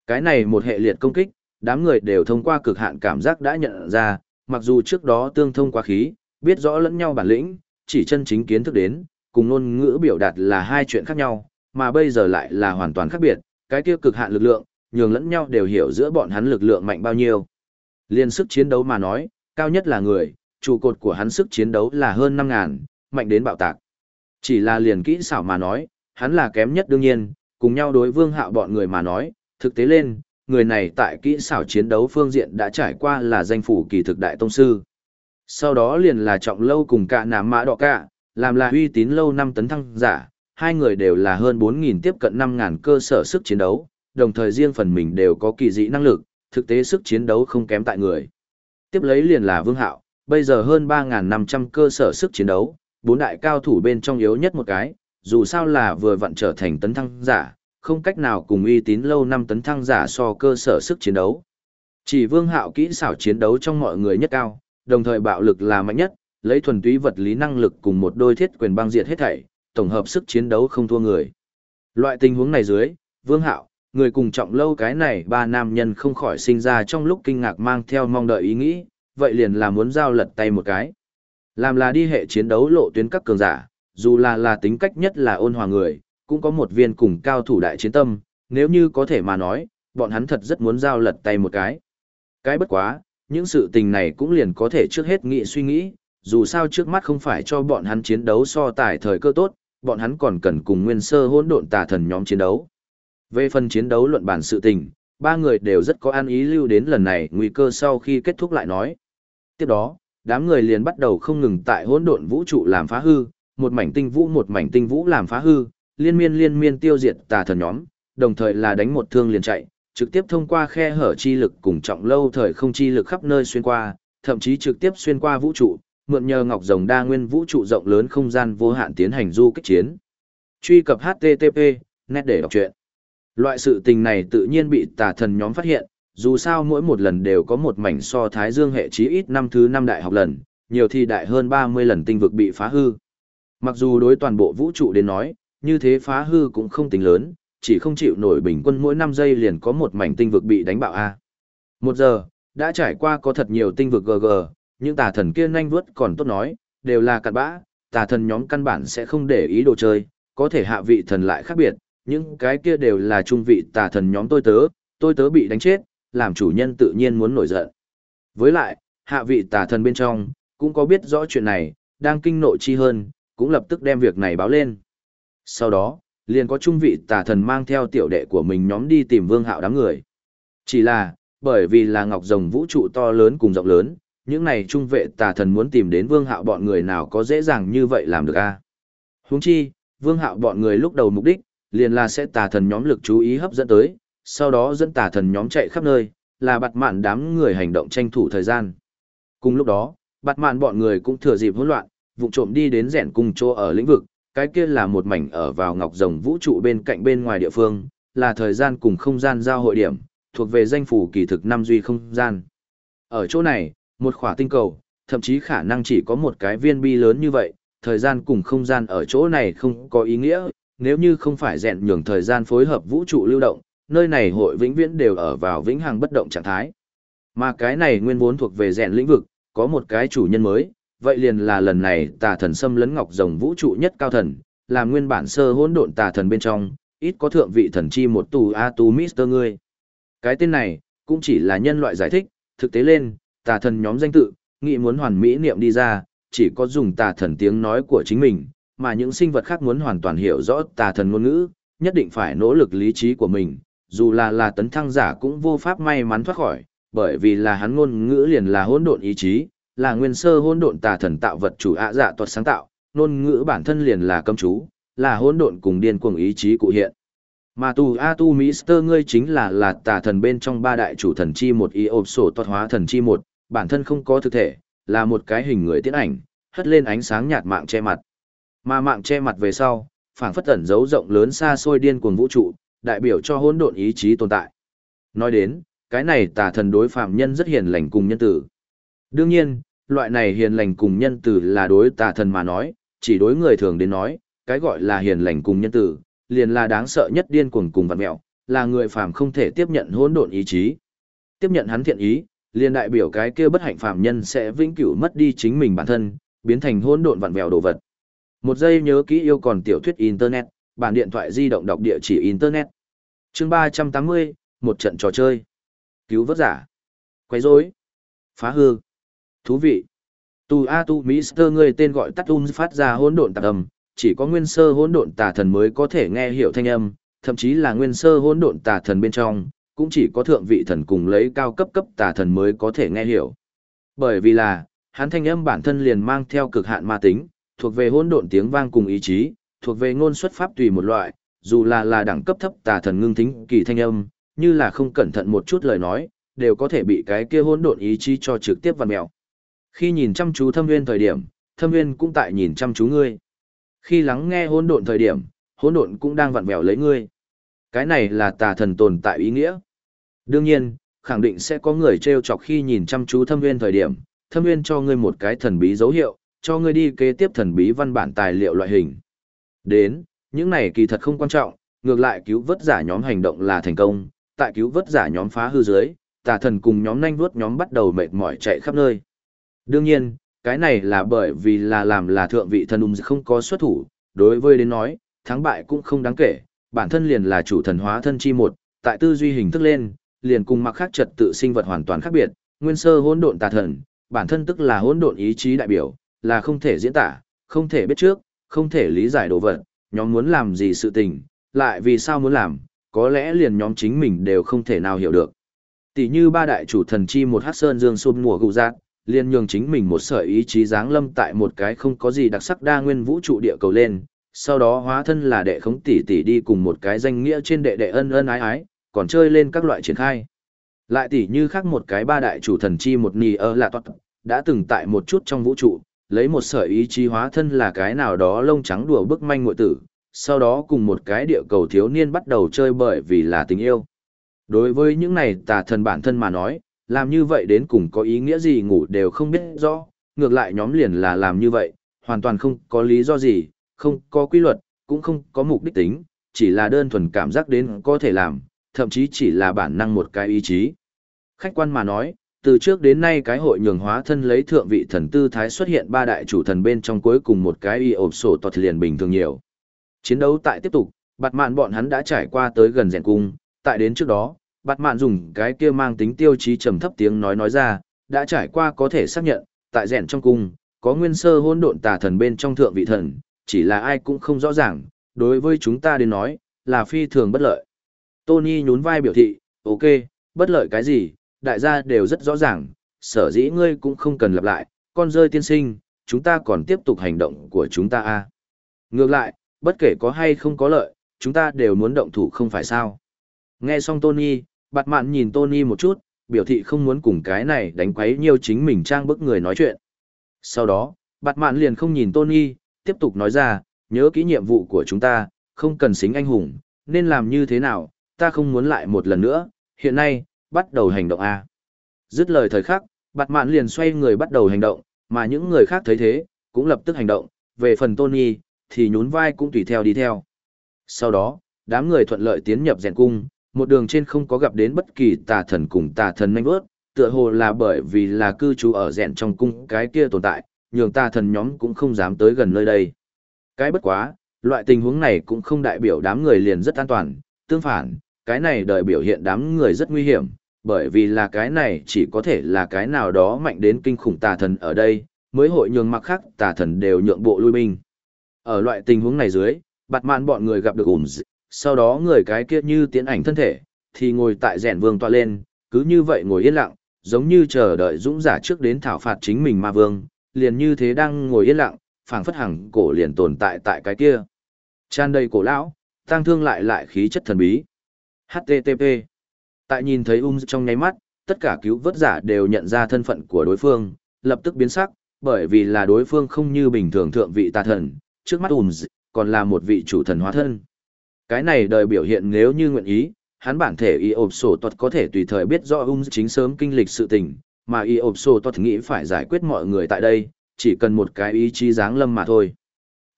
Cái này một hệ liệt công kích, đám người đều thông qua cực hạn cảm giác đã nhận ra, mặc dù trước đó tương thông quá khí, biết rõ lẫn nhau bản lĩnh, chỉ chân chính kiến thức đến, cùng ngôn ngữ biểu đạt là hai chuyện khác nhau, mà bây giờ lại là hoàn toàn khác biệt, cái kia cực hạn lực lượng, nhường lẫn nhau đều hiểu giữa bọn hắn lực lượng mạnh bao nhiêu. Liên sức chiến đấu mà nói, cao nhất là người, trụ cột của hắn sức chiến đấu là hơn 5000, mạnh đến bạo tạc. Chỉ là liền kỹ xảo mà nói, hắn là kém nhất đương nhiên, cùng nhau đối vương hạo bọn người mà nói, thực tế lên, người này tại kỹ xảo chiến đấu phương diện đã trải qua là danh phủ kỳ thực đại tông sư. Sau đó liền là trọng lâu cùng cả nàm mã đỏ cả, làm là uy tín lâu năm tấn thăng giả, hai người đều là hơn 4.000 tiếp cận 5.000 cơ sở sức chiến đấu, đồng thời riêng phần mình đều có kỳ dị năng lực, thực tế sức chiến đấu không kém tại người. Tiếp lấy liền là Vương Hạo, bây giờ hơn 3.500 cơ sở sức chiến đấu, bốn đại cao thủ bên trong yếu nhất một cái, dù sao là vừa vặn trở thành tấn thăng giả, không cách nào cùng uy tín lâu năm tấn thăng giả so cơ sở sức chiến đấu. Chỉ Vương Hạo kỹ xảo chiến đấu trong mọi người nhất cao, đồng thời bạo lực là mạnh nhất, lấy thuần túy vật lý năng lực cùng một đôi thiết quyền băng diệt hết thảy, tổng hợp sức chiến đấu không thua người. Loại tình huống này dưới, Vương Hạo, người cùng trọng lâu cái này ba nam nhân không khỏi sinh ra trong lúc kinh ngạc mang theo mong đợi ý nghĩ, vậy liền là muốn giao lật tay một cái. Làm là đi hệ chiến đấu lộ tuyến các cường giả, dù là là tính cách nhất là ôn hòa người, cũng có một viên cùng cao thủ đại chiến tâm, nếu như có thể mà nói, bọn hắn thật rất muốn giao lật tay một cái. Cái bất quá, những sự tình này cũng liền có thể trước hết nghĩ suy nghĩ, dù sao trước mắt không phải cho bọn hắn chiến đấu so tài thời cơ tốt, bọn hắn còn cần cùng nguyên sơ hỗn độn tà thần nhóm chiến đấu. Về phần chiến đấu luận bản sự tình, ba người đều rất có an ý lưu đến lần này nguy cơ sau khi kết thúc lại nói. Tiếp đó, đám người liền bắt đầu không ngừng tại hỗn độn vũ trụ làm phá hư, một mảnh tinh vũ một mảnh tinh vũ làm phá hư, liên miên liên miên tiêu diệt tà thần nhóm, đồng thời là đánh một thương liền chạy, trực tiếp thông qua khe hở chi lực cùng trọng lâu thời không chi lực khắp nơi xuyên qua, thậm chí trực tiếp xuyên qua vũ trụ, mượn nhờ ngọc rồng đa nguyên vũ trụ rộng lớn không gian vô hạn tiến hành du kích chiến. Truy cập http nét để đọc truyện. Loại sự tình này tự nhiên bị tà thần nhóm phát hiện, dù sao mỗi một lần đều có một mảnh so thái dương hệ chí ít năm thứ năm đại học lần, nhiều thì đại hơn 30 lần tinh vực bị phá hư. Mặc dù đối toàn bộ vũ trụ đến nói, như thế phá hư cũng không tính lớn, chỉ không chịu nổi bình quân mỗi 5 giây liền có một mảnh tinh vực bị đánh bạo A. Một giờ, đã trải qua có thật nhiều tinh vực GG, những tà thần kia nhanh vớt còn tốt nói, đều là cặn bã, tà thần nhóm căn bản sẽ không để ý đồ chơi, có thể hạ vị thần lại khác biệt, những cái kia đều là trung vị tà thần nhóm tôi tớ, tôi tớ bị đánh chết, làm chủ nhân tự nhiên muốn nổi giận. Với lại, hạ vị tà thần bên trong, cũng có biết rõ chuyện này, đang kinh nội chi hơn, cũng lập tức đem việc này báo lên. Sau đó, liền có trung vị tà thần mang theo tiểu đệ của mình nhóm đi tìm vương hạo đám người. Chỉ là, bởi vì là ngọc rồng vũ trụ to lớn cùng rộng lớn, những này trung vệ tà thần muốn tìm đến vương hạo bọn người nào có dễ dàng như vậy làm được a Huống chi, vương hạo bọn người lúc đầu mục đích, liền là sẽ tà thần nhóm lực chú ý hấp dẫn tới, sau đó dẫn tà thần nhóm chạy khắp nơi, là bặt mạn đám người hành động tranh thủ thời gian. Cùng lúc đó, bặt mạn bọn người cũng thừa dịp hỗn loạn, vụ trộm đi đến rèn cung chỗ ở lĩnh vực, cái kia là một mảnh ở vào ngọc rồng vũ trụ bên cạnh bên ngoài địa phương, là thời gian cùng không gian giao hội điểm, thuộc về danh phủ kỳ thực năm duy không gian. Ở chỗ này, một khỏa tinh cầu, thậm chí khả năng chỉ có một cái viên bi lớn như vậy, thời gian cùng không gian ở chỗ này không có ý nghĩa, nếu như không phải rèn nhường thời gian phối hợp vũ trụ lưu động, nơi này hội vĩnh viễn đều ở vào vĩnh hằng bất động trạng thái. Mà cái này nguyên vốn thuộc về rèn lĩnh vực, có một cái chủ nhân mới, vậy liền là lần này tà thần xâm lấn ngọc rồng vũ trụ nhất cao thần, là nguyên bản sơ hỗn độn tà thần bên trong, ít có thượng vị thần chi một tù a tu mister ngươi. Cái tên này, cũng chỉ là nhân loại giải thích, thực tế lên, tà thần nhóm danh tự, nghĩ muốn hoàn mỹ niệm đi ra, chỉ có dùng tà thần tiếng nói của chính mình, mà những sinh vật khác muốn hoàn toàn hiểu rõ tà thần ngôn ngữ, nhất định phải nỗ lực lý trí của mình, dù là là tấn thăng giả cũng vô pháp may mắn thoát khỏi, bởi vì là hắn ngôn ngữ liền là hỗn độn ý chí, là nguyên sơ hỗn độn tà thần tạo vật chủ ạ dạ tuật sáng tạo, ngôn ngữ bản thân liền là cấm chú, là hỗn độn cùng điên cuồng ý chí cụ hiện. Mà tu A tu Mister ngươi chính là là tà thần bên trong ba đại chủ thần chi một y ộp sổ toát hóa thần chi một, bản thân không có thực thể, là một cái hình người tiến ảnh, hất lên ánh sáng nhạt mạng che mặt. Mà mạng che mặt về sau, phảng phất tẩn dấu rộng lớn xa xôi điên cuồng vũ trụ, đại biểu cho hỗn độn ý chí tồn tại. Nói đến, cái này tà thần đối phạm nhân rất hiền lành cùng nhân tử. Đương nhiên, loại này hiền lành cùng nhân tử là đối tà thần mà nói, chỉ đối người thường đến nói, cái gọi là hiền lành cùng nhân tử, liền là đáng sợ nhất điên cuồng cùng vặn mẹo, là người phàm không thể tiếp nhận hỗn độn ý chí. Tiếp nhận hắn thiện ý, liền đại biểu cái kia bất hạnh phàm nhân sẽ vĩnh cửu mất đi chính mình bản thân, biến thành hỗn độn vặn vẹo đồ vật. Một giây nhớ kỹ yêu còn tiểu thuyết internet, bản điện thoại di động đọc địa chỉ internet. Chương 380, một trận trò chơi. Cứu vớt giả. Quấy rối. Phá hư. Thú vị. Tu A Tu Mister người tên gọi tắt um phát ra hỗn độn tạp âm, chỉ có nguyên sơ hỗn độn tà thần mới có thể nghe hiểu thanh âm, thậm chí là nguyên sơ hỗn độn tà thần bên trong, cũng chỉ có thượng vị thần cùng lấy cao cấp cấp tà thần mới có thể nghe hiểu. Bởi vì là, hắn thanh âm bản thân liền mang theo cực hạn ma tính, thuộc về hỗn độn tiếng vang cùng ý chí, thuộc về ngôn xuất pháp tùy một loại, dù là là đẳng cấp thấp tà thần ngưng thính kỳ thanh âm, như là không cẩn thận một chút lời nói, đều có thể bị cái kia hỗn độn ý chí cho trực tiếp vặn mèo. Khi nhìn chăm chú Thâm Nguyên thời điểm, Thâm Nguyên cũng tại nhìn chăm chú ngươi. Khi lắng nghe hỗn độn thời điểm, hỗn độn cũng đang vặn vẹo lấy ngươi. Cái này là tà thần tồn tại ý nghĩa. Đương nhiên, khẳng định sẽ có người trêu chọc khi nhìn chăm chú Thâm Nguyên thời điểm, Thâm Nguyên cho ngươi một cái thần bí dấu hiệu, cho ngươi đi kế tiếp thần bí văn bản tài liệu loại hình. Đến, những này kỳ thật không quan trọng, ngược lại cứu vớt giả nhóm hành động là thành công, tại cứu vớt giả nhóm phá hư dưới, tà thần cùng nhóm nhanh vuốt nhóm bắt đầu mệt mỏi chạy khắp nơi. Đương nhiên, cái này là bởi vì là làm là thượng vị thần ung không có xuất thủ, đối với đến nói, thắng bại cũng không đáng kể, bản thân liền là chủ thần hóa thân chi một, tại tư duy hình thức lên, liền cùng mặc khác trật tự sinh vật hoàn toàn khác biệt, nguyên sơ hỗn độn tà thần, bản thân tức là hỗn độn ý chí đại biểu, là không thể diễn tả, không thể biết trước, không thể lý giải đồ vật, nhóm muốn làm gì sự tình, lại vì sao muốn làm, có lẽ liền nhóm chính mình đều không thể nào hiểu được. Tỷ như ba đại chủ thần chi một hát sơn dương xôn mùa gụ giác, liền nhường chính mình một sợi ý chí dáng lâm tại một cái không có gì đặc sắc đa nguyên vũ trụ địa cầu lên, sau đó hóa thân là đệ khống tỷ tỷ đi cùng một cái danh nghĩa trên đệ đệ ân ân ái ái, còn chơi lên các loại triển khai. Lại tỷ như khác một cái ba đại chủ thần chi một nì ơ là toát, đã từng tại một chút trong vũ trụ, lấy một sở ý chí hóa thân là cái nào đó lông trắng đùa bức manh ngụy tử, sau đó cùng một cái địa cầu thiếu niên bắt đầu chơi bởi vì là tình yêu. Đối với những này tà thần bản thân mà nói, làm như vậy đến cùng có ý nghĩa gì ngủ đều không biết rõ, ngược lại nhóm liền là làm như vậy, hoàn toàn không có lý do gì, không có quy luật, cũng không có mục đích tính, chỉ là đơn thuần cảm giác đến có thể làm, thậm chí chỉ là bản năng một cái ý chí. Khách quan mà nói, từ trước đến nay cái hội nhường hóa thân lấy thượng vị thần tư thái xuất hiện ba đại chủ thần bên trong cuối cùng một cái y ộp sổ toạt liền bình thường nhiều. Chiến đấu tại tiếp tục, bạt mạn bọn hắn đã trải qua tới gần rèn cung, tại đến trước đó, bạt mạn dùng cái kia mang tính tiêu chí trầm thấp tiếng nói nói ra, đã trải qua có thể xác nhận, tại rèn trong cung, có nguyên sơ hôn độn tà thần bên trong thượng vị thần, chỉ là ai cũng không rõ ràng, đối với chúng ta đến nói, là phi thường bất lợi. Tony nhún vai biểu thị, ok, bất lợi cái gì, đại gia đều rất rõ ràng, sở dĩ ngươi cũng không cần lặp lại, con rơi tiên sinh, chúng ta còn tiếp tục hành động của chúng ta a. Ngược lại, bất kể có hay không có lợi, chúng ta đều muốn động thủ không phải sao. Nghe xong Tony, bạt mạn nhìn Tony một chút, biểu thị không muốn cùng cái này đánh quấy nhiều chính mình trang bức người nói chuyện. Sau đó, bạt mạn liền không nhìn Tony, tiếp tục nói ra, nhớ kỹ nhiệm vụ của chúng ta, không cần xính anh hùng, nên làm như thế nào, ta không muốn lại một lần nữa, hiện nay, bắt đầu hành động A. Dứt lời thời khắc, bạt mạn liền xoay người bắt đầu hành động, mà những người khác thấy thế, cũng lập tức hành động, về phần Tony, thì nhún vai cũng tùy theo đi theo. Sau đó, đám người thuận lợi tiến nhập rèn cung, một đường trên không có gặp đến bất kỳ tà thần cùng tà thần nhanh vớt, tựa hồ là bởi vì là cư trú ở rèn trong cung cái kia tồn tại, nhường tà thần nhóm cũng không dám tới gần nơi đây. Cái bất quá, loại tình huống này cũng không đại biểu đám người liền rất an toàn, tương phản, cái này đợi biểu hiện đám người rất nguy hiểm, bởi vì là cái này chỉ có thể là cái nào đó mạnh đến kinh khủng tà thần ở đây, mới hội nhường mặc khác tà thần đều nhượng bộ lui binh. Ở loại tình huống này dưới, bạt mạn bọn người gặp được ủn sau đó người cái kia như tiến ảnh thân thể, thì ngồi tại rèn vương tọa lên, cứ như vậy ngồi yên lặng, giống như chờ đợi dũng giả trước đến thảo phạt chính mình ma vương, liền như thế đang ngồi yên lặng, phảng phất hằng cổ liền tồn tại tại cái kia. Tràn đầy cổ lão, tăng thương lại lại khí chất thần bí. HTTP Tại nhìn thấy ung trong nháy mắt, tất cả cứu vớt giả đều nhận ra thân phận của đối phương, lập tức biến sắc, bởi vì là đối phương không như bình thường thượng vị tà thần, trước mắt ung còn là một vị chủ thần hóa thân. Cái này đời biểu hiện nếu như nguyện ý, hắn bản thể y ộp sổ tuật có thể tùy thời biết rõ ung chính sớm kinh lịch sự tình, mà y ộp sổ tuật nghĩ phải giải quyết mọi người tại đây, chỉ cần một cái ý chí dáng lâm mà thôi.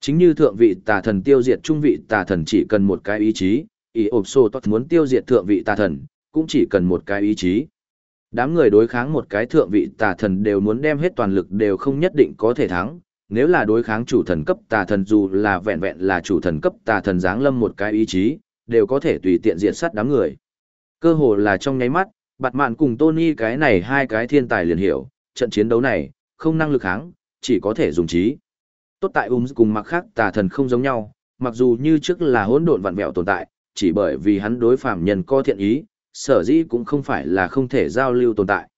Chính như thượng vị tà thần tiêu diệt trung vị tà thần chỉ cần một cái ý chí, y ộp sổ tuật muốn tiêu diệt thượng vị tà thần, cũng chỉ cần một cái ý chí. Đám người đối kháng một cái thượng vị tà thần đều muốn đem hết toàn lực đều không nhất định có thể thắng, nếu là đối kháng chủ thần cấp tà thần dù là vẹn vẹn là chủ thần cấp tà thần giáng lâm một cái ý chí, đều có thể tùy tiện diệt sát đám người. Cơ hồ là trong nháy mắt, bạt mạn cùng Tony cái này hai cái thiên tài liền hiểu, trận chiến đấu này, không năng lực kháng, chỉ có thể dùng trí. Tốt tại Ums cùng mặc khác tà thần không giống nhau, mặc dù như trước là hỗn độn vặn vẹo tồn tại, chỉ bởi vì hắn đối phạm nhân có thiện ý, sở dĩ cũng không phải là không thể giao lưu tồn tại.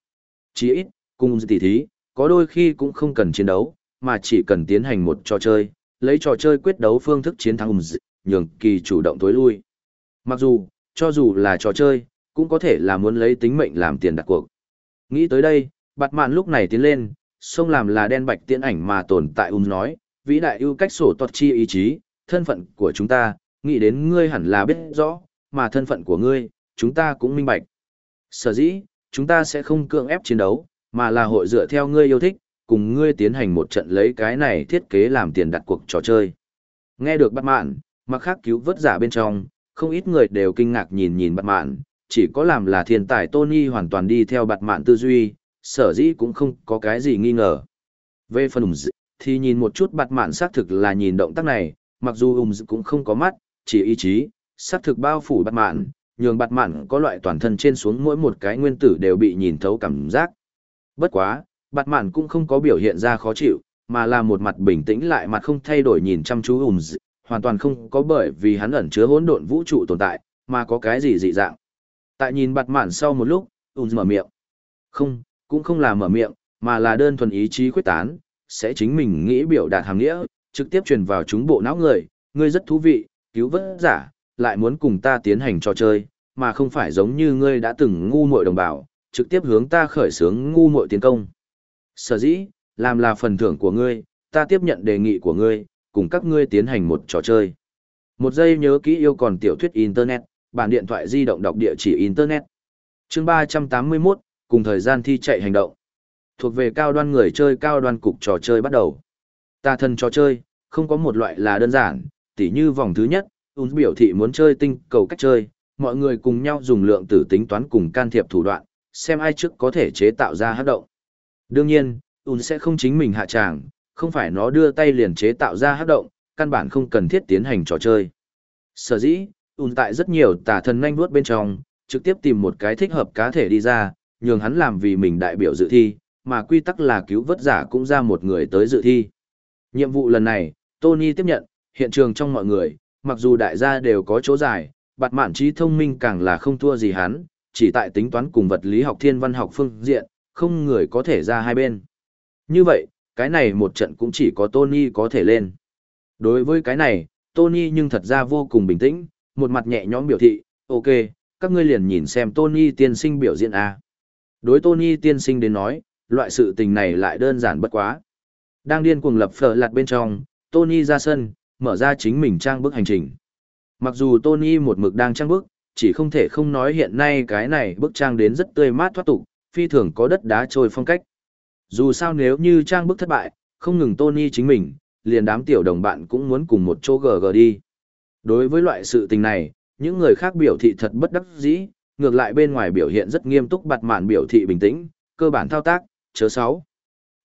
Chỉ ít, cùng tỷ thí, có đôi khi cũng không cần chiến đấu, mà chỉ cần tiến hành một trò chơi, lấy trò chơi quyết đấu phương thức chiến thắng Ums nhường kỳ chủ động tối lui. Mặc dù, cho dù là trò chơi, cũng có thể là muốn lấy tính mệnh làm tiền đặt cuộc. Nghĩ tới đây, bạt mạn lúc này tiến lên, xông làm là đen bạch tiễn ảnh mà tồn tại ung nói, vĩ đại ưu cách sổ tọt chi ý chí, thân phận của chúng ta, nghĩ đến ngươi hẳn là biết rõ, mà thân phận của ngươi, chúng ta cũng minh bạch. Sở dĩ, chúng ta sẽ không cưỡng ép chiến đấu, mà là hội dựa theo ngươi yêu thích, cùng ngươi tiến hành một trận lấy cái này thiết kế làm tiền đặt cuộc trò chơi. Nghe được bắt mạn, mặc khác cứu vớt giả bên trong, không ít người đều kinh ngạc nhìn nhìn bắt mạn, chỉ có làm là thiên tài Tony hoàn toàn đi theo bạt mạn tư duy, sở dĩ cũng không có cái gì nghi ngờ. Về phần ủng dị, thì nhìn một chút bạt mạn xác thực là nhìn động tác này, mặc dù ủng dị cũng không có mắt, chỉ ý chí, xác thực bao phủ bạt mạn, nhường bạt mạn có loại toàn thân trên xuống mỗi một cái nguyên tử đều bị nhìn thấu cảm giác. Bất quá, bạt mạn cũng không có biểu hiện ra khó chịu, mà là một mặt bình tĩnh lại mặt không thay đổi nhìn chăm chú ủng dị, hoàn toàn không có bởi vì hắn ẩn chứa hỗn độn vũ trụ tồn tại, mà có cái gì dị dạng. Tại nhìn bạt mạn sau một lúc, ủng mở miệng. Không, cũng không là mở miệng, mà là đơn thuần ý chí quyết tán, sẽ chính mình nghĩ biểu đạt hàng nghĩa, trực tiếp truyền vào chúng bộ não người, ngươi rất thú vị, cứu vớt giả, lại muốn cùng ta tiến hành trò chơi, mà không phải giống như ngươi đã từng ngu muội đồng bào, trực tiếp hướng ta khởi xướng ngu muội tiến công. Sở dĩ, làm là phần thưởng của ngươi, ta tiếp nhận đề nghị của ngươi, cùng các ngươi tiến hành một trò chơi. Một giây nhớ kỹ yêu còn tiểu thuyết Internet, bản điện thoại di động đọc địa chỉ Internet. chương 381, cùng thời gian thi chạy hành động. Thuộc về cao đoan người chơi cao đoan cục trò chơi bắt đầu. Ta thân trò chơi, không có một loại là đơn giản, tỉ như vòng thứ nhất, Un biểu thị muốn chơi tinh cầu cách chơi, mọi người cùng nhau dùng lượng tử tính toán cùng can thiệp thủ đoạn, xem ai trước có thể chế tạo ra hát động. Đương nhiên, Un sẽ không chính mình hạ tràng, không phải nó đưa tay liền chế tạo ra hát động, căn bản không cần thiết tiến hành trò chơi. Sở dĩ, Un tại rất nhiều tà thần nhanh vuốt bên trong, trực tiếp tìm một cái thích hợp cá thể đi ra, nhường hắn làm vì mình đại biểu dự thi, mà quy tắc là cứu vớt giả cũng ra một người tới dự thi. Nhiệm vụ lần này, Tony tiếp nhận, hiện trường trong mọi người, mặc dù đại gia đều có chỗ dài, bạt mạn trí thông minh càng là không thua gì hắn, chỉ tại tính toán cùng vật lý học thiên văn học phương diện, không người có thể ra hai bên. Như vậy, cái này một trận cũng chỉ có Tony có thể lên. Đối với cái này, Tony nhưng thật ra vô cùng bình tĩnh, một mặt nhẹ nhõm biểu thị, ok, các ngươi liền nhìn xem Tony tiên sinh biểu diễn A. Đối Tony tiên sinh đến nói, loại sự tình này lại đơn giản bất quá. Đang điên cuồng lập phở lạt bên trong, Tony ra sân, mở ra chính mình trang bức hành trình. Mặc dù Tony một mực đang trang bức, chỉ không thể không nói hiện nay cái này bức trang đến rất tươi mát thoát tục, phi thường có đất đá trôi phong cách. Dù sao nếu như trang bức thất bại, không ngừng Tony chính mình, liền đám tiểu đồng bạn cũng muốn cùng một chỗ gờ gờ đi. Đối với loại sự tình này, những người khác biểu thị thật bất đắc dĩ, ngược lại bên ngoài biểu hiện rất nghiêm túc bặt mạn biểu thị bình tĩnh, cơ bản thao tác, chớ sáu.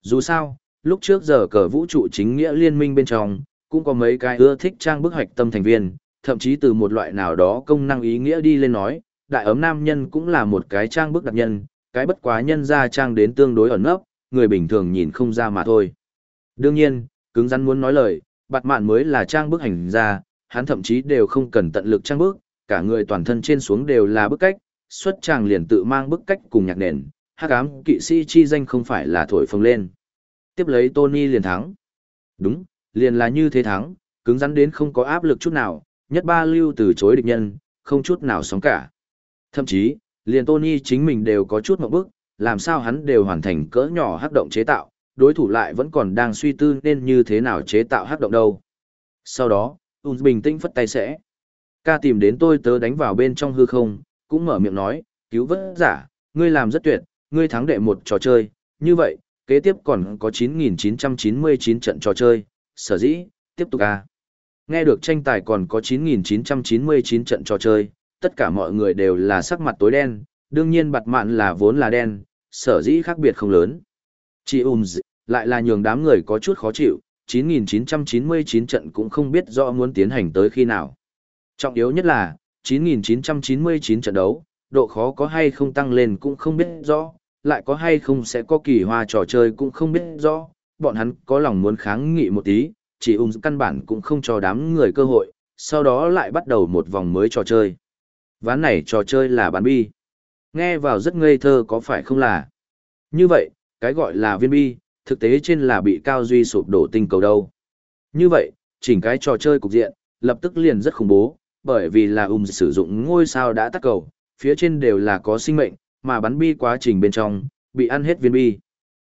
Dù sao, lúc trước giờ cờ vũ trụ chính nghĩa liên minh bên trong, cũng có mấy cái ưa thích trang bức hoạch tâm thành viên, thậm chí từ một loại nào đó công năng ý nghĩa đi lên nói, đại ấm nam nhân cũng là một cái trang bức đặc nhân, cái bất quá nhân ra trang đến tương đối ẩn nấp, người bình thường nhìn không ra mà thôi. Đương nhiên, cứng rắn muốn nói lời, bặt mạn mới là trang bức hành ra, hắn thậm chí đều không cần tận lực trang bước, cả người toàn thân trên xuống đều là bức cách, xuất tràng liền tự mang bức cách cùng nhạc nền, hắc ám kỵ sĩ chi danh không phải là thổi phồng lên. Tiếp lấy Tony liền thắng. Đúng, liền là như thế thắng, cứng rắn đến không có áp lực chút nào, nhất ba lưu từ chối địch nhân, không chút nào sóng cả. Thậm chí, liền Tony chính mình đều có chút một bức, làm sao hắn đều hoàn thành cỡ nhỏ hắc động chế tạo, đối thủ lại vẫn còn đang suy tư nên như thế nào chế tạo hắc động đâu. Sau đó, Uns bình tĩnh phất tay sẽ. Ca tìm đến tôi tớ đánh vào bên trong hư không, cũng mở miệng nói, cứu vớt giả, ngươi làm rất tuyệt, ngươi thắng đệ một trò chơi, như vậy, kế tiếp còn có 9.999 trận trò chơi, sở dĩ, tiếp tục ca. Nghe được tranh tài còn có 9.999 trận trò chơi, tất cả mọi người đều là sắc mặt tối đen, đương nhiên bặt mạn là vốn là đen, sở dĩ khác biệt không lớn. Chị ùm lại là nhường đám người có chút khó chịu, 9.999 trận cũng không biết rõ muốn tiến hành tới khi nào. Trọng yếu nhất là, 9.999 trận đấu, độ khó có hay không tăng lên cũng không biết rõ, lại có hay không sẽ có kỳ hoa trò chơi cũng không biết rõ, bọn hắn có lòng muốn kháng nghị một tí, chỉ ung căn bản cũng không cho đám người cơ hội, sau đó lại bắt đầu một vòng mới trò chơi. Ván này trò chơi là bán bi. Nghe vào rất ngây thơ có phải không là? Như vậy, cái gọi là viên bi, thực tế trên là bị cao duy sụp đổ tinh cầu đâu. Như vậy, chỉnh cái trò chơi cục diện, lập tức liền rất khủng bố, bởi vì là ùm sử dụng ngôi sao đã tắt cầu, phía trên đều là có sinh mệnh, mà bắn bi quá trình bên trong, bị ăn hết viên bi.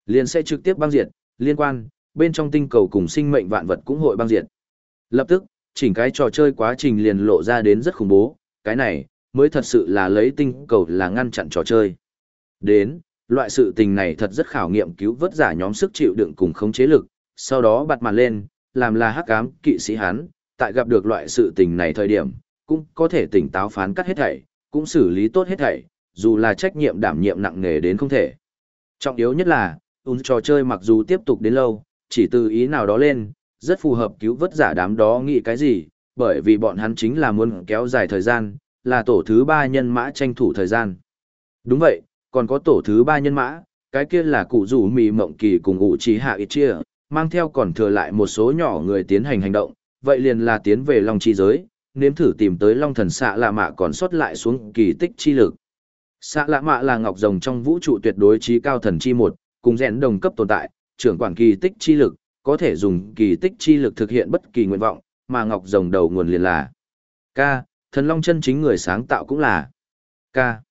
Liền sẽ trực tiếp băng diệt, liên quan, bên trong tinh cầu cùng sinh mệnh vạn vật cũng hội băng diệt. Lập tức, chỉnh cái trò chơi quá trình liền lộ ra đến rất khủng bố, cái này, mới thật sự là lấy tinh cầu là ngăn chặn trò chơi. Đến, loại sự tình này thật rất khảo nghiệm cứu vớt giả nhóm sức chịu đựng cùng khống chế lực, sau đó bật mặt lên, làm là hắc ám kỵ sĩ hắn, tại gặp được loại sự tình này thời điểm, cũng có thể tỉnh táo phán cắt hết thảy, cũng xử lý tốt hết thảy, dù là trách nhiệm đảm nhiệm nặng nề đến không thể. Trọng yếu nhất là, ung trò chơi mặc dù tiếp tục đến lâu, chỉ từ ý nào đó lên, rất phù hợp cứu vớt giả đám đó nghĩ cái gì, bởi vì bọn hắn chính là muốn kéo dài thời gian, là tổ thứ ba nhân mã tranh thủ thời gian. Đúng vậy, còn có tổ thứ ba nhân mã, cái kia là cụ rủ mì mộng kỳ cùng ủ trí hạ ít chia, mang theo còn thừa lại một số nhỏ người tiến hành hành động, vậy liền là tiến về Long Chi giới, nếm thử tìm tới Long Thần xạ lạ mạ còn sót lại xuống kỳ tích chi lực. Xạ lạ mạ là ngọc rồng trong vũ trụ tuyệt đối trí cao thần chi một, cùng rèn đồng cấp tồn tại, trưởng quản kỳ tích chi lực, có thể dùng kỳ tích chi lực thực hiện bất kỳ nguyện vọng, mà ngọc rồng đầu nguồn liền là K, thần long chân chính người sáng tạo cũng là K.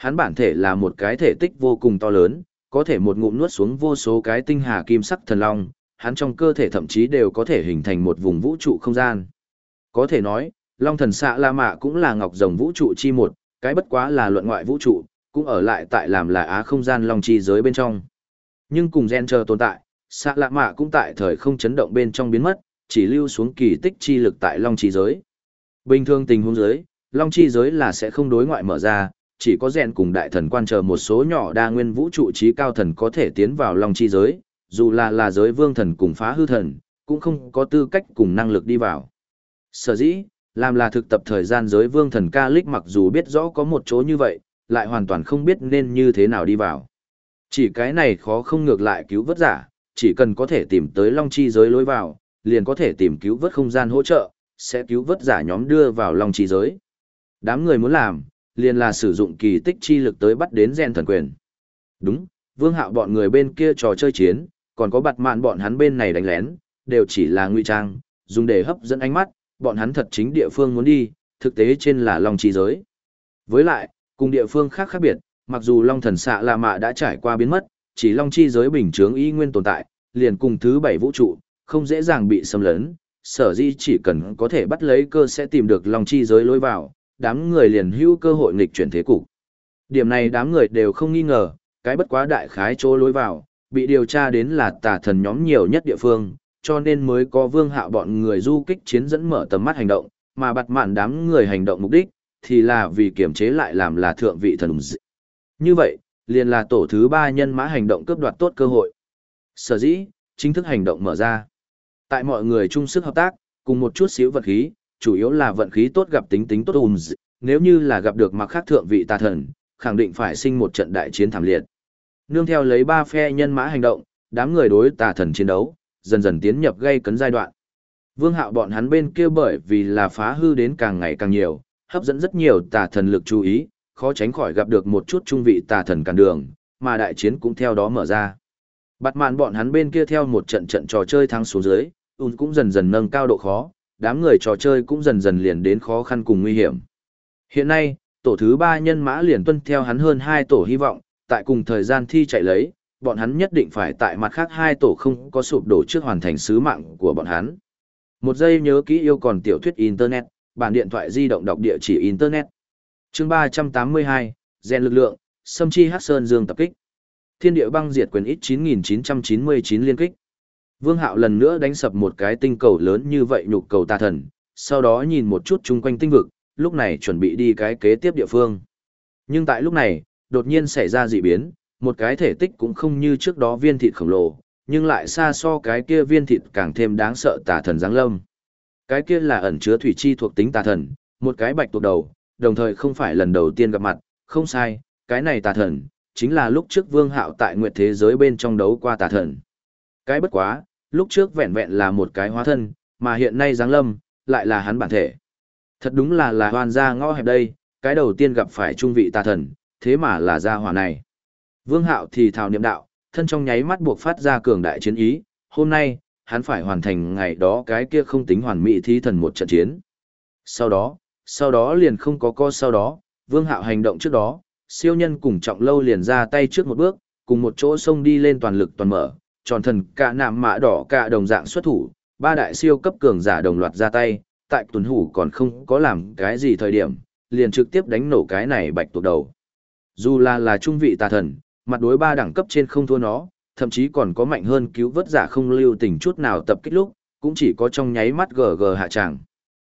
Hắn bản thể là một cái thể tích vô cùng to lớn, có thể một ngụm nuốt xuống vô số cái tinh hà kim sắc thần long, hắn trong cơ thể thậm chí đều có thể hình thành một vùng vũ trụ không gian. Có thể nói, Long thần xạ La Mạ cũng là ngọc rồng vũ trụ chi một, cái bất quá là luận ngoại vũ trụ, cũng ở lại tại làm là á không gian long chi giới bên trong. Nhưng cùng gen chờ tồn tại, xạ la mạ cũng tại thời không chấn động bên trong biến mất, chỉ lưu xuống kỳ tích chi lực tại long chi giới. Bình thường tình huống giới, long chi giới là sẽ không đối ngoại mở ra, chỉ có rèn cùng đại thần quan chờ một số nhỏ đa nguyên vũ trụ trí cao thần có thể tiến vào long chi giới, dù là là giới vương thần cùng phá hư thần, cũng không có tư cách cùng năng lực đi vào. Sở dĩ, làm là thực tập thời gian giới vương thần ca lích mặc dù biết rõ có một chỗ như vậy, lại hoàn toàn không biết nên như thế nào đi vào. Chỉ cái này khó không ngược lại cứu vớt giả, chỉ cần có thể tìm tới long chi giới lối vào, liền có thể tìm cứu vớt không gian hỗ trợ, sẽ cứu vớt giả nhóm đưa vào long chi giới. Đám người muốn làm, liền là sử dụng kỳ tích chi lực tới bắt đến gen thần quyền. Đúng, vương hạo bọn người bên kia trò chơi chiến, còn có bặt mạn bọn hắn bên này đánh lén, đều chỉ là nguy trang, dùng để hấp dẫn ánh mắt, bọn hắn thật chính địa phương muốn đi, thực tế trên là long chi giới. Với lại, cùng địa phương khác khác biệt, mặc dù long thần xạ là mạ đã trải qua biến mất, chỉ long chi giới bình chướng y nguyên tồn tại, liền cùng thứ bảy vũ trụ, không dễ dàng bị xâm lấn, sở di chỉ cần có thể bắt lấy cơ sẽ tìm được long chi giới lối vào, đám người liền hữu cơ hội nghịch chuyển thế cục. Điểm này đám người đều không nghi ngờ, cái bất quá đại khái chỗ lối vào, bị điều tra đến là tà thần nhóm nhiều nhất địa phương, cho nên mới có vương hạo bọn người du kích chiến dẫn mở tầm mắt hành động, mà bặt mạn đám người hành động mục đích, thì là vì kiểm chế lại làm là thượng vị thần dị. Như vậy, liền là tổ thứ ba nhân mã hành động cướp đoạt tốt cơ hội. Sở dĩ, chính thức hành động mở ra. Tại mọi người chung sức hợp tác, cùng một chút xíu vật khí, chủ yếu là vận khí tốt gặp tính tính tốt ùm nếu như là gặp được mặc khác thượng vị tà thần, khẳng định phải sinh một trận đại chiến thảm liệt. Nương theo lấy ba phe nhân mã hành động, đám người đối tà thần chiến đấu, dần dần tiến nhập gây cấn giai đoạn. Vương hạo bọn hắn bên kia bởi vì là phá hư đến càng ngày càng nhiều, hấp dẫn rất nhiều tà thần lực chú ý, khó tránh khỏi gặp được một chút trung vị tà thần cản đường, mà đại chiến cũng theo đó mở ra. Bạt mạn bọn hắn bên kia theo một trận trận trò chơi thắng xuống dưới, ùn cũng dần dần nâng cao độ khó, đám người trò chơi cũng dần dần liền đến khó khăn cùng nguy hiểm. Hiện nay, tổ thứ ba nhân mã liền tuân theo hắn hơn hai tổ hy vọng, tại cùng thời gian thi chạy lấy, bọn hắn nhất định phải tại mặt khác hai tổ không có sụp đổ trước hoàn thành sứ mạng của bọn hắn. Một giây nhớ kỹ yêu còn tiểu thuyết Internet, bản điện thoại di động đọc địa chỉ Internet. chương 382, gen lực lượng, Sâm Chi Hắc Sơn Dương tập kích. Thiên địa băng diệt quyền ít 9999 liên kích. Vương Hạo lần nữa đánh sập một cái tinh cầu lớn như vậy nhục cầu tà thần, sau đó nhìn một chút chung quanh tinh vực, lúc này chuẩn bị đi cái kế tiếp địa phương. Nhưng tại lúc này, đột nhiên xảy ra dị biến, một cái thể tích cũng không như trước đó viên thịt khổng lồ, nhưng lại xa so cái kia viên thịt càng thêm đáng sợ tà thần giáng lâm. Cái kia là ẩn chứa thủy chi thuộc tính tà thần, một cái bạch tuộc đầu, đồng thời không phải lần đầu tiên gặp mặt, không sai, cái này tà thần, chính là lúc trước vương hạo tại nguyệt thế giới bên trong đấu qua tà thần. Cái bất quá, lúc trước vẹn vẹn là một cái hóa thân, mà hiện nay giáng lâm, lại là hắn bản thể. Thật đúng là là hoàn gia ngõ hẹp đây, cái đầu tiên gặp phải trung vị tà thần, thế mà là gia hỏa này. Vương hạo thì thào niệm đạo, thân trong nháy mắt buộc phát ra cường đại chiến ý, hôm nay, hắn phải hoàn thành ngày đó cái kia không tính hoàn mỹ thí thần một trận chiến. Sau đó, sau đó liền không có co sau đó, vương hạo hành động trước đó, siêu nhân cùng trọng lâu liền ra tay trước một bước, cùng một chỗ xông đi lên toàn lực toàn mở, tròn thần cả nạm mạ đỏ cả đồng dạng xuất thủ, ba đại siêu cấp cường giả đồng loạt ra tay, tại tuần hủ còn không có làm cái gì thời điểm, liền trực tiếp đánh nổ cái này bạch tuộc đầu. Dù là là trung vị tà thần, mặt đối ba đẳng cấp trên không thua nó, thậm chí còn có mạnh hơn cứu vớt giả không lưu tình chút nào tập kích lúc, cũng chỉ có trong nháy mắt gờ gờ hạ tràng.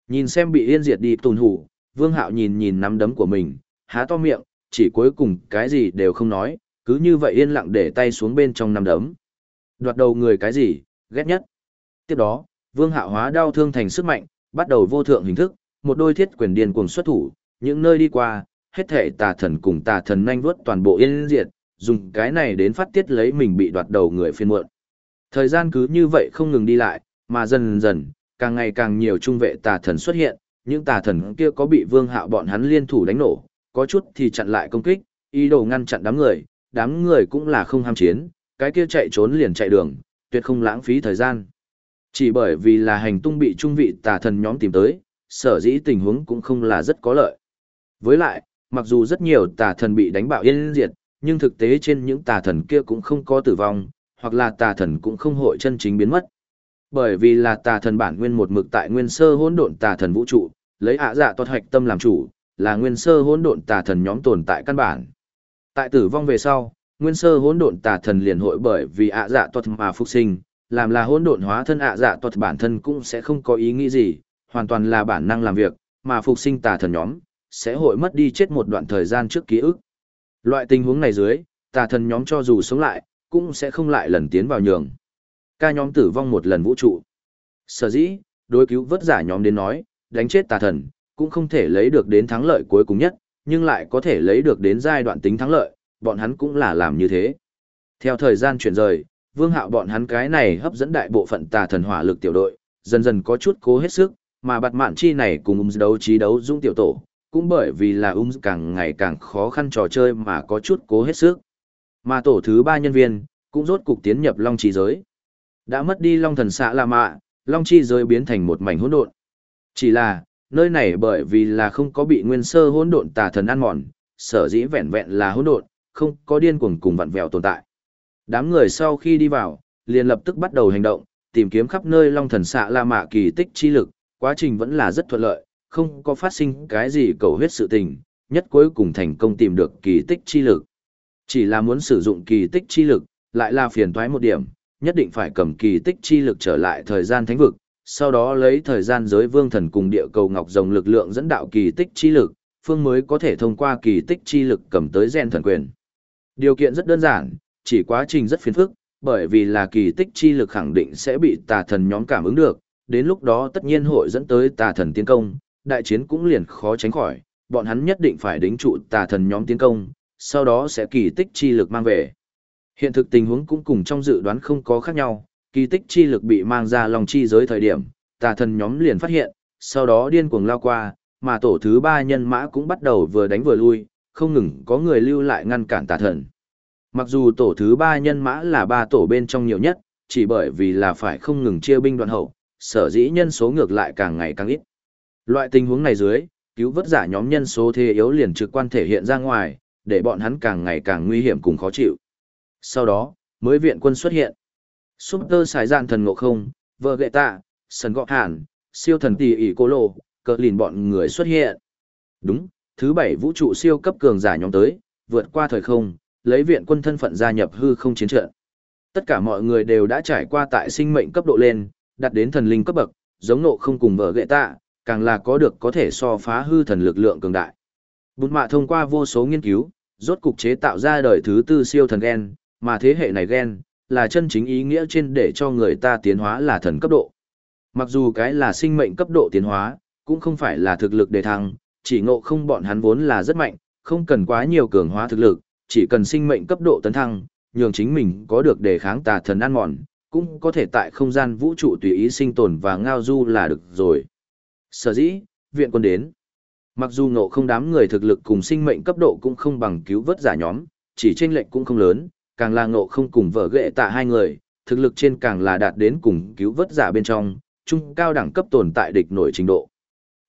Nhìn xem bị yên diệt đi tuần hủ, vương hạo nhìn nhìn nắm đấm của mình, há to miệng, chỉ cuối cùng cái gì đều không nói, cứ như vậy yên lặng để tay xuống bên trong nắm đấm. Đoạt đầu người cái gì, ghét nhất. Tiếp đó, vương hạo hóa đau thương thành sức mạnh, bắt đầu vô thượng hình thức, một đôi thiết quyền điên cuồng xuất thủ, những nơi đi qua, hết thể tà thần cùng tà thần nhanh vuốt toàn bộ yên diệt, dùng cái này đến phát tiết lấy mình bị đoạt đầu người phiên muộn. Thời gian cứ như vậy không ngừng đi lại, mà dần dần, càng ngày càng nhiều trung vệ tà thần xuất hiện, những tà thần kia có bị vương hạo bọn hắn liên thủ đánh nổ, có chút thì chặn lại công kích, ý đồ ngăn chặn đám người, đám người cũng là không ham chiến, cái kia chạy trốn liền chạy đường, tuyệt không lãng phí thời gian. Chỉ bởi vì là hành tung bị trung vị tà thần nhóm tìm tới, sở dĩ tình huống cũng không là rất có lợi. Với lại, mặc dù rất nhiều tà thần bị đánh bạo yên diệt, nhưng thực tế trên những tà thần kia cũng không có tử vong, hoặc là tà thần cũng không hội chân chính biến mất. Bởi vì là tà thần bản nguyên một mực tại nguyên sơ hỗn độn tà thần vũ trụ, lấy ạ dạ toát hoạch tâm làm chủ, là nguyên sơ hỗn độn tà thần nhóm tồn tại căn bản. Tại tử vong về sau, nguyên sơ hỗn độn tà thần liền hội bởi vì ạ dạ tuật mà phục sinh, làm là hỗn độn hóa thân ạ dạ tuật bản thân cũng sẽ không có ý nghĩ gì, hoàn toàn là bản năng làm việc, mà phục sinh tà thần nhóm sẽ hội mất đi chết một đoạn thời gian trước ký ức. Loại tình huống này dưới, tà thần nhóm cho dù sống lại, cũng sẽ không lại lần tiến vào nhường. Ca nhóm tử vong một lần vũ trụ. Sở dĩ, đối cứu vớt giả nhóm đến nói, đánh chết tà thần, cũng không thể lấy được đến thắng lợi cuối cùng nhất, nhưng lại có thể lấy được đến giai đoạn tính thắng lợi, bọn hắn cũng là làm như thế. Theo thời gian chuyển rời, vương hạo bọn hắn cái này hấp dẫn đại bộ phận tà thần hỏa lực tiểu đội, dần dần có chút cố hết sức, mà bạt mạn chi này cùng ung đấu trí đấu dung tiểu tổ, cũng bởi vì là ung càng ngày càng khó khăn trò chơi mà có chút cố hết sức. Mà tổ thứ ba nhân viên, cũng rốt cục tiến nhập long trí giới. Đã mất đi long thần xạ là mạ, long chi giới biến thành một mảnh hỗn độn. Chỉ là, nơi này bởi vì là không có bị nguyên sơ hỗn độn tà thần ăn mòn, sở dĩ vẹn vẹn là hỗn độn, không có điên cuồng cùng vặn vẹo tồn tại. Đám người sau khi đi vào, liền lập tức bắt đầu hành động, tìm kiếm khắp nơi long thần xạ la mạ kỳ tích chi lực, quá trình vẫn là rất thuận lợi, không có phát sinh cái gì cầu huyết sự tình, nhất cuối cùng thành công tìm được kỳ tích chi lực. Chỉ là muốn sử dụng kỳ tích chi lực, lại là phiền toái một điểm, nhất định phải cầm kỳ tích chi lực trở lại thời gian thánh vực, sau đó lấy thời gian giới vương thần cùng địa cầu ngọc rồng lực lượng dẫn đạo kỳ tích chi lực, phương mới có thể thông qua kỳ tích chi lực cầm tới gen thần quyền. Điều kiện rất đơn giản, chỉ quá trình rất phiền phức, bởi vì là kỳ tích chi lực khẳng định sẽ bị tà thần nhóm cảm ứng được, đến lúc đó tất nhiên hội dẫn tới tà thần tiến công, đại chiến cũng liền khó tránh khỏi, bọn hắn nhất định phải đính trụ tà thần nhóm tiến công, sau đó sẽ kỳ tích chi lực mang về. Hiện thực tình huống cũng cùng trong dự đoán không có khác nhau, kỳ tích chi lực bị mang ra lòng chi giới thời điểm, tà thần nhóm liền phát hiện, sau đó điên cuồng lao qua, mà tổ thứ ba nhân mã cũng bắt đầu vừa đánh vừa lui, không ngừng có người lưu lại ngăn cản tà thần. Mặc dù tổ thứ ba nhân mã là ba tổ bên trong nhiều nhất, chỉ bởi vì là phải không ngừng chia binh đoạn hậu, sở dĩ nhân số ngược lại càng ngày càng ít. Loại tình huống này dưới, cứu vớt giả nhóm nhân số thế yếu liền trực quan thể hiện ra ngoài, để bọn hắn càng ngày càng nguy hiểm cùng khó chịu. Sau đó, mới viện quân xuất hiện. Super xài dạn thần ngộ không, vợ gệ tạ, sần gọ hàn, siêu thần tỷ ỷ cô lộ, cờ lìn bọn người xuất hiện. Đúng, thứ bảy vũ trụ siêu cấp cường giả nhóm tới, vượt qua thời không, lấy viện quân thân phận gia nhập hư không chiến trận. Tất cả mọi người đều đã trải qua tại sinh mệnh cấp độ lên, đạt đến thần linh cấp bậc, giống nộ không cùng vợ gệ tạ, càng là có được có thể so phá hư thần lực lượng cường đại. Bụt mạ thông qua vô số nghiên cứu, rốt cục chế tạo ra đời thứ tư siêu thần gen, mà thế hệ này gen, là chân chính ý nghĩa trên để cho người ta tiến hóa là thần cấp độ. Mặc dù cái là sinh mệnh cấp độ tiến hóa, cũng không phải là thực lực đề thăng, chỉ ngộ không bọn hắn vốn là rất mạnh, không cần quá nhiều cường hóa thực lực, chỉ cần sinh mệnh cấp độ tấn thăng, nhường chính mình có được đề kháng tà thần ăn mòn, cũng có thể tại không gian vũ trụ tùy ý sinh tồn và ngao du là được rồi. Sở dĩ, viện quân đến. Mặc dù ngộ không đám người thực lực cùng sinh mệnh cấp độ cũng không bằng cứu vớt giả nhóm, chỉ trên lệnh cũng không lớn, càng là ngộ không cùng vợ ghệ tạ hai người, thực lực trên càng là đạt đến cùng cứu vớt giả bên trong, trung cao đẳng cấp tồn tại địch nổi trình độ.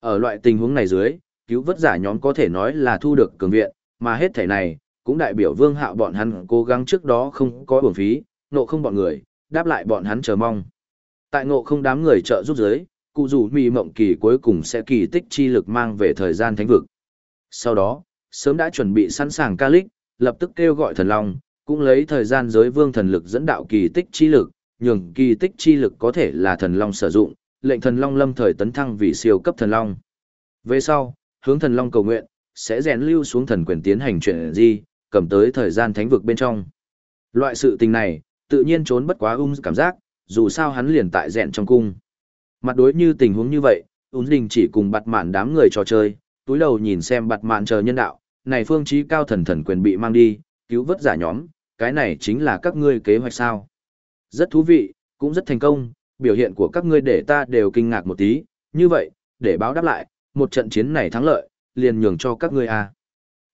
Ở loại tình huống này dưới, cứu vớt giả nhóm có thể nói là thu được cường viện, mà hết thể này, cũng đại biểu vương hạo bọn hắn cố gắng trước đó không có uổng phí, nộ không bọn người, đáp lại bọn hắn chờ mong. Tại nộ không đám người trợ giúp giới, cụ rủ mì mộng kỳ cuối cùng sẽ kỳ tích chi lực mang về thời gian thánh vực. Sau đó, sớm đã chuẩn bị sẵn sàng ca lích, lập tức kêu gọi thần long, cũng lấy thời gian giới vương thần lực dẫn đạo kỳ tích chi lực, nhường kỳ tích chi lực có thể là thần long sử dụng, lệnh thần long lâm thời tấn thăng vì siêu cấp thần long. Về sau, hướng thần long cầu nguyện, sẽ rèn lưu xuống thần quyền tiến hành chuyện gì, cầm tới thời gian thánh vực bên trong. Loại sự tình này, tự nhiên trốn bất quá ung cảm giác, dù sao hắn liền tại rèn trong cung. Mặt đối như tình huống như vậy, ung đình chỉ cùng bặt mạn đám người trò chơi, túi đầu nhìn xem bặt mạn chờ nhân đạo, này phương trí cao thần thần quyền bị mang đi, cứu vớt giả nhóm, cái này chính là các ngươi kế hoạch sao. Rất thú vị, cũng rất thành công, biểu hiện của các ngươi để ta đều kinh ngạc một tí, như vậy, để báo đáp lại, một trận chiến này thắng lợi, liền nhường cho các ngươi à.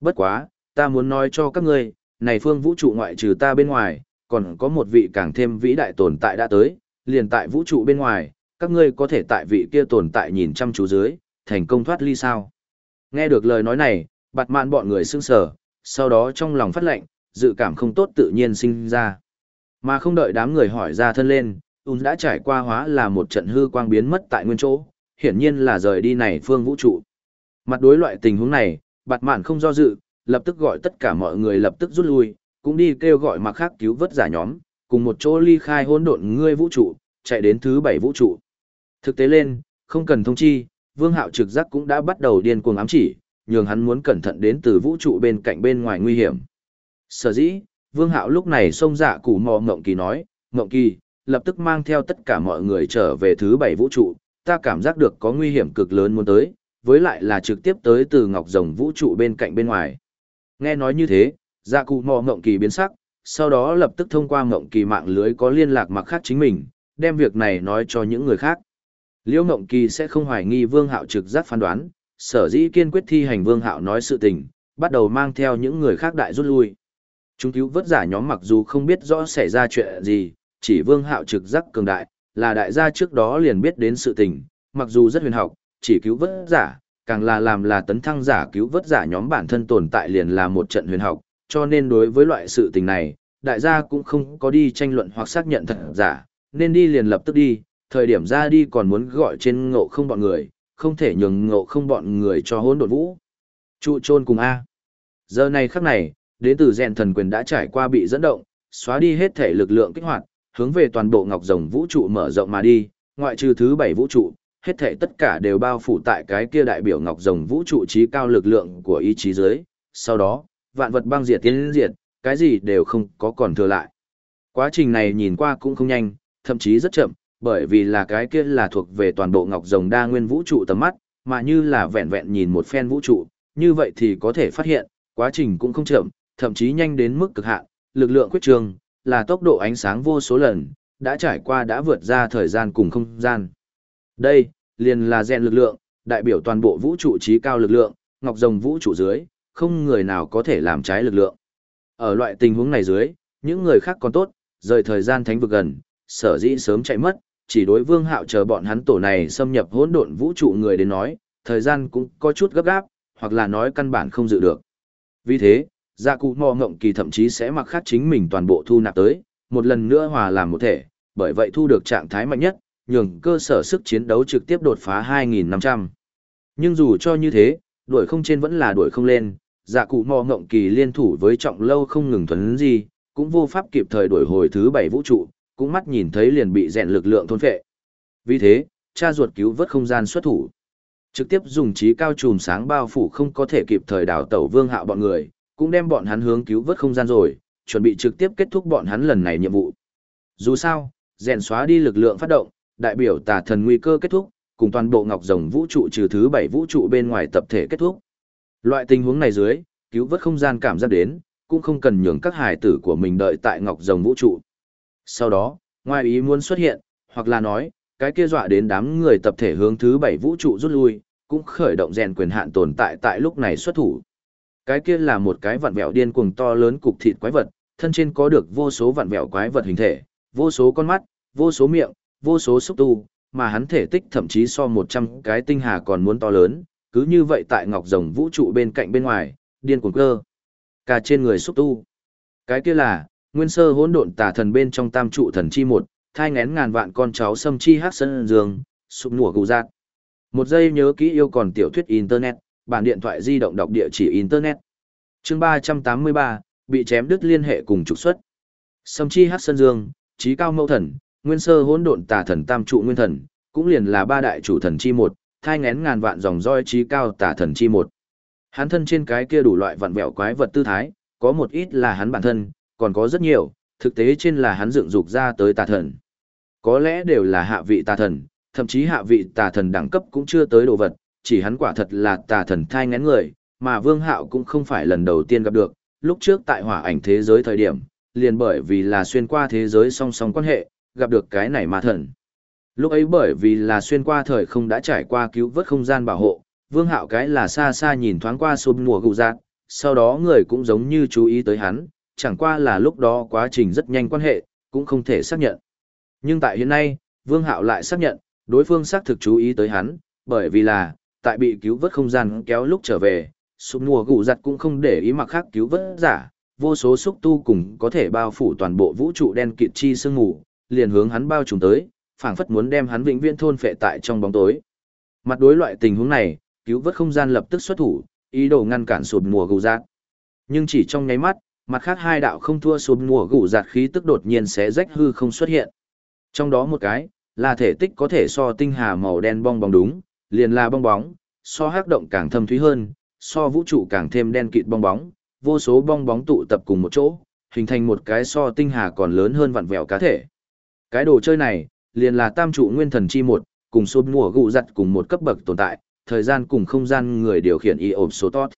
Bất quá, ta muốn nói cho các ngươi, này phương vũ trụ ngoại trừ ta bên ngoài, còn có một vị càng thêm vĩ đại tồn tại đã tới, liền tại vũ trụ bên ngoài, các ngươi có thể tại vị kia tồn tại nhìn chăm chú dưới, thành công thoát ly sao. Nghe được lời nói này, bạt mạn bọn người sững sờ, sau đó trong lòng phát lệnh, dự cảm không tốt tự nhiên sinh ra. Mà không đợi đám người hỏi ra thân lên, Un đã trải qua hóa là một trận hư quang biến mất tại nguyên chỗ, hiển nhiên là rời đi này phương vũ trụ. Mặt đối loại tình huống này, bạt mạn không do dự, lập tức gọi tất cả mọi người lập tức rút lui, cũng đi kêu gọi mặc khác cứu vớt giả nhóm, cùng một chỗ ly khai hỗn độn ngươi vũ trụ, chạy đến thứ bảy vũ trụ. Thực tế lên, không cần thông chi, Vương Hạo trực giác cũng đã bắt đầu điên cuồng ám chỉ, nhường hắn muốn cẩn thận đến từ vũ trụ bên cạnh bên ngoài nguy hiểm. Sở dĩ, Vương Hạo lúc này xông dạ củ mò Ngộng Kỳ nói, Ngộng Kỳ, lập tức mang theo tất cả mọi người trở về thứ bảy vũ trụ, ta cảm giác được có nguy hiểm cực lớn muốn tới, với lại là trực tiếp tới từ Ngọc Rồng vũ trụ bên cạnh bên ngoài. Nghe nói như thế, dạ cụ mò Ngộng Kỳ biến sắc, sau đó lập tức thông qua Ngộng Kỳ mạng lưới có liên lạc mặc khác chính mình, đem việc này nói cho những người khác. Liễu Ngộng Kỳ sẽ không hoài nghi Vương Hạo trực giác phán đoán, sở dĩ kiên quyết thi hành Vương Hạo nói sự tình, bắt đầu mang theo những người khác đại rút lui. Chúng cứu vớt giả nhóm mặc dù không biết rõ xảy ra chuyện gì, chỉ Vương Hạo trực giác cường đại, là đại gia trước đó liền biết đến sự tình, mặc dù rất huyền học, chỉ cứu vớt giả, càng là làm là tấn thăng giả cứu vớt giả nhóm bản thân tồn tại liền là một trận huyền học, cho nên đối với loại sự tình này, đại gia cũng không có đi tranh luận hoặc xác nhận thật giả, nên đi liền lập tức đi, thời điểm ra đi còn muốn gọi trên ngộ không bọn người, không thể nhường ngộ không bọn người cho hỗn độn vũ. Trụ trôn cùng A. Giờ này khắc này, đến từ rèn thần quyền đã trải qua bị dẫn động, xóa đi hết thể lực lượng kích hoạt, hướng về toàn bộ ngọc rồng vũ trụ mở rộng mà đi, ngoại trừ thứ bảy vũ trụ, hết thể tất cả đều bao phủ tại cái kia đại biểu ngọc rồng vũ trụ trí cao lực lượng của ý chí dưới. Sau đó, vạn vật băng diệt tiến diệt, cái gì đều không có còn thừa lại. Quá trình này nhìn qua cũng không nhanh, thậm chí rất chậm, bởi vì là cái kia là thuộc về toàn bộ ngọc rồng đa nguyên vũ trụ tầm mắt, mà như là vẹn vẹn nhìn một phen vũ trụ, như vậy thì có thể phát hiện, quá trình cũng không chậm, thậm chí nhanh đến mức cực hạn, lực lượng quyết trường, là tốc độ ánh sáng vô số lần, đã trải qua đã vượt ra thời gian cùng không gian. Đây, liền là gen lực lượng, đại biểu toàn bộ vũ trụ trí cao lực lượng, ngọc rồng vũ trụ dưới, không người nào có thể làm trái lực lượng. Ở loại tình huống này dưới, những người khác còn tốt, rời thời gian thánh vực gần, sở dĩ sớm chạy mất, chỉ đối vương hạo chờ bọn hắn tổ này xâm nhập hỗn độn vũ trụ người đến nói, thời gian cũng có chút gấp gáp, hoặc là nói căn bản không dự được. Vì thế, gia cụ mò ngộng kỳ thậm chí sẽ mặc khát chính mình toàn bộ thu nạp tới, một lần nữa hòa làm một thể, bởi vậy thu được trạng thái mạnh nhất, nhường cơ sở sức chiến đấu trực tiếp đột phá 2.500. Nhưng dù cho như thế, đuổi không trên vẫn là đuổi không lên, dạ cụ mò ngộng kỳ liên thủ với trọng lâu không ngừng thuấn gì, cũng vô pháp kịp thời đuổi hồi thứ bảy vũ trụ, cũng mắt nhìn thấy liền bị rèn lực lượng thôn phệ. Vì thế, cha ruột cứu vớt không gian xuất thủ. Trực tiếp dùng trí cao trùm sáng bao phủ không có thể kịp thời đào tẩu vương hạo bọn người, cũng đem bọn hắn hướng cứu vớt không gian rồi, chuẩn bị trực tiếp kết thúc bọn hắn lần này nhiệm vụ. Dù sao, rèn xóa đi lực lượng phát động, đại biểu tà thần nguy cơ kết thúc, cùng toàn bộ ngọc rồng vũ trụ trừ thứ bảy vũ trụ bên ngoài tập thể kết thúc. Loại tình huống này dưới, cứu vớt không gian cảm giác đến, cũng không cần nhường các hải tử của mình đợi tại ngọc rồng vũ trụ. Sau đó, ngoài ý muốn xuất hiện, hoặc là nói, cái kia dọa đến đám người tập thể hướng thứ bảy vũ trụ rút lui, cũng khởi động rèn quyền hạn tồn tại tại lúc này xuất thủ. Cái kia là một cái vặn vẹo điên cuồng to lớn cục thịt quái vật, thân trên có được vô số vặn vẹo quái vật hình thể, vô số con mắt, vô số miệng, vô số xúc tu, mà hắn thể tích thậm chí so 100 cái tinh hà còn muốn to lớn, cứ như vậy tại ngọc rồng vũ trụ bên cạnh bên ngoài, điên cuồng cơ. Cả trên người xúc tu. Cái kia là, nguyên sơ hỗn độn tà thần bên trong tam trụ thần chi một, thai ngén ngàn vạn con cháu xâm chi hắc sân dương, sụp nủa gù giác. Một giây nhớ kỹ yêu còn tiểu thuyết Internet, bản điện thoại di động đọc địa chỉ Internet. chương 383, bị chém đứt liên hệ cùng trục xuất. Sâm chi hắc sân dương, trí cao mâu thần, nguyên sơ hỗn độn tà thần tam trụ nguyên thần, cũng liền là ba đại chủ thần chi một, thai ngén ngàn vạn dòng roi trí cao tà thần chi một. Hắn thân trên cái kia đủ loại vặn vẹo quái vật tư thái, có một ít là hắn bản thân, còn có rất nhiều, thực tế trên là hắn dựng dục ra tới tà thần. Có lẽ đều là hạ vị tà thần, thậm chí hạ vị tà thần đẳng cấp cũng chưa tới đồ vật, chỉ hắn quả thật là tà thần thai ngén người, mà Vương Hạo cũng không phải lần đầu tiên gặp được, lúc trước tại hỏa ảnh thế giới thời điểm, liền bởi vì là xuyên qua thế giới song song quan hệ, gặp được cái này ma thần. Lúc ấy bởi vì là xuyên qua thời không đã trải qua cứu vớt không gian bảo hộ, Vương Hạo cái là xa xa nhìn thoáng qua sụp mùa gụ giác, sau đó người cũng giống như chú ý tới hắn, chẳng qua là lúc đó quá trình rất nhanh quan hệ, cũng không thể xác nhận. Nhưng tại hiện nay, Vương Hạo lại xác nhận, đối phương xác thực chú ý tới hắn, bởi vì là, tại bị cứu vớt không gian kéo lúc trở về, sụp mùa gụ giặt cũng không để ý mặc khác cứu vớt giả, vô số xúc tu cùng có thể bao phủ toàn bộ vũ trụ đen kịt chi sương mù, liền hướng hắn bao trùm tới, phảng phất muốn đem hắn vĩnh viễn thôn phệ tại trong bóng tối. Mặt đối loại tình huống này, cứu vớt không gian lập tức xuất thủ, ý đồ ngăn cản sụp mùa gù giạt. Nhưng chỉ trong nháy mắt, mặt khác hai đạo không thua sụp mùa gù giạt khí tức đột nhiên sẽ rách hư không xuất hiện. Trong đó một cái, là thể tích có thể so tinh hà màu đen bong bóng đúng, liền là bong bóng, so hắc động càng thâm thúy hơn, so vũ trụ càng thêm đen kịt bong bóng, vô số bong bóng tụ tập cùng một chỗ, hình thành một cái so tinh hà còn lớn hơn vặn vẹo cá thể. Cái đồ chơi này, liền là tam trụ nguyên thần chi một, cùng sụp mùa gụ giặt cùng một cấp bậc tồn tại, thời gian cùng không gian người điều khiển y ộp số tốt.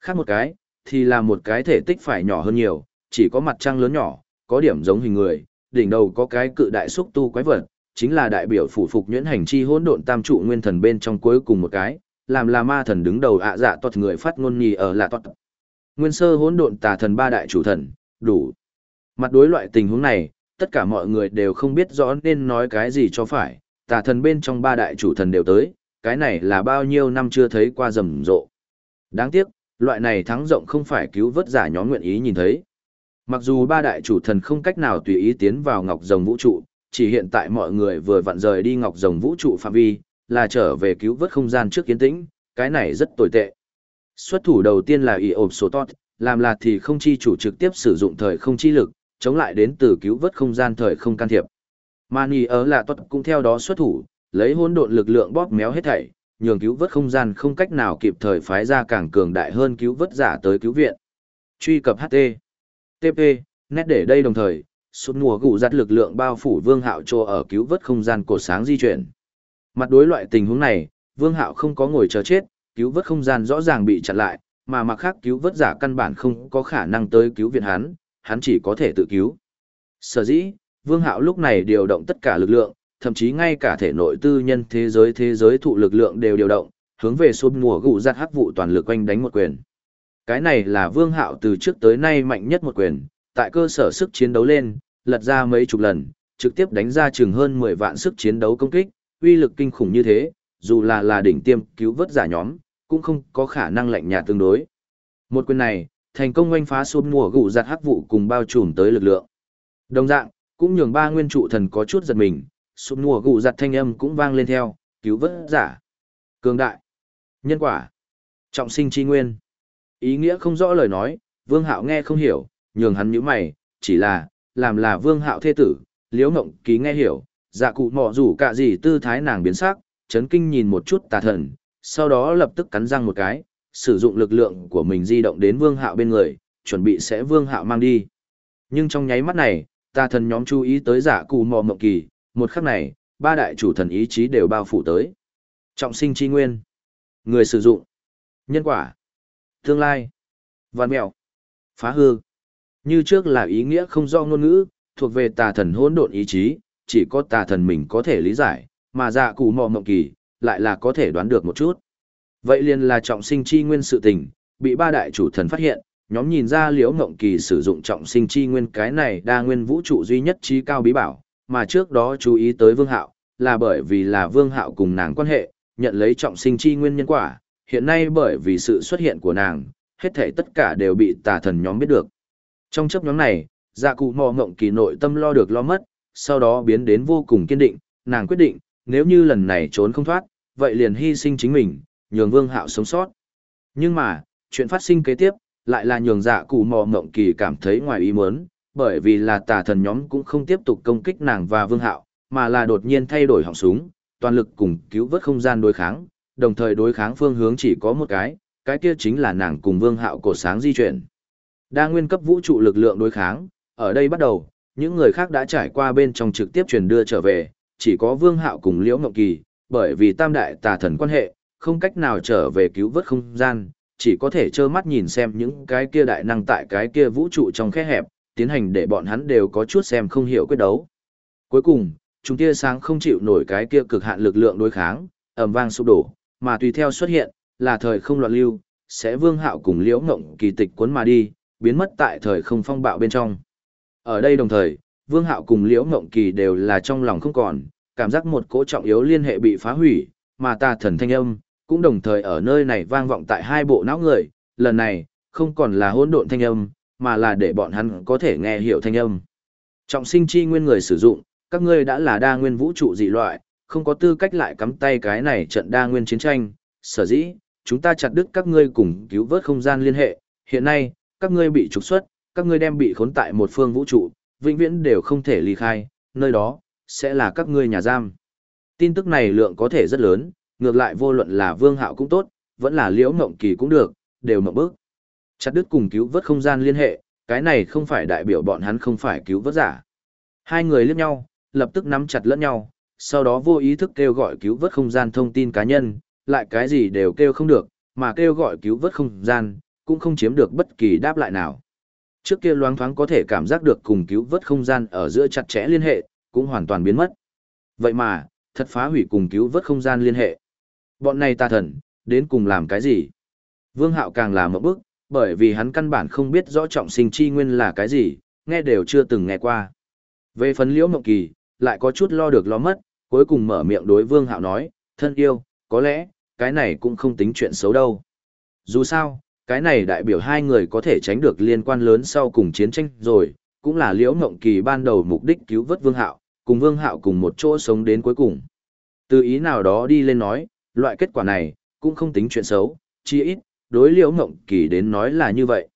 Khác một cái, thì là một cái thể tích phải nhỏ hơn nhiều, chỉ có mặt trăng lớn nhỏ, có điểm giống hình người, đỉnh đầu có cái cự đại xúc tu quái vật, chính là đại biểu phủ phục nhuyễn hành chi hỗn độn tam trụ nguyên thần bên trong cuối cùng một cái, làm là ma thần đứng đầu ạ dạ tuật người phát ngôn nhì ở là tuật. Nguyên sơ hỗn độn tà thần ba đại chủ thần, đủ. Mặt đối loại tình huống này, tất cả mọi người đều không biết rõ nên nói cái gì cho phải, tà thần bên trong ba đại chủ thần đều tới, cái này là bao nhiêu năm chưa thấy qua rầm rộ. Đáng tiếc, loại này thắng rộng không phải cứu vớt giả nhóm nguyện ý nhìn thấy. Mặc dù ba đại chủ thần không cách nào tùy ý tiến vào ngọc rồng vũ trụ, chỉ hiện tại mọi người vừa vặn rời đi ngọc rồng vũ trụ phạm vi, là trở về cứu vớt không gian trước kiến tĩnh, cái này rất tồi tệ. Xuất thủ đầu tiên là ị ộp số tốt, làm là thì không chi chủ trực tiếp sử dụng thời không chi lực, chống lại đến từ cứu vớt không gian thời không can thiệp. Mani ở là tuật cũng theo đó xuất thủ, lấy hỗn độn lực lượng bóp méo hết thảy, nhường cứu vớt không gian không cách nào kịp thời phái ra càng cường đại hơn cứu vớt giả tới cứu viện. Truy cập HT. TP, nét để đây đồng thời, suốt mùa gụ giặt lực lượng bao phủ vương hạo trô ở cứu vớt không gian cổ sáng di chuyển. Mặt đối loại tình huống này, vương hạo không có ngồi chờ chết, cứu vớt không gian rõ ràng bị chặn lại, mà mặt khác cứu vớt giả căn bản không có khả năng tới cứu viện hắn, hắn chỉ có thể tự cứu. Sở dĩ, vương hạo lúc này điều động tất cả lực lượng, thậm chí ngay cả thể nội tư nhân thế giới thế giới thụ lực lượng đều điều động, hướng về xuống mùa gụ giặt hắc vụ toàn lực quanh đánh một quyền. Cái này là vương hạo từ trước tới nay mạnh nhất một quyền, tại cơ sở sức chiến đấu lên, lật ra mấy chục lần, trực tiếp đánh ra chừng hơn 10 vạn sức chiến đấu công kích, uy lực kinh khủng như thế, dù là là đỉnh tiêm cứu vớt giả nhóm, cũng không có khả năng lạnh nhạt tương đối. Một quyền này, thành công oanh phá xuống mùa gụ giặt hắc vụ cùng bao trùm tới lực lượng. Đồng dạng, cũng nhường ba nguyên trụ thần có chút giật mình, xuống mùa gụ giặt thanh âm cũng vang lên theo, cứu vớt giả. Cường đại. Nhân quả. Trọng sinh chi nguyên. Ý nghĩa không rõ lời nói, vương hạo nghe không hiểu, nhường hắn nhíu mày, chỉ là, làm là vương hạo thê tử, liễu mộng ký nghe hiểu, dạ cụ mọ rủ cả gì tư thái nàng biến sắc, chấn kinh nhìn một chút tà thần, sau đó lập tức cắn răng một cái, sử dụng lực lượng của mình di động đến vương hạo bên người, chuẩn bị sẽ vương hạo mang đi. Nhưng trong nháy mắt này, tà thần nhóm chú ý tới giả cụ mò mộng kỳ, một khắc này, ba đại chủ thần ý chí đều bao phủ tới. Trọng sinh chi nguyên, người sử dụng, nhân quả, tương lai, văn mèo, phá hư. Như trước là ý nghĩa không do ngôn ngữ, thuộc về tà thần hỗn độn ý chí, chỉ có tà thần mình có thể lý giải, mà dạ cụ mò mộng kỳ, lại là có thể đoán được một chút. Vậy liền là trọng sinh chi nguyên sự tình, bị ba đại chủ thần phát hiện, nhóm nhìn ra liễu ngộng kỳ sử dụng trọng sinh chi nguyên cái này đa nguyên vũ trụ duy nhất trí cao bí bảo, mà trước đó chú ý tới vương hạo, là bởi vì là vương hạo cùng nàng quan hệ, nhận lấy trọng sinh chi nguyên nhân quả, hiện nay bởi vì sự xuất hiện của nàng, hết thể tất cả đều bị tà thần nhóm biết được. Trong chấp nhóm này, dạ cụ mò ngộng kỳ nội tâm lo được lo mất, sau đó biến đến vô cùng kiên định, nàng quyết định, nếu như lần này trốn không thoát, vậy liền hy sinh chính mình, nhường vương hạo sống sót. Nhưng mà, chuyện phát sinh kế tiếp, lại là nhường dạ cụ mò ngộng kỳ cảm thấy ngoài ý muốn, bởi vì là tà thần nhóm cũng không tiếp tục công kích nàng và vương hạo, mà là đột nhiên thay đổi họng súng, toàn lực cùng cứu vớt không gian đối kháng, đồng thời đối kháng phương hướng chỉ có một cái, cái kia chính là nàng cùng vương hạo cổ sáng di chuyển. Đa nguyên cấp vũ trụ lực lượng đối kháng, ở đây bắt đầu, những người khác đã trải qua bên trong trực tiếp truyền đưa trở về, chỉ có vương hạo cùng liễu ngọc kỳ, bởi vì tam đại tà thần quan hệ, không cách nào trở về cứu vớt không gian, chỉ có thể trơ mắt nhìn xem những cái kia đại năng tại cái kia vũ trụ trong khe hẹp, tiến hành để bọn hắn đều có chút xem không hiểu quyết đấu. Cuối cùng, chúng tia sáng không chịu nổi cái kia cực hạn lực lượng đối kháng, ầm vang sụp đổ, mà tùy theo xuất hiện, là thời không loạn lưu, sẽ vương hạo cùng liễu ngộng kỳ tịch cuốn mà đi, biến mất tại thời không phong bạo bên trong. Ở đây đồng thời, vương hạo cùng liễu ngộng kỳ đều là trong lòng không còn, cảm giác một cỗ trọng yếu liên hệ bị phá hủy, mà ta thần thanh âm, cũng đồng thời ở nơi này vang vọng tại hai bộ não người, lần này, không còn là hỗn độn thanh âm, mà là để bọn hắn có thể nghe hiểu thanh âm. Trọng sinh chi nguyên người sử dụng, các ngươi đã là đa nguyên vũ trụ dị loại, không có tư cách lại cắm tay cái này trận đa nguyên chiến tranh, sở dĩ, chúng ta chặt đứt các ngươi cùng cứu vớt không gian liên hệ, hiện nay, các ngươi bị trục xuất, các ngươi đem bị khốn tại một phương vũ trụ, vĩnh viễn đều không thể ly khai, nơi đó, sẽ là các ngươi nhà giam. Tin tức này lượng có thể rất lớn, ngược lại vô luận là vương hạo cũng tốt, vẫn là liễu mộng kỳ cũng được, đều mộng bước. Chặt đứt cùng cứu vớt không gian liên hệ, cái này không phải đại biểu bọn hắn không phải cứu vớt giả. Hai người liếc nhau, lập tức nắm chặt lẫn nhau, sau đó vô ý thức kêu gọi cứu vớt không gian thông tin cá nhân, lại cái gì đều kêu không được, mà kêu gọi cứu vớt không gian, cũng không chiếm được bất kỳ đáp lại nào. Trước kia loáng thoáng có thể cảm giác được cùng cứu vớt không gian ở giữa chặt chẽ liên hệ, cũng hoàn toàn biến mất. Vậy mà, thật phá hủy cùng cứu vớt không gian liên hệ. Bọn này tà thần, đến cùng làm cái gì? Vương Hạo càng là một bức, bởi vì hắn căn bản không biết rõ trọng sinh chi nguyên là cái gì, nghe đều chưa từng nghe qua. Về phấn liễu mộng kỳ, lại có chút lo được lo mất, cuối cùng mở miệng đối Vương Hạo nói, thân yêu, có lẽ, cái này cũng không tính chuyện xấu đâu. Dù sao, cái này đại biểu hai người có thể tránh được liên quan lớn sau cùng chiến tranh rồi, cũng là liễu mộng kỳ ban đầu mục đích cứu vớt Vương Hạo, cùng Vương Hạo cùng một chỗ sống đến cuối cùng. Từ ý nào đó đi lên nói, loại kết quả này, cũng không tính chuyện xấu, chỉ ít, đối liễu Ngộng kỳ đến nói là như vậy.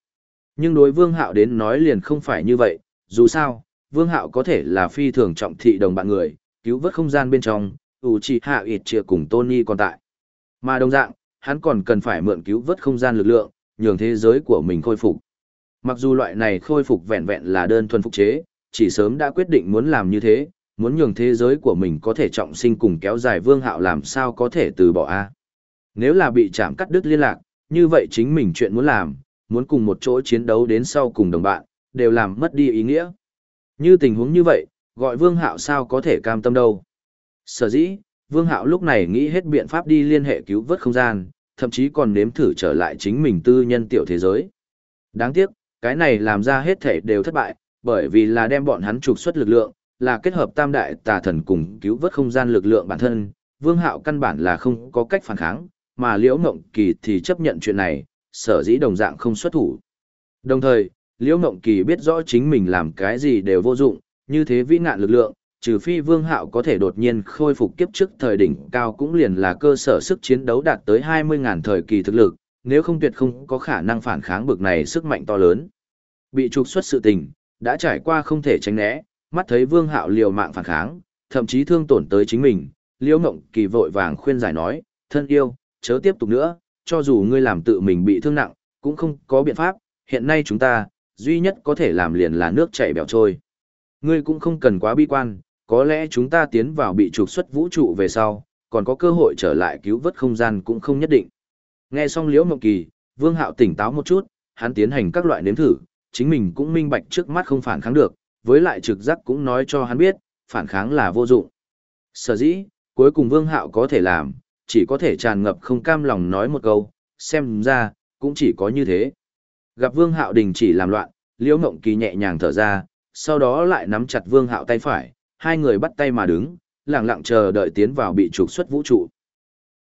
Nhưng đối Vương Hạo đến nói liền không phải như vậy, dù sao, Vương Hạo có thể là phi thường trọng thị đồng bạn người, cứu vớt không gian bên trong, ủ trì hạ ịt chia cùng Tony còn tại. Mà đồng dạng, hắn còn cần phải mượn cứu vớt không gian lực lượng, nhường thế giới của mình khôi phục. Mặc dù loại này khôi phục vẹn vẹn là đơn thuần phục chế, chỉ sớm đã quyết định muốn làm như thế, muốn nhường thế giới của mình có thể trọng sinh cùng kéo dài vương hạo làm sao có thể từ bỏ a Nếu là bị chạm cắt đứt liên lạc, như vậy chính mình chuyện muốn làm, muốn cùng một chỗ chiến đấu đến sau cùng đồng bạn, đều làm mất đi ý nghĩa. Như tình huống như vậy, gọi Vương Hạo sao có thể cam tâm đâu. Sở dĩ, Vương Hạo lúc này nghĩ hết biện pháp đi liên hệ cứu vớt không gian, thậm chí còn nếm thử trở lại chính mình tư nhân tiểu thế giới. Đáng tiếc, cái này làm ra hết thể đều thất bại, bởi vì là đem bọn hắn trục xuất lực lượng, là kết hợp tam đại tà thần cùng cứu vớt không gian lực lượng bản thân, Vương Hạo căn bản là không có cách phản kháng, mà Liễu Ngộng Kỳ thì chấp nhận chuyện này, sở dĩ đồng dạng không xuất thủ. Đồng thời, Liễu Ngộng Kỳ biết rõ chính mình làm cái gì đều vô dụng, như thế vĩ nạn lực lượng, trừ phi Vương Hạo có thể đột nhiên khôi phục kiếp trước thời đỉnh cao cũng liền là cơ sở sức chiến đấu đạt tới 20.000 thời kỳ thực lực, nếu không tuyệt không có khả năng phản kháng bực này sức mạnh to lớn. Bị trục xuất sự tình, đã trải qua không thể tránh né, mắt thấy Vương Hạo liều mạng phản kháng, thậm chí thương tổn tới chính mình, Liễu Ngộng Kỳ vội vàng khuyên giải nói, thân yêu, chớ tiếp tục nữa, cho dù ngươi làm tự mình bị thương nặng, cũng không có biện pháp, hiện nay chúng ta, duy nhất có thể làm liền là nước chảy bèo trôi. Ngươi cũng không cần quá bi quan, có lẽ chúng ta tiến vào bị trục xuất vũ trụ về sau, còn có cơ hội trở lại cứu vớt không gian cũng không nhất định. Nghe xong Liễu Mộng Kỳ, Vương Hạo tỉnh táo một chút, hắn tiến hành các loại nếm thử, chính mình cũng minh bạch trước mắt không phản kháng được, với lại trực giác cũng nói cho hắn biết, phản kháng là vô dụng. Sở dĩ, cuối cùng Vương Hạo có thể làm, chỉ có thể tràn ngập không cam lòng nói một câu, xem ra, cũng chỉ có như thế. Gặp Vương Hạo đình chỉ làm loạn, Liễu Ngộng Kỳ nhẹ nhàng thở ra, sau đó lại nắm chặt Vương Hạo tay phải, hai người bắt tay mà đứng, lặng lặng chờ đợi tiến vào bị trục xuất vũ trụ.